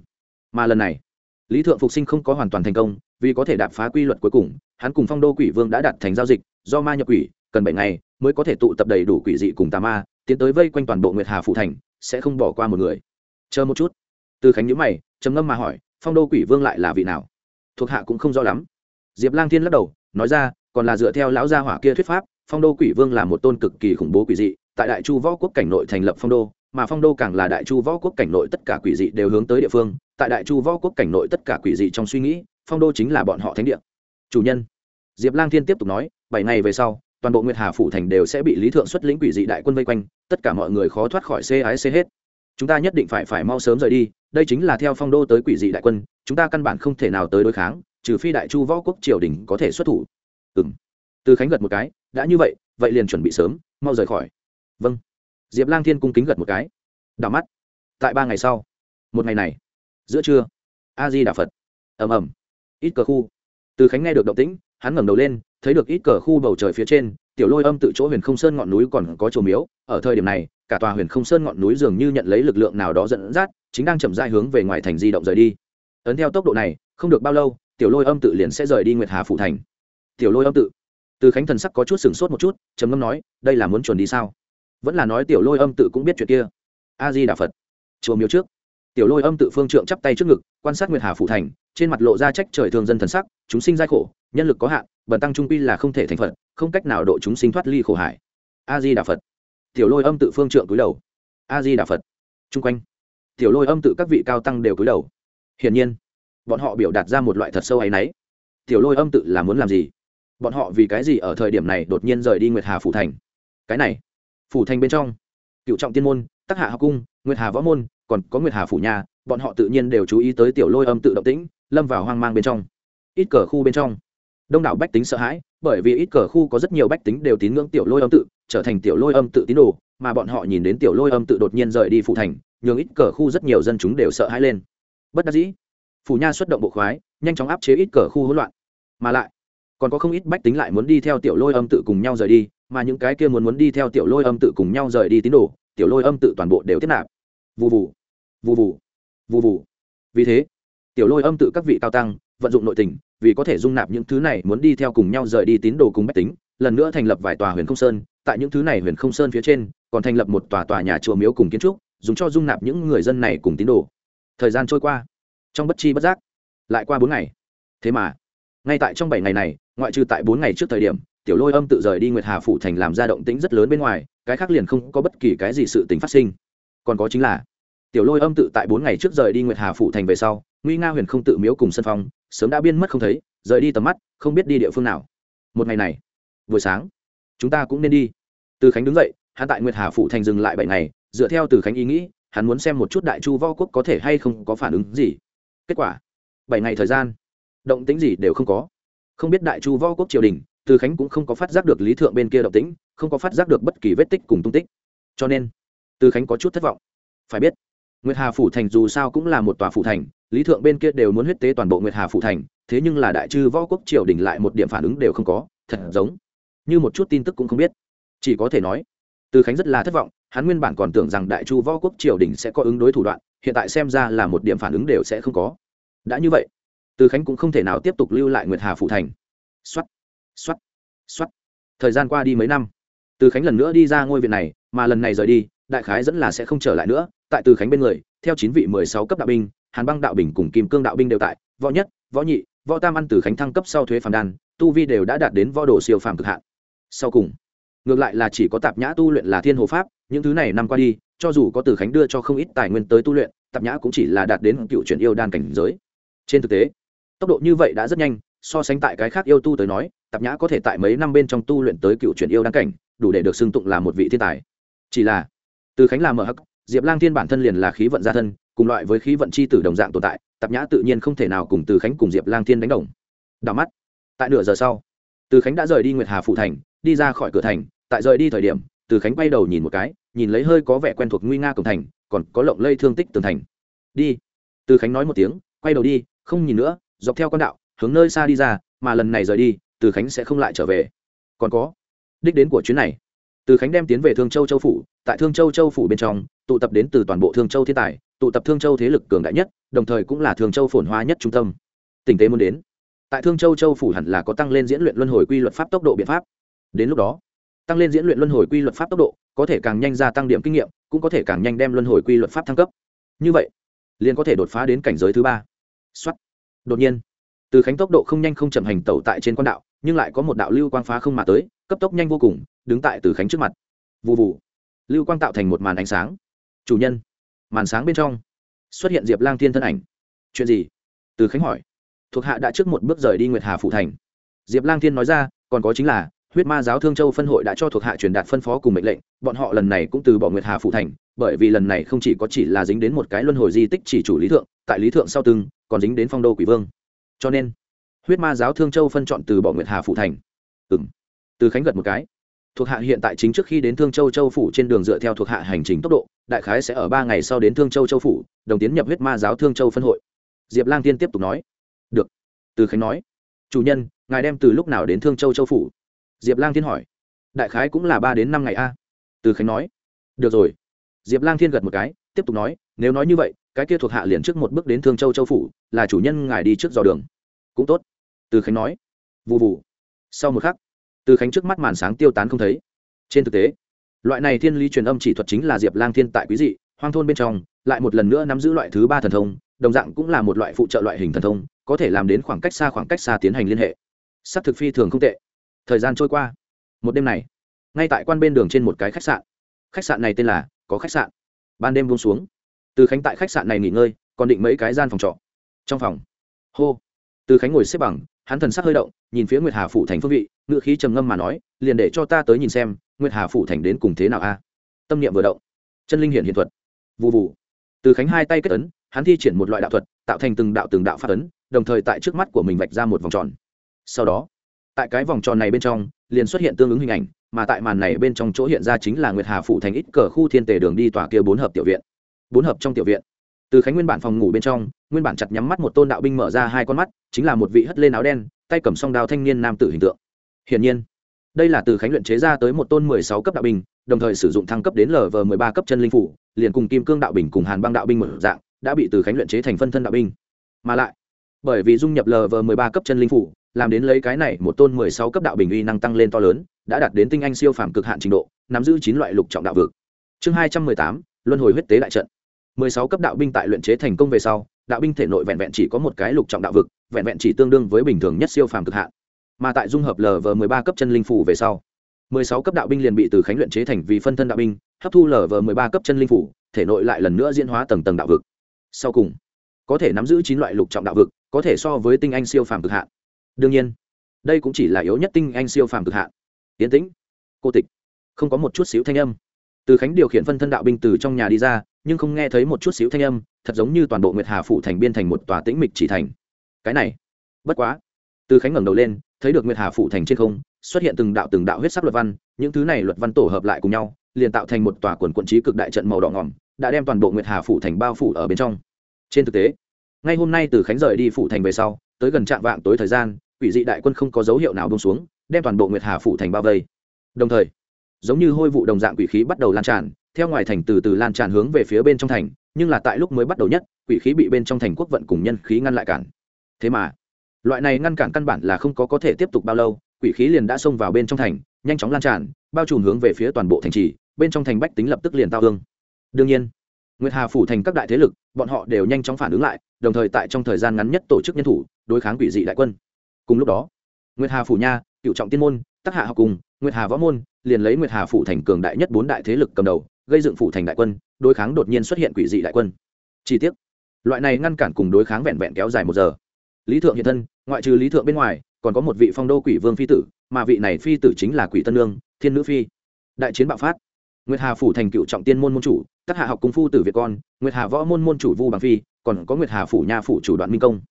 Mà lần này, lý thượng phục sinh không có hoàn toàn thành công, vì có thể đạp phá quy luật cuối cùng, hắn cùng phong đô quỷ vương đã đặt thành giao dịch, do ma nhập quỷ, cần bảy ngày mới có thể tụ tập đầy đủ quỷ dị cùng tà ma, tiến tới vây quanh toàn bộ nguyệt hà phụ thành, sẽ không bỏ qua một người. Chờ một chút. Từ khánh nhữ mày, trầm ngâm mà hỏi, phong đô quỷ vương lại là vị nào? Thuộc hạ cũng không rõ lắm. Diệp lang thiên lắc đầu, nói ra còn là dựa theo lão gia hỏa kia thuyết pháp, phong đô quỷ vương là một tôn cực kỳ khủng bố quỷ dị, tại đại chu võ quốc cảnh nội thành lập phong đô, mà phong đô càng là đại chu võ quốc cảnh nội tất cả quỷ dị đều hướng tới địa phương, tại đại chu võ quốc cảnh nội tất cả quỷ dị trong suy nghĩ, phong đô chính là bọn họ thánh địa. Chủ nhân, diệp lang thiên tiếp tục nói, bảy ngày về sau, toàn bộ nguyệt hà phủ thành đều sẽ bị lý thượng xuất lĩnh quỷ dị đại quân vây quanh, tất cả mọi người khó thoát khỏi c ái c hết. Chúng ta nhất định phải phải mau sớm rời đi, đây chính là theo phong đô tới quỷ dị đại quân, chúng ta căn bản không thể nào tới đối kháng, trừ phi đại chu võ quốc triều đình có thể xuất thủ ừ m từ khánh gật một cái, đã như vậy vậy liền chuẩn bị sớm, mau rời khỏi. Vâng. Diệp lang thiên cung kính gật một cái. Đảo mắt. Tại ba ngày sau. Một ngày này. Giữa trưa. A di đà phật. Ầm ầm. Ít cờ khu. Từ khánh nghe được động tĩnh, hắn ngẩng đầu lên, thấy được ít cờ khu bầu trời phía trên, tiểu lôi âm tự chỗ huyền không sơn ngọn núi còn có chùa miếu. Ở thời điểm này, cả tòa huyền không sơn ngọn núi dường như nhận lấy lực lượng nào đó dẫn dắt, chính đang chậm dại hướng về ngoài thành di động rời đi. Ấn theo tốc độ này, không được bao lâu, tiểu lôi âm tự liền sẽ rời đi nguyệt hà phủ thành tiểu lôi âm tự. Từ khánh thần sắc có chút sửng sốt một chút, trầm ngâm nói, đây là muốn chuẩn đi sao? Vẫn là nói tiểu lôi âm tự cũng biết chuyện kia. A di đà phật. Chùa miếu trước. Tiểu lôi âm tự phương trượng chắp tay trước ngực, quan sát nguyệt hà phủ thành, trên mặt lộ ra trách trời thường dân thần sắc, chúng sinh giai khổ, nhân lực có hạn, bần tăng trung pi là không thể thành phật, không cách nào độ chúng sinh thoát ly khổ hải a di đà phật. Tiểu lôi âm tự phương trượng cúi đầu. A di đà phật. Chung quanh, tiểu lôi âm tự các vị cao tăng đều cúi đầu. Hiển nhiên, bọn họ biểu đạt ra một loại thật sâu áy náy. Tiểu lôi âm tự là muốn làm gì? Bọn họ vì cái gì ở thời điểm này đột nhiên rời đi nguyệt hà phủ thành? Cái này, phủ thành bên trong, cựu trọng tiên môn, Tắc hạ học cung, nguyệt hà võ môn, còn có nguyệt hà phủ nhà, bọn họ tự nhiên đều chú ý tới tiểu lôi âm tự động tĩnh, lâm vào hoang mang bên trong. Ít cờ khu bên trong, đông đảo bách tính sợ hãi, bởi vì ít cờ khu có rất nhiều bách tính đều tín ngưỡng tiểu lôi âm tự, trở thành tiểu lôi âm tự tín đồ, mà bọn họ nhìn đến tiểu lôi âm tự đột nhiên rời đi phủ thành, nhường ít cờ khu rất nhiều dân chúng đều sợ hãi lên. Bất đắc dĩ, phủ nha xuất động bộ khoái, nhanh chóng áp chế ít cờ khu hỗn loạn. Mà lại còn có không ít bách tính lại muốn đi theo tiểu lôi âm tự cùng nhau rời đi, mà những cái kia muốn muốn đi theo tiểu lôi âm tự cùng nhau rời đi tín đồ, tiểu lôi âm tự toàn bộ đều tiếp nạp. Vụ vụ vụ vụ vụ vụ vì thế, tiểu lôi âm tự các vị cao tăng, vận dụng nội tình, vì có thể dung nạp những thứ này muốn đi theo cùng nhau rời đi tín đồ cùng bách tính, lần nữa thành lập vài tòa huyền không sơn, tại những thứ này huyền không sơn phía trên, còn thành lập một tòa tòa nhà chùa miếu cùng kiến trúc, dùng cho dung nạp những người dân này cùng tín đồ. Thời gian trôi qua, trong bất chi bất giác, lại qua bốn ngày. Thế mà, ngay tại trong bảy ngày này ngoại trừ tại bốn ngày trước thời điểm, tiểu lôi âm tự rời đi nguyệt hà phủ thành làm ra động tĩnh rất lớn bên ngoài, cái khác liền không có bất kỳ cái gì sự tình phát sinh. Còn có chính là, tiểu lôi âm tự tại bốn ngày trước rời đi nguyệt hà phủ thành về sau nguy nga huyền không tự miếu cùng sân phong, sớm đã biên mất không thấy, rời đi tầm mắt, không biết đi địa phương nào. Một ngày này, buổi sáng, chúng ta cũng nên đi. Từ khánh đứng dậy, hắn tại nguyệt hà phủ thành dừng lại bảy ngày, dựa theo từ khánh ý nghĩ, hắn muốn xem một chút đại chu võ quốc có thể hay không có phản ứng gì. Kết quả, bảy ngày thời gian, động tĩnh gì đều không có không biết đại chu võ quốc triều đình, từ khánh cũng không có phát giác được lý thượng bên kia động tĩnh, không có phát giác được bất kỳ vết tích cùng tung tích. Cho nên, từ khánh có chút thất vọng. Phải biết, nguyệt hà phủ thành dù sao cũng là một tòa phủ thành, lý thượng bên kia đều muốn huyết tế toàn bộ nguyệt hà phủ thành, thế nhưng là đại chư võ quốc triều đình lại một điểm phản ứng đều không có, thật giống như một chút tin tức cũng không biết. Chỉ có thể nói, từ khánh rất là thất vọng, hắn nguyên bản còn tưởng rằng đại chu võ quốc triều đình sẽ có ứng đối thủ đoạn, hiện tại xem ra là một điểm phản ứng đều sẽ không có. Đã như vậy từ khánh cũng không thể nào tiếp tục lưu lại nguyệt hà Phụ thành. Xuất xuất xuất thời gian qua đi mấy năm, từ khánh lần nữa đi ra ngôi viện này, mà lần này rời đi, đại khái dẫn là sẽ không trở lại nữa. Tại từ khánh bên người, theo chín vị mười sáu cấp đạo binh, hàn băng đạo bình cùng kim cương đạo binh đều tại, võ nhất, võ nhị, võ tam ăn từ khánh thăng cấp sau thuế phàm đan, tu vi đều đã đạt đến võ đồ siêu phàm cực hạn. Sau cùng, ngược lại là chỉ có tạp nhã tu luyện là thiên hồ pháp, những thứ này năm qua đi, cho dù có từ khánh đưa cho không ít tài nguyên tới tu luyện, tạp nhã cũng chỉ là đạt đến cựu chuyển yêu đan cảnh giới. Trên thực tế tốc độ như vậy đã rất nhanh, so sánh tại cái khác yêu tu tới nói, tạp nhã có thể tại mấy năm bên trong tu luyện tới cựu chuyển yêu đăng cảnh, đủ để được xưng tụng là một vị thiên tài. Chỉ là, từ khánh làm mở hắc, diệp lang thiên bản thân liền là khí vận gia thân, cùng loại với khí vận c h i tử đồng dạng tồn tại, tạp nhã tự nhiên không thể nào cùng từ khánh cùng diệp lang thiên đánh đồng. Đào mắt, tại nửa giờ sau, từ khánh đã rời đi nguyệt hà phủ thành, đi ra khỏi cửa thành, tại rời đi thời điểm, từ khánh quay đầu nhìn một cái, nhìn lấy hơi có vẻ quen thuộc nguy nga cổng thành, còn có lộng lây thương tích tường thành. Đi. Từ khánh nói một tiếng, quay đầu đi, không nhìn nữa dọc theo con đạo, hướng nơi xa đi ra, mà lần này rời đi, từ khánh sẽ không lại trở về. Còn có, đích đến của chuyến này, từ khánh đem tiến về thương châu châu phủ, tại thương châu châu phủ bên trong, tụ tập đến từ toàn bộ thương châu thiên tài, tụ tập thương châu thế lực cường đại nhất, đồng thời cũng là thương châu phồn hoa nhất trung tâm. Tình tế muốn đến. Tại thương châu châu phủ hẳn là có tăng lên diễn luyện luân hồi quy luật pháp tốc độ biện pháp. Đến lúc đó, tăng lên diễn luyện luân hồi quy luật pháp tốc độ, có thể càng nhanh gia tăng điểm kinh nghiệm, cũng có thể càng nhanh đem luân hồi quy luật pháp thăng cấp. Như vậy, liền có thể đột phá đến cảnh giới thứ ba. Xuất đột nhiên, từ khánh tốc độ không nhanh không chậm hành tẩu tại trên quan đạo, nhưng lại có một đạo lưu quang phá không mà tới, cấp tốc nhanh vô cùng, đứng tại từ khánh trước mặt. Vụ vụ lưu quang tạo thành một màn ánh sáng. Chủ nhân, màn sáng bên trong xuất hiện diệp lang thiên thân ảnh. Chuyện gì? Từ khánh hỏi. Thuộc hạ đã trước một bước rời đi nguyệt hà phụ thành. Diệp lang thiên nói ra, còn có chính là, huyết ma giáo thương châu phân hội đã cho thuộc hạ truyền đạt phân phó cùng mệnh lệnh, bọn họ lần này cũng từ bỏ nguyệt hà phụ thành, bởi vì lần này không chỉ có chỉ là dính đến một cái luân hồi di tích chỉ chủ lý thượng, tại lý thượng sau từng còn dính đến phong đô quỷ vương. Cho nên, huyết ma giáo thương châu phân chọn từ bỏ nguyệt hà phụ thành. Ừ m từ khánh gật một cái. Thuộc hạ hiện tại chính trước khi đến thương châu châu phủ trên đường dựa theo thuộc hạ hành trình tốc độ, đại khái sẽ ở ba ngày sau đến thương châu châu phủ, đồng tiến nhập huyết ma giáo thương châu phân hội. Diệp lang tiên tiếp tục nói. Được. Từ khánh nói. Chủ nhân, ngài đem từ lúc nào đến thương châu châu phủ? Diệp lang thiên hỏi. Đại khái cũng là ba đến năm ngày a. Từ khánh nói. Được rồi. Diệp lang thiên gật một cái, tiếp tục nói, nếu nói như vậy cái kia thuộc hạ liền trước một bước đến thương châu châu phủ, là chủ nhân ngài đi trước dò đường. Cũng tốt. Từ khánh nói. Vụ vụ sau một khắc, từ khánh trước mắt màn sáng tiêu tán không thấy. Trên thực tế, loại này thiên lý truyền âm chỉ thuật chính là diệp lang thiên tại quý dị, hoang thôn bên trong, lại một lần nữa nắm giữ loại thứ ba thần thông, đồng dạng cũng là một loại phụ trợ loại hình thần thông, có thể làm đến khoảng cách xa khoảng cách xa tiến hành liên hệ. S ắ c thực phi thường không tệ. Thời gian trôi qua. Một đêm này, ngay tại quan bên đường trên một cái khách sạn. Khách sạn này tên là, có khách sạn. Ban đêm buông xuống từ khánh tại khách sạn này nghỉ ngơi, còn định mấy cái gian phòng trọ. Trong phòng, hô, từ khánh ngồi xếp bằng, hắn thần sắc hơi động, nhìn phía nguyệt hà phủ thành phương vị ngự khí trầm ngâm mà nói, liền để cho ta tới nhìn xem, nguyệt hà phủ thành đến cùng thế nào a? Tâm niệm vừa động, chân linh hiện hiện thuật. Vụ vụ từ khánh hai tay kết ấn, hắn thi triển một loại đạo thuật, tạo thành từng đạo từng đạo phát ấn, đồng thời tại trước mắt của mình vạch ra một vòng tròn. Sau đó, tại cái vòng tròn này bên trong, liền xuất hiện tương ứng hình ảnh, mà tại màn này bên trong chỗ hiện ra chính là nguyệt hà phủ thành ít cờ khu thiên tề đường đi tòa kia bốn hợp tiểu viện bốn hợp trong tiểu viện. Từ khánh nguyên bản phòng ngủ bên trong, nguyên bản chặt nhắm mắt một tôn đạo binh mở ra hai con mắt, chính là một vị hất lên áo đen, tay cầm song đao thanh niên nam tử hình tượng. Hiển nhiên, đây là từ khánh luyện chế ra tới một tôn mười sáu cấp đạo binh, đồng thời sử dụng thăng cấp đến lv mười ba cấp chân linh phủ, liền cùng kim cương đạo bình cùng hàn băng đạo binh một dạng, đã bị từ khánh luyện chế thành phân thân đạo binh. Mà lại, bởi vì dung nhập lv mười ba cấp chân linh phủ, làm đến lấy cái này một tôn mười sáu cấp đạo bình uy năng tăng lên to lớn, đã đạt đến tinh anh siêu phàm cực hạn trình độ, nắm giữ chín loại lục trọng đạo vực. Chương hai trăm mười tám, luân hồi huyết tế đại trận mười sáu cấp đạo binh tại luyện chế thành công về sau, đạo binh thể nội vẹn vẹn chỉ có một cái lục trọng đạo vực, vẹn vẹn chỉ tương đương với bình thường nhất siêu phàm cực hạn. Mà tại dung hợp lv mười ba cấp chân linh phủ về sau, mười sáu cấp đạo binh liền bị từ khánh luyện chế thành vì phân thân đạo binh, hấp thu lv mười ba cấp chân linh phủ thể nội lại lần nữa diễn hóa tầng tầng đạo vực. Sau cùng, có thể nắm giữ chín loại lục trọng đạo vực, có thể so với tinh anh siêu phàm cực hạn. Đương nhiên, đây cũng chỉ là yếu nhất tinh anh siêu phàm cực hạn. Tiến tĩnh, cô tịch, không có một chút xíu thanh âm. Từ khánh điều khiển phân thân đạo binh từ trong nhà đi ra nhưng không nghe thấy một chút xíu thanh âm, thật giống như toàn bộ nguyệt hà phụ thành biên thành một tòa tĩnh mịch chỉ thành. Cái này, bất quá. Từ khánh ngẩng đầu lên, thấy được nguyệt hà phụ thành trên không, xuất hiện từng đạo từng đạo huyết sắc luật văn, những thứ này luật văn tổ hợp lại cùng nhau, liền tạo thành một tòa quần quận trí cực đại trận màu đỏ ngỏm đã đem toàn bộ nguyệt hà phụ thành bao phủ ở bên trong. Trên thực tế, ngay hôm nay từ khánh rời đi phụ thành về sau, tới gần trạm vạng tối thời gian, quỷ dị đại quân không có dấu hiệu nào bông xuống, đem toàn bộ nguyệt hà phụ thành bao vây. Đồng thời, giống như hôi vụ đồng dạng quỷ khí bắt đầu lan tràn theo ngoài thành từ từ lan tràn hướng về phía bên trong thành, nhưng là tại lúc mới bắt đầu nhất, quỷ khí bị bên trong thành quốc vận cùng nhân khí ngăn lại cản. Thế mà, loại này ngăn cản căn bản là không có có thể tiếp tục bao lâu, quỷ khí liền đã xông vào bên trong thành, nhanh chóng lan tràn, bao trùm hướng về phía toàn bộ thành trì, bên trong thành bách tính lập tức liền tao hương. Đương nhiên, nguyệt hà phủ thành các đại thế lực, bọn họ đều nhanh chóng phản ứng lại, đồng thời tại trong thời gian ngắn nhất tổ chức nhân thủ, đối kháng quỷ dị đại quân. Cùng lúc đó, nguyệt hà phủ nha, cựu trọng tiên môn, tắc hạ học cùng, nguyệt hà võ môn, liền lấy nguyệt hà phủ thành cường đại nhất bốn đại thế lực cầm đầu gây dựng phủ thành đại quân, đối kháng đột nhiên xuất hiện quỷ dị đại quân. Chi tiết loại này ngăn cản cùng đối kháng vẹn vẹn kéo dài một giờ. Lý thượng hiện thân, ngoại trừ lý thượng bên ngoài, còn có một vị phong đô quỷ vương phi tử, mà vị này phi tử chính là quỷ tân lương thiên nữ phi. Đại chiến bạo phát. Nguyệt hà phủ thành cựu trọng tiên môn môn chủ các hạ học cung phu tử việt con, nguyệt hà võ môn môn chủ vu bằng phi, còn có nguyệt hà phủ nha phủ chủ đoạn minh công.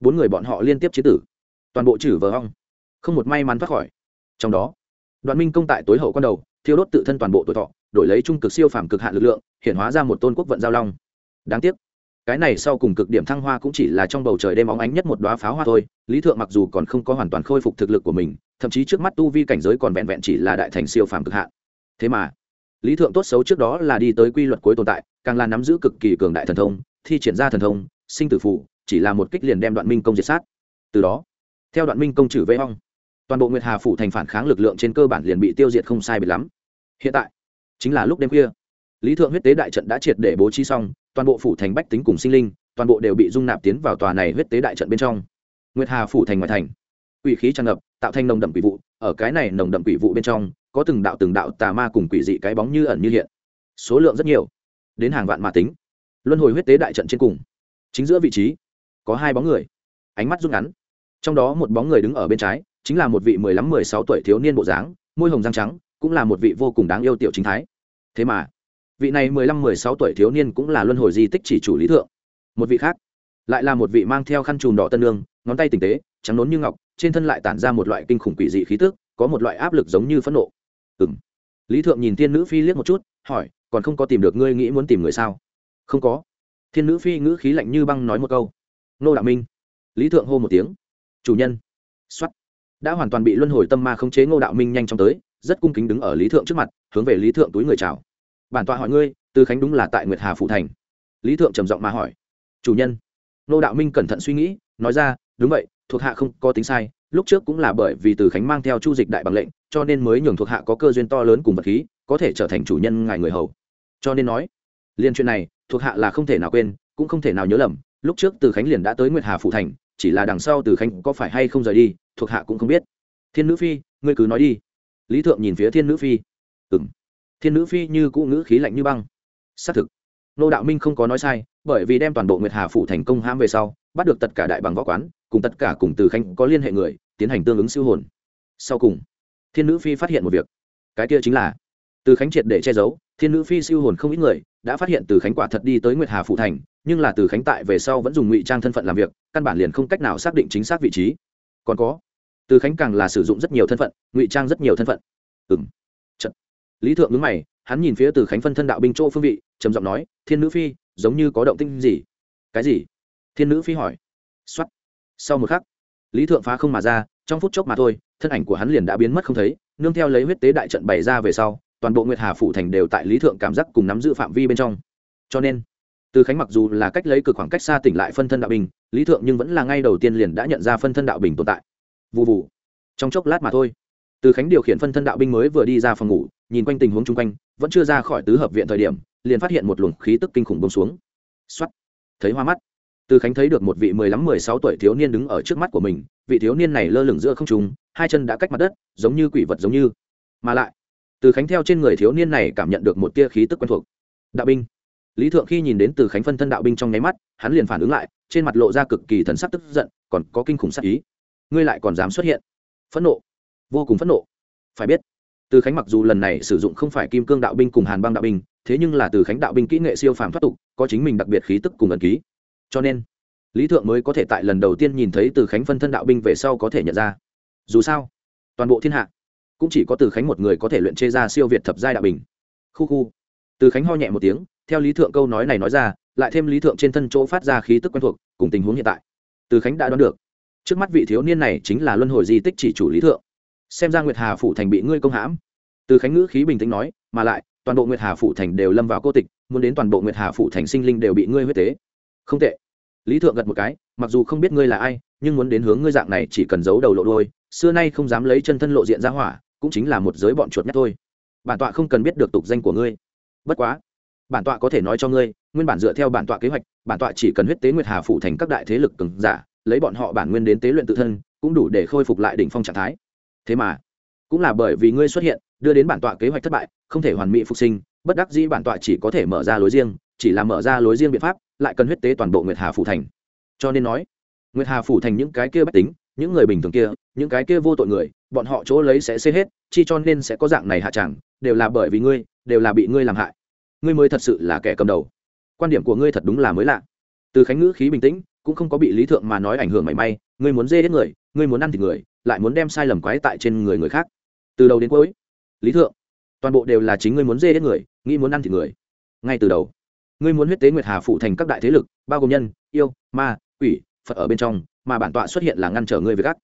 Bốn người bọn họ liên tiếp chế tử. Toàn bộ chử vờ hong không một may mắn thoát khỏi. Trong đó, đoạn minh công tại tối hậu con đầu, thiêu đốt tự thân toàn bộ tuổi thọ đổi lấy trung cực siêu phàm cực hạn lực lượng, hiện hóa ra một tôn quốc vận giao long. Đáng tiếc, cái này sau cùng cực điểm thăng hoa cũng chỉ là trong bầu trời đêm óng ánh nhất một đoá pháo hoa thôi. Lý thượng mặc dù còn không có hoàn toàn khôi phục thực lực của mình, thậm chí trước mắt tu vi cảnh giới còn vẹn vẹn chỉ là đại thành siêu phàm cực hạn. Thế mà, lý thượng tốt xấu trước đó là đi tới quy luật cuối tồn tại, càng là nắm giữ cực kỳ cường đại thần thông, thi triển ra thần thông, sinh tử phụ chỉ là một kích liền đem đoạn minh công diệt sát. Từ đó, theo đoạn minh công trừ vây hong toàn bộ nguyệt hà phủ thành phản kháng lực lượng trên cơ bản liền bị tiêu diệt không sai biệt lắm. Hiện tại chính là lúc đêm khuya. Lý thượng huyết tế đại trận đã triệt để bố trí xong, toàn bộ phủ thành bách tính cùng sinh linh, toàn bộ đều bị dung nạp tiến vào tòa này huyết tế đại trận bên trong. Nguyệt hà phủ thành ngoài thành. Quỷ khí tràn ngập, tạo thành nồng đậm quỷ vụ, ở cái này nồng đậm quỷ vụ bên trong, có từng đạo từng đạo tà ma cùng quỷ dị cái bóng như ẩn như hiện. Số lượng rất nhiều, đến hàng vạn mà tính. Luân hồi huyết tế đại trận trên cùng, chính giữa vị trí, có hai bóng người. Ánh mắt rút ngắn. Trong đó một bóng người đứng ở bên trái, chính là một vị mười lăm, mười sáu tuổi thiếu niên bộ dáng, môi hồng răng trắng cũng là một vị vô cùng đáng yêu tiểu chính thái. Thế mà, vị này mười lăm mười sáu tuổi thiếu niên cũng là luân hồi di tích chỉ chủ lý thượng. Một vị khác, lại là một vị mang theo khăn chùm đỏ tân lương, ngón tay tinh tế, trắng nõn như ngọc, trên thân lại tản ra một loại kinh khủng quỷ dị khí tức, có một loại áp lực giống như phẫn nộ. Ừng lý thượng nhìn thiên nữ phi liếc một chút, hỏi, còn không có tìm được ngươi nghĩ muốn tìm người sao? Không có. Thiên nữ phi ngữ khí lạnh như băng nói một câu. Nô đạo minh. Lý thượng hô một tiếng. Chủ nhân. X đã hoàn toàn bị luân hồi tâm ma khống chế, ngô đạo minh nhanh chóng tới rất cung kính đứng ở lý thượng trước mặt, hướng về lý thượng túi người chào. Bản tọa hỏi ngươi, từ khánh đúng là tại nguyệt hà phụ thành? Lý thượng trầm giọng mà hỏi. Chủ nhân. Nô đạo minh cẩn thận suy nghĩ, nói ra, đúng vậy, thuộc hạ không có tính sai, lúc trước cũng là bởi vì từ khánh mang theo chu dịch đại bằng lệnh, cho nên mới nhường thuộc hạ có cơ duyên to lớn cùng vật khí, có thể trở thành chủ nhân ngài người hầu. Cho nên nói liên chuyện này, thuộc hạ là không thể nào quên, cũng không thể nào nhớ lầm, lúc trước từ khánh liền đã tới nguyệt hà phụ thành, chỉ là đằng sau từ khánh có phải hay không rời đi, thuộc hạ cũng không biết. Thiên nữ phi, ngươi cứ nói đi lý thượng nhìn phía thiên nữ phi. Ừng thiên nữ phi như cũ ngữ khí lạnh như băng. Xác thực, nô đạo minh không có nói sai, bởi vì đem toàn bộ nguyệt hà phủ thành công hãm về sau, bắt được tất cả đại bằng võ quán, cùng tất cả cùng từ khánh có liên hệ người, tiến hành tương ứng siêu hồn. Sau cùng, thiên nữ phi phát hiện một việc. Cái kia chính là, từ khánh triệt để che giấu, thiên nữ phi siêu hồn không ít người, đã phát hiện từ khánh quả thật đi tới nguyệt hà phụ thành, nhưng là từ khánh tại về sau vẫn dùng ngụy trang thân phận làm việc, căn bản liền không cách nào xác định chính xác vị trí. Còn có từ khánh càng là sử dụng rất nhiều thân phận, ngụy trang rất nhiều thân phận. Ừng trận. lý thượng ngứng mày, hắn nhìn phía từ khánh phân thân đạo binh chỗ phương vị, trầm giọng nói, thiên nữ phi, giống như có động tinh gì? Cái gì? Thiên nữ phi hỏi. X sau một khắc, lý thượng phá không mà ra, trong phút chốc mà thôi, thân ảnh của hắn liền đã biến mất không thấy, nương theo lấy huyết tế đại trận bày ra về sau, toàn bộ nguyệt hà phủ thành đều tại lý thượng cảm giác cùng nắm giữ phạm vi bên trong. Cho nên, từ khánh mặc dù là cách lấy cực khoảng cách xa tỉnh lại phân thân đạo bình lý thượng nhưng vẫn là ngay đầu tiên liền đã nhận ra phân thân đạo bình tồn tại vụ vụ trong chốc lát mà thôi, từ khánh điều khiển phân thân đạo binh mới vừa đi ra phòng ngủ, nhìn quanh tình huống chung quanh, vẫn chưa ra khỏi tứ hợp viện thời điểm, liền phát hiện một luồng khí tức kinh khủng bông xuống. X thấy hoa mắt. Từ khánh thấy được một vị mười lăm, mười sáu tuổi thiếu niên đứng ở trước mắt của mình, vị thiếu niên này lơ lửng giữa không trùng hai chân đã cách mặt đất, giống như quỷ vật giống như. Mà lại, từ khánh theo trên người thiếu niên này cảm nhận được một tia khí tức quen thuộc. Đạo binh. Lý thượng khi nhìn đến từ khánh phân thân đạo binh trong nháy mắt, hắn liền phản ứng lại, trên mặt lộ ra cực kỳ thần sắc tức giận, còn có kinh khủng sắc ý ngươi lại còn dám xuất hiện. Phẫn nộ. Vô cùng phẫn nộ. Phải biết, từ khánh mặc dù lần này sử dụng không phải kim cương đạo binh cùng hàn băng đạo binh, thế nhưng là từ khánh đạo binh kỹ nghệ siêu phàm thoát tục, có chính mình đặc biệt khí tức cùng ẩn ký. Cho nên, lý thượng mới có thể tại lần đầu tiên nhìn thấy từ khánh phân thân đạo binh về sau có thể nhận ra. Dù sao, toàn bộ thiên hạ cũng chỉ có từ khánh một người có thể luyện chê ra siêu việt thập giai đạo bình khu khu. Từ khánh ho nhẹ một tiếng, theo lý thượng câu nói này nói ra, lại thêm lý thượng trên thân chỗ phát ra khí tức quen thuộc, cùng tình huống hiện tại. Từ khánh đã đoán được trước mắt vị thiếu niên này chính là luân hồi di tích chỉ chủ lý thượng. Xem ra nguyệt hà phủ thành bị ngươi công hãm. Từ khánh ngữ khí bình tĩnh nói, mà lại, toàn bộ nguyệt hà phủ thành đều lâm vào cô tịch, muốn đến toàn bộ nguyệt hà phủ thành sinh linh đều bị ngươi huyết tế. Không tệ. Lý thượng gật một cái, mặc dù không biết ngươi là ai, nhưng muốn đến hướng ngươi dạng này chỉ cần giấu đầu lộ đôi xưa nay không dám lấy chân thân lộ diện ra hỏa, cũng chính là một giới bọn chuột nhất thôi. Bản tọa không cần biết được tục danh của ngươi. Bất quá, bản tọa có thể nói cho ngươi, nguyên bản dựa theo bản tọa kế hoạch, bản tọa chỉ cần huyết tế nguyệt hà phủ thành các đại thế lực cứng giả lấy bọn họ bản nguyên đến tế luyện tự thân, cũng đủ để khôi phục lại đỉnh phong trạng thái. Thế mà, cũng là bởi vì ngươi xuất hiện, đưa đến bản tọa kế hoạch thất bại, không thể hoàn mỹ phục sinh, bất đắc dĩ bản tọa chỉ có thể mở ra lối riêng, chỉ là mở ra lối riêng biện pháp, lại cần huyết tế toàn bộ nguyệt hà phủ thành. Cho nên nói, nguyệt hà phủ thành những cái kia bách tính, những người bình thường kia, những cái kia vô tội người, bọn họ chỗ lấy sẽ xê hết, chi cho nên sẽ có dạng này hạ chẳng, đều là bởi vì ngươi, đều là bị ngươi làm hại. Ngươi mới thật sự là kẻ cầm đầu. Quan điểm của ngươi thật đúng là mới lạ. Từ khánh ngữ khí bình tĩnh cũng không có bị lý thượng mà nói ảnh hưởng mảy may, ngươi muốn dê hết người, ngươi muốn ăn thịt người, lại muốn đem sai lầm quái tại trên người người khác. Từ đầu đến cuối, lý thượng, toàn bộ đều là chính ngươi muốn dê hết người, nghĩ muốn ăn thịt người. Ngay từ đầu, ngươi muốn huyết tế nguyệt hà phụ thành các đại thế lực, bao gồm nhân, yêu, ma, quỷ, phật ở bên trong, mà bản tọa xuất hiện là ngăn trở ngươi với gắt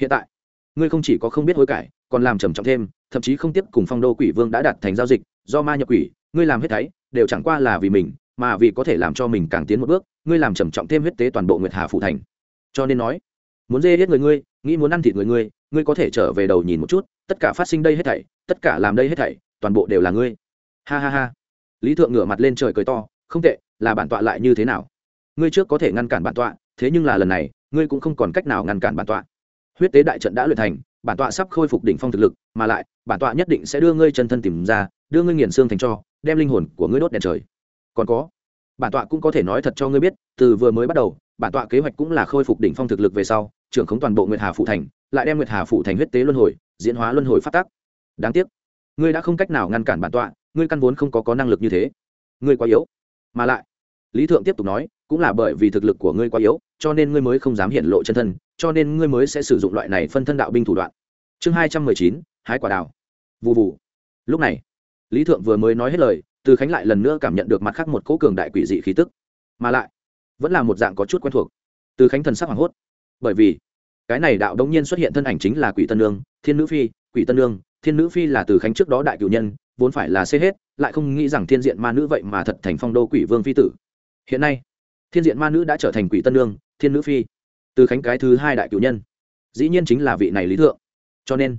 hiện tại, ngươi không chỉ có không biết hối cải, còn làm trầm trọng thêm, thậm chí không tiếp cùng phong đô quỷ vương đã đạt thành giao dịch, do ma nhập quỷ, ngươi làm hết thảy, đều chẳng qua là vì mình mà vì có thể làm cho mình càng tiến một bước, ngươi làm trầm trọng thêm huyết tế toàn bộ nguyệt hà phụ thành. Cho nên nói, muốn dê hết người ngươi, nghĩ muốn ăn thịt người ngươi ngươi có thể trở về đầu nhìn một chút, tất cả phát sinh đây hết thảy, tất cả làm đây hết thảy, toàn bộ đều là ngươi. Ha ha ha. Lý thượng ngửa mặt lên trời cười to, không tệ, là bản tọa lại như thế nào? Ngươi trước có thể ngăn cản bản tọa, thế nhưng là lần này, ngươi cũng không còn cách nào ngăn cản bản tọa. Huyết tế đại trận đã luyện thành, bản tọa sắp khôi phục đỉnh phong thực lực, mà lại, bản tọa nhất định sẽ đưa ngươi chân thân tìm ra, đưa ngươi nghiền xương thành cho, đem linh hồn của ngươi đốt đèn trời còn có. Bản tọa cũng có thể nói thật cho ngươi biết, từ vừa mới bắt đầu, bản tọa kế hoạch cũng là khôi phục đỉnh phong thực lực về sau, trưởng khống toàn bộ nguyệt hà phụ thành, lại đem nguyệt hà phụ thành huyết tế luân hồi, diễn hóa luân hồi phát tác. Đáng tiếc, ngươi đã không cách nào ngăn cản bản tọa, ngươi căn vốn không có có năng lực như thế. Ngươi quá yếu. Mà lại, lý thượng tiếp tục nói, cũng là bởi vì thực lực của ngươi quá yếu, cho nên ngươi mới không dám hiện lộ chân thân, cho nên ngươi mới sẽ sử dụng loại này phân thân đạo binh thủ đoạn. Chương hai trăm mười chín, hái quả đào. Vụ vụ lúc này, lý thượng vừa mới nói hết lời từ khánh lại lần nữa cảm nhận được mặt khác một cỗ cường đại quỷ dị khí tức. Mà lại, vẫn là một dạng có chút quen thuộc. Từ khánh thần sắc hoảng hốt. Bởi vì, cái này đạo đống nhiên xuất hiện thân ảnh chính là quỷ tân lương thiên nữ phi. Quỷ tân lương thiên nữ phi là từ khánh trước đó đại cử nhân, vốn phải là xê hết, lại không nghĩ rằng thiên diện ma nữ vậy mà thật thành phong đô quỷ vương phi tử. Hiện nay, thiên diện ma nữ đã trở thành quỷ tân lương thiên nữ phi, từ khánh cái thứ hai đại cử nhân. Dĩ nhiên chính là vị này lý thượng. Cho nên,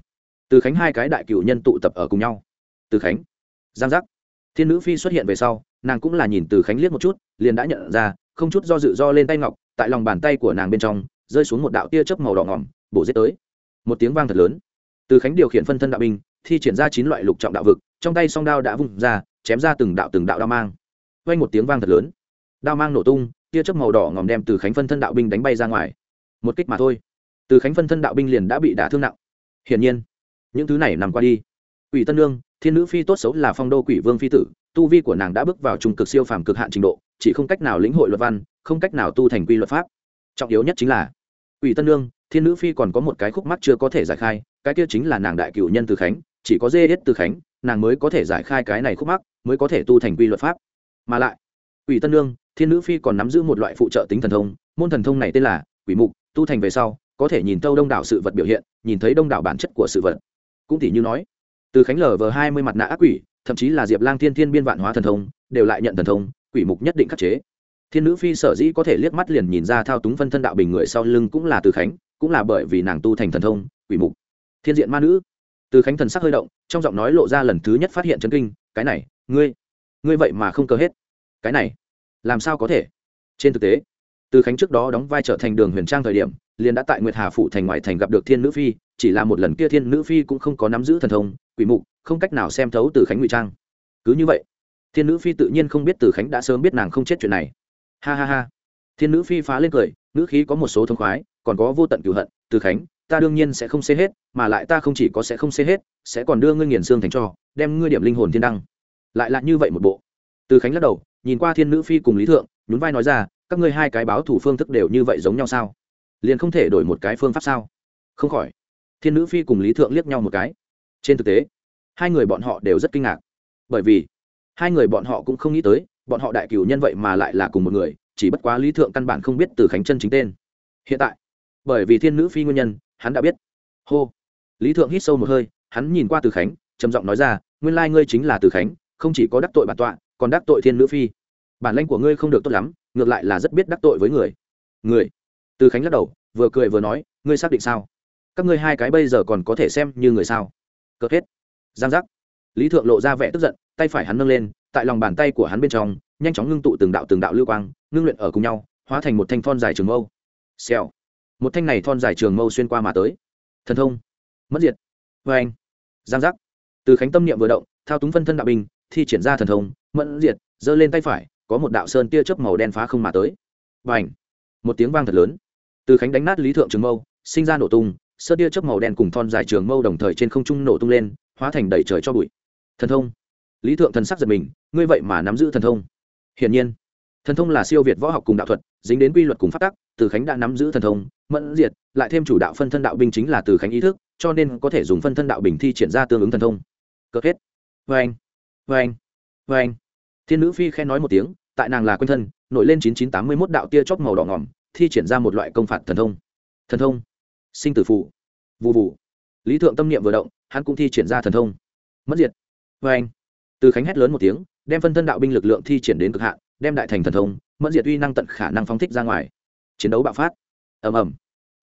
từ khánh hai cái đại cử nhân tụ tập ở cùng nhau. Từ khánh, giang giác thiên nữ phi xuất hiện về sau, nàng cũng là nhìn từ khánh liếc một chút, liền đã nhận ra, không chút do dự do lên tay ngọc, tại lòng bàn tay của nàng bên trong, rơi xuống một đạo tia chớp màu đỏ ngỏm, bổ giết tới. Một tiếng vang thật lớn. Từ khánh điều khiển phân thân đạo binh, thi triển ra chín loại lục trọng đạo vực, trong tay song đao đã vung ra, chém ra từng đạo từng đạo đao mang. Quanh một tiếng vang thật lớn. Đao mang nổ tung, tia chớp màu đỏ ngòm đem từ khánh phân thân đạo binh đánh bay ra ngoài. Một kích mà thôi. Từ khánh phân thân đạo binh liền đã bị đả thương nặng. Hiển nhiên, những thứ này nằm qua đi. Ủy tân lương thiên nữ phi tốt xấu là phong đô quỷ vương phi tử, tu vi của nàng đã bước vào trung cực siêu phàm cực hạn trình độ, chỉ không cách nào lĩnh hội luật văn, không cách nào tu thành quy luật pháp. Trọng yếu nhất chính là, Quỷ tân lương thiên nữ phi còn có một cái khúc mắc chưa có thể giải khai, cái kia chính là nàng đại cựu nhân từ khánh, chỉ có dê hết từ khánh, nàng mới có thể giải khai cái này khúc mắc, mới có thể tu thành quy luật pháp. Mà lại, Quỷ tân lương thiên nữ phi còn nắm giữ một loại phụ trợ tính thần thông, môn thần thông này tên là quỷ mục, tu thành về sau, có thể nhìn tâu đông đảo sự vật biểu hiện, nhìn thấy đông đảo bản chất của sự vật. Cũng thì như nói từ khánh lở vờ hai mươi mặt nạ ác quỷ, thậm chí là diệp lang thiên thiên biên vạn hóa thần thông, đều lại nhận thần thông, quỷ mục nhất định khắc chế. Thiên nữ phi sở dĩ có thể liếc mắt liền nhìn ra thao túng phân thân đạo bình người sau lưng cũng là từ khánh, cũng là bởi vì nàng tu thành thần thông, quỷ mục. Thiên diện ma nữ. Từ khánh thần sắc hơi động, trong giọng nói lộ ra lần thứ nhất phát hiện chấn kinh, cái này, ngươi ngươi vậy mà không cơ hết. Cái này, làm sao có thể? Trên thực tế, từ khánh trước đó đóng vai trở thành đường huyền trang thời điểm liền đã tại nguyệt hà phụ thành ngoại thành gặp được thiên nữ phi, chỉ là một lần kia thiên nữ phi cũng không có nắm giữ thần thông, quỷ mục, không cách nào xem thấu từ khánh ngụy trang. Cứ như vậy, thiên nữ phi tự nhiên không biết từ khánh đã sớm biết nàng không chết chuyện này. Ha ha ha. Thiên nữ phi phá lên cười nữ khí có một số thông khoái, còn có vô tận cửu hận, từ khánh, ta đương nhiên sẽ không xê hết, mà lại ta không chỉ có sẽ không xê hết, sẽ còn đưa ngươi nghiền xương thành cho, đem ngươi điểm linh hồn thiên đăng. Lại là như vậy một bộ. Từ khánh lắc đầu, nhìn qua thiên nữ phi cùng lý thượng, nhún vai nói ra, các ngươi hai cái báo thủ phương thức đều như vậy giống nhau sao? Liền không thể đổi một cái phương pháp sao? Không khỏi. Thiên nữ phi cùng lý thượng liếc nhau một cái. Trên thực tế, hai người bọn họ đều rất kinh ngạc. Bởi vì, hai người bọn họ cũng không nghĩ tới, bọn họ đại cửu nhân vậy mà lại là cùng một người, chỉ bất quá lý thượng căn bản không biết từ khánh chân chính tên. Hiện tại, bởi vì thiên nữ phi nguyên nhân, hắn đã biết. Hô. Lý thượng hít sâu một hơi, hắn nhìn qua từ khánh, trầm giọng nói ra, nguyên lai ngươi chính là từ khánh, không chỉ có đắc tội bản tọa, còn đắc tội thiên nữ phi. Bản lãnh của ngươi không được tốt lắm, ngược lại là rất biết đắc tội với người. Người? Từ khánh lắc đầu, vừa cười vừa nói, ngươi xác định sao? Các ngươi hai cái bây giờ còn có thể xem như người sao? Cợt hết. Giang giác. Lý thượng lộ ra vẻ tức giận, tay phải hắn nâng lên, tại lòng bàn tay của hắn bên trong, nhanh chóng ngưng tụ từng đạo từng đạo lưu quang, ngưng luyện ở cùng nhau, hóa thành một thanh thon dài trường mâu. Xèo. Một thanh này thon dài trường mâu xuyên qua mà tới. Thần thông. Mất diệt. Vê anh giang giác. Từ khánh tâm niệm vừa động, thao túng phân thân đạo binh thi triển ra thần thông, mẫn diệt, giơ lên tay phải, có một đạo sơn tia chớp màu đen phá không mà tới. Và một tiếng vang thật lớn từ khánh đánh nát lý thượng trường mâu, sinh ra nổ tung, sơ tia chớp màu đen cùng thon dài trường mâu đồng thời trên không trung nổ tung lên, hóa thành đầy trời cho bụi. Thần thông. Lý thượng thần sắc giật mình, ngươi vậy mà nắm giữ thần thông. Hiển nhiên, thần thông là siêu việt võ học cùng đạo thuật, dính đến quy luật cùng phát tắc, từ khánh đã nắm giữ thần thông, mẫn diệt, lại thêm chủ đạo phân thân đạo binh chính là từ khánh ý thức, cho nên có thể dùng phân thân đạo bình thi triển ra tương ứng thần thông. Cực hết. Vê anh vê anh vê anh thiên nữ phi khen nói một tiếng, tại nàng là quân thân, nổi lên chín chín tám mươi mốt đạo tia chóp màu đỏ ngỏm thi triển ra một loại công phạt thần thông. Thần thông? Sinh tử phụ vụ vụ lý thượng tâm niệm vừa động, hắn cũng thi triển ra thần thông. Mất diệt. Vê anh. Từ khánh hét lớn một tiếng, đem phân thân đạo binh lực lượng thi triển đến cực hạn, đem đại thành thần thông, mất diệt uy năng tận khả năng phóng thích ra ngoài. Chiến đấu bạo phát. Ầm ầm.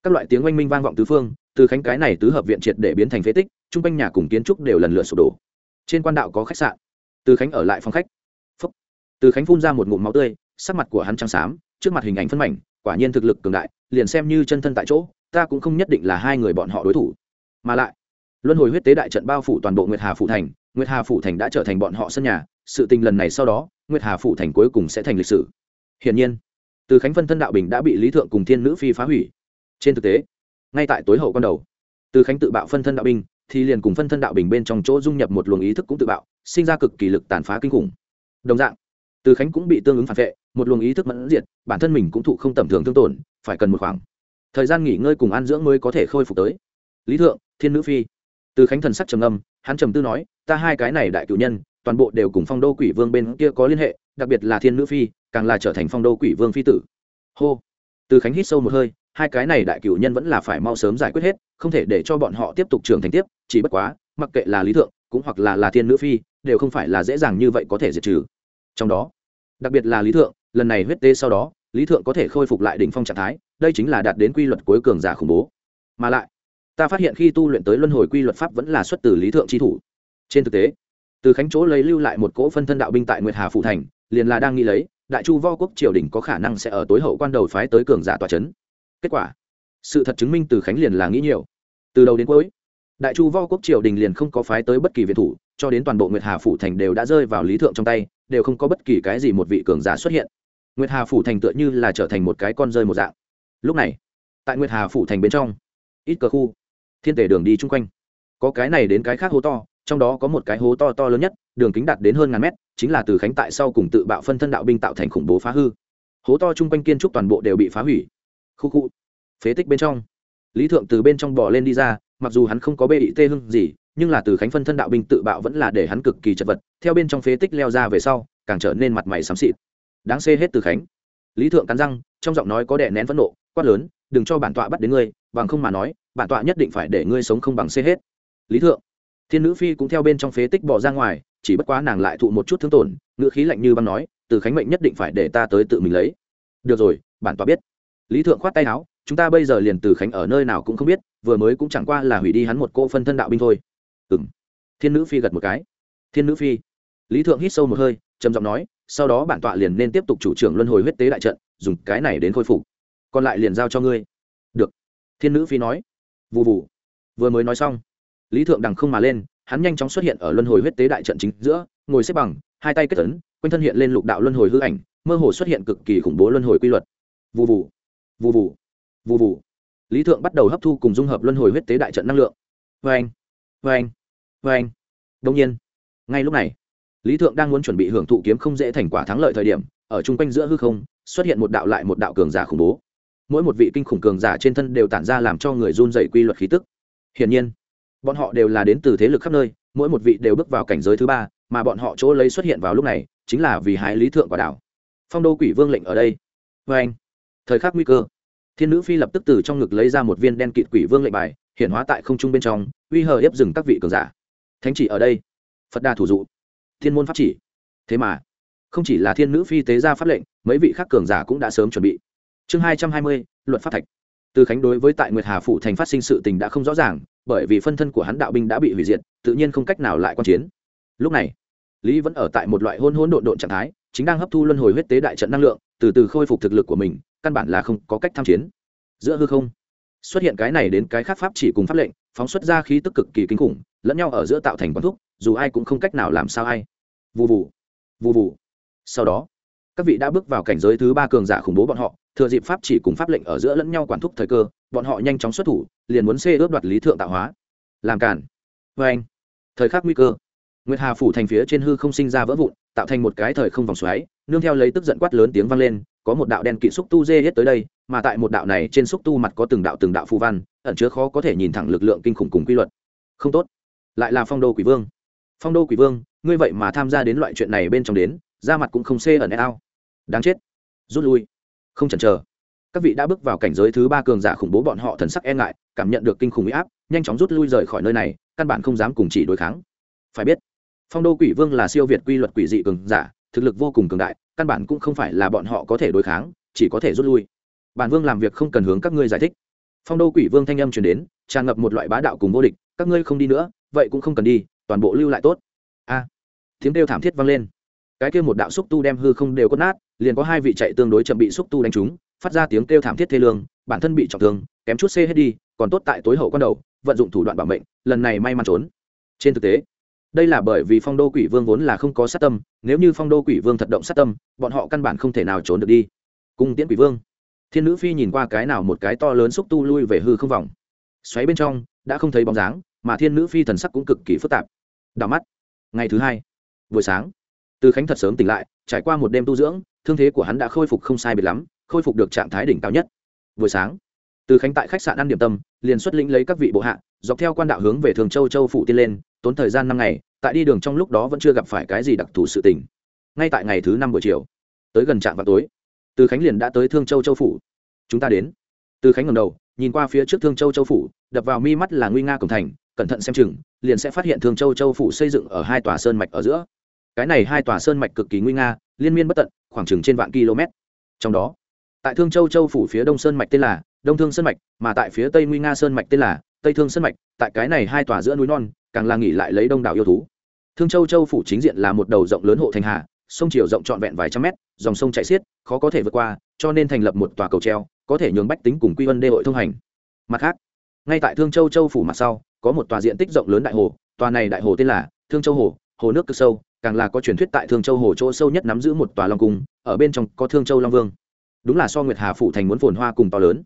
Các loại tiếng oanh minh vang vọng tứ phương, từ khánh cái này tứ hợp viện triệt để biến thành phế tích, chung quanh nhà cùng kiến trúc đều lần lượt sụp đổ. Trên quan đạo có khách sạn. Từ khánh ở lại phòng khách. Phúc. từ khánh phun ra một ngụm máu tươi, sắc mặt của hắn trắng xám, trước mặt hình ảnh phân mảnh quả nhiên thực lực cường đại, liền xem như chân thân tại chỗ, ta cũng không nhất định là hai người bọn họ đối thủ. Mà lại, luân hồi huyết tế đại trận bao phủ toàn bộ nguyệt hà phủ thành, nguyệt hà phủ thành đã trở thành bọn họ sân nhà, sự tình lần này sau đó, nguyệt hà phủ thành cuối cùng sẽ thành lịch sử. Hiển nhiên, từ khánh phân thân đạo bình đã bị lý thượng cùng thiên nữ phi phá hủy. Trên thực tế, ngay tại tối hậu con đầu, từ khánh tự bạo phân thân đạo binh thì liền cùng phân thân đạo bình bên trong chỗ dung nhập một luồng ý thức cũng tự bạo, sinh ra cực kỳ lực tàn phá kinh khủng. Đồng dạng từ khánh cũng bị tương ứng phản vệ, một luồng ý thức mẫn diệt, bản thân mình cũng thụ không tầm thường thương tổn, phải cần một khoảng thời gian nghỉ ngơi cùng an dưỡng mới có thể khôi phục tới. Lý thượng, thiên nữ phi. Từ khánh thần sắc trầm âm hắn trầm tư nói, ta hai cái này đại cử nhân, toàn bộ đều cùng phong đô quỷ vương bên kia có liên hệ, đặc biệt là thiên nữ phi, càng là trở thành phong đô quỷ vương phi tử. Hô. Từ khánh hít sâu một hơi, hai cái này đại cử nhân vẫn là phải mau sớm giải quyết hết, không thể để cho bọn họ tiếp tục trưởng thành tiếp, chỉ bất quá, mặc kệ là lý thượng, cũng hoặc là là thiên nữ phi, đều không phải là dễ dàng như vậy có thể diệt trừ. Trong đó đặc biệt là lý thượng, lần này huyết tê sau đó, lý thượng có thể khôi phục lại đỉnh phong trạng thái, đây chính là đạt đến quy luật cuối cường giả khủng bố. Mà lại, ta phát hiện khi tu luyện tới luân hồi quy luật pháp vẫn là xuất từ lý thượng tri thủ. Trên thực tế, từ khánh chỗ lấy lưu lại một cỗ phân thân đạo binh tại nguyệt hà phụ thành, liền là đang nghĩ lấy, đại chu vo quốc triều đình có khả năng sẽ ở tối hậu quan đầu phái tới cường giả tòa c h ấ n kết quả, sự thật chứng minh từ khánh liền là nghĩ nhiều. Từ đầu đến cuối, đại chu vo quốc triều đình liền không có phái tới bất kỳ viện thủ, cho đến toàn bộ nguyệt hà phủ thành đều đã rơi vào lý thượng trong tay đều không có bất kỳ cái gì một vị cường giả xuất hiện. Nguyệt hà phủ thành tựa như là trở thành một cái con rơi một dạng. Lúc này, tại nguyệt hà phủ thành bên trong, ít cờ khu, thiên tể đường đi chung quanh. Có cái này đến cái khác hố to, trong đó có một cái hố to to lớn nhất, đường kính đạt đến hơn ngàn mét, chính là từ khánh tại sau cùng tự bạo phân thân đạo binh tạo thành khủng bố phá hư. Hố to chung quanh kiên trúc toàn bộ đều bị phá hủy. Khu khu, phế tích bên trong. Lý thượng từ bên trong bò lên đi ra, mặc dù hắn không có bê ị tê hưng gì nhưng là từ khánh phân thân đạo binh tự bạo vẫn là để hắn cực kỳ chật vật, theo bên trong phế tích leo ra về sau, càng trở nên mặt mày xám xịt. Đáng xê hết từ khánh. Lý thượng cắn răng, trong giọng nói có đè nén phẫn nộ, quát lớn, đừng cho bản tọa bắt đến ngươi, bằng không mà nói, bản tọa nhất định phải để ngươi sống không bằng xê hết. Lý thượng, thiên nữ phi cũng theo bên trong phế tích bỏ ra ngoài, chỉ bất quá nàng lại thụ một chút thương tổn ngựa khí lạnh như băng nói, từ khánh mệnh nhất định phải để ta tới tự mình lấy. Được rồi, bản tọa biết. Lý thượng khoát tay áo, chúng ta bây giờ liền từ khánh ở nơi nào cũng không biết, vừa mới cũng chẳng qua là hủy đi hắn một cỗ phân thân đạo binh thôi ừ m thiên nữ phi gật một cái. Thiên nữ phi. Lý thượng hít sâu một hơi, trầm giọng nói, sau đó bản tọa liền nên tiếp tục chủ trưởng luân hồi huyết tế đại trận, dùng cái này đến khôi phục. Còn lại liền giao cho ngươi. Được. Thiên nữ phi nói. V ù v ù vừa mới nói xong, lý thượng đằng không mà lên, hắn nhanh chóng xuất hiện ở luân hồi huyết tế đại trận chính giữa, ngồi xếp bằng, hai tay kết tấn quanh thân hiện lên lục đạo luân hồi hư ảnh, mơ hồ xuất hiện cực kỳ khủng bố luân hồi quy luật. V ù v ù v ù v ù vụ vụ lý thượng bắt đầu hấp thu cùng dung hợp luân hồi huyết tế đại trận năng lượng. Vê anh vê anh. Vê anh. Đông nhiên, ngay lúc này, lý thượng đang muốn chuẩn bị hưởng thụ kiếm không dễ thành quả thắng lợi thời điểm, ở chung quanh giữa hư không, xuất hiện một đạo lại một đạo cường giả khủng bố. Mỗi một vị kinh khủng cường giả trên thân đều tản ra làm cho người run dày quy luật khí tức. Hiển nhiên, bọn họ đều là đến từ thế lực khắp nơi, mỗi một vị đều bước vào cảnh giới thứ ba, mà bọn họ chỗ lấy xuất hiện vào lúc này, chính là vì hái lý thượng quả đảo. Phong đô quỷ vương lệnh ở đây. Vê anh. Thời khắc nguy cơ, thiên nữ phi lập tức từ trong ngực lấy ra một viên đen kịt quỷ vương lệnh bài hiện hóa tại không trung bên trong, uy hờ hiếp dừng các vị cường giả. Thánh chỉ ở đây. Phật đà thủ dụ. Thiên môn pháp chỉ. Thế mà, không chỉ là thiên nữ phi tế ra pháp lệnh, mấy vị khác cường giả cũng đã sớm chuẩn bị. Chương hai trăm hai mươi, luật pháp thạch. Từ khánh đối với tại nguyệt hà phủ thành phát sinh sự tình đã không rõ ràng, bởi vì phân thân của hắn đạo binh đã bị hủy diệt, tự nhiên không cách nào lại quan chiến. Lúc này, lý vẫn ở tại một loại hôn hôn độn độn trạng thái, chính đang hấp thu luân hồi huyết tế đại trận năng lượng, từ từ khôi phục thực lực của mình, căn bản là không có cách tham chiến. Giữa hư không xuất hiện cái này đến cái khác pháp chỉ cùng pháp lệnh, phóng xuất ra khí tức cực kỳ kinh khủng, lẫn nhau ở giữa tạo thành quán thúc, dù ai cũng không cách nào làm sao ai. Vụ vụ vụ vụ sau đó, các vị đã bước vào cảnh giới thứ ba cường giả khủng bố bọn họ, thừa dịp pháp chỉ cùng pháp lệnh ở giữa lẫn nhau quản thúc thời cơ, bọn họ nhanh chóng xuất thủ, liền muốn xê ướp đoạt lý thượng tạo hóa. Làm cản vê vâng anh. Thời khắc nguy cơ. Nguyệt hà phủ thành phía trên hư không sinh ra vỡ vụn, tạo thành một cái thời không vòng xoáy, nương theo lấy tức giận quát lớn tiếng vang lên, có một đạo đen kỵ xúc tu dê hết tới đây mà tại một đạo này trên xúc tu mặt có từng đạo từng đạo phù văn, ẩn chứa khó có thể nhìn thẳng lực lượng kinh khủng cùng quy luật. Không tốt. Lại là phong đô quỷ vương. Phong đô quỷ vương, ngươi vậy mà tham gia đến loại chuyện này bên trong đến ra mặt cũng không xê ẩn e ao. Đáng chết. Rút lui. Không chần chờ. Các vị đã bước vào cảnh giới thứ ba cường giả khủng bố bọn họ thần sắc e ngại, cảm nhận được kinh khủng huy áp, nhanh chóng rút lui rời khỏi nơi này, căn bản không dám cùng chỉ đối kháng. Phải biết, phong đô quỷ vương là siêu việt quy luật quỷ dị cường giả, thực lực vô cùng cường đại, căn bản cũng không phải là bọn họ có thể đối kháng, chỉ có thể rút lui bản vương làm việc không cần hướng các ngươi giải thích. Phong đô quỷ vương thanh âm truyền đến, tràn ngập một loại bá đạo cùng vô địch, các ngươi không đi nữa, vậy cũng không cần đi, toàn bộ lưu lại tốt. A, tiếng kêu thảm thiết vang lên. Cái kêu một đạo xúc tu đem hư không đều có nát, liền có hai vị chạy tương đối chậm bị xúc tu đánh trúng, phát ra tiếng kêu thảm thiết thê lương, bản thân bị trọng thương, kém chút xê hết đi, còn tốt tại tối hậu quan đầu, vận dụng thủ đoạn bảo mệnh, lần này may mắn trốn. Trên thực tế, đây là bởi vì phong đô quỷ vương vốn là không có sát tâm, nếu như phong đô quỷ vương thật động sát tâm, bọn họ căn bản không thể nào trốn được đi. Cung tiễn quỷ vương thiên nữ phi nhìn qua cái nào một cái to lớn xúc tu lui về hư không vòng. Xoáy bên trong, đã không thấy bóng dáng, mà thiên nữ phi thần sắc cũng cực kỳ phức tạp. Đào mắt, ngày thứ hai, buổi sáng, từ khánh thật sớm tỉnh lại, trải qua một đêm tu dưỡng, thương thế của hắn đã khôi phục không sai biệt lắm, khôi phục được trạng thái đỉnh cao nhất. Buổi sáng, từ khánh tại khách sạn ăn điểm tâm, liền xuất lĩnh lấy các vị bộ hạ, dọc theo quan đạo hướng về thường châu châu phụ tiên lên, tốn thời gian năm ngày, tại đi đường trong lúc đó vẫn chưa gặp phải cái gì đặc thù sự tình. Ngay tại ngày thứ năm buổi chiều, tới gần trạm vào tối từ khánh liền đã tới thương châu châu phủ. Chúng ta đến. Từ khánh ngầm đầu, nhìn qua phía trước thương châu châu phủ, đập vào mi mắt là nguy nga cổng thành, cẩn thận xem chừng, liền sẽ phát hiện thương châu châu phủ xây dựng ở hai tòa sơn mạch ở giữa. Cái này hai tòa sơn mạch cực kỳ nguy nga, liên miên bất tận, khoảng chừng trên vạn km. Trong đó, tại thương châu châu phủ phía đông sơn mạch tên là đông thương sơn mạch, mà tại phía tây nguy nga sơn mạch tên là tây thương sơn mạch, tại cái này hai tòa giữa núi non, càng là nghỉ lại lấy đông đảo yêu thú. Thương châu châu phủ chính diện là một đầu rộng lớn hộ thành hà, sông chiều rộng trọn vẹn vài trăm mét, dòng sông chảy xiết khó có thể vượt qua, cho nên thành lập một tòa cầu treo, có thể nhường bách tính cùng quy vân đê hội thông hành. Mặt khác, ngay tại thương châu châu phủ mặt sau, có một tòa diện tích rộng lớn đại hồ, tòa này đại hồ tên là thương châu hồ hồ nước cực sâu, càng là có truyền thuyết tại thương châu hồ chỗ sâu nhất nắm giữ một tòa long cung, ở bên trong có thương châu long vương. Đúng là so nguyệt hà phủ thành muốn phồn hoa cùng to lớn.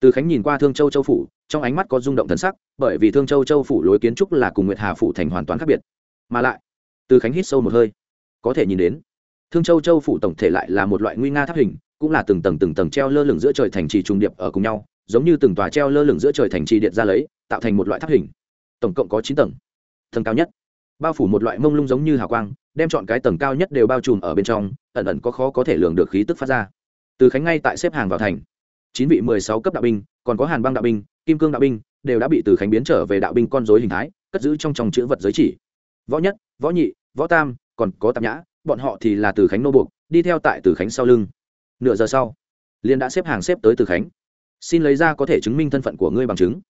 Từ khánh nhìn qua thương châu châu phủ, trong ánh mắt có rung động thần sắc, bởi vì thương châu châu phủ lối kiến trúc là cùng nguyệt hà phủ thành hoàn toàn khác biệt. Mà lại, từ khánh hít sâu một hơi, có thể nhìn đến thương châu châu phủ tổng thể lại là một loại nguy nga tháp hình, cũng là từng tầng từng tầng treo lơ lửng giữa trời thành trì trùng điệp ở cùng nhau, giống như từng tòa treo lơ lửng giữa trời thành trì điện ra lấy, tạo thành một loại tháp hình. Tổng cộng có chín tầng. Tầng cao nhất. Bao phủ một loại mông lung giống như hào quang, đem chọn cái tầng cao nhất đều bao trùm ở bên trong, ẩn ẩn có khó có thể lường được khí tức phát ra. Từ khánh ngay tại xếp hàng vào thành. Chín vị mười sáu cấp đạo binh, còn có hàn băng đạo binh, kim cương đạo binh, đều đã bị từ khánh biến trở về đạo binh con dối hình thái, cất giữ trong trong chữ vật giới chỉ. Võ nhất, võ nhị, võ tam, còn có tạp nhã bọn họ thì là từ khánh nô buộc, đi theo tại từ khánh sau lưng. Nửa giờ sau liên đã xếp hàng xếp tới từ khánh. Xin lấy ra có thể chứng minh thân phận của ngươi bằng chứng.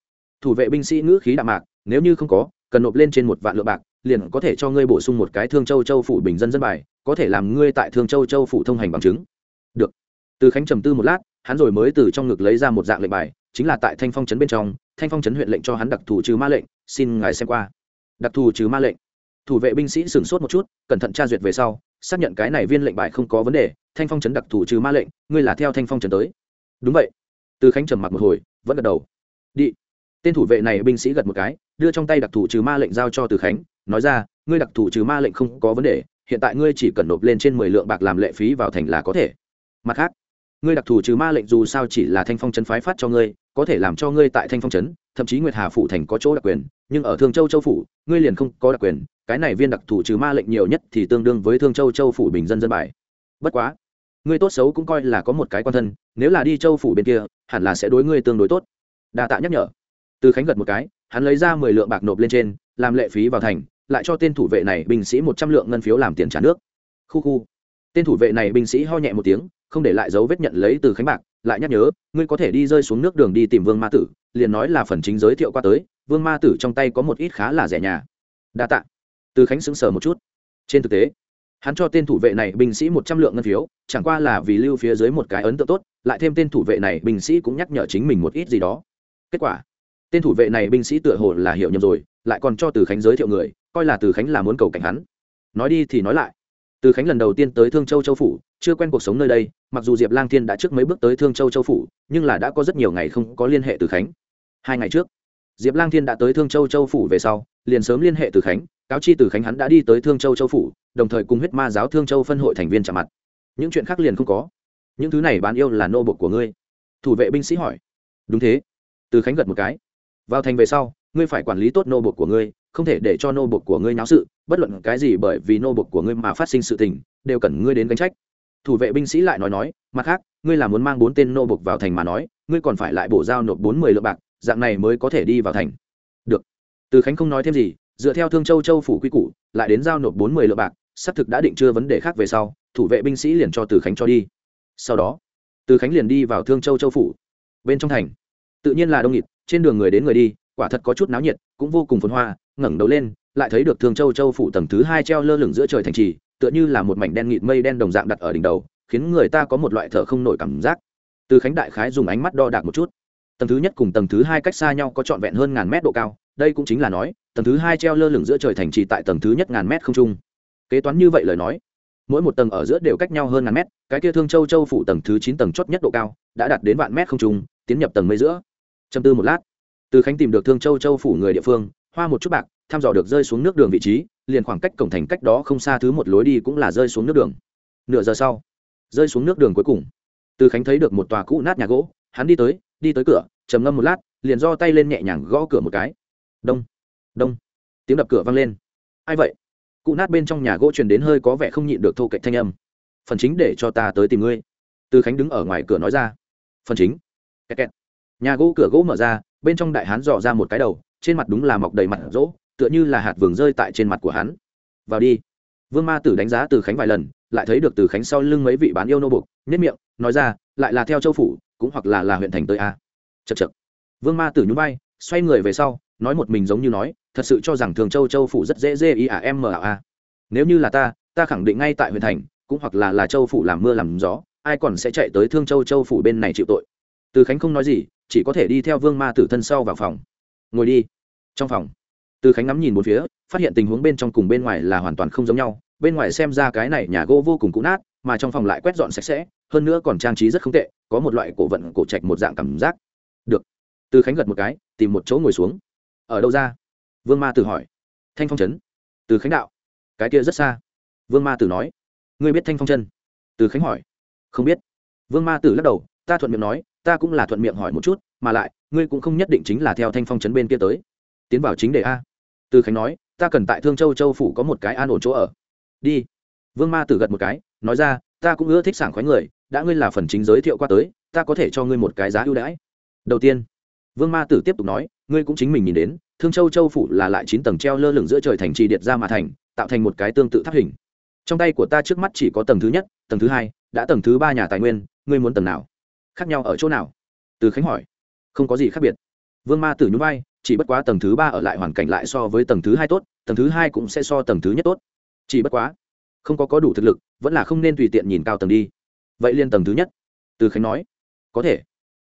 Thủ vệ binh sĩ ngữ khí đạm mạc, nếu như không có, cần nộp lên trên một vạn lượng bạc, liền có thể cho ngươi bổ sung một cái thương châu châu phủ bình dân dân bài, có thể làm ngươi tại thương châu châu phủ thông hành bằng chứng. Được. Từ khánh trầm tư một lát, hắn rồi mới từ trong ngực lấy ra một dạng lệnh bài, chính là tại thanh phong trấn bên trong, thanh phong trấn huyện lệnh cho hắn đặc thù trừ ma lệnh, xin ngài xem qua. Đặc thù trừ ma lệnh thủ vệ binh sĩ sửng sốt một chút, cẩn thận tra duyệt về sau, xác nhận cái này viên lệnh bài không có vấn đề, thanh phong trấn đặc thủ trừ ma lệnh, ngươi là theo thanh phong trấn tới. Đúng vậy. Từ khánh trầm mặc một hồi, vẫn gật đầu. Đi. Tên thủ vệ này binh sĩ gật một cái, đưa trong tay đặc thủ trừ ma lệnh giao cho từ khánh, nói ra, ngươi đặc thủ trừ ma lệnh không có vấn đề, hiện tại ngươi chỉ cần nộp lên trên mười lượng bạc làm lệ phí vào thành là có thể. Mặt khác, ngươi đặc thù trừ ma lệnh dù sao chỉ là thanh phong trấn phái phát cho ngươi, có thể làm cho ngươi tại thanh phong trấn, thậm chí nguyệt hà phủ thành có chỗ đặc quyền nhưng ở thương châu châu phủ, ngươi liền không có đặc quyền, cái này viên đặc thù trừ ma lệnh nhiều nhất thì tương đương với thương châu châu phủ bình dân dân bài. Bất quá, ngươi tốt xấu cũng coi là có một cái quan thân, nếu là đi châu phủ bên kia, hẳn là sẽ đối ngươi tương đối tốt. Đa tạ nhắc nhở. Từ khánh gật một cái, hắn lấy ra mười lượng bạc nộp lên trên, làm lệ phí vào thành, lại cho tên thủ vệ này binh sĩ một trăm lượng ngân phiếu làm tiền trả nước. Khu khu. Tên thủ vệ này binh sĩ ho nhẹ một tiếng, không để lại dấu vết nhận lấy từ khánh bạc, lại nhắc nhớ, ngươi có thể đi rơi xuống nước đường đi tìm vương ma tử, liền nói là phần chính giới thiệu qua tới vương ma tử trong tay có một ít khá là rẻ nhà. Đa tạ. Từ khánh sững sờ một chút. Trên thực tế, hắn cho tên thủ vệ này binh sĩ một trăm lượng ngân phiếu, chẳng qua là vì lưu phía dưới một cái ấn tượng tốt, lại thêm tên thủ vệ này binh sĩ cũng nhắc nhở chính mình một ít gì đó. Kết quả, tên thủ vệ này binh sĩ tựa hồ là hiểu nhầm rồi, lại còn cho từ khánh giới thiệu người, coi là từ khánh là muốn cầu cảnh hắn. Nói đi thì nói lại. Từ khánh lần đầu tiên tới thương châu châu phủ, chưa quen cuộc sống nơi đây, mặc dù diệp lang thiên đã trước mấy bước tới thương châu châu phủ, nhưng là đã có rất nhiều ngày không có liên hệ từ khánh. Hai ngày trước diệp lang thiên đã tới thương châu châu phủ về sau, liền sớm liên hệ từ khánh, cáo chi từ khánh hắn đã đi tới thương châu châu phủ, đồng thời cùng huyết ma giáo thương châu phân hội thành viên chạm mặt. Những chuyện khác liền không có. Những thứ này bán yêu là nô bộc của ngươi. Thủ vệ binh sĩ hỏi. Đúng thế. Từ khánh gật một cái. Vào thành về sau, ngươi phải quản lý tốt nô bộc của ngươi, không thể để cho nô bộc của ngươi náo sự, bất luận cái gì bởi vì nô bộc của ngươi mà phát sinh sự tình, đều cần ngươi đến gánh trách. Thủ vệ binh sĩ lại nói nói, mặt khác, ngươi là muốn mang bốn tên nô bộc vào thành mà nói, ngươi còn phải lại bổ giao nộp bốn mươi lượng bạc dạng này mới có thể đi vào thành. Được. Từ khánh không nói thêm gì, dựa theo thương châu châu phủ quy củ, lại đến giao nộp bốn mươi lượng bạc, xác thực đã định chưa vấn đề khác về sau, thủ vệ binh sĩ liền cho từ khánh cho đi. Sau đó, từ khánh liền đi vào thương châu châu phủ. Bên trong thành, tự nhiên là đông nghịt, trên đường người đến người đi, quả thật có chút náo nhiệt, cũng vô cùng phồn hoa, ngẩng đầu lên, lại thấy được thương châu châu phủ tầng thứ hai treo lơ lửng giữa trời thành trì, tựa như là một mảnh đen nghịt mây đen đồng dạng đặt ở đỉnh đầu, khiến người ta có một loại thở không nổi cảm giác. Từ khánh đại khái dùng ánh mắt đo đạc một chút tầng thứ nhất cùng tầng thứ hai cách xa nhau có trọn vẹn hơn ngàn mét độ cao, đây cũng chính là nói, tầng thứ hai treo lơ lửng giữa trời thành trì tại tầng thứ nhất ngàn mét không trung. Kế toán như vậy lời nói, mỗi một tầng ở giữa đều cách nhau hơn ngàn mét, cái kia thương châu châu phủ tầng thứ chín tầng chót nhất độ cao đã đạt đến vạn mét không trung, tiến nhập tầng mây giữa. Châm tư một lát, từ khánh tìm được thương châu châu phủ người địa phương, hoa một chút bạc, thăm dò được rơi xuống nước đường vị trí, liền khoảng cách cổng thành cách đó không xa thứ một lối đi cũng là rơi xuống nước đường. Nửa giờ sau, rơi xuống nước đường cuối cùng, từ khánh thấy được một tòa cũ nát nhà gỗ hắn đi tới đi tới cửa, trầm ngâm một lát, liền do tay lên nhẹ nhàng gõ cửa một cái. Đông đông. Tiếng đập cửa vang lên. Ai vậy? Cụ nát bên trong nhà gỗ truyền đến hơi có vẻ không nhịn được thô cạnh thanh âm. Phần chính để cho ta tới tìm ngươi. Từ khánh đứng ở ngoài cửa nói ra. Phần chính. Kẹt kẹt. nhà gỗ cửa gỗ mở ra, bên trong đại hán dò ra một cái đầu, trên mặt đúng là mọc đầy mặt rỗ, tựa như là hạt vườn rơi tại trên mặt của hắn. Vào đi. Vương ma tử đánh giá từ khánh vài lần, lại thấy được từ khánh sau lưng mấy vị bán yêu nô bục nhất miệng, nói ra lại là theo châu phủ, cũng hoặc là là huyện thành tới a. Chật chật vương ma tử nhún vai, xoay người về sau, nói một mình giống như nói, thật sự cho rằng thường châu châu phủ rất dễ dê ý à em mờ à. Nếu như là ta ta khẳng định ngay tại huyện thành, cũng hoặc là là châu phủ làm mưa làm gió, ai còn sẽ chạy tới thương châu châu phủ bên này chịu tội. Từ khánh không nói gì, chỉ có thể đi theo vương ma tử thân sau vào phòng. Ngồi đi. Trong phòng, từ khánh ngắm nhìn một phía, phát hiện tình huống bên trong cùng bên ngoài là hoàn toàn không giống nhau. Bên ngoài xem ra cái này nhà gỗ vô cùng cũ nát, mà trong phòng lại quét dọn sạch sẽ hơn nữa còn trang trí rất không tệ, có một loại cổ vận cổ trạch một dạng cảm giác. Được. Từ khánh gật một cái, tìm một chỗ ngồi xuống. Ở đâu ra? Vương ma tử hỏi. Thanh phong trấn. Từ khánh đạo. Cái kia rất xa. Vương ma tử nói. Ngươi biết thanh phong chân từ khánh hỏi. Không biết. Vương ma tử lắc đầu, ta thuận miệng nói, ta cũng là thuận miệng hỏi một chút, mà lại, ngươi cũng không nhất định chính là theo thanh phong trấn bên kia tới. Tiến vào chính đề a. Từ khánh nói, ta cần tại thương châu châu phủ có một cái an ổn chỗ ở. Đi. Vương ma tử gật một cái, nói ra, ta cũng ưa thích sảng khoái người đã ngươi là phần chính giới thiệu qua tới, ta có thể cho ngươi một cái giá ưu đãi. Đầu tiên, vương ma tử tiếp tục nói, ngươi cũng chính mình nhìn đến, thương châu châu phủ là lại chín tầng treo lơ lửng giữa trời thành trì điện ra mà thành, tạo thành một cái tương tự tháp hình. Trong tay của ta trước mắt chỉ có tầng thứ nhất, tầng thứ hai, đã tầng thứ ba nhà tài nguyên, ngươi muốn tầng nào? Khác nhau ở chỗ nào? Từ khánh hỏi. Không có gì khác biệt. Vương ma tử nhún vai, chỉ bất quá tầng thứ ba ở lại hoàn cảnh lại so với tầng thứ hai tốt, tầng thứ hai cũng sẽ so tầng thứ nhất tốt. Chỉ bất quá, không có có đủ thực lực, vẫn là không nên tùy tiện nhìn cao tầng đi vậy liên tầng thứ nhất. Từ khánh nói, có thể.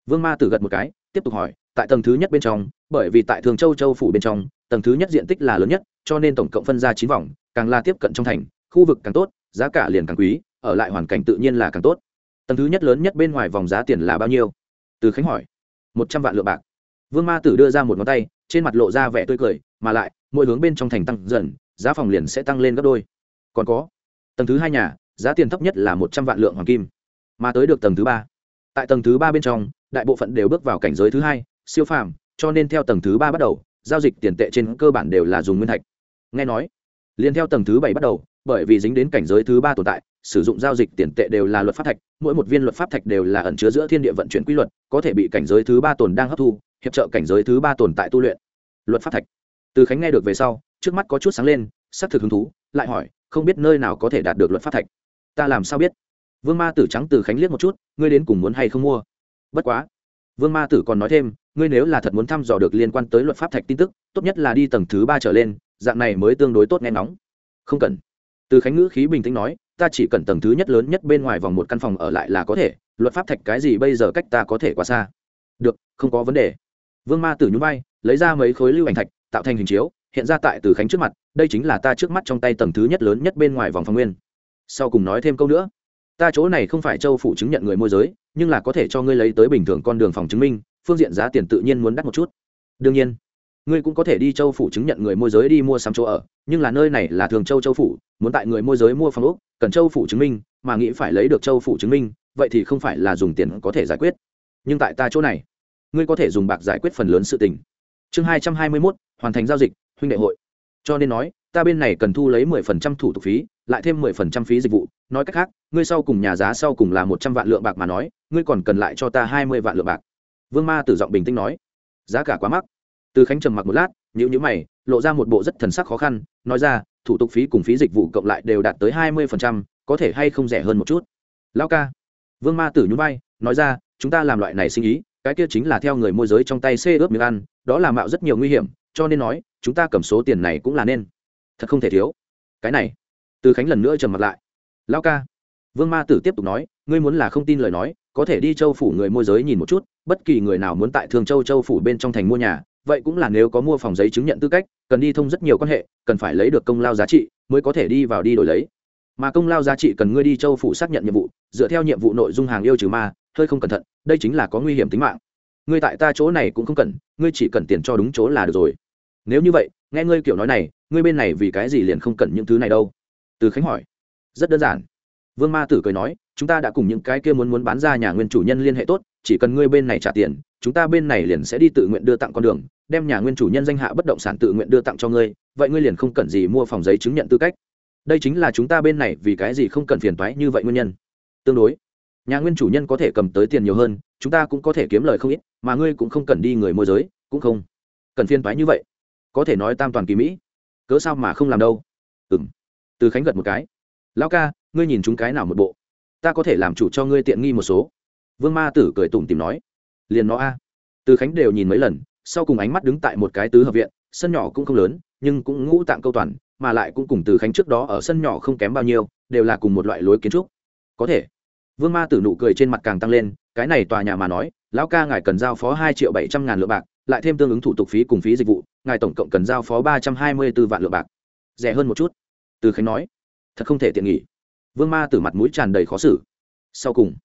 Vương ma tử gật một cái, tiếp tục hỏi, tại tầng thứ nhất bên trong, bởi vì tại thường châu châu phủ bên trong, tầng thứ nhất diện tích là lớn nhất, cho nên tổng cộng phân ra chín vòng, càng là tiếp cận trong thành, khu vực càng tốt, giá cả liền càng quý, ở lại hoàn cảnh tự nhiên là càng tốt. Tầng thứ nhất lớn nhất bên ngoài vòng giá tiền là bao nhiêu? Từ khánh hỏi. Một trăm vạn lượng bạc. Vương ma tử đưa ra một ngón tay, trên mặt lộ ra vẻ tươi cười, mà lại, mỗi hướng bên trong thành tăng dần, giá phòng liền sẽ tăng lên gấp đôi. Còn có, tầng thứ hai nhà, giá tiền thấp nhất là một trăm vạn lượng hoàng kim mà tới được tầng thứ ba. Tại tầng thứ ba bên trong, đại bộ phận đều bước vào cảnh giới thứ hai, siêu phàm, cho nên theo tầng thứ ba bắt đầu, giao dịch tiền tệ trên cơ bản đều là dùng nguyên thạch. Nghe nói, liền theo tầng thứ bảy bắt đầu, bởi vì dính đến cảnh giới thứ ba tồn tại, sử dụng giao dịch tiền tệ đều là luật pháp thạch, mỗi một viên luật pháp thạch đều là ẩn chứa giữa thiên địa vận chuyển quy luật, có thể bị cảnh giới thứ ba tồn đang hấp thu, hiệp trợ cảnh giới thứ ba tồn tại tu luyện. Luật pháp thạch. Từ khánh nghe được về sau, trước mắt có chút sáng lên xác thực hứng thú, lại hỏi, không biết nơi nào có thể đạt được luật pháp thạch. Ta làm sao biết? Vương ma tử trắng từ khánh liếc một chút, ngươi đến cùng muốn hay không mua? Bất quá. Vương ma tử còn nói thêm, ngươi nếu là thật muốn thăm dò được liên quan tới luật pháp thạch tin tức, tốt nhất là đi tầng thứ ba trở lên, dạng này mới tương đối tốt nghe nóng không cần. Từ khánh ngữ khí bình tĩnh nói, ta chỉ cần tầng thứ nhất lớn nhất bên ngoài vòng một căn phòng ở lại là có thể, luật pháp thạch cái gì bây giờ cách ta có thể quá xa. Được, không có vấn đề. Vương ma tử nhún vai, lấy ra mấy khối lưu ảnh thạch, tạo thành hình chiếu, hiện ra tại từ khánh trước mặt, đây chính là ta trước mắt trong tay tầng thứ nhất lớn nhất bên ngoài vòng phòng nguyên. Sau cùng nói thêm câu nữa ta chỗ này không phải châu phủ chứng nhận người môi giới, nhưng là có thể cho ngươi lấy tới bình thường con đường phòng chứng minh, phương diện giá tiền tự nhiên muốn đắt một chút. Đương nhiên, ngươi cũng có thể đi châu phủ chứng nhận người môi giới đi mua sắm chỗ ở, nhưng là nơi này là thường châu châu phủ, muốn tại người môi giới mua phòng úc cần châu phủ chứng minh, mà nghĩ phải lấy được châu phủ chứng minh, vậy thì không phải là dùng tiền có thể giải quyết. Nhưng tại ta chỗ này, ngươi có thể dùng bạc giải quyết phần lớn sự tình. Chương hai trăm hai mươi mốt, hoàn thành giao dịch, huynh đệ hội. Cho nên nói, ta bên này cần thu lấy mười phần trăm thủ tục phí lại thêm mười phần trăm phí dịch vụ. Nói cách khác, ngươi sau cùng nhà giá sau cùng là một trăm vạn lượng bạc mà nói, ngươi còn cần lại cho ta hai mươi vạn lượng bạc. Vương ma tử giọng bình tĩnh nói. Giá cả quá mắc. Từ khánh trầm mặc một lát nhữ nhữ mày, lộ ra một bộ rất thần sắc khó khăn, nói ra, thủ tục phí cùng phí dịch vụ cộng lại đều đạt tới hai mươi phần trăm, có thể hay không rẻ hơn một chút? Lao ca. Vương ma tử nhún vai, nói ra, chúng ta làm loại này sinh ý, cái kia chính là theo người môi giới trong tay xê ướp miếng ăn, đó là mạo rất nhiều nguy hiểm, cho nên nói, chúng ta cầm số tiền này cũng là nên. Thật không thể thiếu. Cái này từ khánh lần nữa trầm mặt lại. Lao ca. Vương ma tử tiếp tục nói, ngươi muốn là không tin lời nói, có thể đi châu phủ người môi giới nhìn một chút, bất kỳ người nào muốn tại thường châu châu phủ bên trong thành mua nhà, vậy cũng là nếu có mua phòng giấy chứng nhận tư cách, cần đi thông rất nhiều quan hệ, cần phải lấy được công lao giá trị, mới có thể đi vào đi đổi lấy. Mà công lao giá trị cần ngươi đi châu phủ xác nhận nhiệm vụ, dựa theo nhiệm vụ nội dung hàng yêu trừ ma, hơi không cẩn thận, đây chính là có nguy hiểm tính mạng. Ngươi tại ta chỗ này cũng không cần, ngươi chỉ cần tiền cho đúng chỗ là được rồi. Nếu như vậy, nghe ngươi kiểu nói này, ngươi bên này vì cái gì liền không cần những thứ này đâu? Từ khánh hỏi. Rất đơn giản. Vương ma tử cười nói, chúng ta đã cùng những cái kia muốn muốn bán ra nhà nguyên chủ nhân liên hệ tốt, chỉ cần ngươi bên này trả tiền, chúng ta bên này liền sẽ đi tự nguyện đưa tặng con đường, đem nhà nguyên chủ nhân danh hạ bất động sản tự nguyện đưa tặng cho ngươi, vậy ngươi liền không cần gì mua phòng giấy chứng nhận tư cách. Đây chính là chúng ta bên này vì cái gì không cần phiền toái như vậy nguyên nhân. Tương đối, nhà nguyên chủ nhân có thể cầm tới tiền nhiều hơn, chúng ta cũng có thể kiếm lời không ít, mà ngươi cũng không cần đi người môi giới, cũng không cần phiền toái như vậy. Có thể nói tam toàn kỳ mỹ. Cớ sao mà không làm đâu? Ừ m từ khánh gật một cái. Lão ca, ngươi nhìn chúng cái nào một bộ? Ta có thể làm chủ cho ngươi tiện nghi một số. Vương ma tử cười tủm tìm nói. Liền nó a. Từ khánh đều nhìn mấy lần, sau cùng ánh mắt đứng tại một cái tứ hợp viện, sân nhỏ cũng không lớn, nhưng cũng ngũ tạng câu toàn, mà lại cũng cùng từ khánh trước đó ở sân nhỏ không kém bao nhiêu, đều là cùng một loại lối kiến trúc. Có thể. Vương ma tử nụ cười trên mặt càng tăng lên, cái này tòa nhà mà nói, lão ca ngài cần giao phó hai triệu bảy trăm ngàn lượng bạc, lại thêm tương ứng thủ tục phí cùng phí dịch vụ, ngài tổng cộng cần giao phó ba trăm hai mươi b ố vạn lượng bạc. Rẻ hơn một chút từ khánh nói, thật không thể tiện nghỉ. Vương ma tử mặt mũi tràn đầy khó xử. Sau cùng,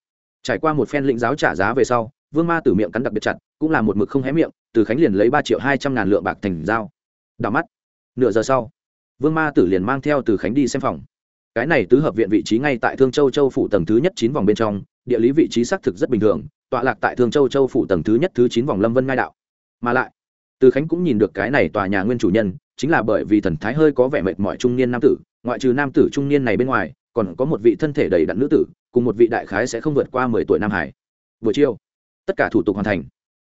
trải qua một phen lĩnh giáo trả giá về sau, vương ma tử miệng cắn đặc biệt chặt, cũng là một mực không hé miệng, từ khánh liền lấy ba triệu hai trăm ngàn lượng bạc thành dao đào mắt, nửa giờ sau, vương ma tử liền mang theo từ khánh đi xem phòng. Cái này tứ hợp viện vị trí ngay tại thương châu châu phủ tầng thứ nhất chín vòng bên trong, địa lý vị trí xác thực rất bình thường, tọa lạc tại thương châu châu phủ tầng thứ nhất thứ chín vòng lâm vân ngai đạo. Mà lại, từ khánh cũng nhìn được cái này tòa nhà nguyên chủ nhân, chính là bởi vì thần thái hơi có vẻ mệt mỏi trung niên nam tử ngoại trừ nam tử trung niên này bên ngoài, còn có một vị thân thể đầy đặn nữ tử, cùng một vị đại khái sẽ không vượt qua mười tuổi nam hải. Buổi chiều, tất cả thủ tục hoàn thành.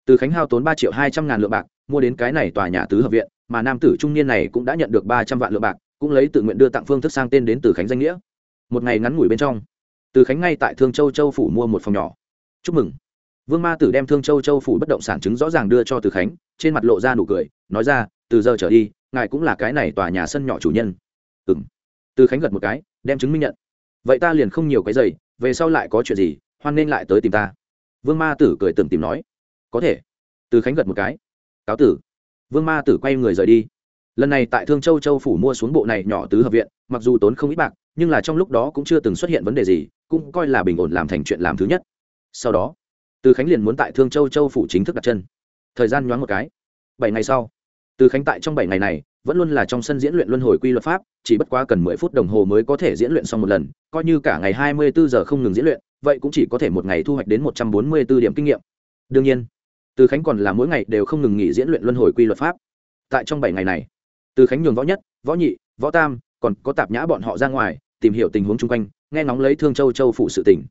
Từ khánh hao tốn ba triệu hai trăm ngàn lượng bạc, mua đến cái này tòa nhà tứ hợp viện, mà nam tử trung niên này cũng đã nhận được ba trăm vạn lượng bạc, cũng lấy tự nguyện đưa tặng phương thức sang tên đến từ khánh danh nghĩa. Một ngày ngắn ngủi bên trong, từ khánh ngay tại thương châu châu phủ mua một phòng nhỏ. Chúc mừng. Vương ma tử đem thương châu châu phủ bất động sản chứng rõ ràng đưa cho từ khánh, trên mặt lộ ra nụ cười, nói ra, từ giờ trở đi, ngài cũng là cái này tòa nhà sân nhỏ chủ nhân. Ừ m từ khánh gật một cái, đem chứng minh nhận. Vậy ta liền không nhiều cái giày, về sau lại có chuyện gì, hoan nên lại tới tìm ta. Vương ma tử cười tưởng tìm nói. Có thể. Từ khánh gật một cái. Cáo tử. Vương ma tử quay người rời đi. Lần này tại thương châu châu phủ mua xuống bộ này nhỏ tứ hợp viện, mặc dù tốn không ít bạc, nhưng là trong lúc đó cũng chưa từng xuất hiện vấn đề gì, cũng coi là bình ổn làm thành chuyện làm thứ nhất. Sau đó, từ khánh liền muốn tại thương châu châu phủ chính thức đặt chân. Thời gian nhoáng một cái. Bảy ngày sau, từ khánh tại trong bảy ngày này vẫn luôn là trong sân diễn luyện luân hồi quy luật pháp, chỉ bất quá cần mười phút đồng hồ mới có thể diễn luyện xong một lần, coi như cả ngày hai mươi bốn giờ không ngừng diễn luyện, vậy cũng chỉ có thể một ngày thu hoạch đến một trăm bốn mươi b ố điểm kinh nghiệm. Đương nhiên, từ khánh còn là mỗi ngày đều không ngừng nghỉ diễn luyện luân hồi quy luật pháp. Tại trong bảy ngày này, từ khánh nhường võ nhất, võ nhị, võ tam, còn có tạp nhã bọn họ ra ngoài, tìm hiểu tình huống chung quanh, nghe ngóng lấy thương châu châu phụ sự tình.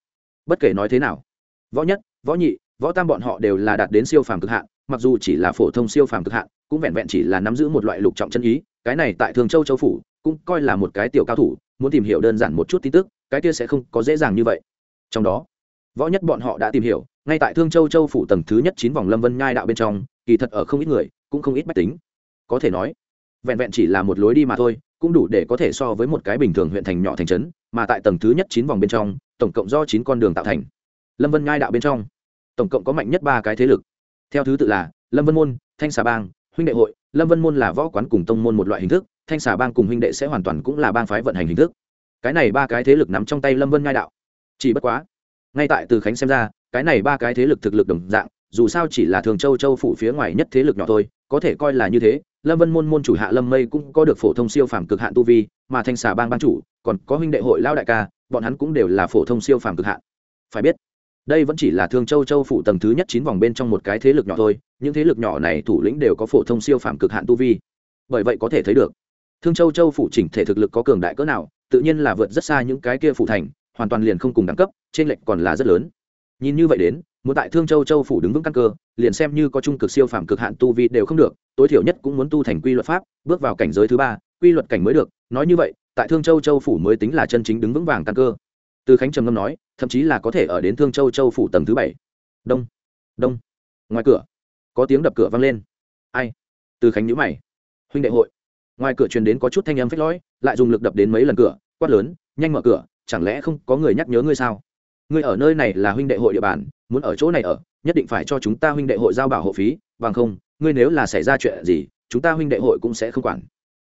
Bất kể nói thế nào, võ nhất, võ nhị, võ tam bọn họ đều là đạt đến siêu phàm cực hạn, mặc dù chỉ là phổ thông siêu phàm cực hạn cũng vẹn vẹn chỉ là nắm giữ một loại lục trọng chân ý, cái này tại thương châu châu phủ cũng coi là một cái tiểu cao thủ, muốn tìm hiểu đơn giản một chút tin tức, cái kia sẽ không có dễ dàng như vậy. Trong đó, võ nhất bọn họ đã tìm hiểu, ngay tại thương châu châu phủ tầng thứ nhất chín vòng lâm vân nhai đạo bên trong, kỳ thật ở không ít người, cũng không ít bách tính. Có thể nói, vẹn vẹn chỉ là một lối đi mà thôi, cũng đủ để có thể so với một cái bình thường huyện thành nhỏ thành trấn, mà tại tầng thứ nhất chín vòng bên trong, tổng cộng do chín con đường tạo thành. Lâm vân nhai đạo bên trong, tổng cộng có mạnh nhất ba cái thế lực. Theo thứ tự là lâm vân môn, thanh xà bang huynh đệ hội, lâm vân môn là võ quán cùng tông môn một loại hình thức, thanh xà bang cùng huynh đệ sẽ hoàn toàn cũng là bang phái vận hành hình thức. Cái này ba cái thế lực nằm trong tay lâm vân ngai đạo. Chỉ bất quá, ngay tại từ khánh xem ra, cái này ba cái thế lực thực lực đồng dạng, dù sao chỉ là thường châu châu phủ phía ngoài nhất thế lực nhỏ thôi, có thể coi là như thế, lâm vân môn môn chủ hạ lâm mây cũng có được phổ thông siêu phàm cực hạn tu vi, mà thanh xà bang ban chủ, còn có huynh đệ hội lao đại ca, bọn hắn cũng đều là phổ thông siêu phàm cực hạn. Phải biết, đây vẫn chỉ là thương châu châu phụ tầng thứ nhất chín vòng bên trong một cái thế lực nhỏ thôi những thế lực nhỏ này thủ lĩnh đều có phổ thông siêu phạm cực hạn tu vi. Bởi vậy có thể thấy được, thương châu châu Phủ chỉnh thể thực lực có cường đại cỡ nào, tự nhiên là vượt rất xa những cái kia phủ thành, hoàn toàn liền không cùng đẳng cấp, trên lệch còn là rất lớn. Nhìn như vậy đến, muốn tại thương châu châu phủ đứng vững căn cơ, liền xem như có trung cực siêu phàm cực hạn tu vi đều không được, tối thiểu nhất cũng muốn tu thành quy luật pháp, bước vào cảnh giới thứ ba, quy luật cảnh mới được. Nói như vậy, tại thương châu châu phủ mới tính là chân chính đứng vững vàng căn cơ. Từ khánh trầm ngâm nói, thậm chí là có thể ở đến thương châu châu phủ tầng thứ bảy. Đông đông. Ngoài cửa có tiếng đập cửa vang lên. Ai? Từ khánh nhữ mày. Huynh đệ hội. Ngoài cửa truyền đến có chút thanh âm phách lõi lại dùng lực đập đến mấy lần cửa, quát lớn, nhanh mở cửa, chẳng lẽ không có người nhắc nhớ ngươi sao? Ngươi ở nơi này là huynh đệ hội địa bàn, muốn ở chỗ này ở, nhất định phải cho chúng ta huynh đệ hội giao bảo hộ phí, bằng không, ngươi nếu là xảy ra chuyện gì, chúng ta huynh đệ hội cũng sẽ không quản.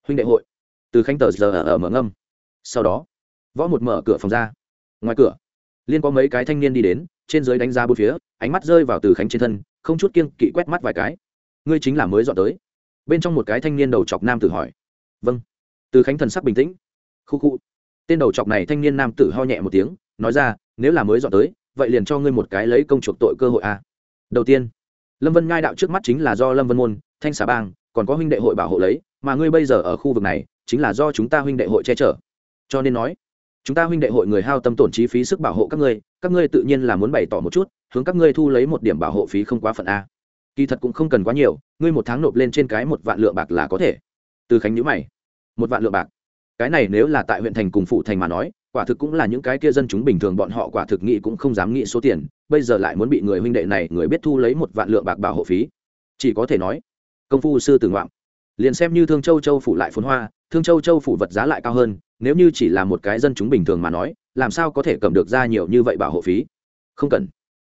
Huynh đệ hội? Từ khánh tờ giờ ở mở ngâm. Sau đó, võ một mở cửa phòng ra. Ngoài cửa, liên có mấy cái thanh niên đi đến, trên dưới đánh ra bốn phía, ánh mắt rơi vào từ khánh trên thân không chút kiêng kỵ quét mắt vài cái. Ngươi chính là mới dọn tới. Bên trong một cái thanh niên đầu chọc nam tử hỏi. Vâng. Từ khánh thần sắc bình tĩnh. Khu khu. Tên đầu chọc này thanh niên nam tử ho nhẹ một tiếng, nói ra, nếu là mới dọn tới, vậy liền cho ngươi một cái lấy công chuộc tội cơ hội a. À. đầu tiên, lâm vân ngai đạo trước mắt chính là do lâm vân môn, thanh xà bang, còn có huynh đệ hội bảo hộ lấy, mà ngươi bây giờ ở khu vực này, chính là do chúng ta huynh đệ hội che chở. Cho nên nói, chúng ta huynh đệ hội người hao tâm tổn chi phí sức bảo hộ các ngươi các ngươi tự nhiên là muốn bày tỏ một chút hướng các ngươi thu lấy một điểm bảo hộ phí không quá phận a. Kỳ thật cũng không cần quá nhiều, ngươi một tháng nộp lên trên cái một vạn lượng bạc là có thể. Từ khánh nhữ mày. Một vạn lượng bạc? Cái này nếu là tại huyện thành cùng phụ thành mà nói, quả thực cũng là những cái kia dân chúng bình thường bọn họ quả thực nghĩ cũng không dám nghĩ số tiền, bây giờ lại muốn bị người huynh đệ này, người biết thu lấy một vạn lượng bạc bảo hộ phí. Chỉ có thể nói, công phu sư tử ngoạm. Liền xem như thương châu châu phủ lại phốn hoa, thương châu châu phủ vật giá lại cao hơn, nếu như chỉ là một cái dân chúng bình thường mà nói, làm sao có thể cầm được ra nhiều như vậy bảo hộ phí? Không cần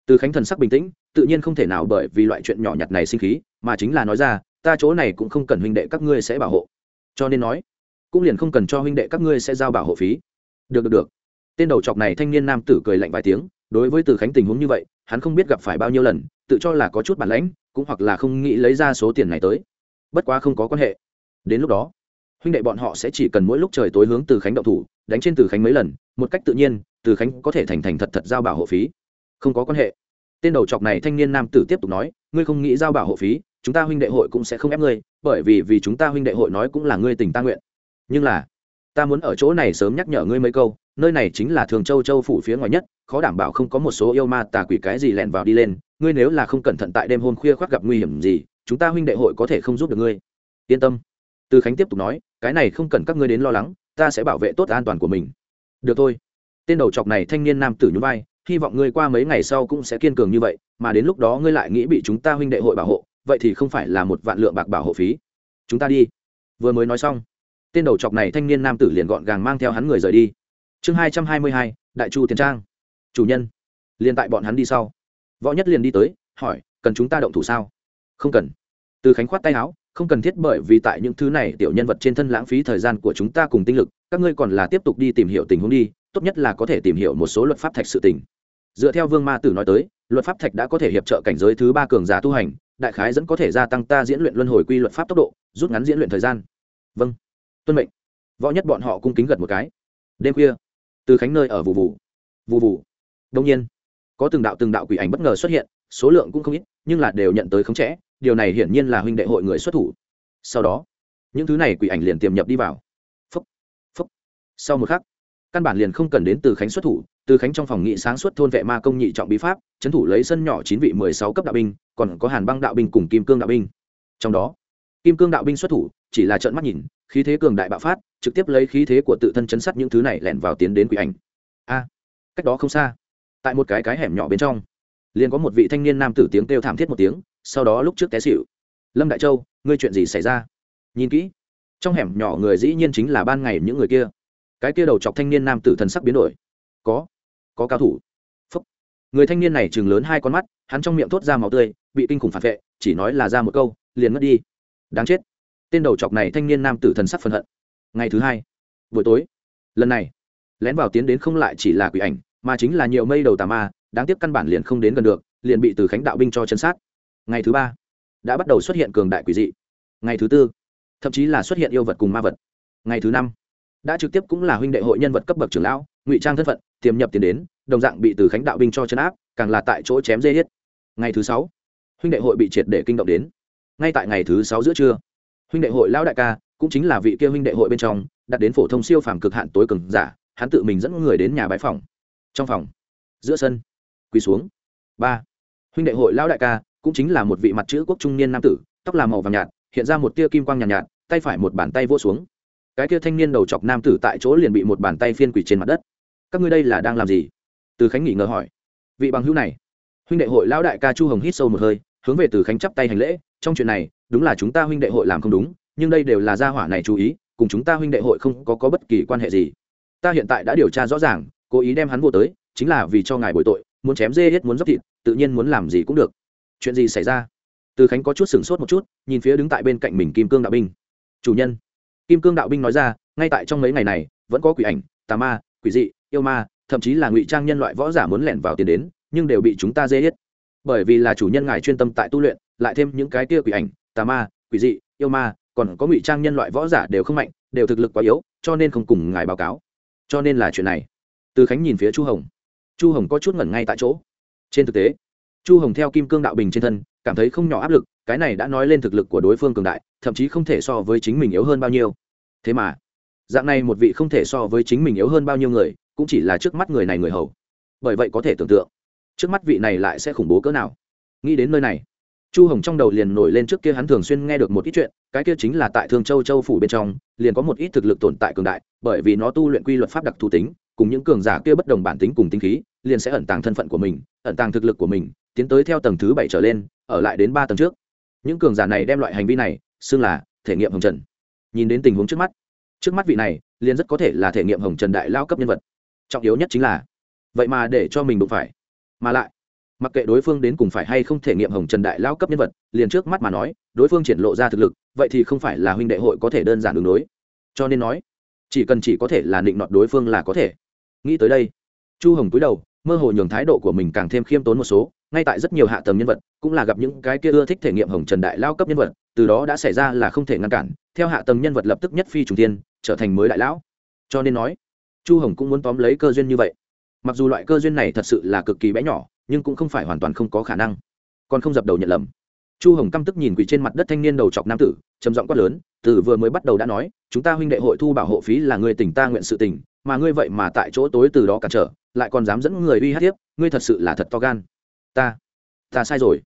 từ khánh thần sắc bình tĩnh, tự nhiên không thể nào bởi vì loại chuyện nhỏ nhặt này sinh khí, mà chính là nói ra, ta chỗ này cũng không cần huynh đệ các ngươi sẽ bảo hộ. Cho nên nói, cũng liền không cần cho huynh đệ các ngươi sẽ giao bảo hộ phí. Được được được. Tên đầu chọc này thanh niên nam tử cười lạnh vài tiếng, đối với từ khánh tình huống như vậy, hắn không biết gặp phải bao nhiêu lần, tự cho là có chút bản lãnh, cũng hoặc là không nghĩ lấy ra số tiền này tới. Bất quá không có quan hệ. Đến lúc đó, huynh đệ bọn họ sẽ chỉ cần mỗi lúc trời tối hướng từ khánh động thủ, đánh trên từ khánh mấy lần, một cách tự nhiên, từ khánh có thể thành thành thật thật giao bảo hộ phí không có quan hệ. Tên đầu chọc này thanh niên nam tử tiếp tục nói, ngươi không nghĩ giao bảo hộ phí, chúng ta huynh đệ hội cũng sẽ không ép ngươi, bởi vì vì chúng ta huynh đệ hội nói cũng là ngươi tình ta nguyện. Nhưng là, ta muốn ở chỗ này sớm nhắc nhở ngươi mấy câu, nơi này chính là thường châu châu phủ phía ngoài nhất, khó đảm bảo không có một số yêu ma tà quỷ cái gì lẻn vào đi lên, ngươi nếu là không cẩn thận tại đêm hôm khuya khoác gặp nguy hiểm gì, chúng ta huynh đệ hội có thể không giúp được ngươi. Yên tâm. Từ khánh tiếp tục nói, cái này không cần các ngươi đến lo lắng, ta sẽ bảo vệ tốt an toàn của mình. Được thôi. Tên đầu chọc này thanh niên nam tử nhún vai hy vọng ngươi qua mấy ngày sau cũng sẽ kiên cường như vậy, mà đến lúc đó ngươi lại nghĩ bị chúng ta huynh đệ hội bảo hộ, vậy thì không phải là một vạn lượng bạc bảo hộ phí. Chúng ta đi. Vừa mới nói xong, tên đầu chọc này thanh niên nam tử liền gọn gàng mang theo hắn người rời đi. Chương hai trăm hai mươi hai, đại chu tiền trang. Chủ nhân, liền tại bọn hắn đi sau. Võ nhất liền đi tới, hỏi, cần chúng ta động thủ sao? Không cần. Từ khánh khoát tay áo, không cần thiết bởi vì tại những thứ này tiểu nhân vật trên thân lãng phí thời gian của chúng ta cùng tinh lực, các ngươi còn là tiếp tục đi tìm hiểu tình huống đi, tốt nhất là có thể tìm hiểu một số luật pháp thạch sự tình dựa theo vương ma tử nói tới, luật pháp thạch đã có thể hiệp trợ cảnh giới thứ ba cường giả tu hành, đại khái dẫn có thể gia tăng ta diễn luyện luân hồi quy luật pháp tốc độ, rút ngắn diễn luyện thời gian. Vâng. Tuân mệnh. Võ nhất bọn họ cung kính gật một cái. Đêm khuya, từ khánh nơi ở vụ vụ vụ vụ đông nhiên, có từng đạo từng đạo quỷ ảnh bất ngờ xuất hiện, số lượng cũng không ít, nhưng là đều nhận tới khống trẻ điều này hiển nhiên là huynh đệ hội người xuất thủ. Sau đó, những thứ này quỷ ảnh liền tiềm nhập đi vào. Phúc. Phúc. Sau một khắc căn bản liền không cần đến từ khánh xuất thủ, từ khánh trong phòng nghị sáng suốt thôn vệ ma công nhị trọng bí pháp, trấn thủ lấy sân nhỏ chín vị mười sáu cấp đạo binh, còn có hàn băng đạo binh cùng kim cương đạo binh. Trong đó, kim cương đạo binh xuất thủ, chỉ là trợn mắt nhìn, khí thế cường đại bạo phát, trực tiếp lấy khí thế của tự thân chấn sát những thứ này lẻn vào tiến đến quỷ ảnh. A, cách đó không xa, tại một cái cái hẻm nhỏ bên trong, liền có một vị thanh niên nam tử tiếng kêu thảm thiết một tiếng, sau đó lúc trước té xịu lâm đại châu, ngươi chuyện gì xảy ra? Nhìn kỹ. Trong hẻm nhỏ người dĩ nhiên chính là ban ngày những người kia cái kia đầu chọc thanh niên nam tử thần sắc biến đổi. Có có cao thủ. Phúc. người thanh niên này chừng lớn hai con mắt, hắn trong miệng thốt ra máu tươi, bị kinh khủng phản vệ, chỉ nói là ra một câu, liền mất đi. Đáng chết. Tên đầu chọc này thanh niên nam tử thần sắc phân hận. Ngày thứ hai, buổi tối, lần này, lén vào tiến đến không lại chỉ là quỷ ảnh, mà chính là nhiều mây đầu tà ma, đáng tiếc căn bản liền không đến gần được, liền bị từ khánh đạo binh cho chân sát. Ngày thứ ba, đã bắt đầu xuất hiện cường đại quỷ dị. Ngày thứ tư, thậm chí là xuất hiện yêu vật cùng ma vật. Ngày thứ năm đã trực tiếp cũng là huynh đệ hội nhân vật cấp bậc trưởng lão ngụy trang thân phận tiềm nhập tiền đến đồng dạng bị từ khánh đạo binh cho chấn áp càng là tại chỗ chém dê hết. Ngày thứ sáu huynh đệ hội bị triệt để kinh động đến. Ngay tại ngày thứ sáu giữa trưa huynh đệ hội lão đại ca cũng chính là vị kia huynh đệ hội bên trong đặt đến phổ thông siêu phàm cực hạn tối cường giả hắn tự mình dẫn người đến nhà bãi phòng. Trong phòng giữa sân quỳ xuống. Ba huynh đệ hội lão đại ca cũng chính là một vị mặt chữ quốc trung niên nam tử tóc là màu vàng nhạt hiện ra một tia kim quang nhàn nhạt, nhạt tay phải một bàn tay vô xuống cái kia thanh niên đầu chọc nam tử tại chỗ liền bị một bàn tay phiên quỷ trên mặt đất. Các ngươi đây là đang làm gì? Từ khánh nghỉ ngờ hỏi. Vị bằng hữu này huynh đệ hội lão đại ca chu hồng hít sâu một hơi hướng về từ khánh chắp tay hành lễ trong chuyện này đúng là chúng ta huynh đệ hội làm không đúng nhưng đây đều là gia hỏa này chú ý cùng chúng ta huynh đệ hội không có, có bất kỳ quan hệ gì. Ta hiện tại đã điều tra rõ ràng cố ý đem hắn vô tới chính là vì cho ngài bồi tội muốn chém dê hết muốn dốc thịt tự nhiên muốn làm gì cũng được. Chuyện gì xảy ra? Từ khánh có chút sửng sốt một chút nhìn phía đứng tại bên cạnh mình kim cương đạo binh. Chủ nhân kim cương đạo binh nói ra, ngay tại trong mấy ngày này, vẫn có quỷ ảnh, tà ma, quỷ dị, yêu ma, thậm chí là ngụy trang nhân loại võ giả muốn lẻn vào tiền đến, nhưng đều bị chúng ta dễ hết. Bởi vì là chủ nhân ngài chuyên tâm tại tu luyện, lại thêm những cái kia quỷ ảnh, tà ma, quỷ dị, yêu ma, còn có ngụy trang nhân loại võ giả đều không mạnh, đều thực lực quá yếu, cho nên không cùng ngài báo cáo. Cho nên là chuyện này. Từ khánh nhìn phía chu hồng. Chu hồng có chút ngẩn ngay tại chỗ. Trên thực tế, chu hồng theo kim cương đạo bình trên thân, cảm thấy không nhỏ áp lực cái này đã nói lên thực lực của đối phương cường đại, thậm chí không thể so với chính mình yếu hơn bao nhiêu. Thế mà, dạng này một vị không thể so với chính mình yếu hơn bao nhiêu người, cũng chỉ là trước mắt người này người hầu. Bởi vậy có thể tưởng tượng, trước mắt vị này lại sẽ khủng bố cỡ nào. Nghĩ đến nơi này, chu hồng trong đầu liền nổi lên trước kia hắn thường xuyên nghe được một ít chuyện, cái kia chính là tại thương châu châu phủ bên trong, liền có một ít thực lực tồn tại cường đại, bởi vì nó tu luyện quy luật pháp đặc thù tính, cùng những cường giả kia bất đồng bản tính cùng tính khí, liền sẽ ẩn tàng thân phận của mình, ẩn tàng thực lực của mình, tiến tới theo tầng thứ bảy trở lên, ở lại đến ba tầng trước những cường giả này đem loại hành vi này xưng là thể nghiệm hồng trần. Nhìn đến tình huống trước mắt trước mắt vị này liền rất có thể là thể nghiệm hồng trần đại lao cấp nhân vật. Trọng yếu nhất chính là, vậy mà để cho mình đụng phải. Mà lại, mặc kệ đối phương đến cùng phải hay không thể nghiệm hồng trần đại lao cấp nhân vật, liền trước mắt mà nói, đối phương triển lộ ra thực lực, vậy thì không phải là huynh đệ hội có thể đơn giản đường đối. Cho nên nói, chỉ cần chỉ có thể là định nọt đối phương là có thể. Nghĩ tới đây, chu hồng cúi đầu, mơ hồ nhường thái độ của mình càng thêm khiêm tốn một số ngay tại rất nhiều hạ tầng nhân vật, cũng là gặp những cái kia ưa thích thể nghiệm hồng trần đại lao cấp nhân vật, từ đó đã xảy ra là không thể ngăn cản. Theo hạ tầng nhân vật lập tức nhất phi trùng tiên trở thành mới đại lão. Cho nên nói, chu hồng cũng muốn tóm lấy cơ duyên như vậy. Mặc dù loại cơ duyên này thật sự là cực kỳ bé nhỏ, nhưng cũng không phải hoàn toàn không có khả năng. Còn không dập đầu nhận lầm. Chu hồng căm tức nhìn quỷ trên mặt đất thanh niên đầu chọc nam tử, trầm giọng quát lớn, từ vừa mới bắt đầu đã nói, chúng ta huynh đệ hội thu bảo hộ phí là người tỉnh ta nguyện sự tỉnh, mà ngươi vậy mà tại chỗ tối từ đó cản trở, lại còn dám dẫn người uy hát tiếp, ngươi thật sự là thật to gan ta ta sai rồi.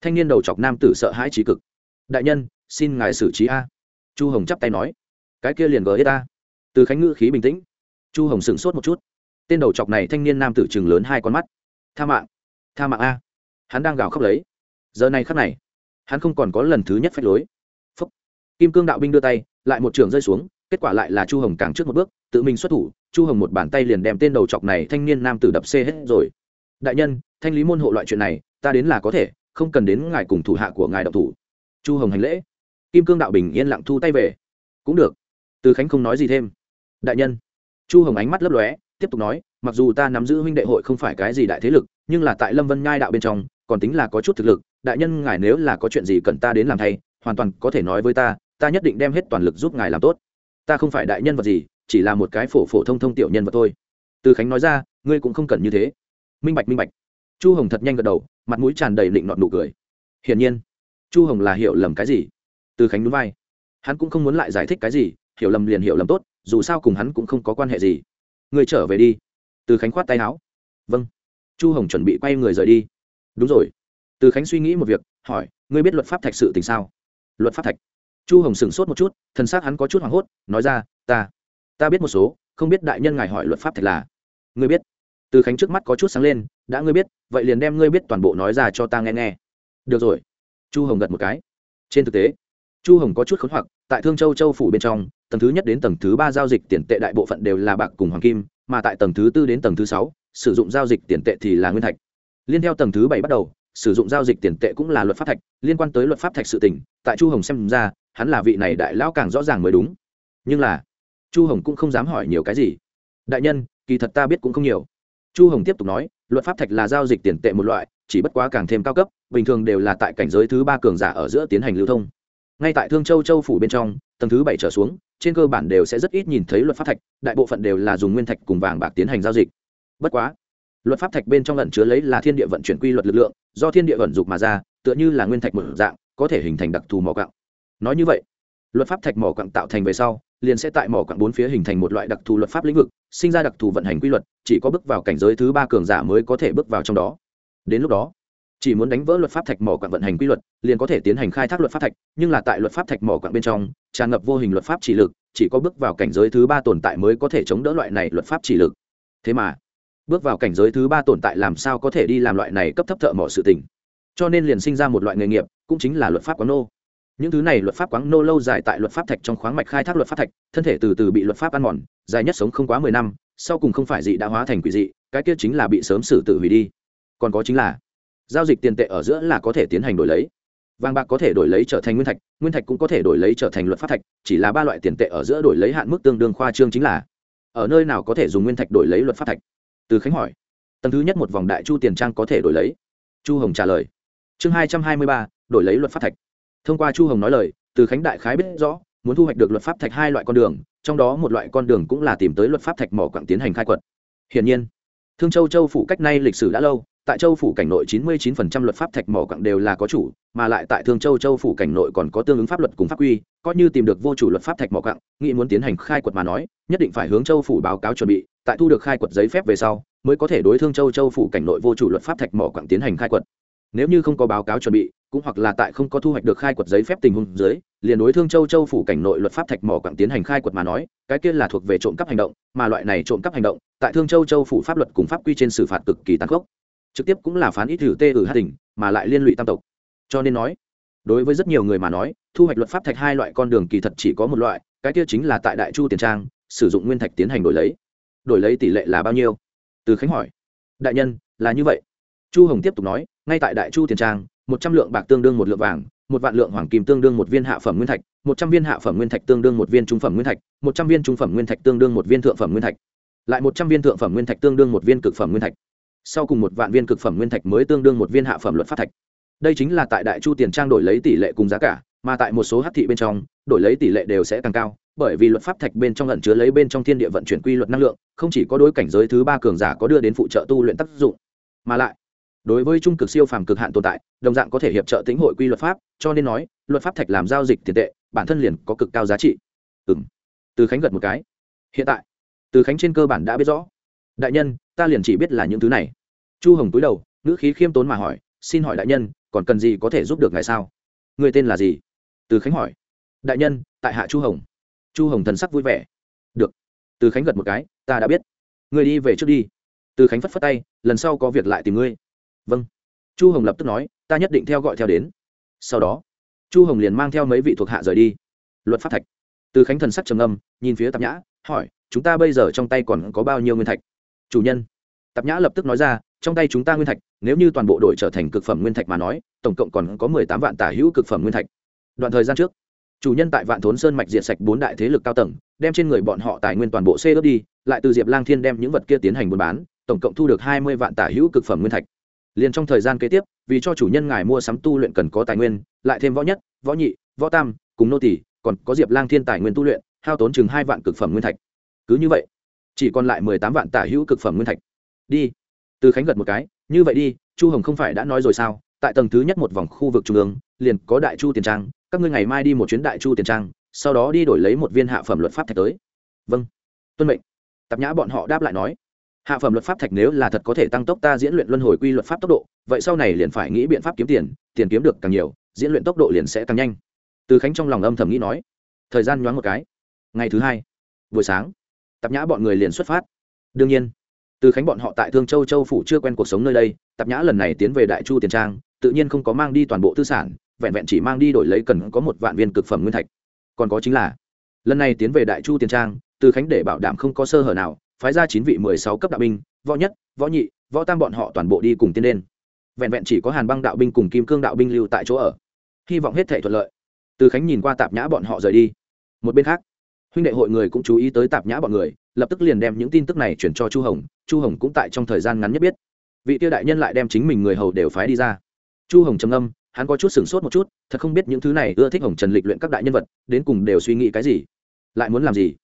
Thanh niên đầu chọc nam tử sợ hãi trí cực. Đại nhân, xin ngài xử trí a. Chu hồng chắp tay nói. Cái kia liền gỡ hết ta từ khánh ngữ khí bình tĩnh. Chu hồng sửng sốt một chút. Tên đầu chọc này thanh niên nam tử chừng lớn hai con mắt. Tha mạng tha mạng a. Hắn đang gào khóc lấy. Giờ này khắc này, hắn không còn có lần thứ nhất phách lối. Phúc. kim cương đạo binh đưa tay, lại một trường rơi xuống, kết quả lại là chu hồng càng trước một bước, tự mình xuất thủ, chu hồng một bàn tay liền đem tên đầu chọc này thanh niên nam tử đập xê hết rồi. Đại nhân thanh lý môn hộ loại chuyện này, ta đến là có thể, không cần đến ngài cùng thủ hạ của ngài độc thủ. Chu hồng hành lễ. Kim cương đạo bình yên lặng thu tay về. Cũng được. Từ khánh không nói gì thêm. Đại nhân. Chu hồng ánh mắt lấp lóe, tiếp tục nói, mặc dù ta nắm giữ huynh đệ hội không phải cái gì đại thế lực, nhưng là tại lâm vân nhai đạo bên trong, còn tính là có chút thực lực, đại nhân ngài nếu là có chuyện gì cần ta đến làm thay, hoàn toàn có thể nói với ta ta nhất định đem hết toàn lực giúp ngài làm tốt. Ta không phải đại nhân vật gì, chỉ là một cái phổ phổ thông thông tiểu nhân vật thôi. Từ khánh nói ra, ngươi cũng không cần như thế. Minh bạch minh bạch chu hồng thật nhanh gật đầu, mặt mũi tràn đầy định nọn nụ cười. Hiển nhiên, chu hồng là hiểu lầm cái gì? Từ khánh núi vai. Hắn cũng không muốn lại giải thích cái gì, hiểu lầm liền hiểu lầm tốt, dù sao cùng hắn cũng không có quan hệ gì. Người trở về đi. Từ khánh khoát tay áo. Vâng. Chu hồng chuẩn bị quay người rời đi. Đúng rồi. Từ khánh suy nghĩ một việc, hỏi, ngươi biết luật pháp thạch sự tình sao? Luật pháp thạch? Chu hồng sửng sốt một chút thân xác hắn có chút hoảng hốt, nói ra, ta ta biết một số, không biết đại nhân ngài hỏi luật pháp thạch là. Ngươi biết. Từ khánh trước mắt có chút sáng lên đã ngươi biết, vậy liền đem ngươi biết toàn bộ nói ra cho ta nghe nghe. Được rồi. Chu hồng gật một cái. Trên thực tế, chu hồng có chút khốn hoặc, tại thương châu châu phủ bên trong, tầng thứ nhất đến tầng thứ ba giao dịch tiền tệ đại bộ phận đều là bạc cùng hoàng kim, mà tại tầng thứ tư đến tầng thứ sáu, sử dụng giao dịch tiền tệ thì là nguyên thạch. Liên theo tầng thứ bảy bắt đầu, sử dụng giao dịch tiền tệ cũng là luật pháp thạch, liên quan tới luật pháp thạch sự tỉnh tại chu hồng xem ra, hắn là vị này đại lão càng rõ ràng mới đúng. Nhưng là, chu hồng cũng không dám hỏi nhiều cái gì. Đại nhân, kỳ thật ta biết cũng không nhiều chu hồng tiếp tục nói, luật pháp thạch là giao dịch tiền tệ một loại, chỉ bất quá càng thêm cao cấp, bình thường đều là tại cảnh giới thứ ba cường giả ở giữa tiến hành lưu thông. Ngay tại thương châu châu phủ bên trong, tầng thứ bảy trở xuống, trên cơ bản đều sẽ rất ít nhìn thấy luật pháp thạch, đại bộ phận đều là dùng nguyên thạch cùng vàng bạc tiến hành giao dịch. Bất quá, luật pháp thạch bên trong lẩn chứa lấy là thiên địa vận chuyển quy luật lực lượng, do thiên địa vận dục mà ra, tựa như là nguyên thạch một dạng, có thể hình thành đặc thù mỏ cặng nói như vậy, luật pháp thạch mỏ cặng tạo thành về sau liền sẽ tại mỏ quặng bốn phía hình thành một loại đặc thù luật pháp lĩnh vực, sinh ra đặc thù vận hành quy luật, chỉ có bước vào cảnh giới thứ ba cường giả mới có thể bước vào trong đó. Đến lúc đó, chỉ muốn đánh vỡ luật pháp thạch mỏ quặng vận hành quy luật, liền có thể tiến hành khai thác luật pháp thạch, nhưng là tại luật pháp thạch mỏ quặng bên trong, tràn ngập vô hình luật pháp chỉ lực, chỉ có bước vào cảnh giới thứ ba tồn tại mới có thể chống đỡ loại này luật pháp chỉ lực. Thế mà, bước vào cảnh giới thứ ba tồn tại làm sao có thể đi làm loại này cấp thấp thợ mỏ sự tình? Cho nên liền sinh ra một loại nghề nghiệp, cũng chính là luật pháp quán nô những thứ này luật pháp quáng nô lâu dài tại luật pháp thạch trong khoáng mạch khai thác luật pháp thạch, thân thể từ từ bị luật pháp ăn mòn, dài nhất sống không quá mười năm, sau cùng không phải dị đã hóa thành quỷ dị, cái kia chính là bị sớm xử tự hủy đi. Còn có chính là, giao dịch tiền tệ ở giữa là có thể tiến hành đổi lấy. Vàng bạc có thể đổi lấy trở thành nguyên thạch nguyên thạch cũng có thể đổi lấy trở thành luật pháp thạch, chỉ là ba loại tiền tệ ở giữa đổi lấy hạn mức tương đương khoa trương chính là, ở nơi nào có thể dùng nguyên thạch đổi lấy luật pháp thạch? Từ khánh hỏi. Tầng thứ nhất một vòng đại chu tiền trang có thể đổi lấy. Chu hồng trả lời. Chương hai trăm hai mươi ba, đổi lấy luật pháp thạch thông qua chu hồng nói lời, từ khánh đại khái biết rõ, muốn thu hoạch được luật pháp thạch hai loại con đường, trong đó một loại con đường cũng là tìm tới luật pháp thạch mỏ quặng tiến hành khai quật. Hiển nhiên, thương châu châu phủ cách nay lịch sử đã lâu, tại châu phủ cảnh nội 99% luật pháp thạch mỏ quặng đều là có chủ, mà lại tại thương châu châu phủ cảnh nội còn có tương ứng pháp luật cùng pháp quy, coi như tìm được vô chủ luật pháp thạch mỏ quặng, nghĩ muốn tiến hành khai quật mà nói, nhất định phải hướng châu phủ báo cáo chuẩn bị, tại thu được khai quật giấy phép về sau, mới có thể đối thương châu châu phủ cảnh nội vô chủ luật pháp thạch mỏ quặng tiến hành khai quật nếu như không có báo cáo chuẩn bị, cũng hoặc là tại không có thu hoạch được khai quật giấy phép tình huống dưới, liền đối thương châu châu phủ cảnh nội luật pháp thạch mỏ quặng tiến hành khai quật mà nói, cái kia là thuộc về trộm cắp hành động, mà loại này trộm cắp hành động, tại thương châu châu phủ pháp luật cùng pháp quy trên xử phạt cực kỳ tăng khốc. Trực tiếp cũng là phán ít thử tê ở hát tỉnh mà lại liên lụy tam tộc. Cho nên nói, đối với rất nhiều người mà nói, thu hoạch luật pháp thạch hai loại con đường kỳ thật chỉ có một loại, cái kia chính là tại đại chu tiền trang, sử dụng nguyên thạch tiến hành đổi lấy. Đổi lấy tỷ lệ là bao nhiêu? Từ khánh hỏi. Đại nhân, là như vậy. Chu hồng tiếp tục nói ngay tại đại chu tiền trang, một trăm lượng bạc tương đương một lượng vàng, một vạn lượng hoàng kim tương đương một viên hạ phẩm nguyên thạch, một trăm viên hạ phẩm nguyên thạch tương đương một viên trung phẩm nguyên thạch, một trăm viên trung phẩm nguyên thạch tương đương một viên thượng phẩm nguyên thạch. Lại một trăm viên thượng phẩm nguyên thạch tương đương một viên cực phẩm nguyên thạch. Sau cùng một vạn viên cực phẩm nguyên thạch mới tương đương một viên hạ phẩm luật pháp thạch. Đây chính là tại đại chu tiền trang đổi lấy tỷ lệ cùng giá cả, mà tại một số hát thị bên trong, đổi lấy tỷ lệ đều sẽ càng cao, bởi vì luật pháp thạch bên trong lẩn chứa lấy bên trong thiên địa vận chuyển quy luật năng lượng, không chỉ có đối cảnh giới thứ ba cường giả có đưa đến phụ trợ tu luyện tác dụng, mà lại đối với trung cực siêu phàm cực hạn tồn tại, đồng dạng có thể hiệp trợ tính hội quy luật pháp, cho nên nói, luật pháp thạch làm giao dịch tiền tệ, bản thân liền có cực cao giá trị. Ừ m từ khánh gật một cái. Hiện tại, từ khánh trên cơ bản đã biết rõ. Đại nhân, ta liền chỉ biết là những thứ này. Chu hồng túi đầu, ngữ khí khiêm tốn mà hỏi, xin hỏi đại nhân, còn cần gì có thể giúp được ngài sao? Người tên là gì? Từ khánh hỏi. Đại nhân, tại hạ chu hồng. Chu hồng thần sắc vui vẻ. Được. Từ khánh gật một cái, ta đã biết. Người đi về trước đi. Từ khánh phất phất tay, lần sau có việc lại tìm ngươi vâng. Chu hồng lập tức nói, ta nhất định theo gọi theo đến. Sau đó, chu hồng liền mang theo mấy vị thuộc hạ rời đi. Luật pháp thạch. Từ khánh thần sắc trầm âm nhìn phía tạp nhã, hỏi, chúng ta bây giờ trong tay còn có bao nhiêu nguyên thạch? Chủ nhân. Tạp nhã lập tức nói ra, trong tay chúng ta nguyên thạch, nếu như toàn bộ đội trở thành cực phẩm nguyên thạch mà nói, tổng cộng còn có mười tám vạn tả hữu cực phẩm nguyên thạch. Đoạn thời gian trước, chủ nhân tại vạn thốn sơn mạch diệt sạch bốn đại thế lực cao tầng, đem trên người bọn họ tài nguyên toàn bộ xê đốt đi, lại từ diệp lang thiên đem những vật kia tiến hành buôn bán, tổng cộng thu được hai mươi vạn tả hữu cực phẩm nguyên thạch liền trong thời gian kế tiếp, vì cho chủ nhân ngài mua sắm tu luyện cần có tài nguyên, lại thêm võ nhất, võ nhị, võ tam, cùng nô tỷ còn có diệp lang thiên tài nguyên tu luyện, hao tốn chừng hai vạn cực phẩm nguyên thạch. Cứ như vậy, chỉ còn lại mười tám vạn tả hữu cực phẩm nguyên thạch. Đi. Từ khánh gật một cái, như vậy đi, chu hồng không phải đã nói rồi sao? Tại tầng thứ nhất một vòng khu vực trung ương, liền có đại chu tiền trang, các ngươi ngày mai đi một chuyến đại chu tiền trang, sau đó đi đổi lấy một viên hạ phẩm luật pháp thạch tới. Vâng. Tuân mệnh. Tạp nhã bọn họ đáp lại nói hạ phẩm luật pháp thạch nếu là thật có thể tăng tốc ta diễn luyện luân hồi quy luật pháp tốc độ, vậy sau này liền phải nghĩ biện pháp kiếm tiền tiền kiếm được càng nhiều, diễn luyện tốc độ liền sẽ càng nhanh. Từ khánh trong lòng âm thầm nghĩ nói. Thời gian nhoáng một cái. Ngày thứ hai, buổi sáng, tạp nhã bọn người liền xuất phát. Đương nhiên, từ khánh bọn họ tại thương châu châu phủ chưa quen cuộc sống nơi đây, tạp nhã lần này tiến về đại chu tiền trang, tự nhiên không có mang đi toàn bộ tư sản, vẹn vẹn chỉ mang đi đổi lấy cần có một vạn viên cực phẩm nguyên thạch. Còn có chính là, lần này tiến về đại chu tiền trang, từ khánh để bảo đảm không có sơ hở nào phái ra chín vị mười sáu cấp đạo binh, võ nhất, võ nhị, võ tam bọn họ toàn bộ đi cùng tiến lên. Vẹn vẹn chỉ có hàn băng đạo binh cùng kim cương đạo binh lưu tại chỗ ở. Hy vọng hết thể thuận lợi. Từ khánh nhìn qua tạp nhã bọn họ rời đi. Một bên khác, huynh đệ hội người cũng chú ý tới tạp nhã bọn người, lập tức liền đem những tin tức này chuyển cho chu hồng chu hồng cũng tại trong thời gian ngắn nhất biết. Vị tiêu đại nhân lại đem chính mình người hầu đều phái đi ra. Chu hồng trầm âm hắn có chút sửng sốt một chút, thật không biết những thứ này ưa thích hồng trần lịch luyện các đại nhân vật, đến cùng đều suy nghĩ cái gì? Lại muốn làm gì?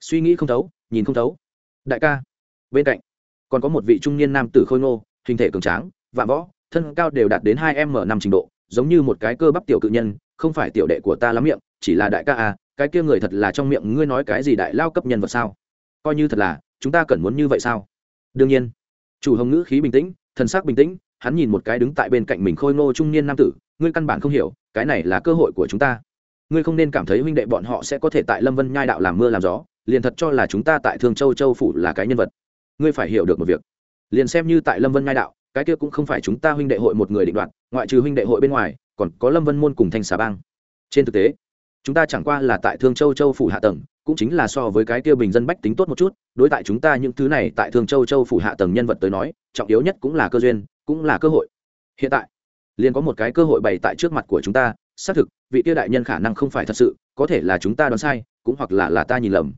Suy nghĩ không thấu, nhìn không thấu đại ca. Bên cạnh, còn có một vị trung niên nam tử khôi ngô, hình thể cường tráng, vạm võ, thân cao đều đạt đến hai m năm trình độ, giống như một cái cơ bắp tiểu cự nhân, không phải tiểu đệ của ta lắm miệng, chỉ là đại ca à cái kia người thật là trong miệng ngươi nói cái gì đại lao cấp nhân vật sao? Coi như thật là, chúng ta cần muốn như vậy sao? Đương nhiên, chủ hồng ngữ khí bình tĩnh, thần sắc bình tĩnh, hắn nhìn một cái đứng tại bên cạnh mình khôi ngô trung niên nam tử, ngươi căn bản không hiểu, cái này là cơ hội của chúng ta. Ngươi không nên cảm thấy huynh đệ bọn họ sẽ có thể tại lâm vân nhai đạo làm mưa làm gió liền thật cho là chúng ta tại thương châu châu phủ là cái nhân vật. Ngươi phải hiểu được một việc. Liền xem như tại lâm vân ngai đạo, cái kia cũng không phải chúng ta huynh đệ hội một người định đoạt, ngoại trừ huynh đệ hội bên ngoài, còn có lâm vân môn cùng thanh xà bang. Trên thực tế, chúng ta chẳng qua là tại thương châu châu phủ hạ tầng, cũng chính là so với cái kia bình dân bách tính tốt một chút, đối tại chúng ta những thứ này tại thương châu châu phủ hạ tầng nhân vật tới nói, trọng yếu nhất cũng là cơ duyên, cũng là cơ hội. Hiện tại, liền có một cái cơ hội bày tại trước mặt của chúng ta, xác thực, vị tiêu đại nhân khả năng không phải thật sự, có thể là chúng ta đoán sai, cũng hoặc là là ta nhìn lầm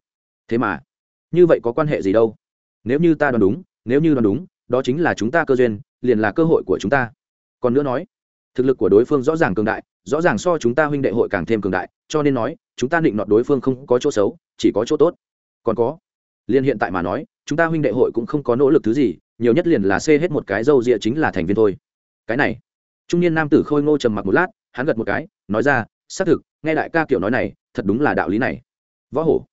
thế mà, như vậy có quan hệ gì đâu? Nếu như ta đoán đúng, nếu như đoán đúng, đó chính là chúng ta cơ duyên, liền là cơ hội của chúng ta. Còn nữa nói, thực lực của đối phương rõ ràng cường đại, rõ ràng so chúng ta huynh đệ hội càng thêm cường đại, cho nên nói, chúng ta định nọt đối phương không có chỗ xấu, chỉ có chỗ tốt. Còn có, liền hiện tại mà nói, chúng ta huynh đệ hội cũng không có nỗ lực thứ gì, nhiều nhất liền là xê hết một cái dâu rịa chính là thành viên thôi. Cái này, trung niên nam tử khôi ngô trầm mặc một lát, hắn gật một cái, nói ra, xác thực, nghe đại ca kiểu nói này, thật đúng là đạo lý này. Võ hổ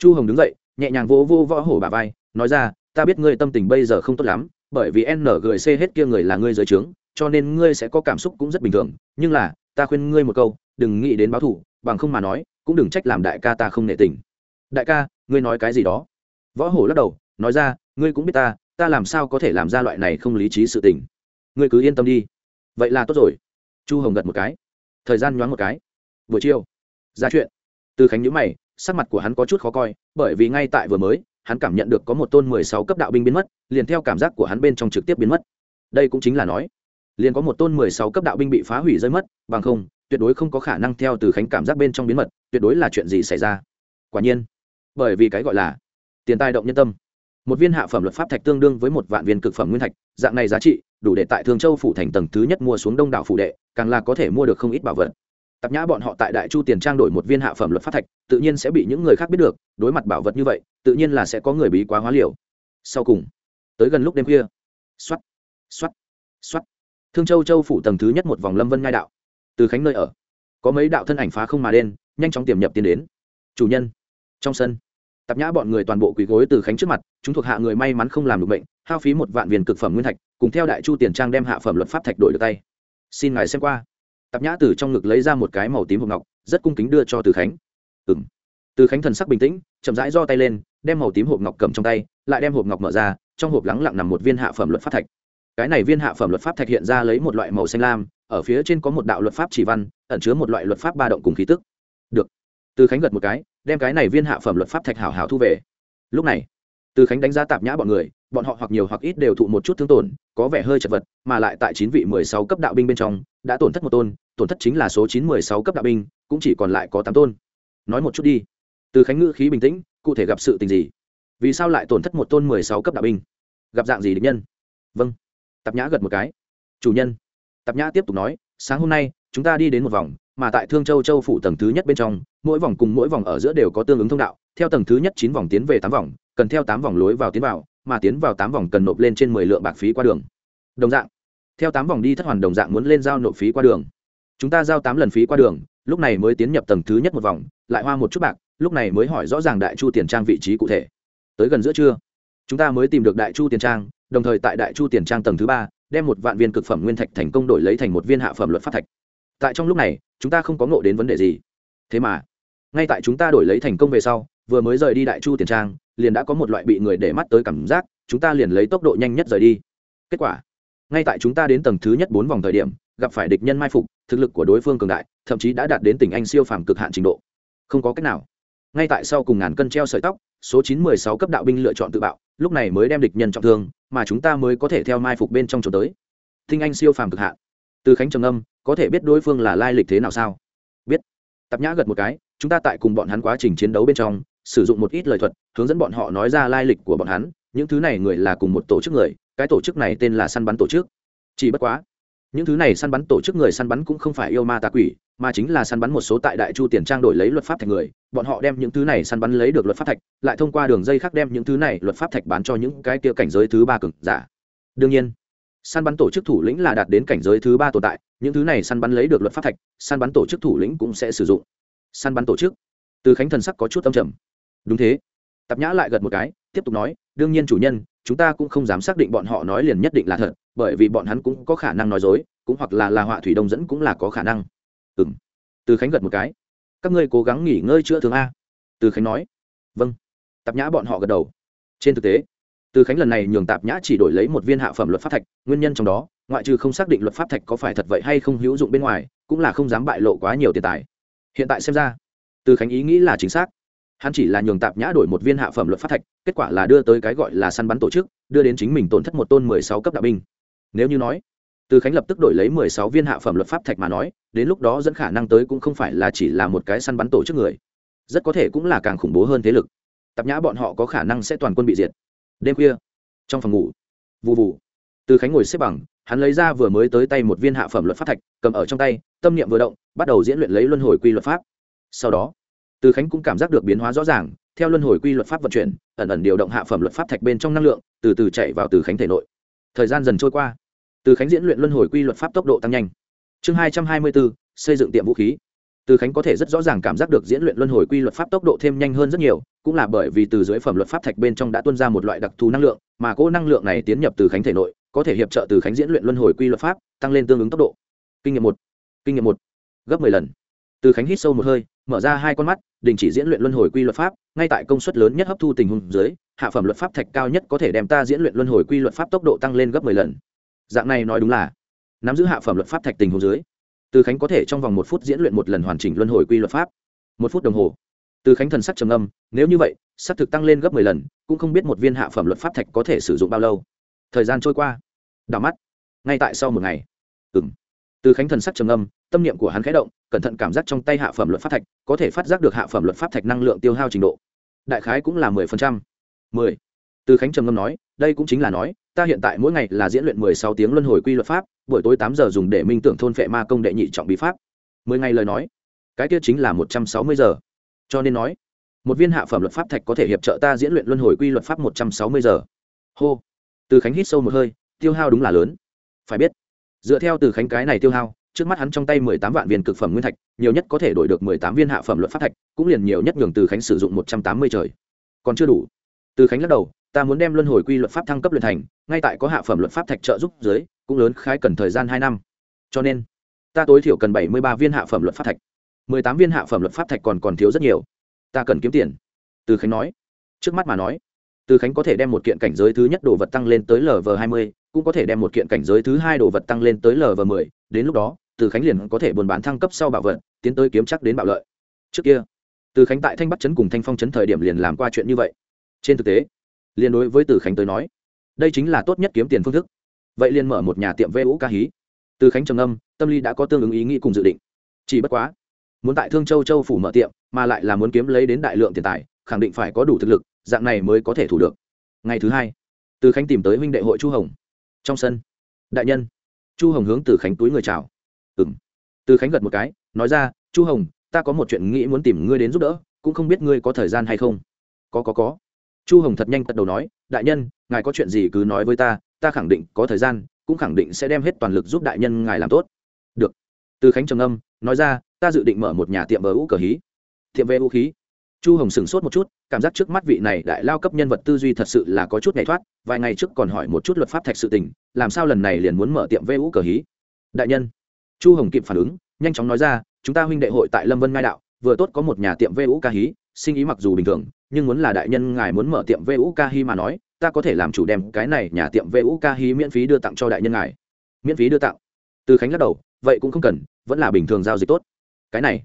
chu hồng đứng dậy, nhẹ nhàng vô vô võ hổ bà vai, nói ra, ta biết ngươi tâm tình bây giờ không tốt lắm, bởi vì n g c hết kia người là ngươi dưới trướng, cho nên ngươi sẽ có cảm xúc cũng rất bình thường. Nhưng là, ta khuyên ngươi một câu, đừng nghĩ đến báo thủ bằng không mà nói, cũng đừng trách làm đại ca ta không nệ tình. Đại ca, ngươi nói cái gì đó? Võ hổ lắc đầu, nói ra, ngươi cũng biết ta ta làm sao có thể làm ra loại này không lý trí sự tình? Ngươi cứ yên tâm đi. Vậy là tốt rồi. Chu hồng gật một cái. Thời gian nhoáng một cái. Buổi chiều, ra chuyện. Từ khánh nhữ mày sắc mặt của hắn có chút khó coi, bởi vì ngay tại vừa mới, hắn cảm nhận được có một tôn mười sáu cấp đạo binh biến mất, liền theo cảm giác của hắn bên trong trực tiếp biến mất. Đây cũng chính là nói, liền có một tôn mười sáu cấp đạo binh bị phá hủy rơi mất, bằng không, tuyệt đối không có khả năng theo từ khánh cảm giác bên trong biến mật tuyệt đối là chuyện gì xảy ra? Quả nhiên, bởi vì cái gọi là tiền tài động nhân tâm, một viên hạ phẩm luật pháp thạch tương đương với một vạn viên cực phẩm nguyên thạch, dạng này giá trị, đủ để tại thương châu phủ thành tầng thứ nhất mua xuống đông đảo phủ đệ, càng là có thể mua được không ít bảo vật tập nhã bọn họ tại đại chu tiền trang đổi một viên hạ phẩm luật pháp thạch, tự nhiên sẽ bị những người khác biết được, đối mặt bảo vật như vậy, tự nhiên là sẽ có người bí quá hóa liều. Sau cùng, tới gần lúc đêm khuya. X o á t x o á t x o á t thương châu châu phủ tầng thứ nhất một vòng lâm vân ngai đạo. Từ khánh nơi ở, có mấy đạo thân ảnh phá không mà đen, nhanh chóng tiềm nhập tiến đến. Chủ nhân, trong sân, tạp nhã bọn người toàn bộ quỳ gối từ khánh trước mặt, chúng thuộc hạ người may mắn không làm được bệnh, hao phí một vạn viên cực phẩm nguyên thạch, cùng theo đại chu tiền trang đem hạ phẩm luật pháp thạch đổi được tay. Xin ngài xem qua tạp nhã từ trong ngực lấy ra một cái màu tím hộp ngọc, rất cung kính đưa cho từ khánh. Ừ m từ khánh thần sắc bình tĩnh, chậm rãi do tay lên, đem màu tím hộp ngọc cầm trong tay, lại đem hộp ngọc mở ra, trong hộp lắng lặng nằm một viên hạ phẩm luật pháp thạch. Cái này viên hạ phẩm luật pháp thạch hiện ra lấy một loại màu xanh lam, ở phía trên có một đạo luật pháp chỉ văn, ẩn chứa một loại luật pháp ba động cùng khí tức. Được. Từ khánh gật một cái, đem cái này viên hạ phẩm luật pháp thạch hảo hảo thu về. Lúc này, từ khánh đánh giá tạp nhã bọn người, bọn họ hoặc nhiều hoặc ít đều thụ một chút thương tổn, có vẻ hơi chật vật, mà lại tại chín vị mười sáu cấp đạo binh bên trong đã tổn thất một tôn, tổn thất chính là số chín mười sáu cấp đạo binh, cũng chỉ còn lại có tám tôn. Nói một chút đi. Từ khánh ngữ khí bình tĩnh, cụ thể gặp sự tình gì? Vì sao lại tổn thất một tôn mười sáu cấp đạo binh? Gặp dạng gì địch nhân? Vâng. Tạp nhã gật một cái. Chủ nhân. Tạp nhã tiếp tục nói, sáng hôm nay, chúng ta đi đến một vòng, mà tại thương châu châu phủ tầng thứ nhất bên trong, mỗi vòng cùng mỗi vòng ở giữa đều có tương ứng thông đạo, theo tầng thứ nhất chín vòng tiến về tám vòng, cần theo tám vòng lối vào tiến vào, mà tiến vào tám vòng cần nộp lên trên mười lượng bạc phí qua đường. Đồng dạng theo tám vòng đi thất hoàn đồng dạng muốn lên giao nộp phí qua đường. Chúng ta giao tám lần phí qua đường, lúc này mới tiến nhập tầng thứ nhất một vòng, lại hoa một chút bạc, lúc này mới hỏi rõ ràng đại chu tiền trang vị trí cụ thể. Tới gần giữa trưa, chúng ta mới tìm được đại chu tiền trang, đồng thời tại đại chu tiền trang tầng thứ ba, đem một vạn viên cực phẩm nguyên thạch thành công đổi lấy thành một viên hạ phẩm luật pháp thạch. Tại trong lúc này, chúng ta không có ngộ đến vấn đề gì. Thế mà, ngay tại chúng ta đổi lấy thành công về sau, vừa mới rời đi đại chu tiền trang, liền đã có một loại bị người để mắt tới cảm giác, chúng ta liền lấy tốc độ nhanh nhất rời đi. Kết quả ngay tại chúng ta đến tầng thứ nhất bốn vòng thời điểm, gặp phải địch nhân mai phục, thực lực của đối phương cường đại, thậm chí đã đạt đến tỉnh anh siêu phàm cực hạn trình độ. Không có cách nào. Ngay tại sau cùng ngàn cân treo sợi tóc, số chín mười sáu cấp đạo binh lựa chọn tự bạo, lúc này mới đem địch nhân trọng thương, mà chúng ta mới có thể theo mai phục bên trong chỗ tới. Tinh anh siêu phàm cực hạn. Từ khánh trầm âm có thể biết đối phương là lai lịch thế nào sao? Biết. Tạp nhã gật một cái, chúng ta tại cùng bọn hắn quá trình chiến đấu bên trong, sử dụng một ít lời thuật, hướng dẫn bọn họ nói ra lai lịch của bọn hắn, những thứ này người là cùng một tổ chức người cái tổ chức này tên là săn bắn tổ chức. Chỉ bất quá, những thứ này săn bắn tổ chức người săn bắn cũng không phải yêu ma tà quỷ, mà chính là săn bắn một số tại đại chu tiền trang đổi lấy luật pháp thành người. Bọn họ đem những thứ này săn bắn lấy được luật pháp thạch, lại thông qua đường dây khác đem những thứ này luật pháp thạch bán cho những cái kia cảnh giới thứ ba cực giả. Đương nhiên, săn bắn tổ chức thủ lĩnh là đạt đến cảnh giới thứ ba tồn tại, những thứ này săn bắn lấy được luật pháp thạch, săn bắn tổ chức thủ lĩnh cũng sẽ sử dụng. Săn bắn tổ chức. Từ khánh thần sắc có chút âm trầm. Đúng thế. Tạp nhã lại gật một cái, tiếp tục nói đương nhiên chủ nhân, chúng ta cũng không dám xác định bọn họ nói liền nhất định là thật, bởi vì bọn hắn cũng có khả năng nói dối, cũng hoặc là là họa thủy đông dẫn cũng là có khả năng. Ừ m từ khánh gật một cái. Các ngươi cố gắng nghỉ ngơi chữa thương a. Từ khánh nói. Vâng. Tạp nhã bọn họ gật đầu. Trên thực tế, từ khánh lần này nhường tạp nhã chỉ đổi lấy một viên hạ phẩm luật pháp thạch, nguyên nhân trong đó, ngoại trừ không xác định luật pháp thạch có phải thật vậy hay không hữu dụng bên ngoài, cũng là không dám bại lộ quá nhiều tiền tài. Hiện tại xem ra, từ khánh ý nghĩ là chính xác hắn chỉ là nhường tạp nhã đổi một viên hạ phẩm luật pháp thạch, kết quả là đưa tới cái gọi là săn bắn tổ chức, đưa đến chính mình tổn thất một tôn mười sáu cấp đạo binh. Nếu như nói, từ khánh lập tức đổi lấy mười sáu viên hạ phẩm luật pháp thạch mà nói, đến lúc đó dẫn khả năng tới cũng không phải là chỉ là một cái săn bắn tổ chức người. Rất có thể cũng là càng khủng bố hơn thế lực. Tạp nhã bọn họ có khả năng sẽ toàn quân bị diệt. Đêm khuya, trong phòng ngủ vụ vụ từ khánh ngồi xếp bằng, hắn lấy ra vừa mới tới tay một viên hạ phẩm luật pháp thạch, cầm ở trong tay, tâm niệm vừa động, bắt đầu diễn luyện lấy luân hồi quy luật pháp. Sau đó từ khánh cũng cảm giác được biến hóa rõ ràng, theo luân hồi quy luật pháp vận chuyển, ẩn ẩn điều động hạ phẩm luật pháp thạch bên trong năng lượng, từ từ chạy vào từ khánh thể nội. Thời gian dần trôi qua, từ khánh diễn luyện luân hồi quy luật pháp tốc độ tăng nhanh. Chương hai trăm hai mươi bốn xây dựng tiệm vũ khí. Từ khánh có thể rất rõ ràng cảm giác được diễn luyện luân hồi quy luật pháp tốc độ thêm nhanh hơn rất nhiều, cũng là bởi vì từ dưới phẩm luật pháp thạch bên trong đã tuân ra một loại đặc thù năng lượng, mà cỗ năng lượng này tiến nhập từ khánh thể nội, có thể hiệp trợ từ khánh diễn luyện luân hồi quy luật pháp, tăng lên tương ứng tốc độ. Kinh nghiệm một, kinh nghiệm một, gấp mười lần từ khánh hít sâu một hơi, mở ra hai con mắt, đình chỉ diễn luyện luân hồi quy luật pháp, ngay tại công suất lớn nhất hấp thu tình huống dưới, hạ phẩm luật pháp thạch cao nhất có thể đem ta diễn luyện luân hồi quy luật pháp tốc độ tăng lên gấp mười lần. Dạng này nói đúng là, nắm giữ hạ phẩm luật pháp thạch tình huống dưới, từ khánh có thể trong vòng một phút diễn luyện một lần hoàn chỉnh luân hồi quy luật pháp. Một phút đồng hồ. Từ khánh thần sắc trầm âm nếu như vậy s ắ c thực tăng lên gấp mười lần, cũng không biết một viên hạ phẩm luật pháp thạch có thể sử dụng bao lâu. Thời gian trôi qua. Đảo mắt. Ngay tại sau một ngày. Ừ m từ khánh thần sắc trầm âm tâm niệm của hắn khẽ động, cẩn thận cảm giác trong tay hạ phẩm luật pháp thạch, có thể phát giác được hạ phẩm luật pháp thạch năng lượng tiêu hao trình độ. Đại khái cũng là mười phần trăm. Mười. Từ khánh trầm ngâm nói, đây cũng chính là nói, ta hiện tại mỗi ngày là diễn luyện mười sáu tiếng luân hồi quy luật pháp, buổi tối tám giờ dùng để minh tưởng thôn phệ ma công đệ nhị trọng bí pháp. Mười ngày lời nói, cái kia chính là một trăm sáu mươi giờ. Cho nên nói, một viên hạ phẩm luật pháp thạch có thể hiệp trợ ta diễn luyện luân hồi quy luật pháp một trăm sáu mươi giờ. Hô. Từ khánh hít sâu một hơi, tiêu hao đúng là lớn. Phải biết dựa theo từ khánh cái này tiêu hao, trước mắt hắn trong tay mười tám vạn viên cực phẩm nguyên thạch, nhiều nhất có thể đổi được mười tám viên hạ phẩm luật pháp thạch, cũng liền nhiều nhất nhường từ khánh sử dụng một trăm tám mươi trời. Còn chưa đủ. Từ khánh lắc đầu, ta muốn đem luân hồi quy luật pháp thăng cấp luyện thành, ngay tại có hạ phẩm luật pháp thạch trợ giúp dưới, cũng lớn khái cần thời gian hai năm. Cho nên, ta tối thiểu cần bảy mươi ba viên hạ phẩm luật pháp thạch. mười tám viên hạ phẩm luật pháp thạch còn còn thiếu rất nhiều. Ta cần kiếm tiền. Từ khánh nói. Trước mắt mà nói từ khánh có thể đem một kiện cảnh giới thứ nhất đồ vật tăng lên tới lv hai mươi, cũng có thể đem một kiện cảnh giới thứ hai đồ vật tăng lên tới lv mười. Đến lúc đó, từ khánh liền có thể buôn bán thăng cấp sau bảo vật, tiến tới kiếm chắc đến bạo lợi. Trước kia, từ khánh tại thanh bắc chấn cùng thanh phong chấn thời điểm liền làm qua chuyện như vậy. Trên thực tế liên đối với từ khánh tới nói, đây chính là tốt nhất kiếm tiền phương thức. Vậy liền mở một nhà tiệm vê vũ ca hí. Từ khánh trầm âm tâm lý đã có tương ứng ý nghĩ cùng dự định. Chỉ bất quá, muốn tại thương châu châu phủ mở tiệm, mà lại là muốn kiếm lấy đến đại lượng tiền tài, khẳng định phải có đủ thực lực dạng này mới có thể thủ được. Ngày thứ hai, từ khánh tìm tới huynh đệ hội chu hồng. Trong sân, đại nhân, chu hồng hướng từ khánh túi người chào. Ừ m từ khánh gật một cái, nói ra, chu hồng, ta có một chuyện nghĩ muốn tìm ngươi đến giúp đỡ, cũng không biết ngươi có thời gian hay không? Có có có. Chu hồng thật nhanh tật đầu nói, đại nhân, ngài có chuyện gì cứ nói với ta ta khẳng định có thời gian, cũng khẳng định sẽ đem hết toàn lực giúp đại nhân ngài làm tốt. Được. Từ khánh trầm âm nói ra, ta dự định mở một nhà tiệm bờ ú cờ hí. Tiệm về vũ khí? Chu hồng sửng sốt một chút, cảm giác trước mắt vị này đại lao cấp nhân vật tư duy thật sự là có chút nhảy thoát, vài ngày trước còn hỏi một chút luật pháp thạch sự tình, làm sao lần này liền muốn mở tiệm vê ú cờ hí? Đại nhân, chu hồng kịp phản ứng, nhanh chóng nói ra, chúng ta huynh đệ hội tại lâm vân ngai đạo, vừa tốt có một nhà tiệm vê ú ca hí, sinh ý mặc dù bình thường, nhưng muốn là đại nhân ngài muốn mở tiệm vê ú ca hí mà nói, ta có thể làm chủ đem cái này nhà tiệm vê ú ca hí miễn phí đưa tặng cho đại nhân ngài. Miễn phí đưa tặng. Từ khánh lắc đầu, vậy cũng không cần, vẫn là bình thường giao dịch tốt. Cái này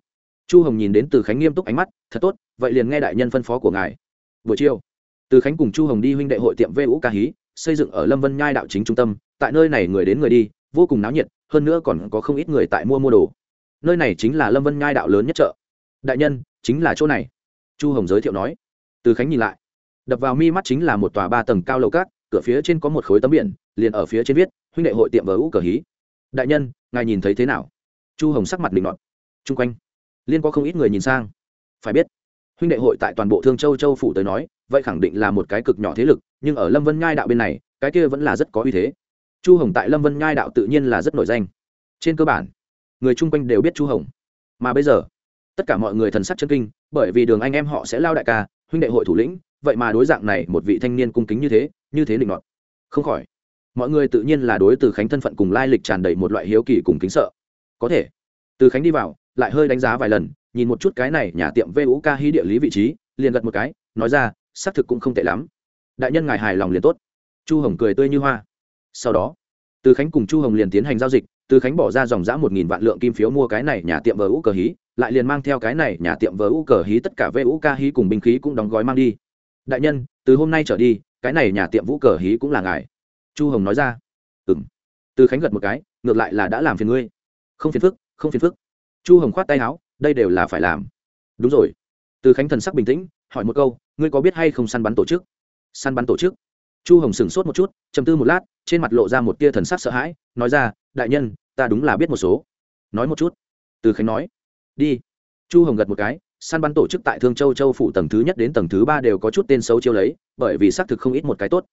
chu hồng nhìn đến từ khánh nghiêm túc ánh mắt, thật tốt, vậy liền nghe đại nhân phân phó của ngài. Buổi chiều, từ khánh cùng chu hồng đi huynh đệ hội tiệm vê vũ ca hí, xây dựng ở lâm vân nhai đạo chính trung tâm. Tại nơi này người đến người đi, vô cùng náo nhiệt, hơn nữa còn có không ít người tại mua mua đồ. Nơi này chính là lâm vân nhai đạo lớn nhất chợ. Đại nhân, chính là chỗ này. Chu hồng giới thiệu nói. Từ khánh nhìn lại, đập vào mi mắt chính là một tòa ba tầng cao lầu cát, cửa phía trên có một khối tấm biển, liền ở phía trên viết, huynh đệ hội tiệm vờ ú cờ hí. Đại nhân, ngài nhìn thấy thế nào? Chu hồng sắc mặt định luận chung quanh liên có không ít người nhìn sang. Phải biết, huynh đệ hội tại toàn bộ thương châu châu phủ tới nói, vậy khẳng định là một cái cực nhỏ thế lực, nhưng ở lâm vân nhai đạo bên này, cái kia vẫn là rất có uy thế. Chu hồng tại lâm vân nhai đạo tự nhiên là rất nổi danh. Trên cơ bản, người chung quanh đều biết chu hồng. Mà bây giờ, tất cả mọi người thần sắc chân kinh, bởi vì đường anh em họ sẽ lao đại ca, huynh đệ hội thủ lĩnh, vậy mà đối dạng này một vị thanh niên cung kính như thế như thế định nọt không khỏi, mọi người tự nhiên là đối từ khánh thân phận cùng lai lịch tràn đầy một loại hiếu kỳ cùng kính sợ. Có thể, từ khánh đi vào lại hơi đánh giá vài lần, nhìn một chút cái này nhà tiệm vu ca hí địa lý vị trí, liền gật một cái, nói ra, xác thực cũng không tệ lắm. Đại nhân ngài hài lòng liền tốt. Chu hồng cười tươi như hoa. Sau đó, từ khánh cùng chu hồng liền tiến hành giao dịch, từ khánh bỏ ra dòng giã một nghìn vạn lượng kim phiếu mua cái này nhà tiệm vờ u cờ hí, lại liền mang theo cái này nhà tiệm vờ u cờ hí tất cả vu ca hí cùng binh khí cũng đóng gói mang đi. Đại nhân, từ hôm nay trở đi, cái này nhà tiệm vũ cờ hí cũng là ngài. Chu hồng nói ra. Ừng từ khánh gật một cái, ngược lại là đã làm phiền ngươi. Không phiền phức, không phiền phức chu hồng khoát tay áo, đây đều là phải làm. Đúng rồi. Từ khánh thần sắc bình tĩnh, hỏi một câu, ngươi có biết hay không săn bắn tổ chức? Săn bắn tổ chức? Chu hồng sửng sốt một chút chầm tư một lát, trên mặt lộ ra một tia thần sắc sợ hãi, nói ra, đại nhân, ta đúng là biết một số. Nói một chút. Từ khánh nói, đi. Chu hồng gật một cái, săn bắn tổ chức tại thương châu châu phủ tầng thứ nhất đến tầng thứ ba đều có chút tên xấu chiêu lấy, bởi vì xác thực không ít một cái tốt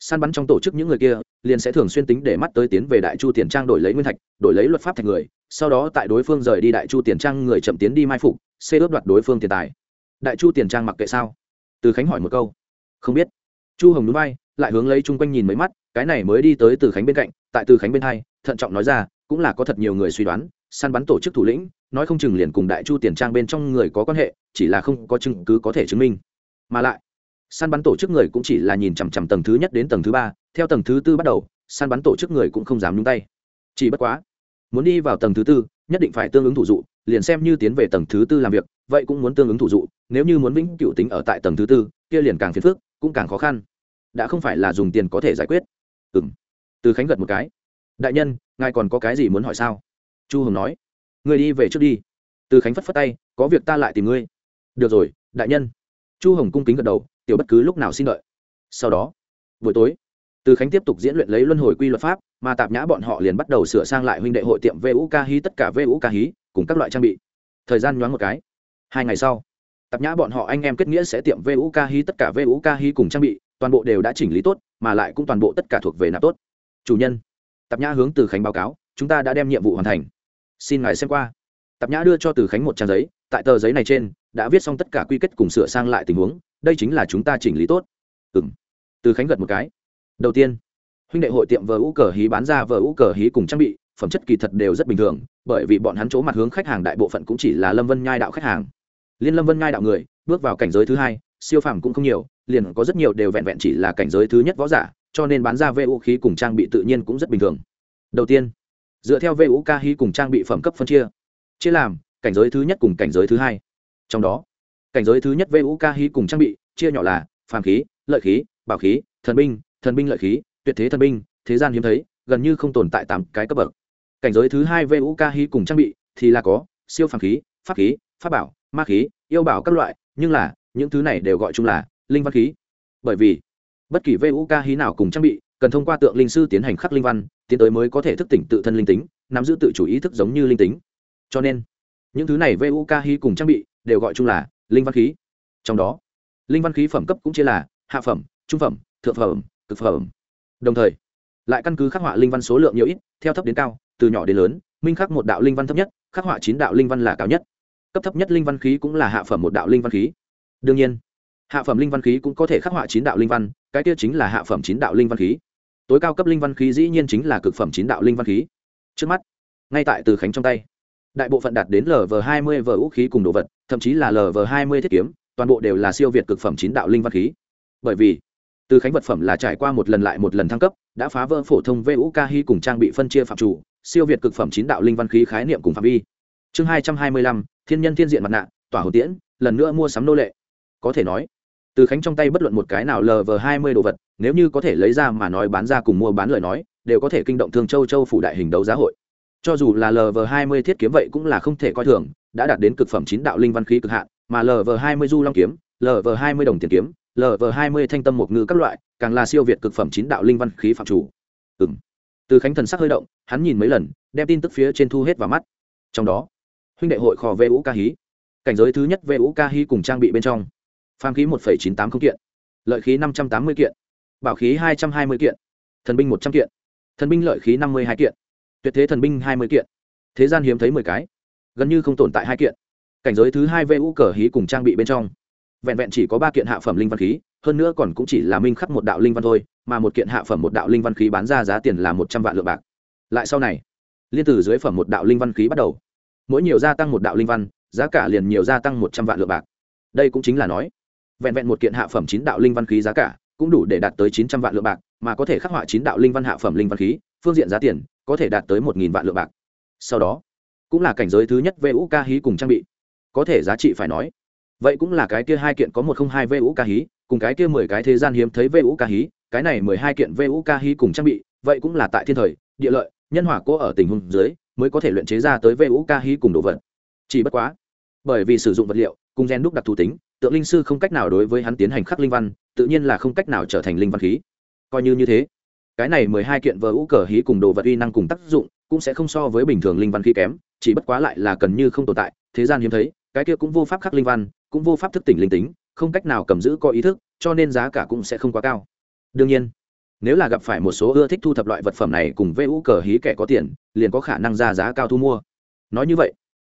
săn bắn trong tổ chức những người kia, liền sẽ thường xuyên tính để mắt tới tiến về đại chu tiền trang đổi lấy nguyên thạch, đổi lấy luật pháp thạch người, sau đó tại đối phương rời đi đại chu tiền trang người chậm tiến đi mai phục, xê ướp đoạt đối phương tiền tài. Đại chu tiền trang mặc kệ sao? Từ khánh hỏi một câu. Không biết. Chu hồng núi bay, lại hướng lấy chung quanh nhìn mấy mắt, cái này mới đi tới từ khánh bên cạnh, tại từ khánh bên hai, thận trọng nói ra, cũng là có thật nhiều người suy đoán săn bắn tổ chức thủ lĩnh, nói không chừng liền cùng đại chu tiền trang bên trong người có quan hệ, chỉ là không có chứng cứ có thể chứng minh. Mà lại săn bắn tổ chức người cũng chỉ là nhìn chằm chằm tầng thứ nhất đến tầng thứ ba, theo tầng thứ tư bắt đầu, săn bắn tổ chức người cũng không dám nhúng tay. Chỉ bất quá, muốn đi vào tầng thứ tư, nhất định phải tương ứng thủ dụ, liền xem như tiến về tầng thứ tư làm việc, vậy cũng muốn tương ứng thủ dụ, nếu như muốn vĩnh cựu tính ở tại tầng thứ tư, kia liền càng phiền phức, cũng càng khó khăn. Đã không phải là dùng tiền có thể giải quyết. Ừ m từ khánh gật một cái. Đại nhân, ngài còn có cái gì muốn hỏi sao? Chu hồng nói. Người đi về trước đi. Từ khánh phất phất tay, có việc ta lại tìm ngươi. Được rồi, đại nhân. Chu hồng cung kính gật đầu tiểu bất cứ lúc nào xin đợi. Sau đó, buổi tối, từ khánh tiếp tục diễn luyện lấy luân hồi quy luật pháp, mà tạp nhã bọn họ liền bắt đầu sửa sang lại huynh đệ hội tiệm vu ca hí tất cả vu ca hí cùng các loại trang bị. Thời gian nhoáng một cái, hai ngày sau, tạp nhã bọn họ anh em kết nghĩa sẽ tiệm vu ca hí tất cả vu ca hí cùng trang bị, toàn bộ đều đã chỉnh lý tốt, mà lại cũng toàn bộ tất cả thuộc về nạp tốt. Chủ nhân, tạp nhã hướng từ khánh báo cáo, chúng ta đã đem nhiệm vụ hoàn thành. Xin ngài xem qua. Tạp nhã đưa cho từ khánh một trang giấy, tại tờ giấy này trên đã viết xong tất cả quy kết cùng sửa sang lại tình huống, đây chính là chúng ta chỉnh lý tốt. Ừ từ khánh gật một cái. Đầu tiên, huynh đệ hội tiệm vờ u cờ hí bán ra vờ u cờ hí cùng trang bị, phẩm chất kỳ thật đều rất bình thường, bởi vì bọn hắn chỗ mặt hướng khách hàng đại bộ phận cũng chỉ là lâm vân nhai đạo khách hàng. Liên lâm vân nhai đạo người, bước vào cảnh giới thứ hai, siêu phàm cũng không nhiều, liền có rất nhiều đều vẹn vẹn chỉ là cảnh giới thứ nhất võ giả, cho nên bán ra vũ khí cùng trang bị tự nhiên cũng rất bình thường. Đầu tiên, dựa theo vũ ca hí cùng trang bị phẩm cấp phân chia. Chia làm, cảnh giới thứ nhất cùng cảnh giới thứ hai trong đó. Cảnh giới thứ nhất vũ ca hí cùng trang bị, chia nhỏ là phàm khí, lợi khí, bảo khí, thần binh thần binh lợi khí, tuyệt thế thần binh, thế gian hiếm thấy, gần như không tồn tại tám cái cấp bậc. Cảnh giới thứ hai vũ ca hí cùng trang bị thì là có siêu phàm khí, pháp khí, pháp bảo, ma khí, yêu bảo các loại, nhưng là những thứ này đều gọi chung là linh văn khí. Bởi vì bất kỳ vũ ca hí nào cùng trang bị, cần thông qua tượng linh sư tiến hành khắc linh văn, tiến tới mới có thể thức tỉnh tự thân linh tính, nắm giữ tự chủ ý thức giống như linh tính. Cho nên, những thứ này vũ ca hí cùng trang bị đều gọi chung là linh văn khí trong đó linh văn khí phẩm cấp cũng chia là hạ phẩm trung phẩm thượng phẩm cực phẩm đồng thời lại căn cứ khắc họa linh văn số lượng nhiều ít theo thấp đến cao từ nhỏ đến lớn minh khắc một đạo linh văn thấp nhất khắc họa chín đạo linh văn là cao nhất cấp thấp nhất linh văn khí cũng là hạ phẩm một đạo linh văn khí đương nhiên hạ phẩm linh văn khí cũng có thể khắc họa chín đạo linh văn cái tiêu chính là hạ phẩm chín đạo linh văn khí tối cao cấp linh văn khí dĩ nhiên chính là cực phẩm chín đạo linh văn khí trước mắt ngay tại từ khánh trong tay đại bộ phận đạt đến lv hai mươi vở vũ khí cùng đồ vật, thậm chí là lv hai mươi thiết kiếm, toàn bộ đều là siêu việt cực phẩm chín đạo linh văn khí. Bởi vì, từ khánh vật phẩm là trải qua một lần lại một lần thăng cấp, đã phá vỡ phổ thông vũ ca hy cùng trang bị phân chia phạm chủ, siêu việt cực phẩm chín đạo linh văn khí khái niệm cùng phạm vi. Chương hai trăm hai mươi lăm, thiên nhân thiên diện mặt nạ, tỏa hồ tiễn, lần nữa mua sắm nô lệ. Có thể nói, từ khánh trong tay bất luận một cái nào lv hai mươi đồ vật, nếu như có thể lấy ra mà nói bán ra cùng mua bán lời nói, đều có thể kinh động thương châu châu phủ đại hình đấu giá hội cho dù là lv hai mươi thiết kiếm vậy cũng là không thể coi thường, đã đạt đến cực phẩm chín đạo linh văn khí cực hạn, mà lv hai mươi du long kiếm lv hai mươi đồng tiền kiếm lv hai mươi thanh tâm một ngư các loại, càng là siêu việt cực phẩm chín đạo linh văn khí phạm chủ. Ừ từ khánh thần sắc hơi động, hắn nhìn mấy lần, đem tin tức phía trên thu hết vào mắt. Trong đó, huynh đệ hội kho vũ ca hí cảnh giới thứ nhất vũ ca hí cùng trang bị bên trong. Phàm khí một chín tám không kiện, lợi khí năm trăm tám mươi kiện, bảo khí hai trăm hai mươi kiện, thần binh một trăm kiện, thần binh lợi khí năm mươi hai kiện tuyệt thế thần binh hai mươi kiện. Thế gian hiếm thấy mười cái, gần như không tồn tại hai kiện. Cảnh giới thứ hai vu cờ hí cùng trang bị bên trong. Vẹn vẹn chỉ có ba kiện hạ phẩm linh văn khí, hơn nữa còn cũng chỉ là minh khắc một đạo linh văn thôi, mà một kiện hạ phẩm một đạo linh văn khí bán ra giá tiền là một trăm vạn lượng bạc. Lại sau này, liên từ dưới phẩm một đạo linh văn khí bắt đầu. Mỗi nhiều gia tăng một đạo linh văn, giá cả liền nhiều gia tăng một trăm vạn lượng bạc. Đây cũng chính là nói, vẹn vẹn một kiện hạ phẩm chín đạo linh văn khí giá cả cũng đủ để đạt tới chín trăm vạn lượng bạc, mà có thể khắc họa chín đạo linh văn hạ phẩm linh văn khí, phương diện giá tiền có thể đạt tới một nghìn vạn lượng bạc. Sau đó, cũng là cảnh giới thứ nhất vũ ca hí cùng trang bị. Có thể giá trị phải nói, vậy cũng là cái kia hai kiện có một không hai vu ca hí, cùng cái kia mười cái thế gian hiếm thấy vũ ca hí, cái này mười hai kiện vũ ca hí cùng trang bị, vậy cũng là tại thiên thời, địa lợi, nhân hòa cô ở tình huống dưới mới có thể luyện chế ra tới vũ ca hí cùng đồ vật. Chỉ bất quá, bởi vì sử dụng vật liệu, cùng gen đúc đặc thù tính, tượng linh sư không cách nào đối với hắn tiến hành khắc linh văn, tự nhiên là không cách nào trở thành linh văn khí. Coi như như thế cái này mười hai kiện vờ hữu cờ hí cùng đồ vật uy năng cùng tác dụng, cũng sẽ không so với bình thường linh văn khí kém, chỉ bất quá lại là cần như không tồn tại, thế gian hiếm thấy, cái kia cũng vô pháp khắc linh văn, cũng vô pháp thức tỉnh linh tính, không cách nào cầm giữ có ý thức, cho nên giá cả cũng sẽ không quá cao. Đương nhiên, nếu là gặp phải một số ưa thích thu thập loại vật phẩm này cùng vu cờ hí kẻ có tiền, liền có khả năng ra giá cao thu mua. Nói như vậy,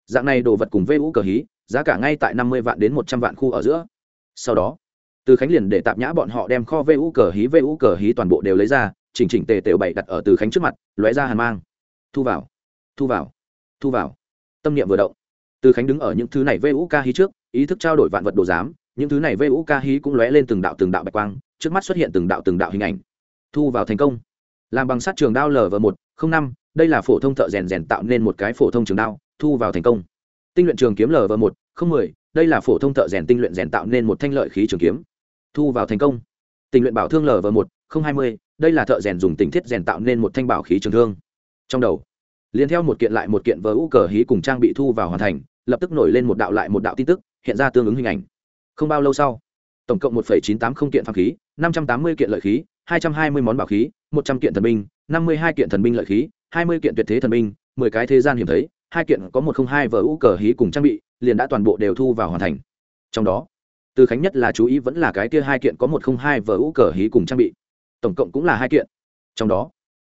dạng này đồ vật cùng vu cờ hí, giá cả ngay tại năm mươi vạn đến một trăm vạn khu ở giữa. Sau đó, từ khánh liền để tạm nhã bọn họ đem kho vu cờ hí vu cờ hí toàn bộ đều lấy ra chỉnh chỉnh tề tề bày đặt ở từ khánh trước mặt, lóe ra hàn mang. Thu vào thu vào thu vào. Tâm niệm vừa động. Từ khánh đứng ở những thứ này vu ca hí trước, ý thức trao đổi vạn vật đồ giám, những thứ này vu ca hí cũng lóe lên từng đạo từng đạo bạch quang, trước mắt xuất hiện từng đạo từng đạo hình ảnh. Thu vào thành công. Làm bằng sắt trường đao lv một, không năm, đây là phổ thông thợ rèn rèn tạo nên một cái phổ thông trường đao, thu vào thành công. Tinh luyện trường kiếm lv một, không mười, đây là phổ thông thợ rèn tinh luyện rèn tạo nên một thanh lợi khí trường kiếm. Thu vào thành công. Tình luyện bảo thương lv một, không hai mươi đây là thợ rèn dùng tình thiết rèn tạo nên một thanh bảo khí trường thương. Trong đầu, liền theo một kiện lại một kiện vỡ u cờ hí cùng trang bị thu vào hoàn thành, lập tức nổi lên một đạo lại một đạo tin tức, hiện ra tương ứng hình ảnh. Không bao lâu sau, tổng cộng một chín tám không kiện phạm khí, năm trăm tám mươi kiện lợi khí, hai trăm hai mươi món bảo khí, một trăm kiện thần binh, năm mươi hai kiện thần binh lợi khí, hai mươi kiện tuyệt thế thần binh, mười cái thế gian hiểm thấy, hai kiện có một không hai vờ u cờ hí cùng trang bị, liền đã toàn bộ đều thu vào hoàn thành. Trong đó, từ khánh nhất là chú ý vẫn là cái kia hai kiện có một không hai vờ u cờ hí cùng trang bị tổng cộng cũng là hai kiện. Trong đó,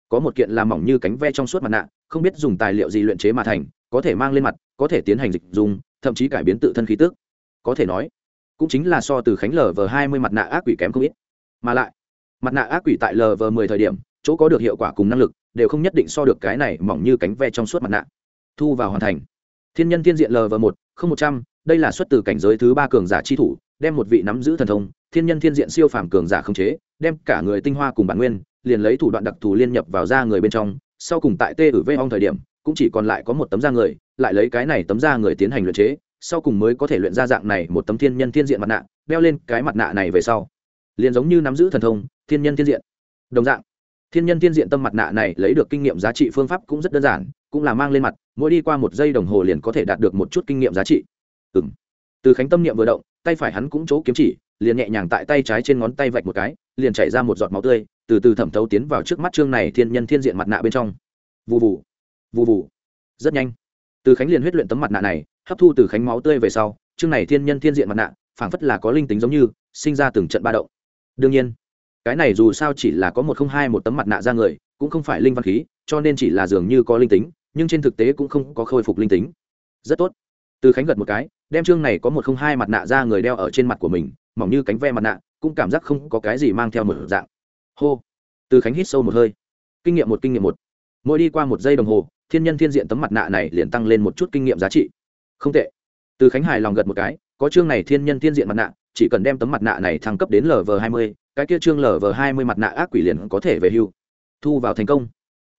có một kiện làm mỏng như cánh ve trong suốt mặt nạ, không biết dùng tài liệu gì luyện chế mà thành, có thể mang lên mặt, có thể tiến hành dịch dùng, thậm chí cải biến tự thân khí tức. Có thể nói, cũng chính là so từ khánh lv hai mươi mặt nạ ác quỷ kém không ít. Mà lại, mặt nạ ác quỷ tại lv mười thời điểm, chỗ có được hiệu quả cùng năng lực, đều không nhất định so được cái này mỏng như cánh ve trong suốt mặt nạ. Thu vào hoàn thành. Thiên nhân thiên diện lv một không một trăm, đây là xuất từ cảnh giới thứ ba cường giả chi thủ đem một vị nắm giữ thần thông, thiên nhân thiên diện siêu phàm cường giả khống chế, đem cả người tinh hoa cùng bản nguyên, liền lấy thủ đoạn đặc thù liên nhập vào da người bên trong. Sau cùng tại tê ử vê hong thời điểm, cũng chỉ còn lại có một tấm da người, lại lấy cái này tấm da người tiến hành luyện chế, sau cùng mới có thể luyện ra dạng này một tấm thiên nhân thiên diện mặt nạ, đeo lên cái mặt nạ này về sau. Liền giống như nắm giữ thần thông, thiên nhân thiên diện. Đồng dạng, thiên nhân thiên diện tâm mặt nạ này lấy được kinh nghiệm giá trị phương pháp cũng rất đơn giản, cũng là mang lên mặt, mỗi đi qua một giây đồng hồ liền có thể đạt được một chút kinh nghiệm giá trị. Ừ m từ khánh tâm niệm vừa động tay phải hắn cũng chỗ kiếm chỉ, liền nhẹ nhàng tại tay trái trên ngón tay vạch một cái, liền chảy ra một giọt máu tươi, từ từ thẩm thấu tiến vào trước mắt chương này thiên nhân thiên diện mặt nạ bên trong. Vụ vụ vụ vụ rất nhanh, từ khánh liền huyết luyện tấm mặt nạ này, hấp thu từ khánh máu tươi về sau chương này thiên nhân thiên diện mặt nạ, phảng phất là có linh tính giống như, sinh ra từng trận ba động. Đương nhiên, cái này dù sao chỉ là có một không hai một tấm mặt nạ ra người, cũng không phải linh văn khí, cho nên chỉ là dường như có linh tính, nhưng trên thực tế cũng không có khôi phục linh tính. Rất tốt từ khánh gật một cái, đem chương này có một không hai mặt nạ ra người đeo ở trên mặt của mình, mỏng như cánh ve mặt nạ, cũng cảm giác không có cái gì mang theo một dạng. Hô. Từ khánh hít sâu một hơi. Kinh nghiệm một, kinh nghiệm một. Mỗi đi qua một giây đồng hồ, thiên nhân thiên diện tấm mặt nạ này liền tăng lên một chút kinh nghiệm giá trị. Không tệ. Từ khánh hài lòng gật một cái, có chương này thiên nhân thiên diện mặt nạ, chỉ cần đem tấm mặt nạ này thăng cấp đến lv hai mươi, cái kia chương lv hai mươi mặt nạ ác quỷ liền có thể về hưu. Thu vào thành công.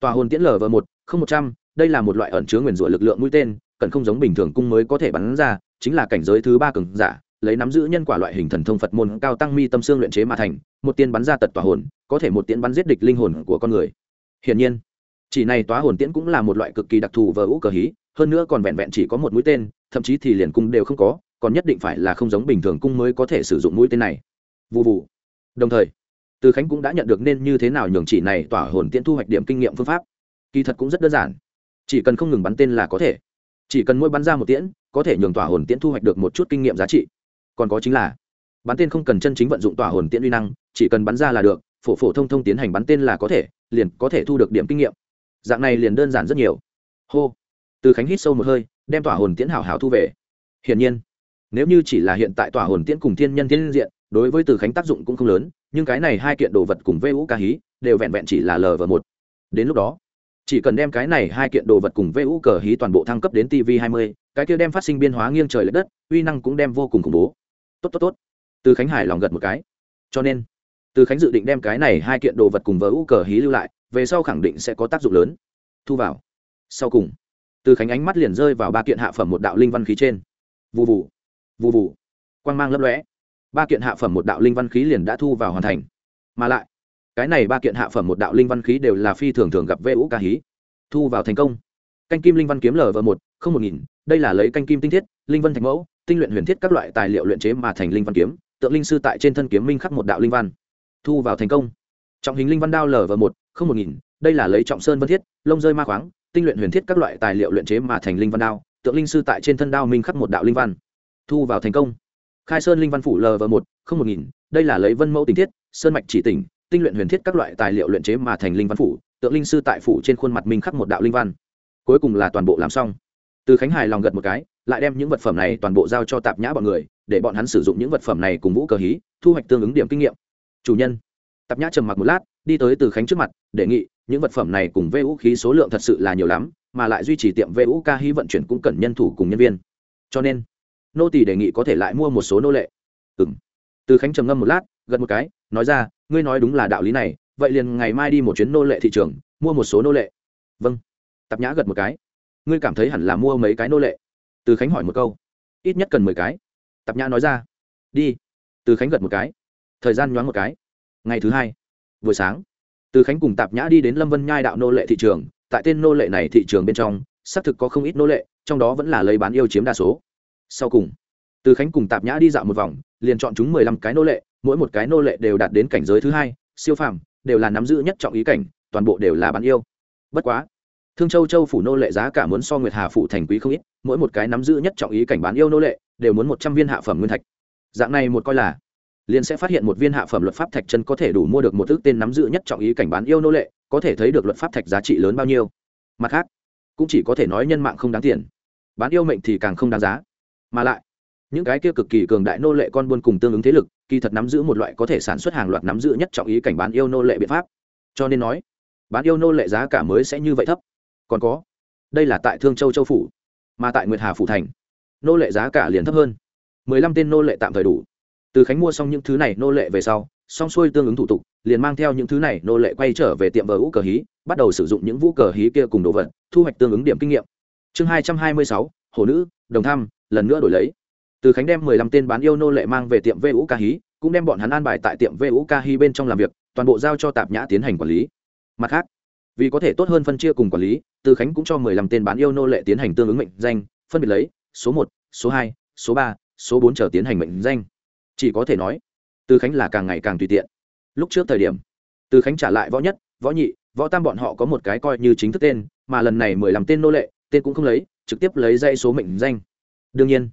Tòa hồn tiễn lv một, không một trăm, đây là một loại ẩn chứa nguyền rủa lực lượng mũi tên cần không giống bình thường cung mới có thể bắn ra, chính là cảnh giới thứ ba cường giả, lấy nắm giữ nhân quả loại hình thần thông phật môn cao tăng mi tâm xương luyện chế mà thành, một tiên bắn ra tật tỏa hồn, có thể một tiên bắn giết địch linh hồn của con người. Hiển nhiên, chỉ này tỏa hồn tiễn cũng là một loại cực kỳ đặc thù vờ ú cờ hí, hơn nữa còn vẹn vẹn chỉ có một mũi tên, thậm chí thì liền cung đều không có, còn nhất định phải là không giống bình thường cung mới có thể sử dụng mũi tên này. Vụ vụ đồng thời, từ khánh cũng đã nhận được nên như thế nào nhường chỉ này tỏa hồn tiễn thu hoạch điểm kinh nghiệm phương pháp. Kỳ thật cũng rất đơn giản. Chỉ cần không ngừng bắn tên là có thể chỉ cần mỗi bắn ra một tiễn, có thể nhường tỏa hồn tiễn thu hoạch được một chút kinh nghiệm giá trị. Còn có chính là, bắn tên không cần chân chính vận dụng tỏa hồn tiễn uy năng, chỉ cần bắn ra là được, phổ phổ thông thông tiến hành bắn tên là có thể, liền có thể thu được điểm kinh nghiệm. Dạng này liền đơn giản rất nhiều. Hô. Từ khánh hít sâu một hơi, đem tỏa hồn tiễn hảo hảo thu về. Hiển nhiên, nếu như chỉ là hiện tại tỏa hồn tiễn cùng thiên nhân thiên diện, đối với từ khánh tác dụng cũng không lớn, nhưng cái này hai kiện đồ vật cùng vê vũ ca hí đều vẹn vẹn chỉ là lờ và một. Đến lúc đó chỉ cần đem cái này hai kiện đồ vật cùng vê vũ cờ hí toàn bộ thăng cấp đến tv hai mươi, cái kia đem phát sinh biên hóa nghiêng trời lệch đất, uy năng cũng đem vô cùng khủng bố. Tốt tốt tốt. Từ khánh hải lòng gật một cái. Cho nên, từ khánh dự định đem cái này hai kiện đồ vật cùng vỡ u cờ hí lưu lại, về sau khẳng định sẽ có tác dụng lớn. Thu vào. Sau cùng, từ khánh ánh mắt liền rơi vào ba kiện hạ phẩm một đạo linh văn khí trên. Vụ vụ vụ vụ quang mang lấp lóe. Ba kiện hạ phẩm một đạo linh văn khí liền đã thu vào hoàn thành. Mà lại cái này ba kiện hạ phẩm một đạo linh văn khí đều là phi thường thường gặp vũ ca hí. Thu vào thành công. Canh kim linh văn kiếm lv một, không một nghìn, đây là lấy canh kim tinh thiết, linh văn thành mẫu, tinh luyện huyền thiết các loại tài liệu luyện chế mà thành linh văn kiếm, tượng linh sư tại trên thân kiếm minh khắc một đạo linh văn. Thu vào thành công. Trọng hình linh văn đao lv một, không một nghìn, đây là lấy trọng sơn vân thiết, lông rơi ma khoáng, tinh luyện huyền thiết các loại tài liệu luyện chế mà thành linh văn đao, tượng linh sư tại trên thân đao minh khắc một đạo linh văn. Thu vào thành công. Khai sơn linh văn phủ lv một, không một nghìn, đây là lấy vân mẫu tình thiết, sơn mạch chỉ tỉnh tinh luyện huyền thiết các loại tài liệu luyện chế mà thành linh văn phủ, tượng linh sư tại phủ trên khuôn mặt minh khắc một đạo linh văn. Cuối cùng là toàn bộ làm xong. Từ khánh hài lòng gật một cái, lại đem những vật phẩm này toàn bộ giao cho tạp nhã bọn người, để bọn hắn sử dụng những vật phẩm này cùng vũ cờ hí, thu hoạch tương ứng điểm kinh nghiệm. Chủ nhân. Tạp nhã trầm mặc một lát, đi tới từ khánh trước mặt đề nghị, những vật phẩm này cùng vê vũ khí số lượng thật sự là nhiều lắm, mà lại duy trì tiệm vê vũ ca hí vận chuyển cũng cần nhân thủ cùng nhân viên. Cho nên, nô tỷ đề nghị có thể lại mua một số nô lệ. Ừ m từ khánh trầm ngâm một lát, gật một cái, nói ra ngươi nói đúng là đạo lý này, vậy liền ngày mai đi một chuyến nô lệ thị trường, mua một số nô lệ. Vâng. Tạp nhã gật một cái. Ngươi cảm thấy hẳn là mua mấy cái nô lệ? Từ khánh hỏi một câu. Ít nhất cần mười cái. Tạp nhã nói ra. Đi. Từ khánh gật một cái. Thời gian nhoáng một cái. Ngày thứ hai. Buổi sáng. Từ khánh cùng tạp nhã đi đến lâm vân nhai đạo nô lệ thị trường. Tại tên nô lệ này thị trường bên trong, xác thực có không ít nô lệ, trong đó vẫn là lấy bán yêu chiếm đa số. Sau cùng, từ khánh cùng tạp nhã đi dạo một vòng, liền chọn chúng mười lăm cái nô lệ mỗi một cái nô lệ đều đạt đến cảnh giới thứ hai, siêu phàm, đều là nắm giữ nhất trọng ý cảnh, toàn bộ đều là bán yêu. Bất quá, thương châu châu phủ nô lệ giá cả muốn so nguyệt hà phủ thành quý không ít, mỗi một cái nắm giữ nhất trọng ý cảnh bán yêu nô lệ, đều muốn một trăm viên hạ phẩm nguyên thạch. Dạng này một coi là, liền sẽ phát hiện một viên hạ phẩm luật pháp thạch chân có thể đủ mua được một ước tên nắm giữ nhất trọng ý cảnh bán yêu nô lệ, có thể thấy được luật pháp thạch giá trị lớn bao nhiêu. Mặt khác, cũng chỉ có thể nói nhân mạng không đáng tiền. Bán yêu mệnh thì càng không đáng giá. Mà lại, những cái kia cực kỳ cường đại nô lệ con buôn cùng tương ứng thế lực kỳ thật nắm giữ một loại có thể sản xuất hàng loạt nắm giữ nhất trọng ý cảnh bán yêu nô lệ biện pháp. Cho nên nói, bán yêu nô lệ giá cả mới sẽ như vậy thấp. Còn có, đây là tại thương châu châu phủ, mà tại nguyệt hà phủ thành, nô lệ giá cả liền thấp hơn. Mười lăm tên nô lệ tạm thời đủ. Từ khánh mua xong những thứ này nô lệ về sau, xong xuôi tương ứng thủ tục, liền mang theo những thứ này nô lệ quay trở về tiệm vờ vũ cờ hí, bắt đầu sử dụng những vũ cờ hí kia cùng đồ vật, thu hoạch tương ứng điểm kinh nghiệm. Chương hai trăm hai mươi sáu, hồ nữ, đồng tham, lần nữa đổi lấy từ khánh đem mười lăm tên bán yêu nô lệ mang về tiệm vũ ca hí cũng đem bọn hắn an bài tại tiệm vũ ca hí bên trong làm việc, toàn bộ giao cho tạp nhã tiến hành quản lý. Mặt khác, vì có thể tốt hơn phân chia cùng quản lý, từ khánh cũng cho mười lăm tên bán yêu nô lệ tiến hành tương ứng mệnh danh, phân biệt lấy số một, số hai, số ba, số bốn chờ tiến hành mệnh danh. Chỉ có thể nói, từ khánh là càng ngày càng tùy tiện. Lúc trước thời điểm, từ khánh trả lại võ nhất, võ nhị, võ tam bọn họ có một cái coi như chính thức tên, mà lần này mười lăm tên nô lệ, tên cũng không lấy, trực tiếp lấy dây số mệnh danh. Đương nhiên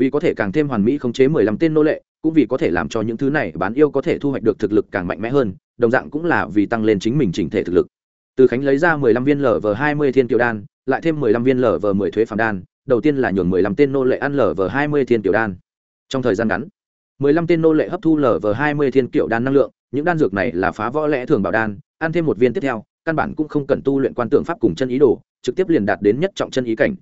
vì có thể càng thêm hoàn mỹ khống chế mười lăm tên nô lệ, cũng vì có thể làm cho những thứ này bán yêu có thể thu hoạch được thực lực càng mạnh mẽ hơn, đồng dạng cũng là vì tăng lên chính mình chỉnh thể thực lực. Từ khánh lấy ra mười lăm viên lv hai mươi thiên tiểu đan, lại thêm mười lăm viên lv mười thuế phàm đan, đầu tiên là nhường mười lăm tên nô lệ ăn lv hai mươi thiên tiểu đan. Trong thời gian ngắn, mười lăm tên nô lệ hấp thu lv hai mươi thiên tiểu đan năng lượng, những đan dược này là phá võ lẽ thường bảo đan, ăn thêm một viên tiếp theo, căn bản cũng không cần tu luyện quan tượng pháp cùng chân ý đồ, trực tiếp liền đạt đến nhất trọng chân ý cảnh.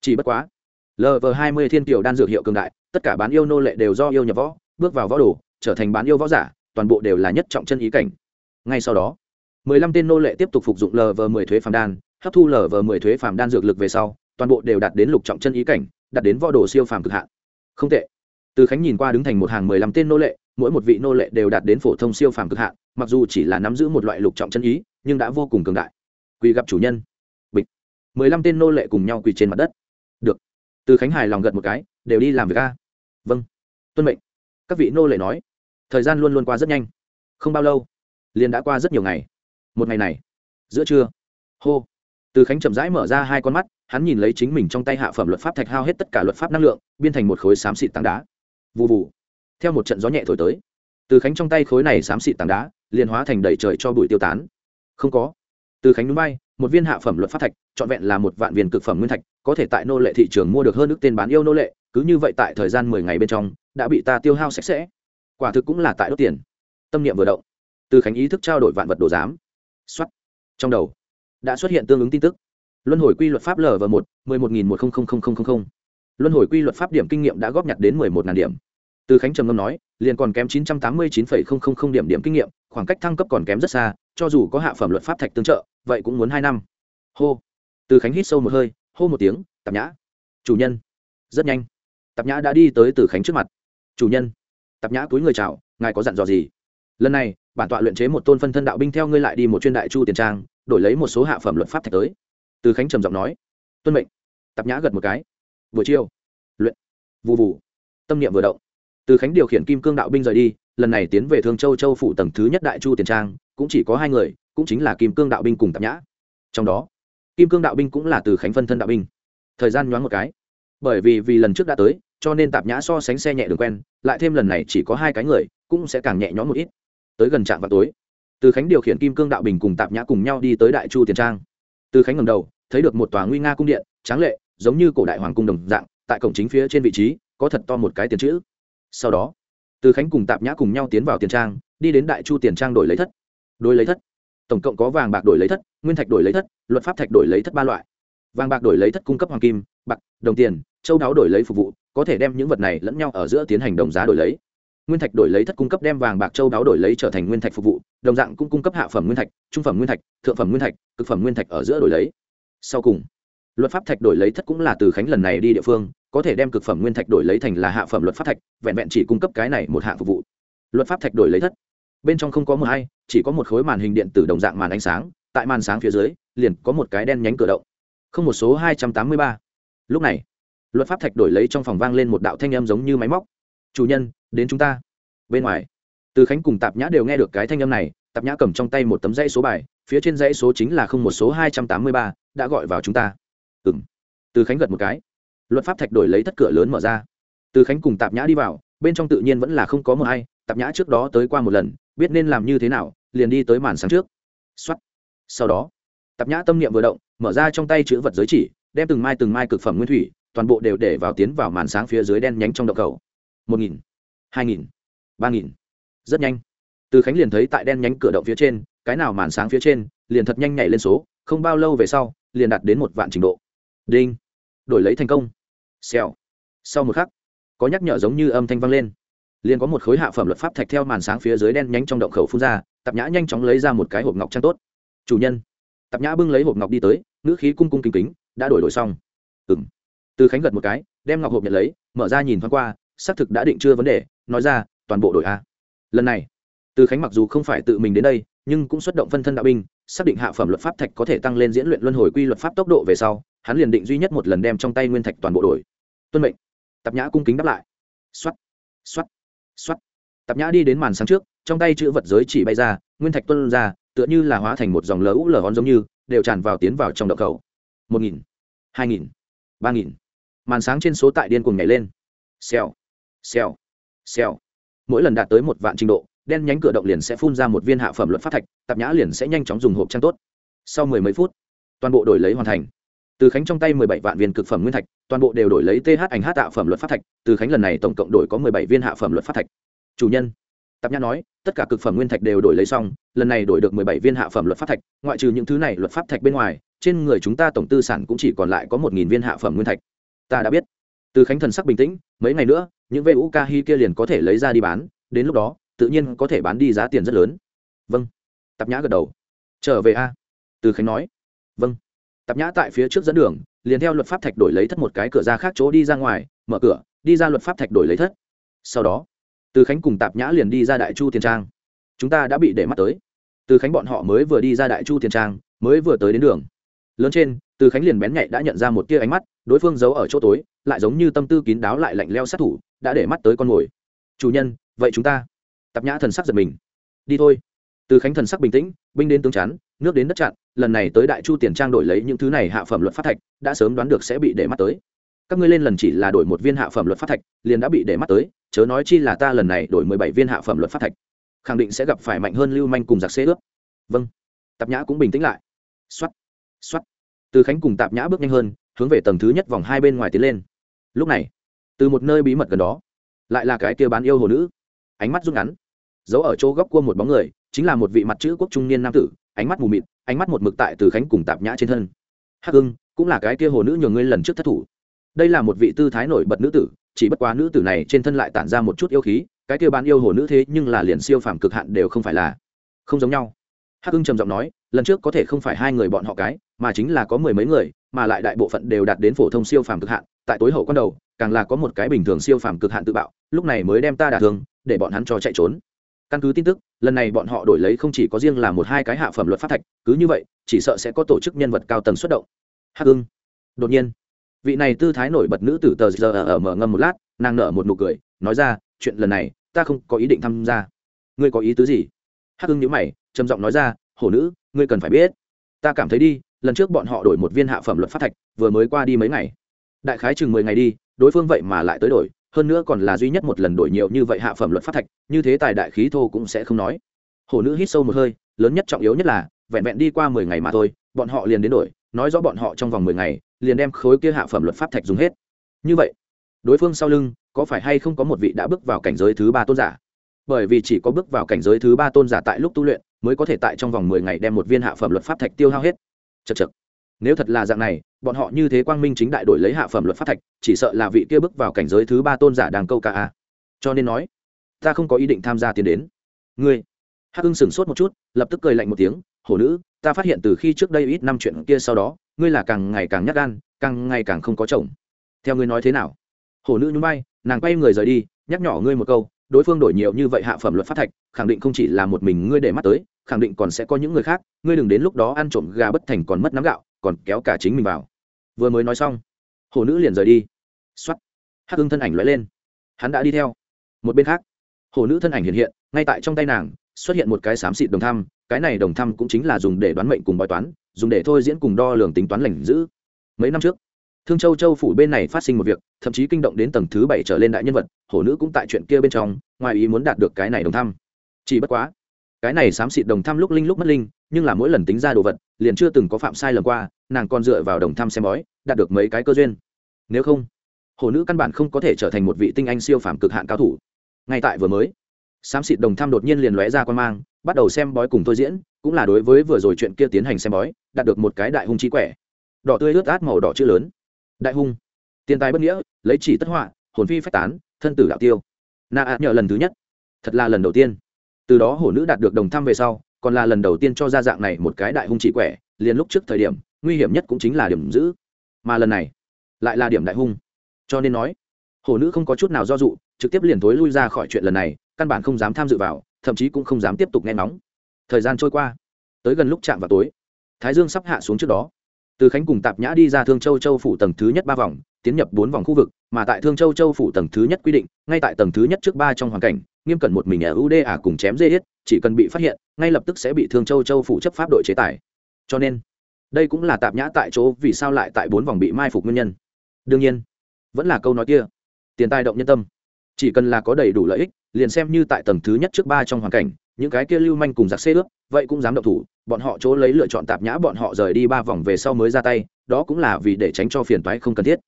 Chỉ bất quá lv hai mươi thiên kiều đan dược hiệu cường đại, tất cả bán yêu nô lệ đều do yêu nhập võ, bước vào võ đồ, trở thành bán yêu võ giả, toàn bộ đều là nhất trọng chân ý cảnh. Ngay sau đó, mười lăm tên nô lệ tiếp tục phục dụng lv mười thuế phàm đan, hấp thu lv mười thuế phàm đan dược lực về sau, toàn bộ đều đạt đến lục trọng chân ý cảnh, đạt đến võ đồ siêu phàm cực hạn. Không tệ. Từ khánh nhìn qua đứng thành một hàng mười lăm tên nô lệ, mỗi một vị nô lệ đều đạt đến phổ thông siêu phàm cực hạn, mặc dù chỉ là nắm giữ một loại lục trọng chân ý, nhưng đã vô cùng cường đại. Quỳ gặp chủ nhân. Bịch. mười lăm tên nô lệ cùng nhau quỳ trên mặt đất. Được từ khánh hài lòng gật một cái, đều đi làm việc a. Vâng tuân mệnh. Các vị nô lệ nói. Thời gian luôn luôn qua rất nhanh. Không bao lâu, liền đã qua rất nhiều ngày. Một ngày này, giữa trưa, hô, từ khánh chậm rãi mở ra hai con mắt, hắn nhìn lấy chính mình trong tay hạ phẩm luật pháp thạch hao hết tất cả luật pháp năng lượng, biên thành một khối xám xịt tảng đá. Vụ vụ theo một trận gió nhẹ thổi tới, từ khánh trong tay khối này xám xịt tảng đá, liền hóa thành đầy trời cho bụi tiêu tán. Không có. Từ khánh núi bay một viên hạ phẩm luật pháp thạch, trọn vẹn là một vạn viên cực phẩm nguyên thạch, có thể tại nô lệ thị trường mua được hơn ước tên bán yêu nô lệ, cứ như vậy tại thời gian mười ngày bên trong, đã bị ta tiêu hao sạch sẽ. Quả thực cũng là tại đốt tiền. Tâm niệm vừa động, từ khánh ý thức trao đổi vạn vật đồ giám. Xuất trong đầu, đã xuất hiện tương ứng tin tức. Luân hồi quy luật pháp l và một, mười một nghìn một luân hồi quy luật pháp điểm kinh nghiệm đã góp nhặt đến mười một điểm. Từ khánh trầm ngâm nói, liền còn kém chín trăm tám mươi chín điểm điểm kinh nghiệm, khoảng cách thăng cấp còn kém rất xa, cho dù có hạ phẩm luật pháp thạch tương trợ vậy cũng muốn hai năm. Hô. Từ khánh hít sâu một hơi, hô một tiếng, tạp nhã. Chủ nhân. Rất nhanh. Tạp nhã đã đi tới từ khánh trước mặt. Chủ nhân. Tạp nhã túi người chào, ngài có dặn dò gì? Lần này, bản tọa luyện chế một tôn phân thân đạo binh theo ngươi lại đi một chuyên đại chu tiền trang, đổi lấy một số hạ phẩm luật pháp thạch tới. Từ khánh trầm giọng nói, tuân mệnh. Tạp nhã gật một cái, buổi chiều. Luyện. Vụ vụ tâm niệm vừa động. Từ khánh điều khiển kim cương đạo binh rời đi, lần này tiến về thương châu châu phủ tầng thứ nhất đại chu tiền trang, cũng chỉ có hai người cũng chính là kim cương đạo binh cùng tạp nhã trong đó kim cương đạo binh cũng là từ khánh phân thân đạo binh thời gian nhoáng một cái bởi vì vì lần trước đã tới cho nên tạp nhã so sánh xe nhẹ đường quen lại thêm lần này chỉ có hai cái người cũng sẽ càng nhẹ nhõm một ít tới gần trạm vào tối từ khánh điều khiển kim cương đạo bình cùng tạp nhã cùng nhau đi tới đại chu tiền trang từ khánh ngầm đầu thấy được một tòa nguy nga cung điện tráng lệ giống như cổ đại hoàng cung đồng dạng tại cổng chính phía trên vị trí có thật to một cái tiền chữ sau đó từ khánh cùng tạp nhã cùng nhau tiến vào tiền trang đi đến đại chu tiền trang đổi lấy thất đổi lấy thất tổng cộng có vàng bạc đổi lấy thất nguyên thạch đổi lấy thất luật pháp thạch đổi lấy thất ba loại vàng bạc đổi lấy thất cung cấp hoàng kim bạc đồng tiền châu đáo đổi lấy phục vụ có thể đem những vật này lẫn nhau ở giữa tiến hành đồng giá đổi lấy nguyên thạch đổi lấy thất cung cấp đem vàng bạc châu đáo đổi lấy trở thành nguyên thạch phục vụ đồng dạng cũng cung cấp hạ phẩm nguyên thạch trung phẩm nguyên thạch thượng phẩm nguyên thạch cực phẩm nguyên thạch ở giữa đổi lấy sau cùng luật pháp thạch đổi lấy thất cũng là từ khánh lần này đi địa phương có thể đem cực phẩm nguyên thạch đổi lấy thành là hạ phẩm luật pháp thạch vẹn vẹn chỉ cung cấp cái này một hạng phục vụ luật pháp thạch đổi lấy thất bên trong không có mờ hay, chỉ có một khối màn hình điện tử đồng dạng màn ánh sáng, tại màn sáng phía dưới, liền có một cái đen nhánh cửa động. Không một số hai trăm tám mươi ba. Lúc này, luật pháp thạch đổi lấy trong phòng vang lên một đạo thanh âm giống như máy móc. Chủ nhân, đến chúng ta. Bên ngoài, từ khánh cùng tạp nhã đều nghe được cái thanh âm này, tạp nhã cầm trong tay một tấm dãy số bài, phía trên dãy số chính là không một số hai trăm tám mươi ba, đã gọi vào chúng ta. Ừ m từ khánh gật một cái. Luật pháp thạch đổi lấy thất cửa lớn mở ra. Từ khánh cùng tạp nhã đi vào, bên trong tự nhiên vẫn là không có mờ hay, tạp nhã trước đó tới qua một lần biết nên làm như thế nào, liền đi tới màn sáng trước. Xuất sau đó, tạp nhã tâm niệm vừa động, mở ra trong tay chữ vật giới chỉ, đem từng mai từng mai cực phẩm nguyên thủy, toàn bộ đều để vào tiến vào màn sáng phía dưới đen nhánh trong động cầu. Một nghìn, hai nghìn, ba nghìn. Rất nhanh. Từ khánh liền thấy tại đen nhánh cửa động phía trên, cái nào màn sáng phía trên, liền thật nhanh nhảy lên số, không bao lâu về sau, liền đạt đến một vạn trình độ. Đinh. Đổi lấy thành công. Xèo. Sau một khắc, có nhắc nhở giống như âm thanh vang lên liền có một khối hạ phẩm luật pháp thạch theo màn sáng phía dưới đen nhánh trong động khẩu phun ra, tạp nhã nhanh chóng lấy ra một cái hộp ngọc trang tốt. Chủ nhân. Tạp nhã bưng lấy hộp ngọc đi tới, ngữ khí cung cung kính kính, đã đổi đổi xong. Ừ m từ khánh gật một cái, đem ngọc hộp nhận lấy, mở ra nhìn thoáng qua, xác thực đã định chưa vấn đề, nói ra, toàn bộ đổi a. Lần này, từ khánh mặc dù không phải tự mình đến đây, nhưng cũng xuất động phân thân đạo binh, xác định hạ phẩm luật pháp thạch có thể tăng lên diễn luyện luân hồi quy luật pháp tốc độ về sau, hắn liền định duy nhất một lần đem trong tay nguyên thạch toàn bộ đổi. Tuân mệnh. Tạp nhã cung kính đáp lại. X o á t x o á t Soát. tạp nhã đi đến màn sáng trước, trong tay chữ vật giới chỉ bay ra, nguyên thạch tuôn ra, tựa như là hóa thành một dòng lở ú lở hòn giống như, đều tràn vào tiến vào trong động cầu một nghìn, hai nghìn, ba nghìn. Màn sáng trên số tại điên cuồng nhảy lên. Xèo xèo xèo. Mỗi lần đạt tới một vạn trình độ, đen nhánh cửa động liền sẽ phun ra một viên hạ phẩm luật pháp thạch, tạp nhã liền sẽ nhanh chóng dùng hộp trang tốt. Sau mười mấy phút, toàn bộ đổi lấy hoàn thành từ khánh trong tay mười bảy vạn viên cực phẩm nguyên thạch, toàn bộ đều đổi lấy th ảnh hát tạo phẩm luật pháp thạch, từ khánh lần này tổng cộng đổi có mười bảy viên hạ phẩm luật pháp thạch. Chủ nhân, tạp nhã nói, tất cả cực phẩm nguyên thạch đều đổi lấy xong, lần này đổi được mười bảy viên hạ phẩm luật pháp thạch, ngoại trừ những thứ này luật pháp thạch bên ngoài, trên người chúng ta tổng tư sản cũng chỉ còn lại có một nghìn viên hạ phẩm nguyên thạch. Ta đã biết. Từ khánh thần sắc bình tĩnh, mấy ngày nữa, những vệ vũ ca hy kia liền có thể lấy ra đi bán, đến lúc đó, tự nhiên có thể bán đi giá tiền rất lớn. Vâng. Tạp nhã gật đầu. Trở về a. Từ khánh nói. Vâng tạp nhã tại phía trước dẫn đường, liền theo luật pháp thạch đổi lấy thất một cái cửa ra khác chỗ đi ra ngoài, mở cửa, đi ra luật pháp thạch đổi lấy thất. Sau đó, từ khánh cùng tạp nhã liền đi ra đại chu tiền trang. Chúng ta đã bị để mắt tới. Từ khánh bọn họ mới vừa đi ra đại chu tiền trang, mới vừa tới đến đường. Lớn trên, từ khánh liền bén nhạy đã nhận ra một tia ánh mắt, đối phương giấu ở chỗ tối, lại giống như tâm tư kín đáo lại lạnh leo sát thủ, đã để mắt tới con mồi. Chủ nhân, vậy chúng ta? Tạp nhã thần sắc giật mình. Đi thôi. Từ khánh thần sắc bình tĩnh, binh đến tướng chắn, nước đến đất chặn lần này tới đại chu tiền trang đổi lấy những thứ này hạ phẩm luật pháp thạch, đã sớm đoán được sẽ bị để mắt tới. Các ngươi lên lần chỉ là đổi một viên hạ phẩm luật pháp thạch, liền đã bị để mắt tới, chớ nói chi là ta lần này đổi mười bảy viên hạ phẩm luật pháp thạch. Khẳng định sẽ gặp phải mạnh hơn lưu manh cùng giặc xế ướp vâng. Tạp nhã cũng bình tĩnh lại. X o á t x o á t từ khánh cùng tạp nhã bước nhanh hơn, hướng về tầng thứ nhất vòng hai bên ngoài tiến lên. Lúc này, từ một nơi bí mật gần đó, lại là cái kia bán yêu hồ nữ. Ánh mắt rút ngắn. Giấu ở chỗ góc cua một bóng người, chính là một vị mặt chữ quốc trung niên nam tử, ánh mắt mù mịt ánh mắt một mực tại từ khánh cùng tạp nhã trên thân. Hắc ưng, cũng là cái kia hồ nữ nhường ngươi lần trước thất thủ. Đây là một vị tư thái nổi bật nữ tử, chỉ bất quá nữ tử này trên thân lại tản ra một chút yêu khí, cái kia bán yêu hồ nữ thế nhưng là liền siêu phàm cực hạn đều không phải là. Không giống nhau. Hắc ưng trầm giọng nói, lần trước có thể không phải hai người bọn họ cái, mà chính là có mười mấy người, mà lại đại bộ phận đều đạt đến phổ thông siêu phàm cực hạn, tại tối hậu con đầu, càng là có một cái bình thường siêu phàm cực hạn tự bạo, lúc này mới đem ta đả thương, để bọn hắn cho chạy trốn căn cứ tin tức, lần này bọn họ đổi lấy không chỉ có riêng là một hai cái hạ phẩm luật pháp thạch, cứ như vậy, chỉ sợ sẽ có tổ chức nhân vật cao tầng xuất động. Hắc ưng. Đột nhiên, vị này tư thái nổi bật nữ tử tờ giờ ở mở ngâm một lát, nàng nở một nụ cười, nói ra, chuyện lần này, ta không có ý định tham gia. Ngươi có ý tứ gì? Hắc ưng nhữ mày, trầm giọng nói ra, hổ nữ, ngươi cần phải biết, ta cảm thấy đi, lần trước bọn họ đổi một viên hạ phẩm luật pháp thạch, vừa mới qua đi mấy ngày. Đại khái chừng mười ngày đi, đối phương vậy mà lại tới đổi hơn nữa còn là duy nhất một lần đổi nhiều như vậy hạ phẩm luật pháp thạch, như thế tài đại khí thô cũng sẽ không nói. Hổ nữ hít sâu một hơi, lớn nhất trọng yếu nhất là, vẹn vẹn đi qua mười ngày mà thôi, bọn họ liền đến đổi, nói rõ bọn họ trong vòng mười ngày, liền đem khối kia hạ phẩm luật pháp thạch dùng hết. Như vậy, đối phương sau lưng, có phải hay không có một vị đã bước vào cảnh giới thứ ba tôn giả? Bởi vì chỉ có bước vào cảnh giới thứ ba tôn giả tại lúc tu luyện, mới có thể tại trong vòng mười ngày đem một viên hạ phẩm luật pháp thạch tiêu hao hết. Chật chật nếu thật là dạng này bọn họ như thế quang minh chính đại đổi lấy hạ phẩm luật pháp thạch, chỉ sợ là vị kia bước vào cảnh giới thứ ba tôn giả đang câu ca a. Cho nên nói, ta không có ý định tham gia tiến đến. Ngươi, hắc hưng sửng sốt một chút, lập tức cười lạnh một tiếng, hổ nữ, ta phát hiện từ khi trước đây ít năm chuyện kia sau đó, ngươi là càng ngày càng nhát gan, càng ngày càng không có chồng. Theo ngươi nói thế nào? Hổ nữ nhún bay nàng quay người rời đi, nhắc nhỏ ngươi một câu, đối phương đổi nhiều như vậy hạ phẩm luật pháp thạch, khẳng định không chỉ là một mình ngươi để mắt tới, khẳng định còn sẽ có những người khác, ngươi đừng đến lúc đó ăn trộm gà bất thành còn mất nắm gạo, còn kéo cả chính mình vào vừa mới nói xong hổ nữ liền rời đi. X o á t hắc hưng thân ảnh lóe lên. Hắn đã đi theo. Một bên khác hổ nữ thân ảnh hiện hiện, ngay tại trong tay nàng, xuất hiện một cái xám xịt đồng thăm cái này đồng thăm cũng chính là dùng để đoán mệnh cùng bói toán, dùng để thôi diễn cùng đo lường tính toán lành giữ. Mấy năm trước, thương châu châu phủ bên này phát sinh một việc, thậm chí kinh động đến tầng thứ bảy trở lên đại nhân vật hổ nữ cũng tại chuyện kia bên trong, ngoài ý muốn đạt được cái này đồng thăm chỉ bất quá, cái này xám xịt đồng thăm lúc linh lúc mất linh, nhưng là mỗi lần tính ra đồ vật, liền chưa từng có phạm sai lầm qua nàng còn dựa vào đồng thăm xem bói, đạt được mấy cái cơ duyên. Nếu không, hồ nữ căn bản không có thể trở thành một vị tinh anh siêu phàm cực hạn cao thủ. Ngay tại vừa mới, xám xịt đồng thăm đột nhiên liền lóe ra quan mang, bắt đầu xem bói cùng tôi diễn, cũng là đối với vừa rồi chuyện kia tiến hành xem bói, đạt được một cái đại hung trí quẻ. Đỏ tươi ướt át màu đỏ chữ lớn. Đại hung. Tiền tài bất nghĩa, lấy chỉ tất họa, hồn phi phách tán, thân tử đạo tiêu. Na ạ nhờ lần thứ nhất. Thật là lần đầu tiên. Từ đó hổ nữ đạt được đồng thăm về sau, còn là lần đầu tiên cho ra dạng này một cái đại hung trị quẻ, liền lúc trước thời điểm nguy hiểm nhất cũng chính là điểm giữ. Mà lần này, lại là điểm đại hung. Cho nên nói, hồ nữ không có chút nào do dụ trực tiếp liền thối lui ra khỏi chuyện lần này, căn bản không dám tham dự vào, thậm chí cũng không dám tiếp tục nghe nóng thời gian trôi qua, tới gần lúc chạm vào tối, thái dương sắp hạ xuống trước đó. Từ khánh cùng tạp nhã đi ra thương châu châu phủ tầng thứ nhất ba vòng, tiến nhập bốn vòng khu vực, mà tại thương châu châu phủ tầng thứ nhất quy định, ngay tại tầng thứ nhất trước ba trong hoàn cảnh, nghiêm cẩn một mình ở ud à cùng chém dê hết chỉ cần bị phát hiện, ngay lập tức sẽ bị thương châu châu phủ chấp pháp đội chế tài cho nên đây cũng là tạp nhã tại chỗ vì sao lại tại bốn vòng bị mai phục nguyên nhân. Đương nhiên, vẫn là câu nói kia, tiền tài động nhân tâm. Chỉ cần là có đầy đủ lợi ích, liền xem như tại tầng thứ nhất trước ba trong hoàn cảnh, những cái kia lưu manh cùng giặc xê ước, vậy cũng dám động thủ, bọn họ chỗ lấy lựa chọn tạp nhã bọn họ rời đi ba vòng về sau mới ra tay, đó cũng là vì để tránh cho phiền toái không cần thiết.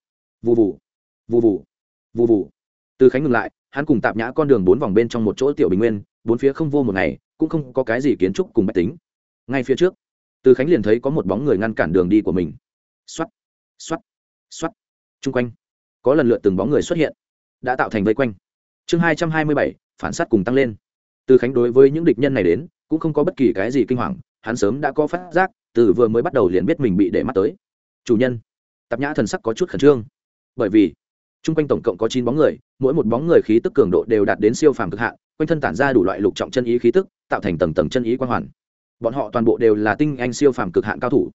Vụ vụ vụ vụ vụ vụ từ khánh ngừng lại, hắn cùng tạp nhã con đường bốn vòng bên trong một chỗ tiểu bình nguyên, bốn phía không vô một ngày, cũng không có cái gì kiến trúc cùng bách tính. Ngay phía trước từ khánh liền thấy có một bóng người ngăn cản đường đi của mình. Xoắt xoắt xoắt chung quanh, có lần lượt từng bóng người xuất hiện, đã tạo thành vây quanh. Chương hai trăm hai mươi bảy, phản s á t cùng tăng lên. Từ khánh đối với những địch nhân này đến, cũng không có bất kỳ cái gì kinh hoàng, hắn sớm đã có phát giác, từ vừa mới bắt đầu liền biết mình bị để mắt tới. Chủ nhân, tạp nhã thần sắc có chút khẩn trương. Bởi vì chung quanh tổng cộng có chín bóng người, mỗi một bóng người khí tức cường độ đều đạt đến siêu phàm cực hạn, quanh thân tản ra đủ loại lục trọng chân ý khí tức, tạo thành tầng tầng chân ý quang hoàn bọn họ toàn bộ đều là tinh anh siêu phàm cực hạn cao thủ.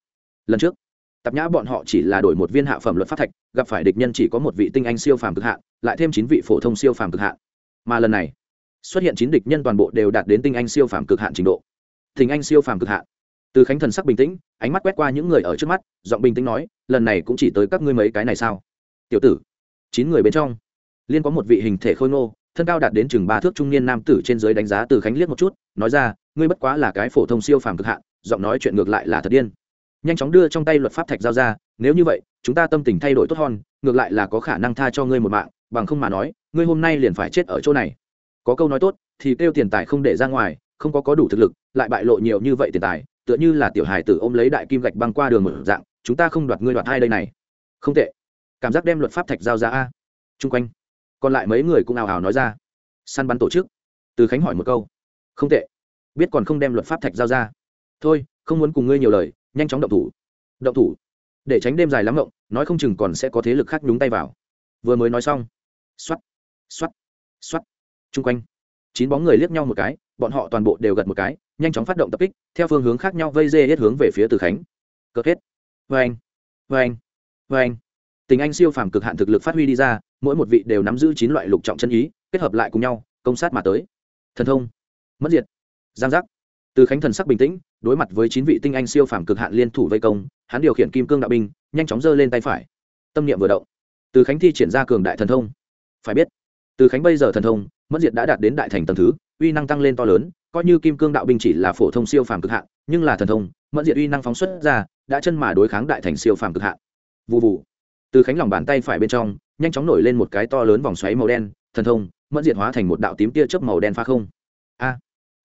Lần trước, tạp nhã bọn họ chỉ là đổi một viên hạ phẩm luật pháp thạch, gặp phải địch nhân chỉ có một vị tinh anh siêu phàm cực hạn, lại thêm chín vị phổ thông siêu phàm cực hạn. Mà lần này, xuất hiện chín địch nhân toàn bộ đều đạt đến tinh anh siêu phàm cực hạn trình độ. Thình anh siêu phàm cực hạn. Từ khánh thần sắc bình tĩnh, ánh mắt quét qua những người ở trước mắt, giọng bình tĩnh nói, lần này cũng chỉ tới các ngươi mấy cái này sao? Tiểu tử, chín người bên trong, liên có một vị hình thể khôi ngô, thân cao đạt đến chừng ba thước trung niên nam tử trên dưới đánh giá từ khánh liếc một chút, nói ra ngươi bất quá là cái phổ thông siêu phàm cực hạn, giọng nói chuyện ngược lại là thật điên. Nhanh chóng đưa trong tay luật pháp thạch giao ra, nếu như vậy, chúng ta tâm tình thay đổi tốt hơn, ngược lại là có khả năng tha cho ngươi một mạng, bằng không mà nói, ngươi hôm nay liền phải chết ở chỗ này. Có câu nói tốt, thì kêu tiền tài không để ra ngoài, không có có đủ thực lực, lại bại lộ nhiều như vậy tiền tài, tựa như là tiểu hài tử ôm lấy đại kim gạch băng qua đường mở dạng, chúng ta không đoạt ngươi đoạt hai đây này. Không tệ. Cảm giác đem luật pháp thạch giao ra a. Chung quanh. Còn lại mấy người cũng ào ào nói ra. Săn bắn tổ chức. Từ khánh hỏi một câu. Không tệ biết còn không đem luật pháp thạch giao ra. Thôi, không muốn cùng ngươi nhiều lời, nhanh chóng động thủ. Động thủ? Để tránh đêm dài lắm rộng nói không chừng còn sẽ có thế lực khác nhúng tay vào. Vừa mới nói xong. X o á t x o á t x o á t chung quanh, chín bóng người liếc nhau một cái, bọn họ toàn bộ đều gật một cái, nhanh chóng phát động tập kích, theo phương hướng khác nhau vây dê hết hướng về phía từ khánh. Cợt hết. Vê anh vê anh vê anh tình anh siêu phàm cực hạn thực lực phát huy đi ra, mỗi một vị đều nắm giữ chín loại lục trọng chân ý, kết hợp lại cùng nhau, công sát mà tới. Thần thông, mất diệt giang giác. Từ khánh thần sắc bình tĩnh, đối mặt với chín vị tinh anh siêu phàm cực hạn liên thủ vây công, hắn điều khiển kim cương đạo binh, nhanh chóng giơ lên tay phải. Tâm niệm vừa động. Từ khánh thi triển ra cường đại thần thông. Phải biết, từ khánh bây giờ thần thông mất diệt đã đạt đến đại thành tầng thứ, uy năng tăng lên to lớn, coi như kim cương đạo binh chỉ là phổ thông siêu phàm cực hạn, nhưng là thần thông mất diệt uy năng phóng xuất ra, đã chân mà đối kháng đại thành siêu phàm cực hạn. Vụ vụ từ khánh lòng bàn tay phải bên trong, nhanh chóng nổi lên một cái to lớn vòng xoáy màu đen, thần thông mất diệt hóa thành một đạo tím tia chớp màu đen pha không. A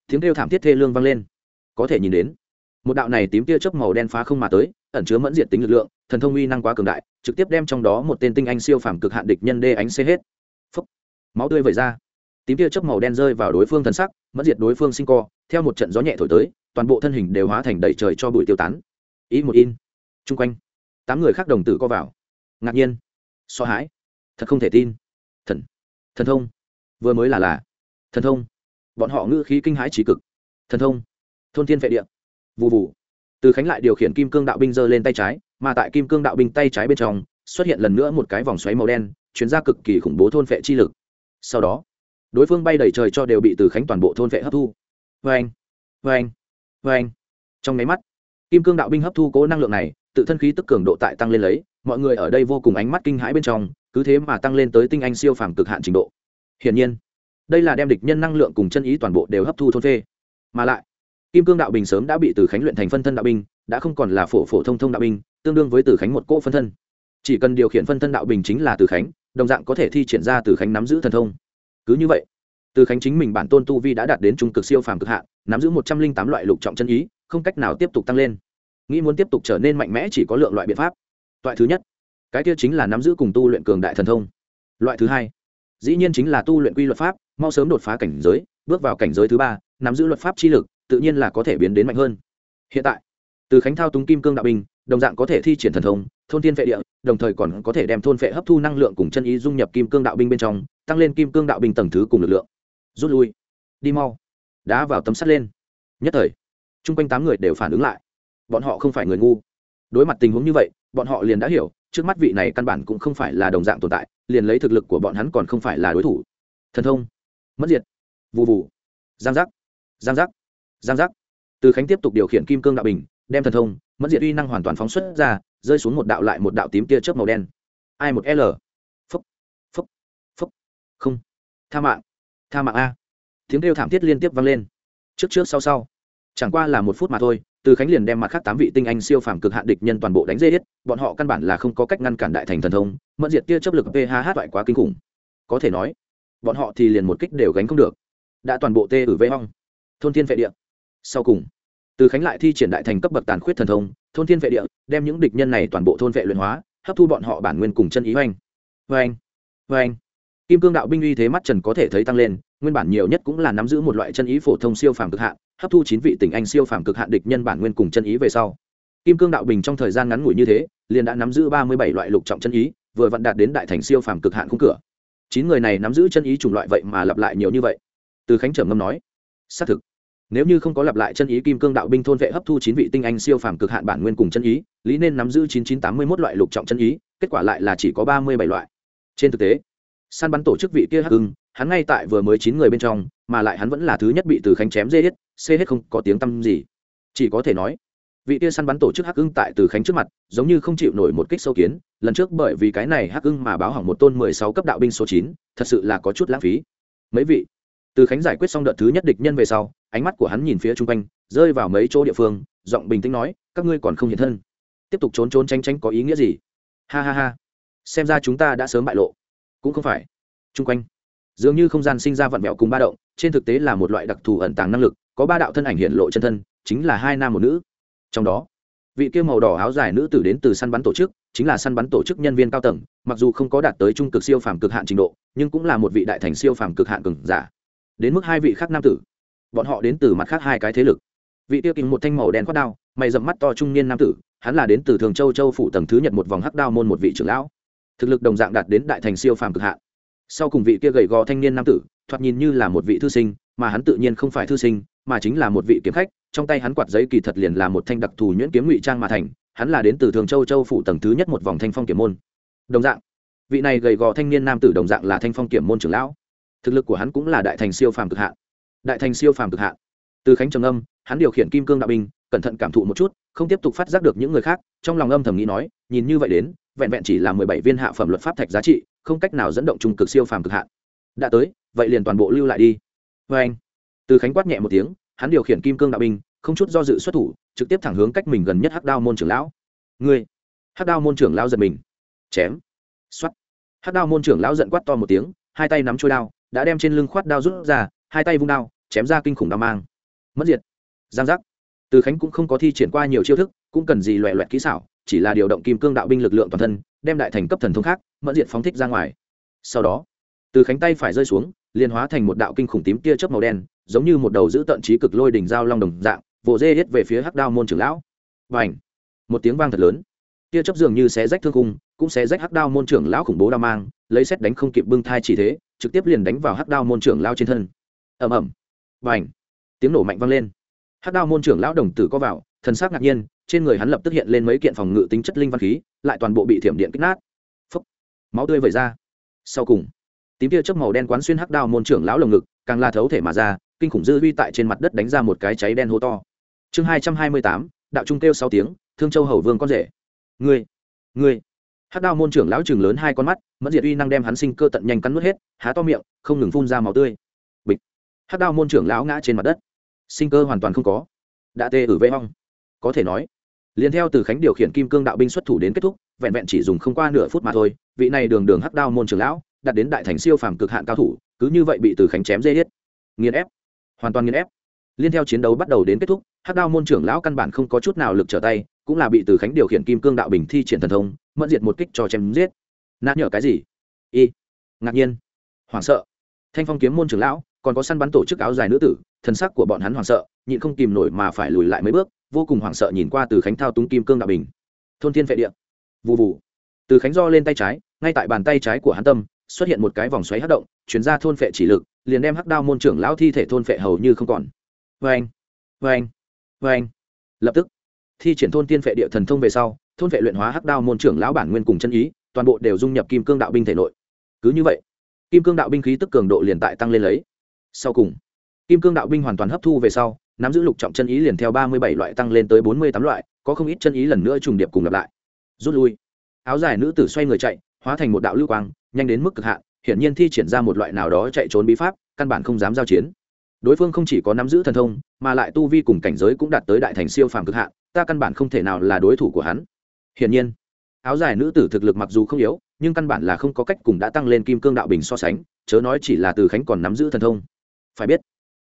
tiếng kêu thảm thiết thê lương vang lên. Có thể nhìn đến, một đạo này tím tia chớp màu đen phá không mà tới, ẩn chứa mẫn diệt tính lực lượng, thần thông uy năng quá cường đại, trực tiếp đem trong đó một tên tinh anh siêu phàm cực hạn địch nhân đê ánh xê hết. Phấp máu tươi vẩy ra. Tím tia chớp màu đen rơi vào đối phương thần sắc mẫn diệt đối phương sinh co, theo một trận gió nhẹ thổi tới, toàn bộ thân hình đều hóa thành đầy trời cho bụi tiêu tán. Ý một in. Chung quanh, tám người khác đồng tử co vào. Ngạc nhiên so hãi, thật không thể tin. Thần thần thông, vừa mới là là, thần thông bọn họ ngữ khí kinh hãi trí cực. Thần thông. Thôn thiên vệ địa. Vụ vụ từ khánh lại điều khiển kim cương đạo binh giơ lên tay trái, mà tại kim cương đạo binh tay trái bên trong, xuất hiện lần nữa một cái vòng xoáy màu đen, chuyến ra cực kỳ khủng bố thôn vệ chi lực. Sau đó, đối phương bay đầy trời cho đều bị từ khánh toàn bộ thôn vệ hấp thu. Vê anh vê anh vê anh trong máy mắt, kim cương đạo binh hấp thu cố năng lượng này, tự thân khí tức cường độ tại tăng lên lấy, mọi người ở đây vô cùng ánh mắt kinh hãi bên trong, cứ thế mà tăng lên tới tinh anh siêu phàm cực hạn trình độ. Hiển nhiên đây là đem địch nhân năng lượng cùng chân ý toàn bộ đều hấp thu thôn phê. Mà lại, kim cương đạo bình sớm đã bị từ khánh luyện thành phân thân đạo binh, đã không còn là phổ phổ thông thông đạo binh, tương đương với từ khánh một cỗ phân thân. Chỉ cần điều khiển phân thân đạo bình chính là từ khánh, đồng dạng có thể thi triển ra từ khánh nắm giữ thần thông. Cứ như vậy, từ khánh chính mình bản tôn tu vi đã đạt đến trung cực siêu phàm cực hạn, nắm giữ một trăm linh tám loại lục trọng chân ý, không cách nào tiếp tục tăng lên. Nghĩ muốn tiếp tục trở nên mạnh mẽ chỉ có lượng loại biện pháp. Loại thứ nhất, cái kia chính là nắm giữ cùng tu luyện cường đại thần thông. Loại thứ hai, dĩ nhiên chính là tu luyện quy luật pháp mau sớm đột phá cảnh giới, bước vào cảnh giới thứ ba, nắm giữ luật pháp chi lực, tự nhiên là có thể biến đến mạnh hơn. Hiện tại, từ khánh thao túng kim cương đạo binh đồng dạng có thể thi triển thần thông, thôn thiên vệ địa, đồng thời còn có thể đem thôn vệ hấp thu năng lượng cùng chân ý dung nhập kim cương đạo binh bên trong, tăng lên kim cương đạo binh tầng thứ cùng lực lượng. Rút lui. Đi mau. Đá vào tấm sắt lên. Nhất thời, chung quanh tám người đều phản ứng lại. Bọn họ không phải người ngu. Đối mặt tình huống như vậy, bọn họ liền đã hiểu, trước mắt vị này căn bản cũng không phải là đồng dạng tồn tại, liền lấy thực lực của bọn hắn còn không phải là đối thủ. Thần thông mất diệt. Vụ vụ giang giác. Giang giác. Giang giác. Từ khánh tiếp tục điều khiển kim cương đạo bình, đem thần thông, mất diệt uy năng hoàn toàn phóng xuất ra, rơi xuống một đạo lại một đạo tím tia chớp màu đen. Ai một l? Phúc. Phúc. Phúc. Không. Tha mạng. Tha mạng a. Tiếng kêu thảm thiết liên tiếp vang lên. Trước trước sau sau. Chẳng qua là một phút mà thôi, từ khánh liền đem mặt khác tám vị tinh anh siêu phàm cực hạn địch nhân toàn bộ đánh dê hết, bọn họ căn bản là không có cách ngăn cản đại thành thần thông mẫn diệt tia chấp lực phh toại quá kinh khủng. Có thể nói bọn họ thì liền một kích đều gánh không được. Đã toàn bộ tê ử vây hong. Thôn thiên vệ địa. Sau cùng, từ khánh lại thi triển đại thành cấp bậc tàn khuyết thần thông, thôn thiên vệ địa, đem những địch nhân này toàn bộ thôn vệ luyện hóa, hấp thu bọn họ bản nguyên cùng chân ý oanh. Oanh oanh. Kim cương đạo binh uy thế mắt trần có thể thấy tăng lên, nguyên bản nhiều nhất cũng là nắm giữ một loại chân ý phổ thông siêu phàm cực hạn, hấp thu chín vị tỉnh anh siêu phàm cực hạn địch nhân bản nguyên cùng chân ý về sau. Kim cương đạo bình trong thời gian ngắn ngủi như thế, liền đã nắm giữ ba mươi bảy loại lục trọng chân ý, vừa vặn đạt đến đại thành siêu phàm cực hạn khung cửa chín người này nắm giữ chân ý chủng loại vậy mà lặp lại nhiều như vậy. Từ khánh trầm ngâm nói, xác thực, nếu như không có lặp lại chân ý kim cương đạo binh thôn vệ hấp thu chín vị tinh anh siêu phàm cực hạn bản nguyên cùng chân ý, lý nên nắm giữ chín chín tám mươi một loại lục trọng chân ý, kết quả lại là chỉ có ba mươi bảy loại. Trên thực tế, săn bắn tổ chức vị kia hắc hưng hắn ngay tại vừa mới chín người bên trong, mà lại hắn vẫn là thứ nhất bị từ khánh chém dê hết xê hết không có tiếng tăm gì. Chỉ có thể nói vị tia săn bắn tổ chức hắc ưng tại từ khánh trước mặt, giống như không chịu nổi một kích sâu kiến. Lần trước bởi vì cái này hắc ưng mà báo hỏng một tôn mười sáu cấp đạo binh số chín, thật sự là có chút lãng phí. Mấy vị, từ khánh giải quyết xong đợt thứ nhất địch nhân về sau, ánh mắt của hắn nhìn phía chung quanh, rơi vào mấy chỗ địa phương, giọng bình tĩnh nói, các ngươi còn không hiện thân. Tiếp tục trốn trốn tránh tránh có ý nghĩa gì? Ha ha ha. Xem ra chúng ta đã sớm bại lộ. Cũng không phải. Chung quanh, dường như không gian sinh ra vặn vẹo cùng ba động, trên thực tế là một loại đặc thù ẩn tàng năng lực, có ba đạo thân ảnh hiện lộ chân thân, chính là hai nam một nữ trong đó, vị kia màu đỏ áo dài nữ tử đến từ săn bắn tổ chức, chính là săn bắn tổ chức nhân viên cao tầng, mặc dù không có đạt tới trung cực siêu phàm cực hạn trình độ, nhưng cũng là một vị đại thành siêu phàm cực hạn cường giả. Đến mức hai vị khác nam tử, bọn họ đến từ mặt khác hai cái thế lực. Vị tiêu kính một thanh màu đen khoát đao, mày dậm mắt to trung niên nam tử, hắn là đến từ thường châu châu phủ tầng thứ nhật một vòng hắc đao môn một vị trưởng lão. Thực lực đồng dạng đạt đến đại thành siêu phàm cực hạn. Sau cùng vị kia gầy gò thanh niên nam tử, thoạt nhìn như là một vị thư sinh, mà hắn tự nhiên không phải thư sinh, mà chính là một vị kiếm khách trong tay hắn quạt giấy kỳ thật liền là một thanh đặc thù nhuyễn kiếm ngụy trang mà thành, hắn là đến từ thường châu châu phủ tầng thứ nhất một vòng thanh phong kiểm môn. Đồng dạng, vị này gầy gò thanh niên nam tử đồng dạng là thanh phong kiểm môn trưởng lão. Thực lực của hắn cũng là đại thành siêu phàm cực hạn. Đại thành siêu phàm cực hạn. Từ khánh trầm âm, hắn điều khiển kim cương đạo binh, cẩn thận cảm thụ một chút, không tiếp tục phát giác được những người khác, trong lòng âm thầm nghĩ nói, nhìn như vậy đến, vẹn vẹn chỉ là mười bảy viên hạ phẩm luật pháp thạch giá trị, không cách nào dẫn động trung cực siêu phàm cực hạn. Đã tới, vậy liền toàn bộ lưu lại đi. Vê anh từ khánh quát nhẹ một tiếng, hắn điều khiển kim cương đạo binh không chút do dự xuất thủ, trực tiếp thẳng hướng cách mình gần nhất hắc đao môn trưởng lão. Ngươi! Hắc đao môn trưởng lão giật mình. Chém! Xuất hắc đao môn trưởng lão giận quát to một tiếng, hai tay nắm trôi đao, đã đem trên lưng khoát đao rút ra, hai tay vung đao, chém ra kinh khủng đao mang. Mất diệt. Giang giác. Từ khánh cũng không có thi triển qua nhiều chiêu thức, cũng cần gì loẹ loẹt kỹ xảo, chỉ là điều động kim cương đạo binh lực lượng toàn thân, đem đại thành cấp thần thông khác, mẫn diệt phóng thích ra ngoài. Sau đó, từ khánh tay phải rơi xuống, liền hóa thành một đạo kinh khủng tím tia chớp màu đen, giống như một đầu giữ tận trí cực lôi đỉnh dao long đồng dạng vồ dê hết về phía hắc đao môn trưởng lão. Và ảnh một tiếng vang thật lớn. Tia chớp dường như xé rách thương cung cũng xé rách hắc đao môn trưởng lão khủng bố đao mang, lấy xét đánh không kịp bưng thai chỉ thế, trực tiếp liền đánh vào hắc đao môn trưởng lao trên thân. Ầm ầm! Và ảnh tiếng nổ mạnh vang lên. Hắc đao môn trưởng lão đồng tử có vào, thần sắc ngạc nhiên, trên người hắn lập tức hiện lên mấy kiện phòng ngự tính chất linh văn khí, lại toàn bộ bị thiểm điện kích nát. Phấp máu tươi vẩy ra. Sau cùng, tím tia chớp màu đen quán xuyên hắc đao môn trưởng lão lồng ngực, càng la thấu thể mà ra, kinh khủng dư vi tại trên mặt đất đánh ra một cái cháy đen hô to chương hai trăm hai mươi tám, đạo trung kêu sáu tiếng, thương châu hầu vương con rể. Ngươi ngươi. Hắc đao môn trưởng lão chừng lớn hai con mắt mất diệt uy năng đem hắn sinh cơ tận nhanh cắn nuốt hết, há to miệng, không ngừng phun ra máu tươi. Bịch. Hắc đao môn trưởng lão ngã trên mặt đất. Sinh cơ hoàn toàn không có. Đã tê ử vây hong. Có thể nói, liền theo từ khánh điều khiển kim cương đạo binh xuất thủ đến kết thúc, vẹn vẹn chỉ dùng không qua nửa phút mà thôi, vị này đường đường hắc đao môn trưởng lão đặt đến đại thành siêu phàm cực hạn cao thủ, cứ như vậy bị từ khánh chém dê hết nghiền ép. Hoàn toàn nghiền ép liên theo chiến đấu bắt đầu đến kết thúc, hắc đao môn trưởng lão căn bản không có chút nào lực trở tay, cũng là bị từ khánh điều khiển kim cương đạo bình thi triển thần thông, mẫn diệt một kích cho chém giết. Nát nhở cái gì? Y. Ngạc nhiên. Hoảng sợ. Thanh phong kiếm môn trưởng lão, còn có săn bắn tổ chức áo dài nữ tử, thần sắc của bọn hắn hoảng sợ, nhịn không kìm nổi mà phải lùi lại mấy bước, vô cùng hoảng sợ nhìn qua từ khánh thao túng kim cương đạo bình. Thôn thiên vệ địa. Vụ vụ từ khánh do lên tay trái, ngay tại bàn tay trái của hắn tâm, xuất hiện một cái vòng xoáy hất động chuyển ra thôn phệ chỉ lực, liền đem hắc đao môn trưởng lão thi thể thôn phệ hầu như không còn vê anh. Vê anh. Vê anh. Lập tức, thi triển thôn tiên phệ địa thần thông về sau, thôn phệ luyện hóa hắc đao môn trưởng lão bản nguyên cùng chân ý, toàn bộ đều dung nhập kim cương đạo binh thể nội. Cứ như vậy, kim cương đạo binh khí tức cường độ liền tại tăng lên lấy. Sau cùng, kim cương đạo binh hoàn toàn hấp thu về sau, nắm giữ lục trọng chân ý liền theo ba mươi bảy loại tăng lên tới bốn mươi tám loại, có không ít chân ý lần nữa trùng điệp cùng lặp lại. Rút lui. Áo dài nữ tử xoay người chạy, hóa thành một đạo lưu quang, nhanh đến mức cực hạn, hiển nhiên thi triển ra một loại nào đó chạy trốn bí pháp, căn bản không dám giao chiến đối phương không chỉ có nắm giữ thần thông, mà lại tu vi cùng cảnh giới cũng đạt tới đại thành siêu phàm cực hạn, ta căn bản không thể nào là đối thủ của hắn. Hiển nhiên, áo dài nữ tử thực lực mặc dù không yếu, nhưng căn bản là không có cách cùng đã tăng lên kim cương đạo bình so sánh, chớ nói chỉ là từ khánh còn nắm giữ thần thông. Phải biết,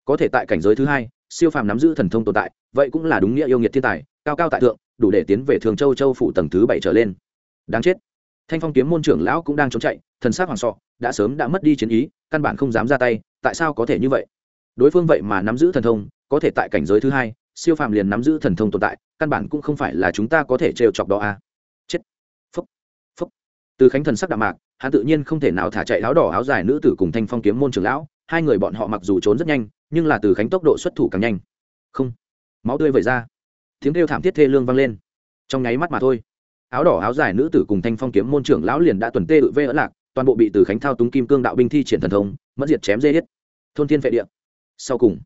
có thể tại cảnh giới thứ hai, siêu phàm nắm giữ thần thông tồn tại, vậy cũng là đúng nghĩa yêu nghiệt thiên tài, cao cao tại thượng, đủ để tiến về thường châu châu phủ tầng thứ bảy trở lên. Đáng chết. Thanh phong kiếm môn trưởng lão cũng đang trốn chạy, thần sát hoàng sọ đã sớm đã mất đi chiến ý, căn bản không dám ra tay, tại sao có thể như vậy? Đối phương vậy mà nắm giữ thần thông, có thể tại cảnh giới thứ hai, siêu phàm liền nắm giữ thần thông tồn tại, căn bản cũng không phải là chúng ta có thể trêu chọc đó à. chết. Phúc. Phúc. Từ khánh thần sắc đạm mạc, hắn tự nhiên không thể nào thả chạy áo đỏ áo dài nữ tử cùng thanh phong kiếm môn trưởng lão, hai người bọn họ mặc dù trốn rất nhanh, nhưng là từ khánh tốc độ xuất thủ càng nhanh. Không. Máu tươi vẩy ra. Tiếng kêu thảm thiết thê lương vang lên. Trong nháy mắt mà thôi, áo đỏ áo dài nữ tử cùng thanh phong kiếm môn trưởng lão liền đã tuần tê tự vê ỡ lạc, toàn bộ bị từ khánh thao túng kim cương đạo binh thi triển thần thông, mất diệt chém dê hết thôn thiên vệ địa sau cùng.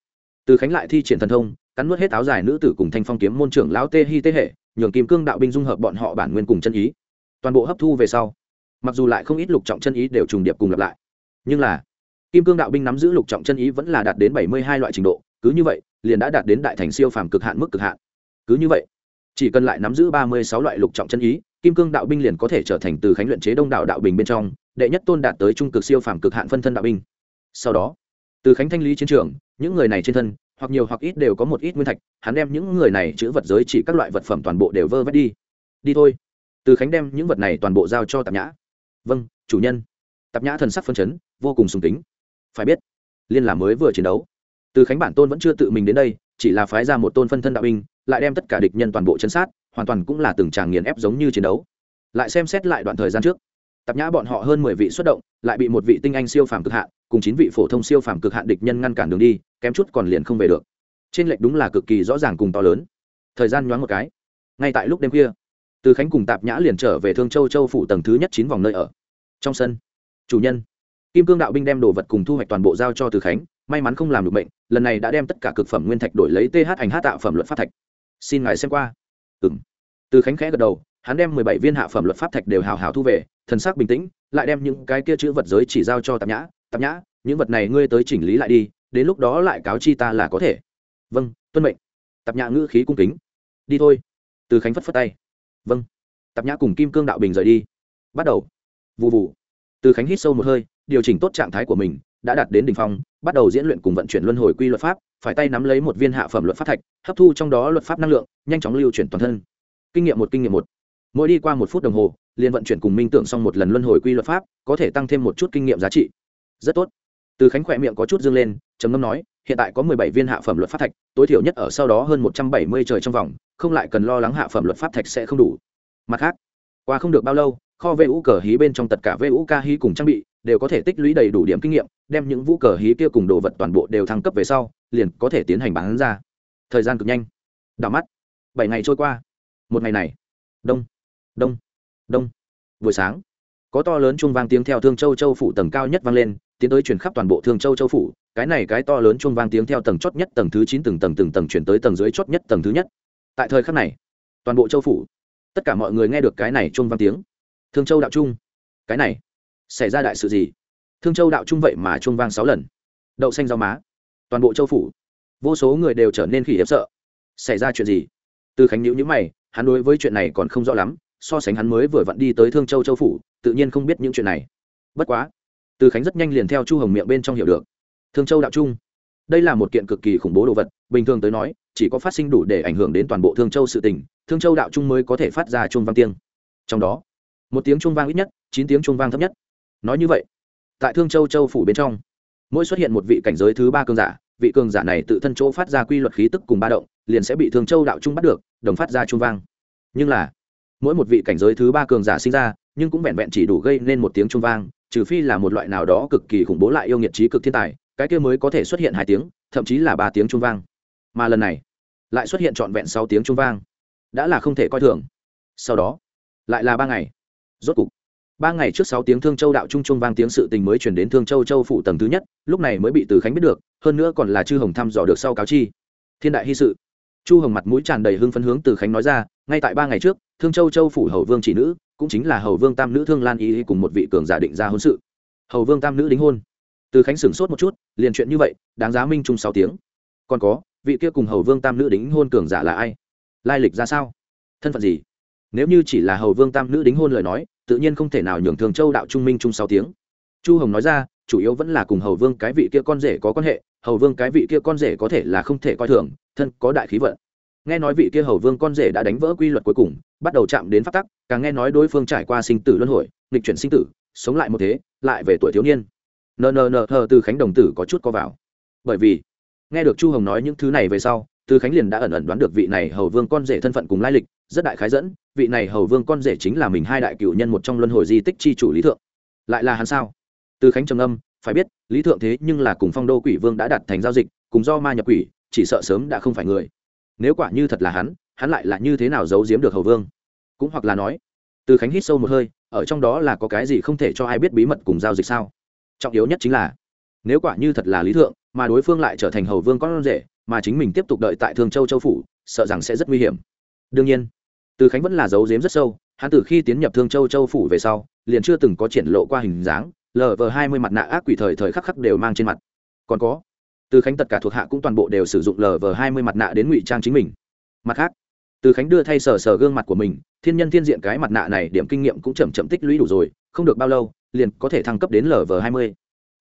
Từ khánh lại thi triển thần thông, cắn nuốt hết áo dài nữ tử cùng thanh phong kiếm môn trưởng lão tê hi tê hệ, nhường kim cương đạo binh dung hợp bọn họ bản nguyên cùng chân ý. Toàn bộ hấp thu về sau, mặc dù lại không ít lục trọng chân ý đều trùng điệp cùng lặp lại. Nhưng là, kim cương đạo binh nắm giữ lục trọng chân ý vẫn là đạt đến bảy mươi hai loại trình độ, cứ như vậy, liền đã đạt đến đại thành siêu phàm cực hạn mức cực hạn. Cứ như vậy, chỉ cần lại nắm giữ ba mươi sáu loại lục trọng chân ý, kim cương đạo binh liền có thể trở thành từ khánh luyện chế đông đạo đạo bình bên trong, đệ nhất tôn đạt tới trung cực siêu phàm cực hạn phân thân đạo binh. Sau đó, từ khánh thanh lý chiến trường những người này trên thân, hoặc nhiều hoặc ít đều có một ít nguyên thạch, hắn đem những người này chữ vật giới chỉ các loại vật phẩm toàn bộ đều vơ vét đi. Đi thôi. Từ khánh đem những vật này toàn bộ giao cho tạp nhã. Vâng chủ nhân. Tạp nhã thần sắc phân chấn, vô cùng sùng tính. phải biết, liên là mới vừa chiến đấu. Từ khánh bản tôn vẫn chưa tự mình đến đây, chỉ là phái ra một tôn phân thân đạo binh, lại đem tất cả địch nhân toàn bộ chân sát, hoàn toàn cũng là từng tràng nghiền ép giống như chiến đấu. Lại xem xét lại đoạn thời gian trước, tạp nhã bọn họ hơn mười vị xuất động, lại bị một vị tinh anh siêu phàm cực hạn cùng chín vị phổ thông siêu phàm cực hạn địch nhân ngăn cản đường đi, kém chút còn liền không về được. Trên lệch đúng là cực kỳ rõ ràng cùng to lớn. Thời gian nhoáng một cái. Ngay tại lúc đêm khuya, từ khánh cùng tạp nhã liền trở về thương châu châu phủ tầng thứ nhất chín vòng nơi ở. Trong sân, chủ nhân, kim cương đạo binh đem đồ vật cùng thu hoạch toàn bộ giao cho từ khánh, may mắn không làm được bệnh, lần này đã đem tất cả cực phẩm nguyên thạch đổi lấy th ảnh hát tạo phẩm luật pháp thạch. Xin ngài xem qua. Ừ m từ khánh khẽ gật đầu, hắn đem mười bảy viên hạ phẩm luật pháp thạch đều hào hào thu về, thần sắc bình tĩnh, lại đem những cái kia chữ vật giới chỉ giao cho tạp nhã tạp nhã, những vật này ngươi tới chỉnh lý lại đi, đến lúc đó lại cáo chi ta là có thể. Vâng tuân mệnh. Tạp nhã ngữ khí cung kính. Đi thôi. Từ khánh phất phất tay. Vâng. Tạp nhã cùng kim cương đạo bình rời đi. Bắt đầu. Vụ vụ từ khánh hít sâu một hơi, điều chỉnh tốt trạng thái của mình, đã đạt đến đ ỉ n h phong, bắt đầu diễn luyện cùng vận chuyển luân hồi quy luật pháp, phải tay nắm lấy một viên hạ phẩm luật pháp thạch, hấp thu trong đó luật pháp năng lượng, nhanh chóng lưu chuyển toàn thân. Kinh nghiệm một, kinh nghiệm một. Mỗi đi qua một phút đồng hồ, liền vận chuyển cùng minh tưởng xong một lần luân hồi quy luật pháp, có thể tăng thêm một chút kinh nghiệm giá trị rất tốt. Từ khánh khỏe miệng có chút dương lên, trầm ngâm nói, hiện tại có mười bảy viên hạ phẩm luật pháp thạch, tối thiểu nhất ở sau đó hơn một trăm bảy mươi trời trong vòng, không lại cần lo lắng hạ phẩm luật pháp thạch sẽ không đủ. Mặt khác, qua không được bao lâu, kho vũ cờ hí bên trong tất cả vê vũ ca hí cùng trang bị đều có thể tích lũy đầy đủ điểm kinh nghiệm, đem những vũ cờ hí kia cùng đồ vật toàn bộ đều thăng cấp về sau, liền có thể tiến hành bán ra. Thời gian cực nhanh. Đảo mắt. Bảy ngày trôi qua. Một ngày này. Đông. Đông. Đông. Buổi sáng có to lớn chuông vang tiếng theo thương châu châu phủ tầng cao nhất vang lên, tiến tới chuyển khắp toàn bộ thương châu châu phủ. Cái này cái to lớn chuông vang tiếng theo tầng chót nhất, tầng thứ chín từng tầng từng tầng chuyển tới tầng dưới chót nhất, tầng thứ nhất. Tại thời khắc này, toàn bộ châu phủ, tất cả mọi người nghe được cái này chuông vang tiếng. Thương châu đạo trung, cái này, xảy ra đại sự gì? Thương châu đạo trung vậy mà chuông vang sáu lần. Đậu xanh rau má, toàn bộ châu phủ, vô số người đều trở nên khỉ hiếp sợ. Xảy ra chuyện gì? Từ khánh nhữ nhữ mày, hắn đối với chuyện này còn không rõ lắm so sánh hắn mới vừa vặn đi tới thương châu châu phủ, tự nhiên không biết những chuyện này. Bất quá, từ khánh rất nhanh liền theo chu hồng miệng bên trong hiểu được. Thương châu đạo trung, đây là một kiện cực kỳ khủng bố đồ vật, bình thường tới nói, chỉ có phát sinh đủ để ảnh hưởng đến toàn bộ thương châu sự tình, thương châu đạo trung mới có thể phát ra chuông vang tiếng. Trong đó, một tiếng chuông vang ít nhất, chín tiếng chuông vang thấp nhất. Nói như vậy, tại thương châu châu phủ bên trong, mỗi xuất hiện một vị cảnh giới thứ ba cường giả, vị cường giả này tự thân chỗ phát ra quy luật khí tức cùng ba động, liền sẽ bị thương châu đạo trung bắt được, đồng phát ra chuông vang. Nhưng là mỗi một vị cảnh giới thứ ba cường giả sinh ra, nhưng cũng vẹn vẹn chỉ đủ gây nên một tiếng trung vang, trừ phi là một loại nào đó cực kỳ khủng bố lại yêu nghiệt trí cực thiên tài, cái kia mới có thể xuất hiện hai tiếng, thậm chí là ba tiếng trung vang. Mà lần này, lại xuất hiện trọn vẹn sáu tiếng trung vang. Đã là không thể coi thường. Sau đó, lại là ba ngày. Rốt cục, ba ngày trước sáu tiếng thương châu đạo trung trung vang tiếng sự tình mới chuyển đến thương châu châu phủ tầng thứ nhất, lúc này mới bị từ khánh biết được, hơn nữa còn là chư hồng thăm dò được sau cáo chi. Thiên đại hy sự. Chu hồng mặt mũi tràn đầy hưng phấn hướng từ khánh nói ra, ngay tại ba ngày trước thương châu châu phủ hầu vương chỉ nữ, cũng chính là hầu vương tam nữ thương lan y cùng một vị cường giả định ra hôn sự. Hầu vương tam nữ đính hôn. Từ khánh sửng sốt một chút, liền chuyện như vậy, đáng giá minh chung sáu tiếng. Còn có, vị kia cùng hầu vương tam nữ đính hôn cường giả là ai? Lai lịch ra sao? Thân phận gì? Nếu như chỉ là hầu vương tam nữ đính hôn lời nói, tự nhiên không thể nào nhường thường châu đạo trung minh chung sáu tiếng. Chu hồng nói ra, chủ yếu vẫn là cùng hầu vương cái vị kia con rể có quan hệ, hầu vương cái vị kia con rể có thể là không thể coi thường, thân có đại khí vận. Nghe nói vị kia hầu vương con rể đã đánh vỡ quy luật cuối cùng bắt đầu chạm đến pháp tắc, càng nghe nói đối phương trải qua sinh tử luân hồi, nghịch chuyển sinh tử, sống lại một thế, lại về tuổi thiếu niên. Nờ nờ nờ, thờ, từ khánh đồng tử có chút có vào. Bởi vì, nghe được chu hồng nói những thứ này về sau, từ khánh liền đã ẩn ẩn đoán được vị này hầu vương con rể thân phận cùng lai lịch, rất đại khái dẫn, vị này hầu vương con rể chính là mình hai đại cựu nhân một trong luân hồi di tích chi chủ lý thượng. Lại là hắn sao? Từ khánh trầm âm phải biết, lý thượng thế nhưng là cùng phong đô quỷ vương đã đặt thành giao dịch, cùng do ma nhập quỷ, chỉ sợ sớm đã không phải người. Nếu quả như thật là hắn hắn lại là như thế nào giấu giếm được hầu vương? Cũng hoặc là nói, từ khánh hít sâu một hơi, ở trong đó là có cái gì không thể cho ai biết bí mật cùng giao dịch sao? Trọng yếu nhất chính là, nếu quả như thật là lý thượng, mà đối phương lại trở thành hầu vương con rể, mà chính mình tiếp tục đợi tại thương châu châu phủ, sợ rằng sẽ rất nguy hiểm. Đương nhiên, từ khánh vẫn là giấu giếm rất sâu, hắn từ khi tiến nhập thương châu châu phủ về sau, liền chưa từng có triển lộ qua hình dáng lờ vờ hai mươi mặt nạ ác quỷ thời thời khắc khắc đều mang trên mặt. Còn có, từ khánh tất cả thuộc hạ cũng toàn bộ đều sử dụng lờ vờ hai mươi mặt nạ đến ngụy trang chính mình. Mặt khác từ khánh đưa thay sờ sờ gương mặt của mình, thiên nhân thiên diện cái mặt nạ này điểm kinh nghiệm cũng chậm chậm tích lũy đủ rồi, không được bao lâu, liền có thể thăng cấp đến lv hai mươi.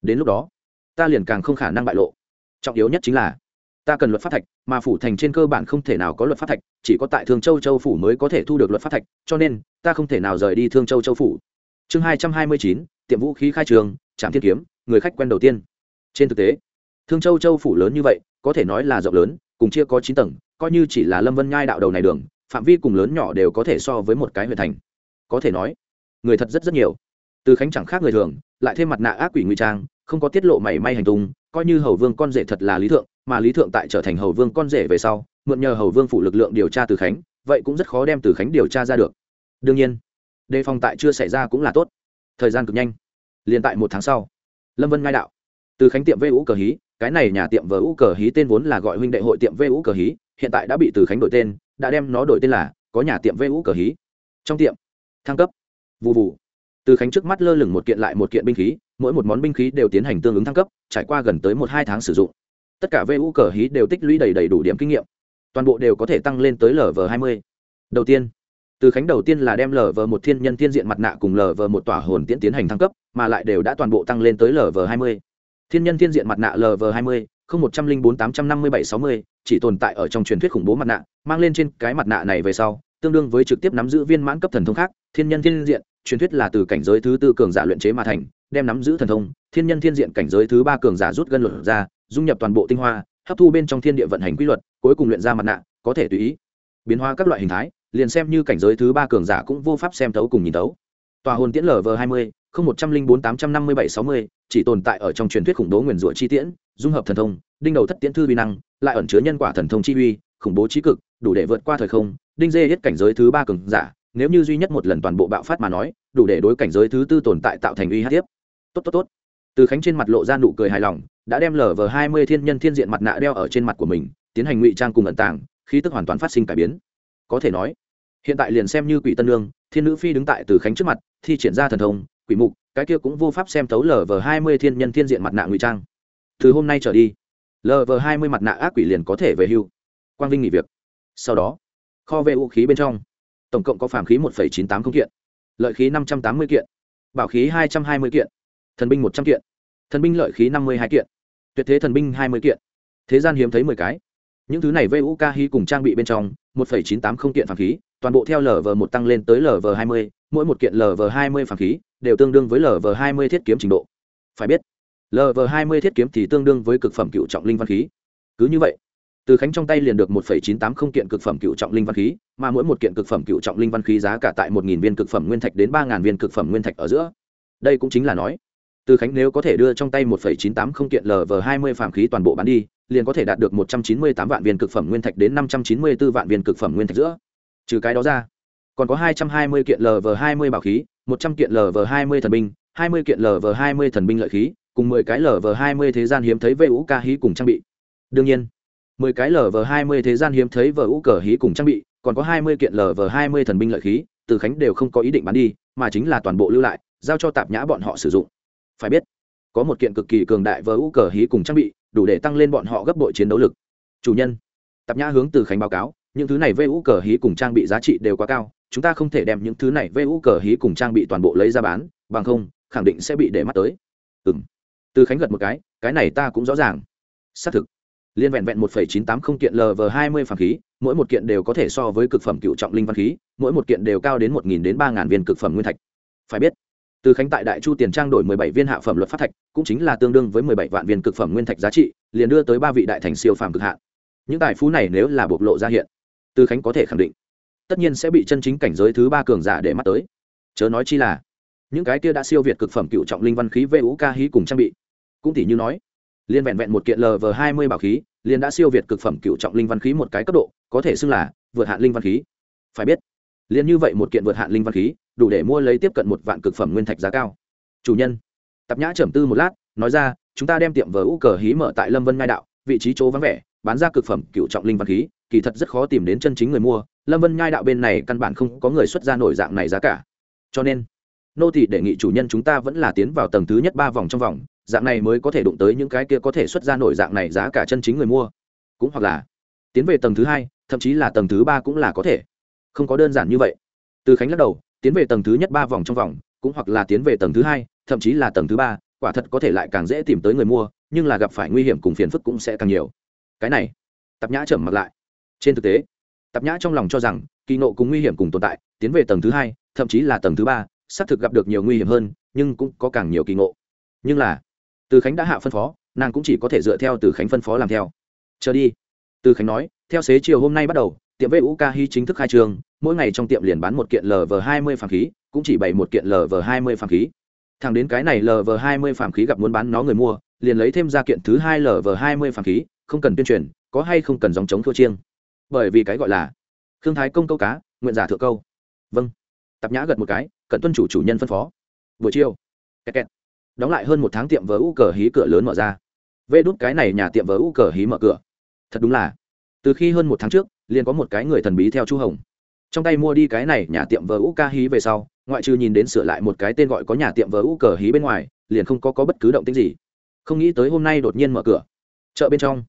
Đến lúc đó, ta liền càng không khả năng bại lộ. Trọng yếu nhất chính là, ta cần luật pháp thạch, mà phủ thành trên cơ bản không thể nào có luật pháp thạch, chỉ có tại thương châu châu phủ mới có thể thu được luật pháp thạch, cho nên, ta không thể nào rời đi thương châu châu phủ. Chương hai trăm hai mươi chín, tiệm vũ khí khai trường, trạm thiên kiếm, người khách quen đầu tiên. Trên thực tế, thương châu châu phủ lớn như vậy, có thể nói là rộng lớn, cùng chia có chín tầng coi như chỉ là lâm vân nhai đạo đầu này đường, phạm vi cùng lớn nhỏ đều có thể so với một cái huyện thành. Có thể nói, người thật rất rất nhiều. Từ khánh chẳng khác người thường, lại thêm mặt nạ ác quỷ nguy trang, không có tiết lộ mảy may hành tung, coi như hầu vương con rể thật là lý thượng, mà lý thượng tại trở thành hầu vương con rể về sau, mượn nhờ hầu vương phủ lực lượng điều tra từ khánh, vậy cũng rất khó đem từ khánh điều tra ra được. Đương nhiên, đề phòng tại chưa xảy ra cũng là tốt. Thời gian cực nhanh. Liền tại một tháng sau, lâm vân ngai đạo. Từ khánh tiệm vê ú cờ hí, cái này nhà tiệm vờ ú cờ hí tên vốn là gọi huynh đệ hội tiệm vê ú cờ hí hiện tại đã bị từ khánh đổi tên, đã đem nó đổi tên là, có nhà tiệm vê ú cờ hí. Trong tiệm, thăng cấp. Vụ vụ từ khánh trước mắt lơ lửng một kiện lại một kiện binh khí, mỗi một món binh khí đều tiến hành tương ứng thăng cấp, trải qua gần tới một hai tháng sử dụng. Tất cả vu cờ hí đều tích lũy đầy đầy đủ điểm kinh nghiệm. Toàn bộ đều có thể tăng lên tới lv hai mươi. Đầu tiên, từ khánh đầu tiên là đem lv một thiên nhân thiên diện mặt nạ cùng lv một tỏa hồn tiễn tiến hành thăng cấp, mà lại đều đã toàn bộ tăng lên tới lv hai mươi. Thiên nhân thiên diện mặt nạ lv hai mươi không một trăm linh bốn tám trăm năm mươi bảy sáu mươi, chỉ tồn tại ở trong truyền thuyết khủng bố mặt nạ, mang lên trên cái mặt nạ này về sau, tương đương với trực tiếp nắm giữ viên mãn cấp thần thông khác, thiên nhân thiên diện, truyền thuyết là từ cảnh giới thứ tư cường giả luyện chế mà thành, đem nắm giữ thần thông, thiên nhân thiên diện cảnh giới thứ ba cường giả rút gân luật ra, dung nhập toàn bộ tinh hoa, hấp thu bên trong thiên địa vận hành quy luật, cuối cùng luyện ra mặt nạ, có thể tùy ý biến hóa các loại hình thái, liền xem như cảnh giới thứ ba cường giả cũng vô pháp xem thấu cùng nhìn thấu. Tòa hồn tiễn lv hai mươi không một trăm linh bốn tám trăm năm mươi bảy sáu mươi, chỉ tồn tại ở trong truyền thuyết khủng bố nguyền rủa chi tiễn, dung hợp thần thông, đinh đầu thất tiễn thư vi năng, lại ẩn chứa nhân quả thần thông chi uy, khủng bố trí cực, đủ để vượt qua thời không, đinh dê hết cảnh giới thứ ba cường giả, nếu như duy nhất một lần toàn bộ bạo phát mà nói, đủ để đối cảnh giới thứ tư tồn tại tạo thành uy hát tiếp. Tốt tốt tốt. Từ khánh trên mặt lộ ra nụ cười hài lòng, đã đem lờ vờ hai mươi thiên nhân thiên diện mặt nạ đeo ở trên mặt của mình, tiến hành ngụy trang cùng ẩn tàng, khí tức hoàn toàn phát sinh cải biến. Có thể nói, hiện tại liền xem như quỷ tân lương thiên nữ phi đứng tại từ khánh trước mặt, thi triển ra thần thông quỷ mục, cái kia cũng vô pháp xem tấu lờ vờ hai mươi thiên nhân thiên diện mặt nạ ngụy trang. Từ hôm nay trở đi lờ vờ hai mươi mặt nạ ác quỷ liền có thể về hưu. Quang vinh nghỉ việc. Sau đó, kho về vũ khí bên trong, tổng cộng có phàm khí một chín tám không kiện, lợi khí năm trăm tám mươi kiện, bảo khí hai trăm hai mươi kiện, thần binh một trăm kiện, thần binh lợi khí năm mươi hai kiện, tuyệt thế thần binh hai mươi kiện. Thế gian hiếm thấy mười cái. Những thứ này vũ ca hy cùng trang bị bên trong 1.980 kiện phàm khí, toàn bộ theo LV1 tăng lên tới LV20, mỗi một kiện LV20 phàm khí đều tương đương với LV20 thiết kiếm trình độ. Phải biết, LV20 thiết kiếm thì tương đương với cực phẩm cựu trọng linh văn khí. Cứ như vậy, Từ Khánh trong tay liền được 1.980 kiện cực phẩm cựu trọng linh văn khí, mà mỗi một kiện cực phẩm cựu trọng linh văn khí giá cả tại 1.000 viên cực phẩm nguyên thạch đến 3.000 viên cực phẩm nguyên thạch ở giữa. Đây cũng chính là nói, Từ Khánh nếu có thể đưa trong tay 1.980 kiện LV20 phàm khí toàn bộ bán đi, liền có thể đạt được một trăm chín mươi tám vạn viên cực phẩm nguyên thạch đến năm trăm chín mươi b ố vạn viên cực phẩm nguyên thạch giữa. Trừ cái đó ra, còn có hai trăm hai mươi kiện lv hai mươi bảo khí, một trăm kiện lv hai mươi thần binh, hai mươi kiện lv hai mươi thần binh lợi khí, cùng mười cái lv hai mươi thế gian hiếm thấy vê ca hí cùng trang bị. Đương nhiên, mười cái lv hai mươi thế gian hiếm thấy vờ cờ hí cùng trang bị, còn có hai mươi kiện lv hai mươi thần binh lợi khí, từ khánh đều không có ý định bán đi, mà chính là toàn bộ lưu lại, giao cho tạp nhã bọn họ sử dụng. Phải biết có một kiện cực kỳ cường đại vờ u cờ hí cùng trang bị, đủ để tăng lên bọn họ gấp bội chiến đấu lực. Chủ nhân, tạp nhã hướng từ khánh báo cáo, những thứ này vê u cờ hí cùng trang bị giá trị đều quá cao, chúng ta không thể đem những thứ này vê u cờ hí cùng trang bị toàn bộ lấy ra bán, bằng không, khẳng định sẽ bị để mắt tới. Ừ m từ khánh gật một cái cái này ta cũng rõ ràng. Xác thực. Liên vẹn vẹn một chín tám không kiện lv hai mươi phàm khí, mỗi một kiện đều có thể so với cực phẩm cựu trọng linh văn khí, mỗi một kiện đều cao đến một nghìn đến ba ngàn viên cực phẩm nguyên thạch. Phải biết từ khánh tại đại chu tiền trang đổi mười bảy viên hạ phẩm luật pháp thạch, cũng chính là tương đương với mười bảy vạn viên cực phẩm nguyên thạch giá trị, liền đưa tới ba vị đại thành siêu phàm cực hạn. Những tài phú này nếu là bộc lộ ra hiện, từ khánh có thể khẳng định, tất nhiên sẽ bị chân chính cảnh giới thứ ba cường giả để mắt tới. Chớ nói chi là, những cái kia đã siêu việt cực phẩm cựu trọng linh văn khí vũ ca hí cùng trang bị, cũng tỷ như nói, liên vẹn vẹn một kiện lv hai mươi bảo khí, liền đã siêu việt cực phẩm cựu trọng linh văn khí một cái cấp độ, có thể xưng là vượt hạn linh văn khí. Phải biết, liền như vậy một kiện vượt hạn linh văn khí đủ để mua lấy tiếp cận một vạn cực phẩm nguyên thạch giá cao. Chủ nhân tập nhã trầm tư một lát, nói ra, chúng ta đem tiệm vờ u cờ hí mở tại lâm vân ngai đạo, vị trí chỗ vắng vẻ, bán ra cực phẩm cựu trọng linh văn khí, kỳ thật rất khó tìm đến chân chính người mua. Lâm vân nhai đạo bên này căn bản không có người xuất ra nổi dạng này giá cả. Cho nên, nô thị đề nghị chủ nhân chúng ta vẫn là tiến vào tầng thứ nhất ba vòng trong vòng, dạng này mới có thể đụng tới những cái kia có thể xuất ra nổi dạng này giá cả chân chính người mua. Cũng hoặc là tiến về tầng thứ hai, thậm chí là tầng thứ ba cũng là có thể. Không có đơn giản như vậy. Từ khánh lắc đầu tiến về tầng thứ nhất ba vòng trong vòng, cũng hoặc là tiến về tầng thứ hai, thậm chí là tầng thứ ba, quả thật có thể lại càng dễ tìm tới người mua, nhưng là gặp phải nguy hiểm cùng phiền phức cũng sẽ càng nhiều. Cái này, tạp nhã trầm mặt lại. Trên thực tế, tạp nhã trong lòng cho rằng, kỳ nộ cùng nguy hiểm cùng tồn tại, tiến về tầng thứ hai, thậm chí là tầng thứ ba, xác thực gặp được nhiều nguy hiểm hơn, nhưng cũng có càng nhiều kỳ ngộ nhưng là, từ khánh đã hạ phân phó, nàng cũng chỉ có thể dựa theo từ khánh phân phó làm theo. Chờ đi. Từ khánh nói, theo xế chiều hôm nay bắt đầu tiệm vệ u hy chính thức khai trương, mỗi ngày trong tiệm liền bán một kiện lv hai mươi phàm khí, cũng chỉ bày một kiện lv hai mươi phàm khí. Thằng đến cái này lv hai mươi phàm khí gặp muốn bán nó người mua, liền lấy thêm ra kiện thứ hai lv hai mươi phàm khí, không cần tuyên truyền, có hay không cần dòng chống thua chiêng. Bởi vì cái gọi là thương thái công câu cá, nguyện giả thượng câu. Vâng. Tạp nhã gật một cái, cận tuân chủ chủ nhân phân phó. Buổi chiều. Kẹt kẹt. đóng lại hơn một tháng tiệm vờ u cờ hí cửa lớn mở ra. Vê đút cái này nhà tiệm vờ u cờ hí mở cửa. Thật đúng là từ khi hơn một tháng trước liền có một cái người thần bí theo chu hồng. Trong tay mua đi cái này nhà tiệm vờ u ca hí về sau ngoại trừ nhìn đến sửa lại một cái tên gọi có nhà tiệm vờ u cờ hí bên ngoài liền không có, có bất cứ động tích gì. Không nghĩ tới hôm nay đột nhiên mở cửa. Chợ bên trong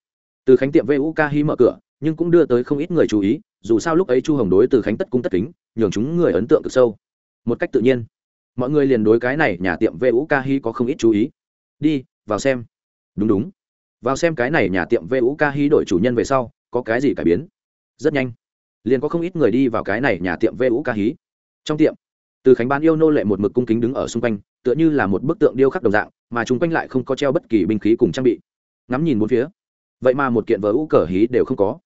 từ khánh tiệm vu ca hí mở cửa nhưng cũng đưa tới không ít người chú ý dù sao lúc ấy chu hồng đối từ khánh tất cung tất kính nhường chúng người ấn tượng cực sâu. Một cách tự nhiên mọi người liền đối cái này nhà tiệm vu ca hí có không ít chú ý. Đi vào xem. Đúng đúng. Vào xem cái này nhà tiệm vu ca hí đổi chủ nhân về sau có cái gì cải biến? Rất nhanh, liền có không ít người đi vào cái này nhà tiệm vũ ca hí. Trong tiệm, từ khánh bán yêu nô lệ một mực cung kính đứng ở xung quanh, tựa như là một bức tượng điêu khắc đồng dạng, mà chung quanh lại không có treo bất kỳ binh khí cùng trang bị. Ngắm nhìn bốn phía, vậy mà một kiện vỡ ú cờ hí đều không có.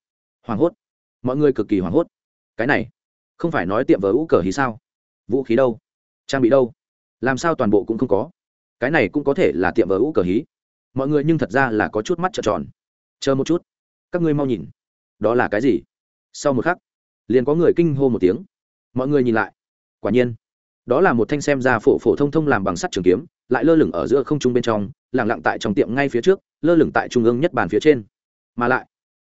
Hoảng hốt, mọi người cực kỳ hoảng hốt. Cái này, không phải nói tiệm vỡ ú cờ hí sao? Vũ khí đâu? Trang bị đâu? Làm sao toàn bộ cũng không có? Cái này cũng có thể là tiệm vỡ ú cờ hí. Mọi người nhưng thật ra là có chút mắt trợn tròn. Chờ một chút các ngươi mau nhìn. Đó là cái gì? Sau một khắc, liền có người kinh hô một tiếng. Mọi người nhìn lại. Quả nhiên, đó là một thanh xem ra phổ phổ thông thông làm bằng sắt trường kiếm, lại lơ lửng ở giữa không trung bên trong lẳng lặng tại trong tiệm ngay phía trước, lơ lửng tại trung ương nhất bàn phía trên. Mà lại,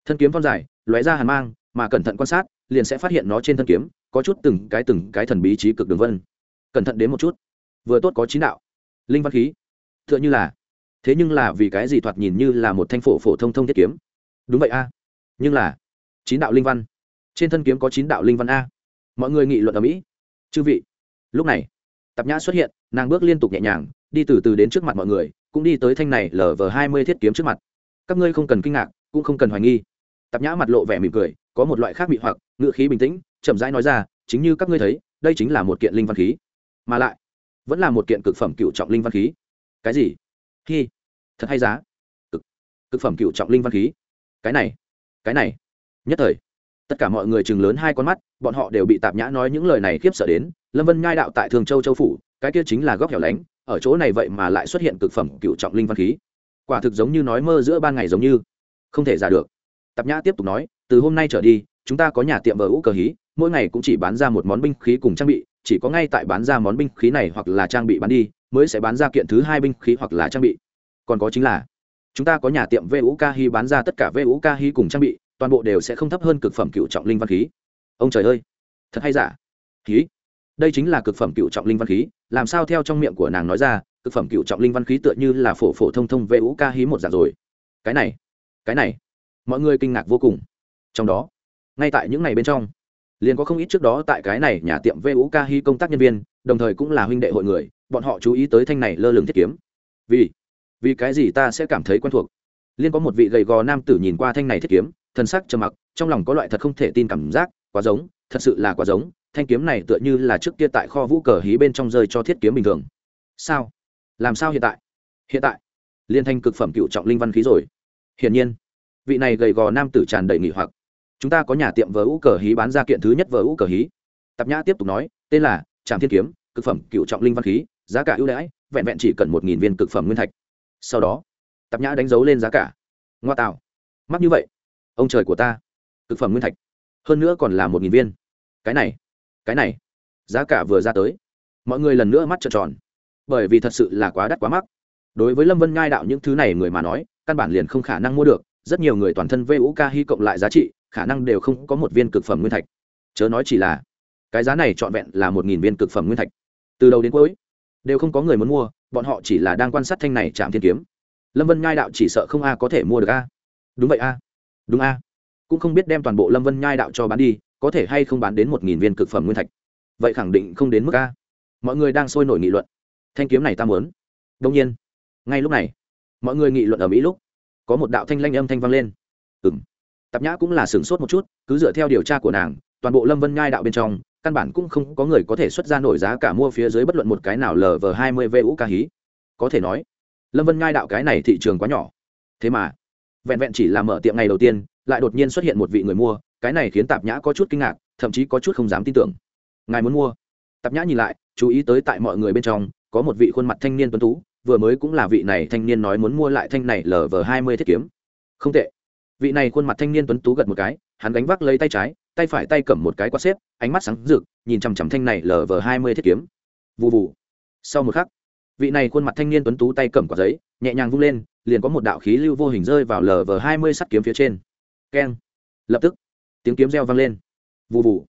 thân kiếm phong dài, lóe ra hàn mang, mà cẩn thận quan sát, liền sẽ phát hiện nó trên thân kiếm, có chút từng cái từng cái thần bí trí cực đường vân. Cẩn thận đến một chút. Vừa tốt có trí đạo. Linh văn khí. T h ư ợ n h ư là, thế nhưng là vì cái gì thoạt nhìn như là một thanh phổ phổ thông thông thiết kiếm? Đúng vậy a. Nhưng là, chín đạo linh văn. Trên thân kiếm có chín đạo linh văn a. Mọi người nghị luận ở mỹ. Chư vị, lúc này, tạp nhã xuất hiện, nàng bước liên tục nhẹ nhàng, đi từ từ đến trước mặt mọi người, cũng đi tới thanh này lờ vờ hai mươi thiết kiếm trước mặt. Các ngươi không cần kinh ngạc, cũng không cần hoài nghi. Tạp nhã mặt lộ vẻ mỉm cười, có một loại khác bị hoặc ngự khí bình tĩnh, chậm rãi nói ra, chính như các ngươi thấy, đây chính là một kiện linh văn khí. Mà lại, vẫn là một kiện cực phẩm cựu trọng linh văn khí. Cái gì? Hi, thật hay giá. Cực cực phẩm cựu trọng linh văn khí cái này cái này. Nhất thời, tất cả mọi người chừng lớn hai con mắt, bọn họ đều bị tạp nhã nói những lời này khiếp sợ đến, lâm vân nhai đạo tại thường châu châu phủ, cái kia chính là góc hẻo lánh, ở chỗ này vậy mà lại xuất hiện cực phẩm cựu trọng linh văn khí. Quả thực giống như nói mơ giữa ban ngày giống như. Không thể giả được. Tạp nhã tiếp tục nói, từ hôm nay trở đi, chúng ta có nhà tiệm vờ ú cờ hí, mỗi ngày cũng chỉ bán ra một món binh khí cùng trang bị, chỉ có ngay tại bán ra món binh khí này hoặc là trang bị bán đi, mới sẽ bán ra kiện thứ hai binh khí hoặc là trang bị. Còn có chính là chúng ta có nhà tiệm vu Hi bán ra tất cả vu Hi cùng trang bị, toàn bộ đều sẽ không thấp hơn cực phẩm cựu trọng linh văn khí. Ông trời ơi, thật hay giả? Khí? Đây chính là cực phẩm cựu trọng linh văn khí, làm sao theo trong miệng của nàng nói ra, cực phẩm cựu trọng linh văn khí tựa như là phổ phổ thông thông vu Hi một dạng rồi. Cái này cái này, mọi người kinh ngạc vô cùng. Trong đó, ngay tại những ngày bên trong, liền có không ít trước đó tại cái này nhà tiệm vu Hi công tác nhân viên, đồng thời cũng là huynh đệ hội người, bọn họ chú ý tới thanh này lơ lửng thiết kiếm. Vì vì cái gì ta sẽ cảm thấy quen thuộc? Liên có một vị gầy gò nam tử nhìn qua thanh này thiết kiếm thân sắc trầm mặc, trong lòng có loại thật không thể tin cảm giác, quá giống, thật sự là quá giống, thanh kiếm này tựa như là trước kia tại kho vũ cờ hí bên trong rơi cho thiết kiếm bình thường. Sao? Làm sao hiện tại? Hiện tại. Liên thanh cực phẩm cựu trọng linh văn khí rồi. Hiển nhiên, vị này gầy gò nam tử tràn đầy nghỉ hoặc. Chúng ta có nhà tiệm vờ ú cờ hí bán ra kiện thứ nhất vờ ú cờ hí. Tạp nhã tiếp tục nói, tên là trạm thiên kiếm, cực phẩm cựu trọng linh văn khí, giá cả ưu đãi, vẹn vẹn chỉ cần một nghìn viên cực phẩm nguyên thạch sau đó, tạp nhã đánh dấu lên giá cả. Ngoa tạo. Mắc như vậy, ông trời của ta. Thực phẩm nguyên thạch. Hơn nữa còn là một nghìn viên. Cái này cái này, giá cả vừa ra tới. Mọi người lần nữa mắt trợn tròn. Bởi vì thật sự là quá đắt quá mắc. Đối với lâm vân ngai đạo những thứ này người mà nói, căn bản liền không khả năng mua được. Rất nhiều người toàn thân vũ ca hy cộng lại giá trị, khả năng đều không có một viên cực phẩm nguyên thạch. Chớ nói chỉ là, cái giá này trọn vẹn là một nghìn viên cực phẩm nguyên thạch. Từ đầu đến cuối, đều không có người muốn mua bọn họ chỉ là đang quan sát thanh này chạm thiên kiếm. Lâm vân nhai đạo chỉ sợ không a có thể mua được a. Đúng vậy a. Đúng a. Cũng không biết đem toàn bộ lâm vân nhai đạo cho bán đi, có thể hay không bán đến một nghìn viên cực phẩm nguyên thạch. Vậy khẳng định không đến mức a. Mọi người đang sôi nổi nghị luận. Thanh kiếm này ta muốn. Đông nhiên. Ngay lúc này, mọi người nghị luận ở mỹ lúc, có một đạo thanh lanh âm thanh vang lên. Ừ m tạp nhã cũng là sửng sốt một chút, cứ dựa theo điều tra của nàng, toàn bộ lâm vân nhai đạo bên trong căn bản cũng không có người có thể xuất ra nổi giá cả mua phía dưới bất luận một cái nào lờ vờ hai mươi vu ca hí. Có thể nói, lâm vân ngai đạo cái này thị trường quá nhỏ. Thế mà, vẹn vẹn chỉ là mở tiệm ngày đầu tiên, lại đột nhiên xuất hiện một vị người mua, cái này khiến tạp nhã có chút kinh ngạc, thậm chí có chút không dám tin tưởng. Ngài muốn mua? Tạp nhã nhìn lại, chú ý tới tại mọi người bên trong, có một vị khuôn mặt thanh niên tuấn tú, vừa mới cũng là vị này thanh niên nói muốn mua lại thanh này lờ vờ hai mươi thiết kiếm. Không tệ. Vị này khuôn mặt thanh niên tuấn tú gật một cái, hắn đánh vác lấy tay trái tay phải tay cầm một cái quạt xếp, ánh mắt sáng rực, nhìn chằm chằm thanh này lờ vờ hai mươi thiết kiếm. Vụ vụ sau một khắc, vị này khuôn mặt thanh niên tuấn tú tay cầm quả giấy, nhẹ nhàng vung lên, liền có một đạo khí lưu vô hình rơi vào lờ vờ hai mươi sắt kiếm phía trên. Keng. Lập tức, tiếng kiếm reo vang lên. Vụ vụ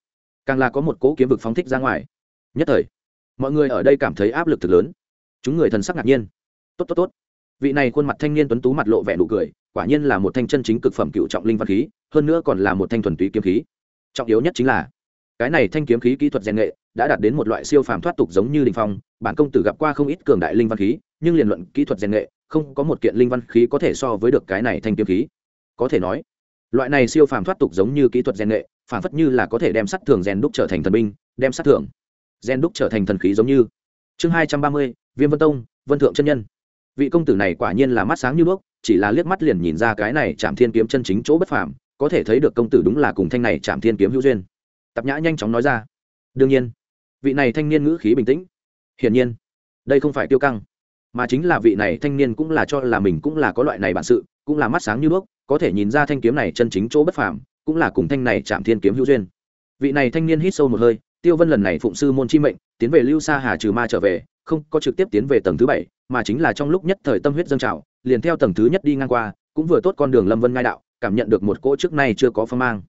càng là có một cỗ kiếm vực phóng thích ra ngoài. Nhất thời, mọi người ở đây cảm thấy áp lực thực lớn. Chúng người thần sắc ngạc nhiên. Tốt tốt tốt. Vị này khuôn mặt thanh niên tuấn tú mặt lộ vẻ nụ cười, quả nhiên là một thanh chân chính cực phẩm cựu trọng linh văn khí, hơn nữa còn là một thanh thuần túy kiếm khí trọng yếu nhất chính là, cái này thanh kiếm khí kỹ thuật rèn nghệ đã đạt đến một loại siêu phàm thoát tục giống như đình phong, bản công tử gặp qua không ít cường đại linh văn khí, nhưng liền luận kỹ thuật rèn nghệ, không có một kiện linh văn khí có thể so với được cái này thanh kiếm khí. Có thể nói, loại này siêu phàm thoát tục giống như kỹ thuật rèn nghệ, phản phất như là có thể đem sắt thường rèn đúc trở thành thần binh, đem sắt thường rèn đúc trở thành thần khí giống như. Chương hai trăm ba mươi, viêm vân tông, vân thượng chân nhân. Vị công tử này quả nhiên là mắt sáng như bước chỉ là liếc mắt liền nhìn ra cái này chạm thiên kiếm chân chính chỗ bất phàm có thể thấy được công tử đúng là cùng thanh này chạm thiên kiếm hữu duyên. Tạp nhã nhanh chóng nói ra. Đương nhiên, vị này thanh niên ngữ khí bình tĩnh. Hiển nhiên, đây không phải tiêu căng, mà chính là vị này thanh niên cũng là cho là mình cũng là có loại này bản sự, cũng là mắt sáng như đuốc, có thể nhìn ra thanh kiếm này chân chính chỗ bất phàm, cũng là cùng thanh này chạm thiên kiếm hữu duyên. Vị này thanh niên hít sâu một hơi, tiêu vân lần này phụng sư môn chi mệnh, tiến về lưu sa hà trừ ma trở về, không có trực tiếp tiến về tầng thứ bảy, mà chính là trong lúc nhất thời tâm huyết dâng trào, liền theo tầng thứ nhất đi ngang qua, cũng vừa tốt con đường lâm vân ngai đạo cảm nhận được một cỗ trước nay chưa có phong mang.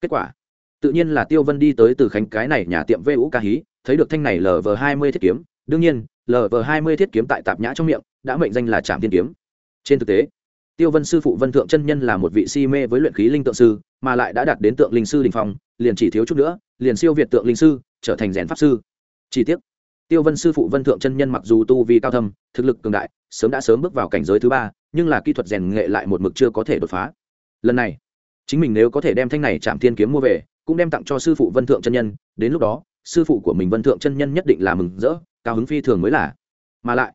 Kết quả, tự nhiên là tiêu vân đi tới từ khánh cái này nhà tiệm vu ca hí, thấy được thanh này lv hai mươi thiết kiếm. Đương nhiên lv hai mươi thiết kiếm tại tạp nhã trong miệng, đã mệnh danh là trạm tiên kiếm. Trên thực tế, tiêu vân sư phụ vân thượng chân nhân là một vị si mê với luyện khí linh tượng sư, mà lại đã đạt đến tượng linh sư đình phong, liền chỉ thiếu chút nữa, liền siêu việt tượng linh sư, trở thành rèn pháp sư. Chi tiết tiêu vân sư phụ vân thượng chân nhân mặc dù tu vi cao thâm, thực lực cường đại, sớm đã sớm bước vào cảnh giới thứ ba, nhưng là kỹ thuật rèn nghệ lại một mực chưa có thể đột phá lần này, chính mình nếu có thể đem thanh này chạm thiên kiếm mua về, cũng đem tặng cho sư phụ vân thượng chân nhân, đến lúc đó, sư phụ của mình vân thượng chân nhân nhất định là mừng rỡ, cao hứng phi thường mới là. Mà lại,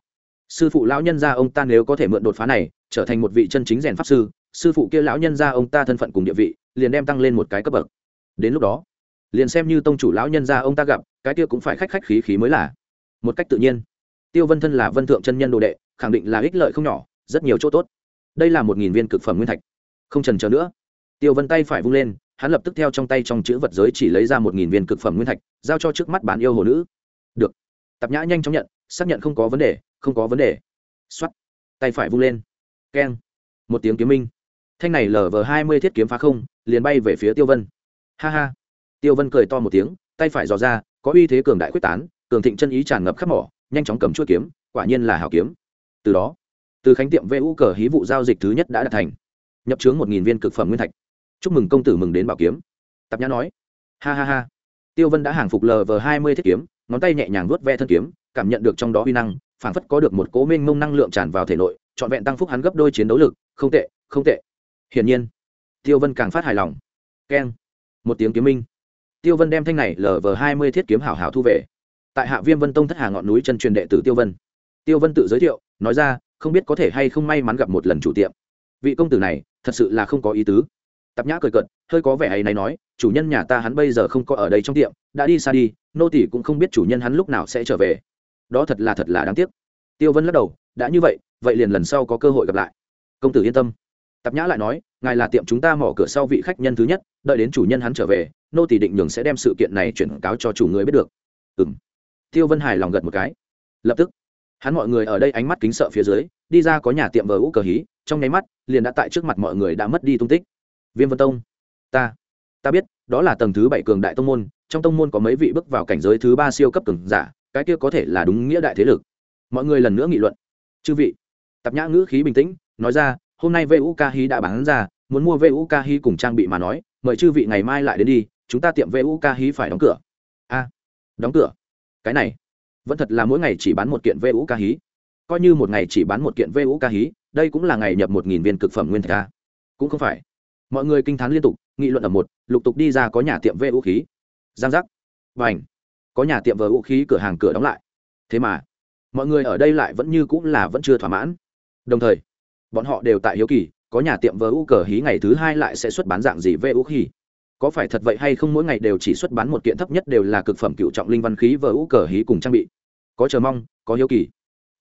sư phụ lão nhân gia ông ta nếu có thể mượn đột phá này, trở thành một vị chân chính rèn pháp sư sư phụ kia lão nhân gia ông ta thân phận cùng địa vị, liền đem tăng lên một cái cấp bậc. Đến lúc đó, liền xem như tông chủ lão nhân gia ông ta gặp, cái kia cũng phải khách khách khí khí mới là. Một cách tự nhiên, tiêu vân thân là vân thượng chân nhân đồ đệ, khẳng định là ích lợi không nhỏ, rất nhiều chỗ tốt. Đây là một nghìn viên cực phẩm nguyên thạch không trần chờ nữa. Tiêu vân tay phải vung lên, hắn lập tức theo trong tay trong chữ vật giới chỉ lấy ra một nghìn viên cực phẩm nguyên thạch, giao cho trước mắt bán yêu hồ nữ. Được. Tạp nhã nhanh chóng nhận, xác nhận không có vấn đề, không có vấn đề. X o á t tay phải vung lên. Keng. Một tiếng kiếm minh. Thanh này lờ vờ hai mươi thiết kiếm phá không, liền bay về phía tiêu vân. Ha ha. Tiêu vân cười to một tiếng, tay phải dò ra, có uy thế cường đại quyết tán, cường thịnh chân ý tràn ngập khắp mỏ, nhanh chóng cầm chuỗi kiếm, quả nhiên là hảo kiếm. Từ đó, từ khánh tiệm vu cờ hí vụ giao dịch thứ nhất đã đạt thành nhập chướng một nghìn viên cực phẩm nguyên thạch. Chúc mừng công tử mừng đến bảo kiếm. Tạp nhã nói. Ha ha ha. Tiêu vân đã hàng phục lờ vờ hai mươi thiết kiếm, ngón tay nhẹ nhàng vuốt ve thân kiếm, cảm nhận được trong đó huy năng, phảng phất có được một cố minh mông năng lượng tràn vào thể nội, trọn vẹn tăng phúc hắn gấp đôi chiến đấu lực. Không tệ không tệ. Hiển nhiên, tiêu vân càng phát hài lòng. Keng. Một tiếng kiếm minh. Tiêu vân đem thanh này lờ vờ hai mươi thiết kiếm hảo hảo thu về. Tại hạ viêm vân tông thất hà ngọn núi chân truyền đệ tử tiêu vân. Tiêu vân tự giới thiệu, nói ra, không biết có thể hay không may mắn gặp một lần chủ tiệm. Vị công tử này thật sự là không có ý tứ. Tạp nhã cười cận hơi có vẻ hay này nói, chủ nhân nhà ta hắn bây giờ không có ở đây trong tiệm, đã đi xa đi, nô tỷ cũng không biết chủ nhân hắn lúc nào sẽ trở về. Đó thật là thật là đáng tiếc. Tiêu vân lắc đầu, đã như vậy vậy liền lần sau có cơ hội gặp lại. Công tử yên tâm. Tạp nhã lại nói, ngài là tiệm chúng ta mở cửa sau vị khách nhân thứ nhất, đợi đến chủ nhân hắn trở về, nô tỷ định nhường sẽ đem sự kiện này chuyển cáo cho chủ người biết được. Ừ m tiêu vân hài lòng gật một cái. Lập tức, hắn mọi người ở đây ánh mắt kính sợ phía dưới, đi ra có nhà tiệm vờ ú cờ hí trong nháy mắt, liền đã tại trước mặt mọi người đã mất đi tung tích. Viêm vân tông, ta ta biết, đó là tầng thứ bảy cường đại tông môn, trong tông môn có mấy vị bước vào cảnh giới thứ ba siêu cấp cường giả, cái kia có thể là đúng nghĩa đại thế lực. Mọi người lần nữa nghị luận. Chư vị, tạp nhã ngữ khí bình tĩnh, nói ra, hôm nay vu ca hí đã bán ra, muốn mua vu ca hí cùng trang bị mà nói, mời chư vị ngày mai lại đến đi, chúng ta tiệm vu ca hí phải đóng cửa. A, đóng cửa? Cái này, vẫn thật là mỗi ngày chỉ bán một kiện vu ca hí coi như một ngày chỉ bán một kiện vu ca hí đây cũng là ngày nhập một nghìn viên cực phẩm nguyên thạch a. Cũng không phải. Mọi người kinh t h á n liên tục, nghị luận ở một, lục tục đi ra có nhà tiệm vu khí. Giang giác. Và ảnh có nhà tiệm vu khí, cửa hàng, cửa đóng lại. Thế mà, mọi người ở đây lại vẫn như cũng là vẫn chưa thỏa mãn. Đồng thời, bọn họ đều tại hiếu kỳ, có nhà tiệm vu cờ hí ngày thứ hai lại sẽ xuất bán dạng gì vu khí? Có phải thật vậy hay không mỗi ngày đều chỉ xuất bán một kiện thấp nhất đều là cực phẩm cựu trọng linh văn khí vu cờ hí cùng trang bị? Có chờ mong, có hiếu kỳ.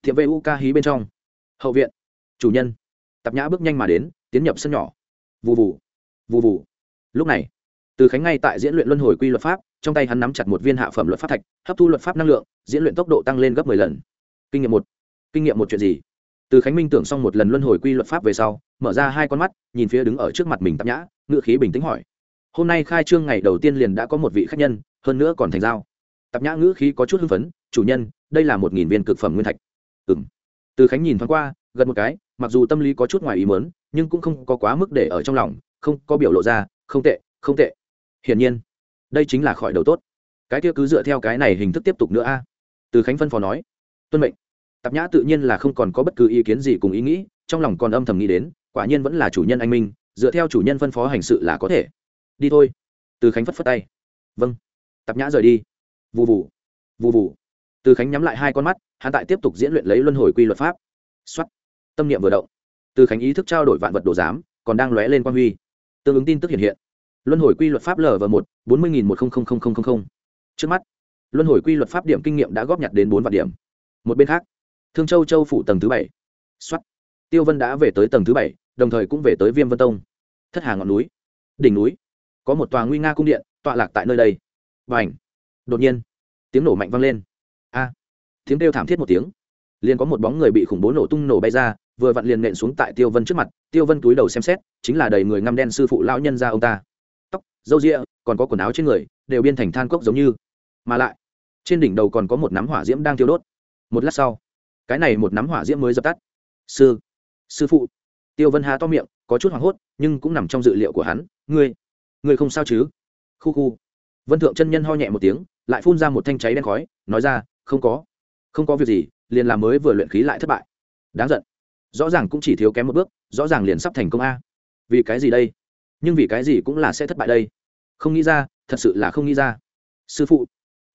Tiệm vu ca hí bên trong. Hậu viện chủ nhân. Tạp nhã bước nhanh mà đến, tiến nhập sân nhỏ. Vụ vụ vụ vụ lúc này, từ khánh ngay tại diễn luyện luân hồi quy luật pháp, trong tay hắn nắm chặt một viên hạ phẩm luật pháp thạch, hấp thu luật pháp năng lượng, diễn luyện tốc độ tăng lên gấp mười lần. Kinh nghiệm một. Kinh nghiệm một chuyện gì? Từ khánh minh tưởng xong một lần luân hồi quy luật pháp về sau, mở ra hai con mắt, nhìn phía đứng ở trước mặt mình tạp nhã ngự khí bình tĩnh hỏi. Hôm nay khai trương ngày đầu tiên liền đã có một vị khách nhân, hơn nữa còn thành dao. tạp nhã ngữ khí có chút hưng phấn, chủ nhân, đây là một nghìn viên cực phẩm nguyên thạch. Ừ m từ khánh nhìn thoáng qua gần một cái, mặc dù tâm lý có chút ngoài ý mớn nhưng cũng không có quá mức để ở trong lòng, không có biểu lộ ra, không tệ không tệ. Hiển nhiên, đây chính là khỏi đầu tốt. Cái kia cứ dựa theo cái này hình thức tiếp tục nữa a. Từ khánh phân phó nói, tuân mệnh. Tạp nhã tự nhiên là không còn có bất cứ ý kiến gì cùng ý nghĩ, trong lòng còn âm thầm nghĩ đến, quả nhiên vẫn là chủ nhân anh minh, dựa theo chủ nhân phân phó hành sự là có thể. Đi thôi. Từ khánh phất phất tay. Vâng. Tạp nhã rời đi. Vụ vụ vụ vụ từ khánh nhắm lại hai con mắt, hắn tại tiếp tục diễn luyện lấy luân hồi quy luật pháp. Xuất tâm niệm vừa động. Từ khánh ý thức trao đổi vạn vật đồ giám, còn đang lóe lên quan huy. Tương ứng tin tức hiện hiện. Luân hồi quy luật pháp lv một, bốn mươi một trước mắt, luân hồi quy luật pháp điểm kinh nghiệm đã góp nhặt đến bốn vạn điểm. Một bên khác, thương châu châu phủ tầng thứ bảy. Xuất tiêu vân đã về tới tầng thứ bảy, đồng thời cũng về tới viêm vân tông. Thất hà ngọn núi. Đỉnh núi. Có một tòa nguy nga cung điện, tọa lạc tại nơi đây. Và ảnh đột nhiên, tiếng nổ mạnh vang lên. A. Tiếng kêu thảm thiết một tiếng liền có một bóng người bị khủng bố nổ tung nổ bay ra, vừa vặn liền nện xuống tại tiêu vân trước mặt. Tiêu vân túi đầu xem xét, chính là đầy người ngăm đen sư phụ lão nhân ra ông ta. Tóc, râu ria, còn có quần áo trên người, đều biên thành than cốc giống như. Mà lại, trên đỉnh đầu còn có một nắm hỏa diễm đang thiêu đốt. Một lát sau, cái này một nắm hỏa diễm mới dập tắt. Sư sư phụ. Tiêu vân há to miệng, có chút hoảng hốt, nhưng cũng nằm trong dự liệu của hắn. Ngươi ngươi không sao chứ? Khu khu. Vân thượng chân nhân ho nhẹ một tiếng, lại phun ra một thanh cháy đen khói, nói ra, không có. Không có việc gì liền làm mới vừa luyện khí lại thất bại. Đáng giận. Rõ ràng cũng chỉ thiếu kém một bước, rõ ràng liền sắp thành công a. Vì cái gì đây? Nhưng vì cái gì cũng là sẽ thất bại đây. Không nghĩ ra, thật sự là không nghĩ ra. Sư phụ.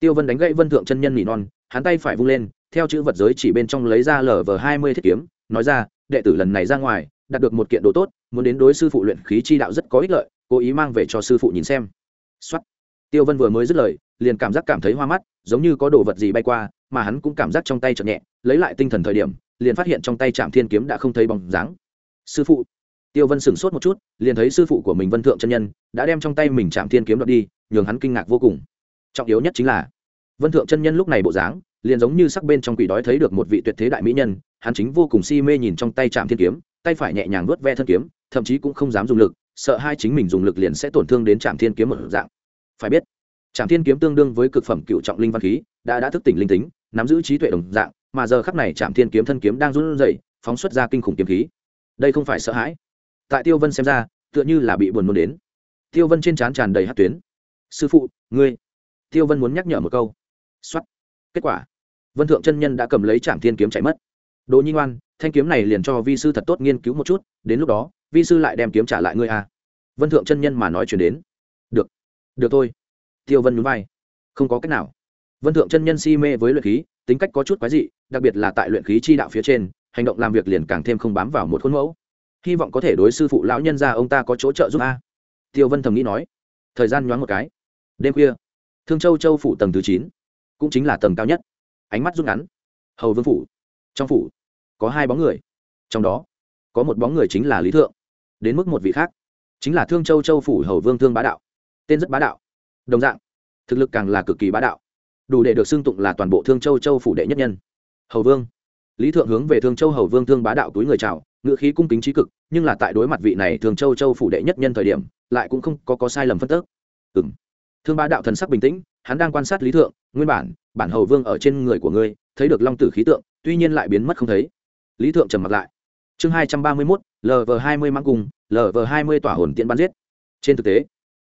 Tiêu vân đánh gãy vân thượng chân nhân nỉ non, hắn tay phải vung lên, theo chữ vật giới chỉ bên trong lấy ra lở vờ hai mươi thiết kiếm, nói ra, đệ tử lần này ra ngoài, đạt được một kiện đồ tốt, muốn đến đối sư phụ luyện khí chi đạo rất có ích lợi, cố ý mang về cho sư phụ nhìn xem. Xuất tiêu vân vừa mới dứt lời, liền cảm giác cảm thấy hoa mắt, giống như có đồ vật gì bay qua mà hắn cũng cảm giác trong tay chợt nhẹ, lấy lại tinh thần thời điểm, liền phát hiện trong tay trạm thiên kiếm đã không thấy bóng dáng. Sư phụ. Tiêu vân sửng sốt một chút, liền thấy sư phụ của mình vân thượng chân nhân đã đem trong tay mình trạm thiên kiếm đoạt đi, nhường hắn kinh ngạc vô cùng. Trọng yếu nhất chính là, vân thượng chân nhân lúc này bộ dáng, liền giống như sắc bên trong quỷ đói thấy được một vị tuyệt thế đại mỹ nhân, hắn chính vô cùng si mê nhìn trong tay trạm thiên kiếm, tay phải nhẹ nhàng vuốt ve thân kiếm, thậm chí cũng không dám dùng lực, sợ hai chính mình dùng lực liền sẽ tổn thương đến trạm thiên kiếm một dạng. Phải biết trạm thiên kiếm tương đương với cực phẩm cựu trọng linh văn khí, đã đã thức tỉnh linh tính nắm giữ trí tuệ đồng dạng, mà giờ khắc này chạm thiên kiếm thân kiếm đang run rẩy, phóng xuất ra kinh khủng kiếm khí. Đây không phải sợ hãi. Tại tiêu vân xem ra, tựa như là bị buồn nôn đến. Tiêu vân trên trán tràn đầy hát tuyến. Sư phụ, ngươi. Tiêu vân muốn nhắc nhở một câu. Xuất kết quả. Vân thượng chân nhân đã cầm lấy trạm thiên kiếm chạy mất. Đỗ nhi ngoan, thanh kiếm này liền cho vi sư thật tốt nghiên cứu một chút, đến lúc đó, vi sư lại đem kiếm trả lại ngươi à. Vân thượng chân nhân mà nói chuyển đến. Được. Được thôi. Tiêu vân nhún vai. Không có cách nào vân thượng chân nhân si mê với luyện khí, tính cách có chút quái dị, đặc biệt là tại luyện khí chi đạo phía trên, hành động làm việc liền càng thêm không bám vào một khuôn mẫu. Hy vọng có thể đối sư phụ lão nhân ra ông ta có chỗ trợ giúp a. Tiêu vân thầm nghĩ nói. Thời gian nhoáng một cái. Đêm khuya, thương châu châu phủ tầng thứ chín, cũng chính là tầng cao nhất. Ánh mắt rút ngắn. Hầu vương phủ. Trong phủ, có hai bóng người. Trong đó, có một bóng người chính là lý thượng, đến mức một vị khác, chính là thương châu châu phủ hầu vương thương bá đạo. Tên rất bá đạo. Đồng dạng, thực lực càng là cực kỳ bá đạo đủ để được xưng tụng là toàn bộ thương châu châu phủ đệ nhất nhân. Hầu vương. Lý thượng hướng về thương châu hầu vương thương bá đạo túi người chào ngự khí cung kính trí cực, nhưng là tại đối mặt vị này thường châu châu phủ đệ nhất nhân thời điểm, lại cũng không có có sai lầm phân tước ừng thương bá đạo thần sắc bình tĩnh, hắn đang quan sát lý thượng, nguyên bản bản hầu vương ở trên người của ngươi, thấy được long tử khí tượng, tuy nhiên lại biến mất không thấy. Lý thượng trầm mặt lại. Chương hai trăm ba mươi mốt lv hai mươi mang cung lv hai mươi tỏa hồn tiện bắn giết. Trên thực tế,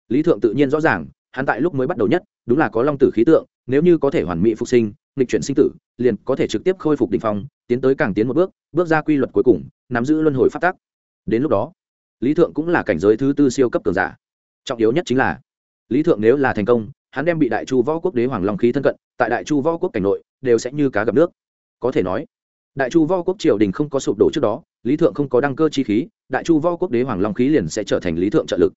lý thượng tự nhiên rõ ràng, hắn tại lúc mới bắt đầu nhất, đúng là có long tử khí tượng nếu như có thể hoàn mỹ phục sinh, nghịch chuyển sinh tử, liền có thể trực tiếp khôi phục đình phong, tiến tới càng tiến một bước bước ra quy luật cuối cùng, nắm giữ luân hồi phát tác đến lúc đó, lý thượng cũng là cảnh giới thứ tư siêu cấp cường giả. Trọng yếu nhất chính là, lý thượng nếu là thành công, hắn đem bị đại chu võ quốc đế hoàng long khí thân cận, tại đại chu võ quốc cảnh nội, đều sẽ như cá gặp nước. Có thể nói, đại chu võ quốc triều đình không có sụp đổ trước đó, lý thượng không có đăng cơ chi khí, đại chu võ quốc đế hoàng long khí liền sẽ trở thành lý thượng trợ lực.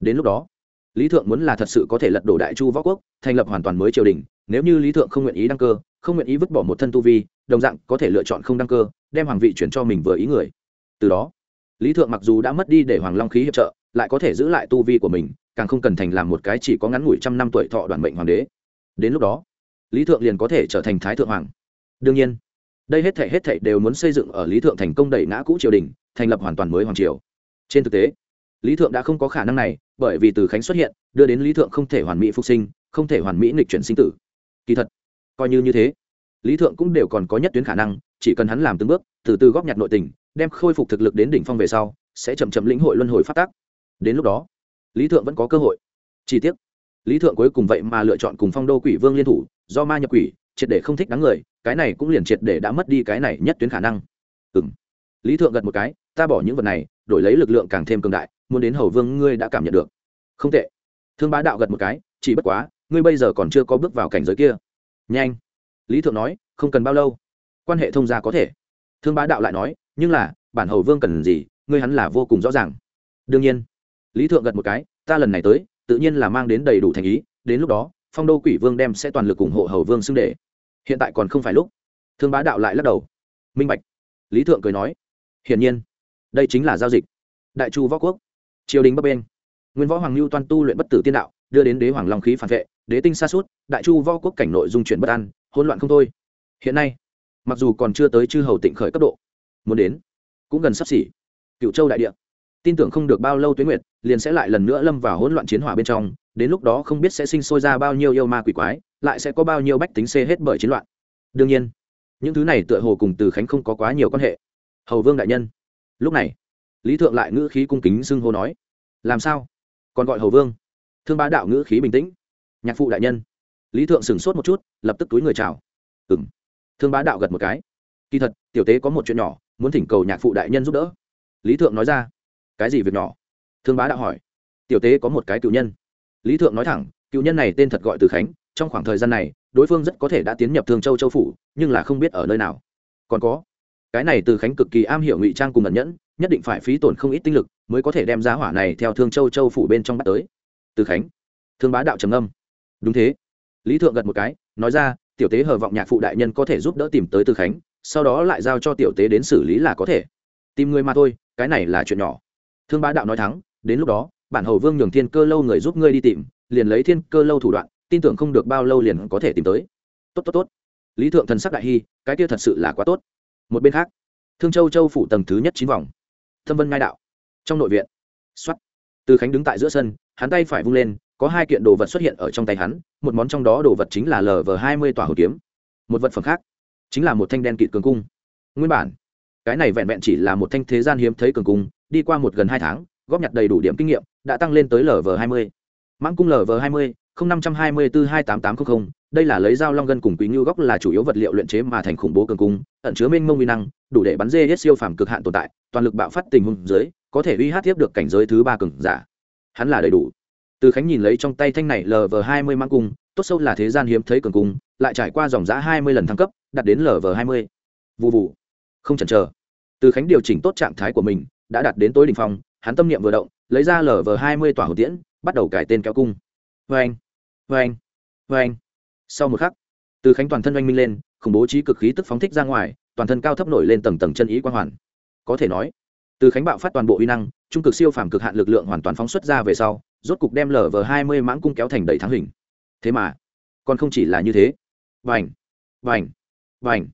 Đến lúc đó lý thượng muốn là thật sự có thể lật đổ đại chu võ quốc, thành lập hoàn toàn mới triều đình, nếu như lý thượng không nguyện ý đăng cơ, không nguyện ý vứt bỏ một thân tu vi, đồng dạng có thể lựa chọn không đăng cơ, đem hoàng vị chuyển cho mình vừa ý người. Từ đó, lý thượng mặc dù đã mất đi để hoàng long khí hiệp trợ, lại có thể giữ lại tu vi của mình, càng không cần thành làm một cái chỉ có ngắn ngủi trăm năm tuổi thọ đoàn mệnh hoàng đế. Đến lúc đó, lý thượng liền có thể trở thành thái thượng hoàng. Đương nhiên, đây hết thể hết thể đều muốn xây dựng ở lý thượng thành công đẩy ngã cũ triều đình, thành lập hoàn toàn mới hoàng triều. Trên thực tế, lý thượng đã không có khả năng này bởi vì từ khánh xuất hiện, đưa đến lý thượng không thể hoàn mỹ phục sinh, không thể hoàn mỹ nghịch chuyển sinh tử. Kỳ thật, coi như như thế, lý thượng cũng đều còn có nhất tuyến khả năng, chỉ cần hắn làm từng bước, từ từ góp nhặt nội tình, đem khôi phục thực lực đến đỉnh phong về sau, sẽ chậm chậm lĩnh hội luân hồi phát tác đến lúc đó, lý thượng vẫn có cơ hội. Chi tiết lý thượng cuối cùng vậy mà lựa chọn cùng phong đô quỷ vương liên thủ, do ma nhập quỷ, triệt để không thích đáng người, cái này cũng liền triệt để đã mất đi cái này nhất tuyến khả năng. Ừ m lý thượng gật một cái, ta bỏ những vật này, đổi lấy lực lượng càng thêm cường đại muốn đến hầu vương ngươi đã cảm nhận được. Không tệ. Thương bá đạo gật một cái, chỉ bất quá, ngươi bây giờ còn chưa có bước vào cảnh giới kia. Nhanh. Lý thượng nói, không cần bao lâu. Quan hệ thông gia có thể. Thương bá đạo lại nói, nhưng là, bản hầu vương cần gì, ngươi hắn là vô cùng rõ ràng. Đương nhiên. Lý thượng gật một cái, ta lần này tới, tự nhiên là mang đến đầy đủ thành ý, đến lúc đó, phong đô quỷ vương đem sẽ toàn lực ủng hộ hầu vương xưng đệ. Hiện tại còn không phải lúc. Thương bá đạo lại lắc đầu. Minh bạch. Lý thượng cười nói, hiển nhiên, đây chính là giao dịch. Đại chu võ quốc triều đình bấp bên nguyên võ hoàng lưu toan tu luyện bất tử tiên đạo, đưa đến đế hoàng long khí phản vệ, đế tinh xa suốt đại chu võ quốc cảnh nội dung chuyển bất an, hỗn loạn không thôi. Hiện nay, mặc dù còn chưa tới chư hầu tịnh khởi cấp độ, muốn đến, cũng gần sắp xỉ. Cựu châu đại địa, tin tưởng không được bao lâu tuyến nguyệt, liền sẽ lại lần nữa lâm vào hỗn loạn chiến hỏa bên trong, đến lúc đó không biết sẽ sinh sôi ra bao nhiêu yêu ma quỷ quái, lại sẽ có bao nhiêu bách tính xê hết bởi chiến loạn. Đương nhiên, những thứ này tựa hồ cùng từ khánh không có quá nhiều quan hệ. Hầu vương đại nhân, lúc này lý thượng lại ngữ khí cung kính xưng hô nói, làm sao? Còn gọi hầu vương? Thương bá đạo ngữ khí bình tĩnh. Nhạc phụ đại nhân. Lý thượng sửng sốt một chút, lập tức túi người chào. Ừng thương bá đạo gật một cái. Kỳ thật, tiểu tế có một chuyện nhỏ, muốn thỉnh cầu nhạc phụ đại nhân giúp đỡ. Lý thượng nói ra. Cái gì việc nhỏ? Thương bá đạo hỏi. Tiểu tế có một cái cựu nhân. Lý thượng nói thẳng, cựu nhân này tên thật gọi từ khánh, trong khoảng thời gian này, đối phương rất có thể đã tiến nhập thương châu châu phủ, nhưng là không biết ở nơi nào. Còn có. Cái này từ khánh cực kỳ am hiểu ngụy trang cùng ẩn nhẫn nhất định phải phí tổn không ít tinh lực mới có thể đem giá hỏa này theo thương châu châu phủ bên trong bắt tới. Từ khánh, thương bá đạo trầm âm đúng thế. Lý thượng gật một cái, nói ra, tiểu tế hờ vọng nhạc phụ đại nhân có thể giúp đỡ tìm tới từ khánh, sau đó lại giao cho tiểu tế đến xử lý là có thể. Tìm người mà thôi, cái này là chuyện nhỏ. Thương bá đạo nói thắng, đến lúc đó, bản hầu vương nhường thiên cơ lâu người giúp ngươi đi tìm, liền lấy thiên cơ lâu thủ đoạn, tin tưởng không được bao lâu liền có thể tìm tới. Tốt tốt tốt. Lý thượng thần sắc đại hy, cái kia thật sự là quá tốt. Một bên khác, thương châu châu phủ tầng thứ nhất chín vòng thâm vân ngai đạo. Trong nội viện xuất từ khánh đứng tại giữa sân, hắn tay phải vung lên, có hai kiện đồ vật xuất hiện ở trong tay hắn, một món trong đó đồ vật chính là lv hai mươi tòa hồ kiếm, một vật phẩm khác, chính là một thanh đen kịt cường cung. Nguyên bản, cái này vẹn vẹn chỉ là một thanh thế gian hiếm thấy cường cung, đi qua một gần hai tháng, góp nhặt đầy đủ điểm kinh nghiệm, đã tăng lên tới lv hai mươi. Mãng cung lv hai mươi năm trăm hai mươi bốn hai tám tám trăm linh đây là lấy dao long gân cùng quý ngưu góc là chủ yếu vật liệu luyện chế mà thành khủng bố cường cung, ẩn chứa mênh mông uy năng đủ để bắn dê hết siêu phàm cực hạn tồn tại, toàn lực bạo phát tình huống dưới, có thể uy hát tiếp được cảnh giới thứ ba cường giả. Hắn là đầy đủ. Từ khánh nhìn lấy trong tay thanh này lv hai mươi mang cung, tốt sâu là thế gian hiếm thấy cường cung, lại trải qua dòng giã hai mươi lần thăng cấp, đạt đến lv hai mươi. Vụ vụ không chần chờ. Từ khánh điều chỉnh tốt trạng thái của mình, đã đạt đến tối đ ỉ n h phong, hắn tâm niệm vừa động, lấy ra lv hai mươi tỏa hồn tiễn, bắt đầu cải tên kéo cung. Vê anh vê anh vê anh sau một khắc, từ khánh toàn thân oanh minh lên, khủng bố trí cực khí tức phóng thích ra ngoài toàn thân cao thấp nổi lên tầng tầng chân ý quang hoàn. Có thể nói, từ khánh bạo phát toàn bộ uy năng, trung cực siêu phàm cực hạn lực lượng hoàn toàn phóng xuất ra về sau, rốt cục đem lở vờ hai mươi mãng cung kéo thành đầy thắng hình. Thế mà, còn không chỉ là như thế. Vành vành vành.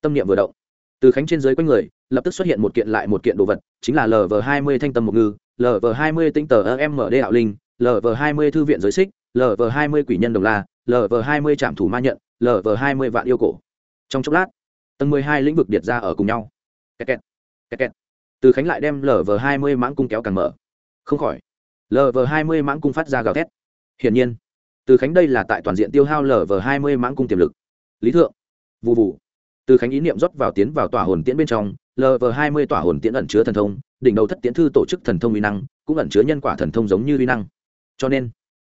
Tâm niệm vừa động. Từ khánh trên dưới quanh người, lập tức xuất hiện một kiện lại một kiện đồ vật, chính là lv hai mươi thanh tâm một ngư lv hai mươi tinh tờ md đạo linh lv hai mươi thư viện giới xích lv hai mươi quỷ nhân đồng la lv hai mươi trạm thủ ma nhận lv hai mươi vạn yêu cổ. Trong chốc lát tầng mười hai lĩnh vực điệt ra ở cùng nhau. Kẹt kẹt, kẹt kẹt. từ khánh lại đem lv hai mươi mãng cung kéo càng mở. Không khỏi lv hai mươi mãng cung phát ra gào thét. Hiển nhiên từ khánh đây là tại toàn diện tiêu hao lv hai mươi mãng cung tiềm lực. Lý thượng vụ vụ từ khánh ý niệm rót vào tiến vào tỏa hồn tiễn bên trong lv hai mươi tỏa hồn tiễn ẩn chứa thần thông đỉnh đầu thất tiễn thư tổ chức thần thông uy năng cũng ẩn chứa nhân quả thần thông giống như uy năng. Cho nên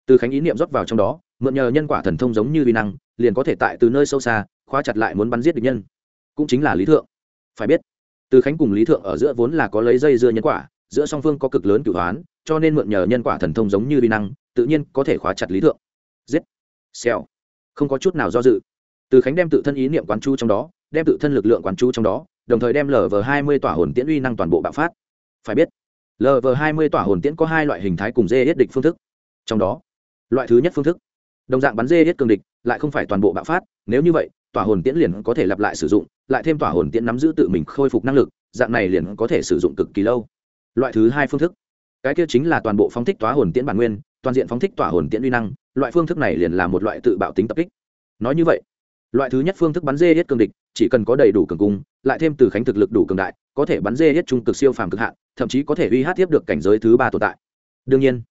từ khánh ý niệm rót vào trong đó mượn nhờ nhân quả thần thông giống như uy năng liền có thể tại từ nơi sâu xa khóa chặt lại muốn bắn giết địch nhân cũng chính là lý thượng. Phải biết, từ khánh cùng lý thượng ở giữa vốn là có lấy dây dưa nhân quả, giữa song phương có cực lớn cửu hoán cho nên mượn nhờ nhân quả thần thông giống như vi năng, tự nhiên có thể khóa chặt lý thượng. Giết! Xèo! Không có chút nào do dự. Từ khánh đem tự thân ý niệm quán chu trong đó, đem tự thân lực lượng quán chu trong đó, đồng thời đem lv hai mươi tỏa hồn tiễn uy năng toàn bộ bạo phát. Phải biết lv hai mươi tỏa hồn tiễn có hai loại hình thái cùng dê yết địch phương thức. Trong đó, loại thứ nhất phương thức, đồng dạng bắn dê yết cường địch, lại không phải toàn bộ bạo phát, nếu như vậy tỏa hồn tiễn liền có thể lặp lại sử dụng, lại thêm tỏa hồn tiễn nắm giữ tự mình khôi phục năng lực, dạng này liền có thể sử dụng cực kỳ lâu. Loại thứ hai phương thức. Cái kia chính là toàn bộ phóng thích tỏa hồn tiễn bản nguyên, toàn diện phóng thích tỏa hồn tiễn uy năng, loại phương thức này liền là một loại tự bạo tính tập kích. Nói như vậy, loại thứ nhất phương thức bắn dê hết cường địch, chỉ cần có đầy đủ cường cung, lại thêm từ khánh thực lực đủ cường đại, có thể bắn dê hết trung cực siêu phàm cực hạn, thậm chí có thể uy hát tiếp được cảnh giới thứ ba tồn tại. Đương nhiên,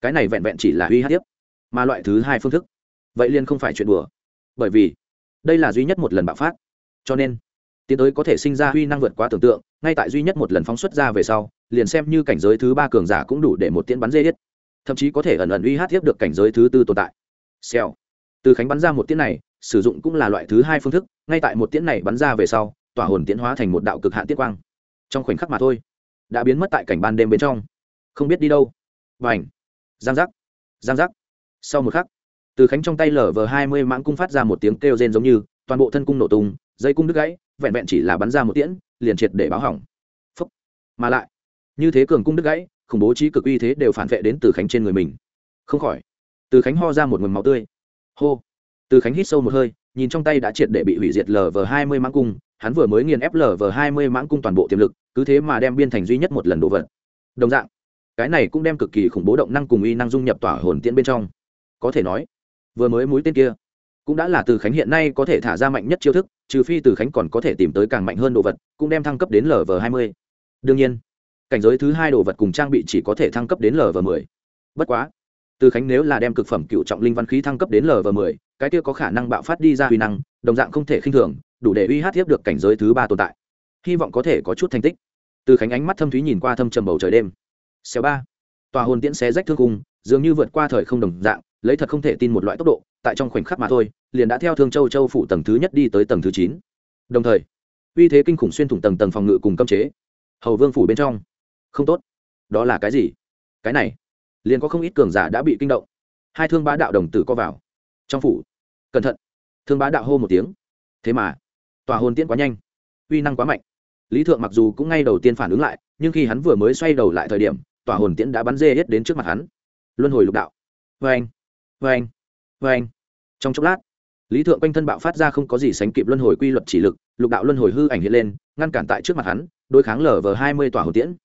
cái này vẹn vẹn chỉ là uy hát tiếp, mà loại thứ hai phương thức, vậy liền không phải chuyện đùa. Bởi vì đây là duy nhất một lần bạo phát. Cho nên, tiến tới có thể sinh ra huy năng vượt quá tưởng tượng, ngay tại duy nhất một lần phóng xuất ra về sau, liền xem như cảnh giới thứ ba cường giả cũng đủ để một tiễn bắn dê hết thậm chí có thể ẩn ẩn uy hát tiếp được cảnh giới thứ tư tồn tại. Xèo. Từ khánh bắn ra một tiễn này, sử dụng cũng là loại thứ hai phương thức, ngay tại một tiễn này bắn ra về sau, tỏa hồn tiễn hóa thành một đạo cực hạn tiết quang. Trong khoảnh khắc mà thôi, đã biến mất tại cảnh ban đêm bên trong. Không biết đi đâu. Và ảnh giang giác. Giang giác. Sau một khắc từ khánh trong tay lở vờ hai mươi mãng cung phát ra một tiếng kêu rên giống như, toàn bộ thân cung nổ tung, dây cung đứt gãy, vẹn vẹn chỉ là bắn ra một tiễn, liền triệt để báo hỏng. Phúc. mà lại, như thế cường cung đứt gãy, khủng bố trí cực uy thế đều phản vệ đến từ khánh trên người mình. Không khỏi, từ khánh ho ra một nguồn máu tươi. Hô. Từ khánh hít sâu một hơi, nhìn trong tay đã triệt để bị hủy diệt lv hai mươi mãng cung, hắn vừa mới nghiền ép lv hai mươi mãng cung toàn bộ tiềm lực, cứ thế mà đem biên thành duy nhất một lần đồ vật. Đồng dạng, cái này cũng đem cực kỳ khủng bố động năng cùng uy năng dung nhập tỏa hồn tiễn bên trong. Có thể nói vừa mới mũi tên kia cũng đã là từ khánh hiện nay có thể thả ra mạnh nhất chiêu thức, trừ phi từ khánh còn có thể tìm tới càng mạnh hơn đồ vật, cũng đem thăng cấp đến lv hai mươi. Đương nhiên, cảnh giới thứ hai đồ vật cùng trang bị chỉ có thể thăng cấp đến lv mười. Bất quá, từ khánh nếu là đem cực phẩm cựu trọng linh văn khí thăng cấp đến lv mười, cái kia có khả năng bạo phát đi ra huy năng, đồng dạng không thể khinh thường, đủ để uy hát tiếp được cảnh giới thứ ba tồn tại. Hy vọng có thể có chút thành tích. Từ khánh ánh mắt thâm thúy nhìn qua thâm trầm bầu trời đêm. Xéo ba, tòa hồn tiễn xé rách thương cung, dường như vượt qua thời không đồng dạng lấy thật không thể tin một loại tốc độ, tại trong khoảnh khắc mà thôi, liền đã theo thương châu châu phủ tầng thứ nhất đi tới tầng thứ chín. Đồng thời, uy thế kinh khủng xuyên thủng tầng tầng phòng ngự cùng cấm chế. Hầu vương phủ bên trong. Không tốt. Đó là cái gì? Cái này. Liền có không ít cường giả đã bị kinh động. Hai thương bá đạo đồng tử co vào. Trong phủ. Cẩn thận. Thương bá đạo hô một tiếng. Thế mà, tòa hồn tiễn quá nhanh. Uy năng quá mạnh. Lý thượng mặc dù cũng ngay đầu tiên phản ứng lại, nhưng khi hắn vừa mới xoay đầu lại thời điểm, tòa hồn tiễn đã bắn dê hết đến trước mặt hắn. Luân hồi lục đạo. Vê anh vê anh vê anh. Trong chốc lát, lý thượng quanh thân bạo phát ra không có gì sánh kịp luân hồi quy luật chỉ lực, lục đạo luân hồi hư ảnh hiện lên, ngăn cản tại trước mặt hắn, đối kháng lở vờ hai mươi tòa hồ tiễn.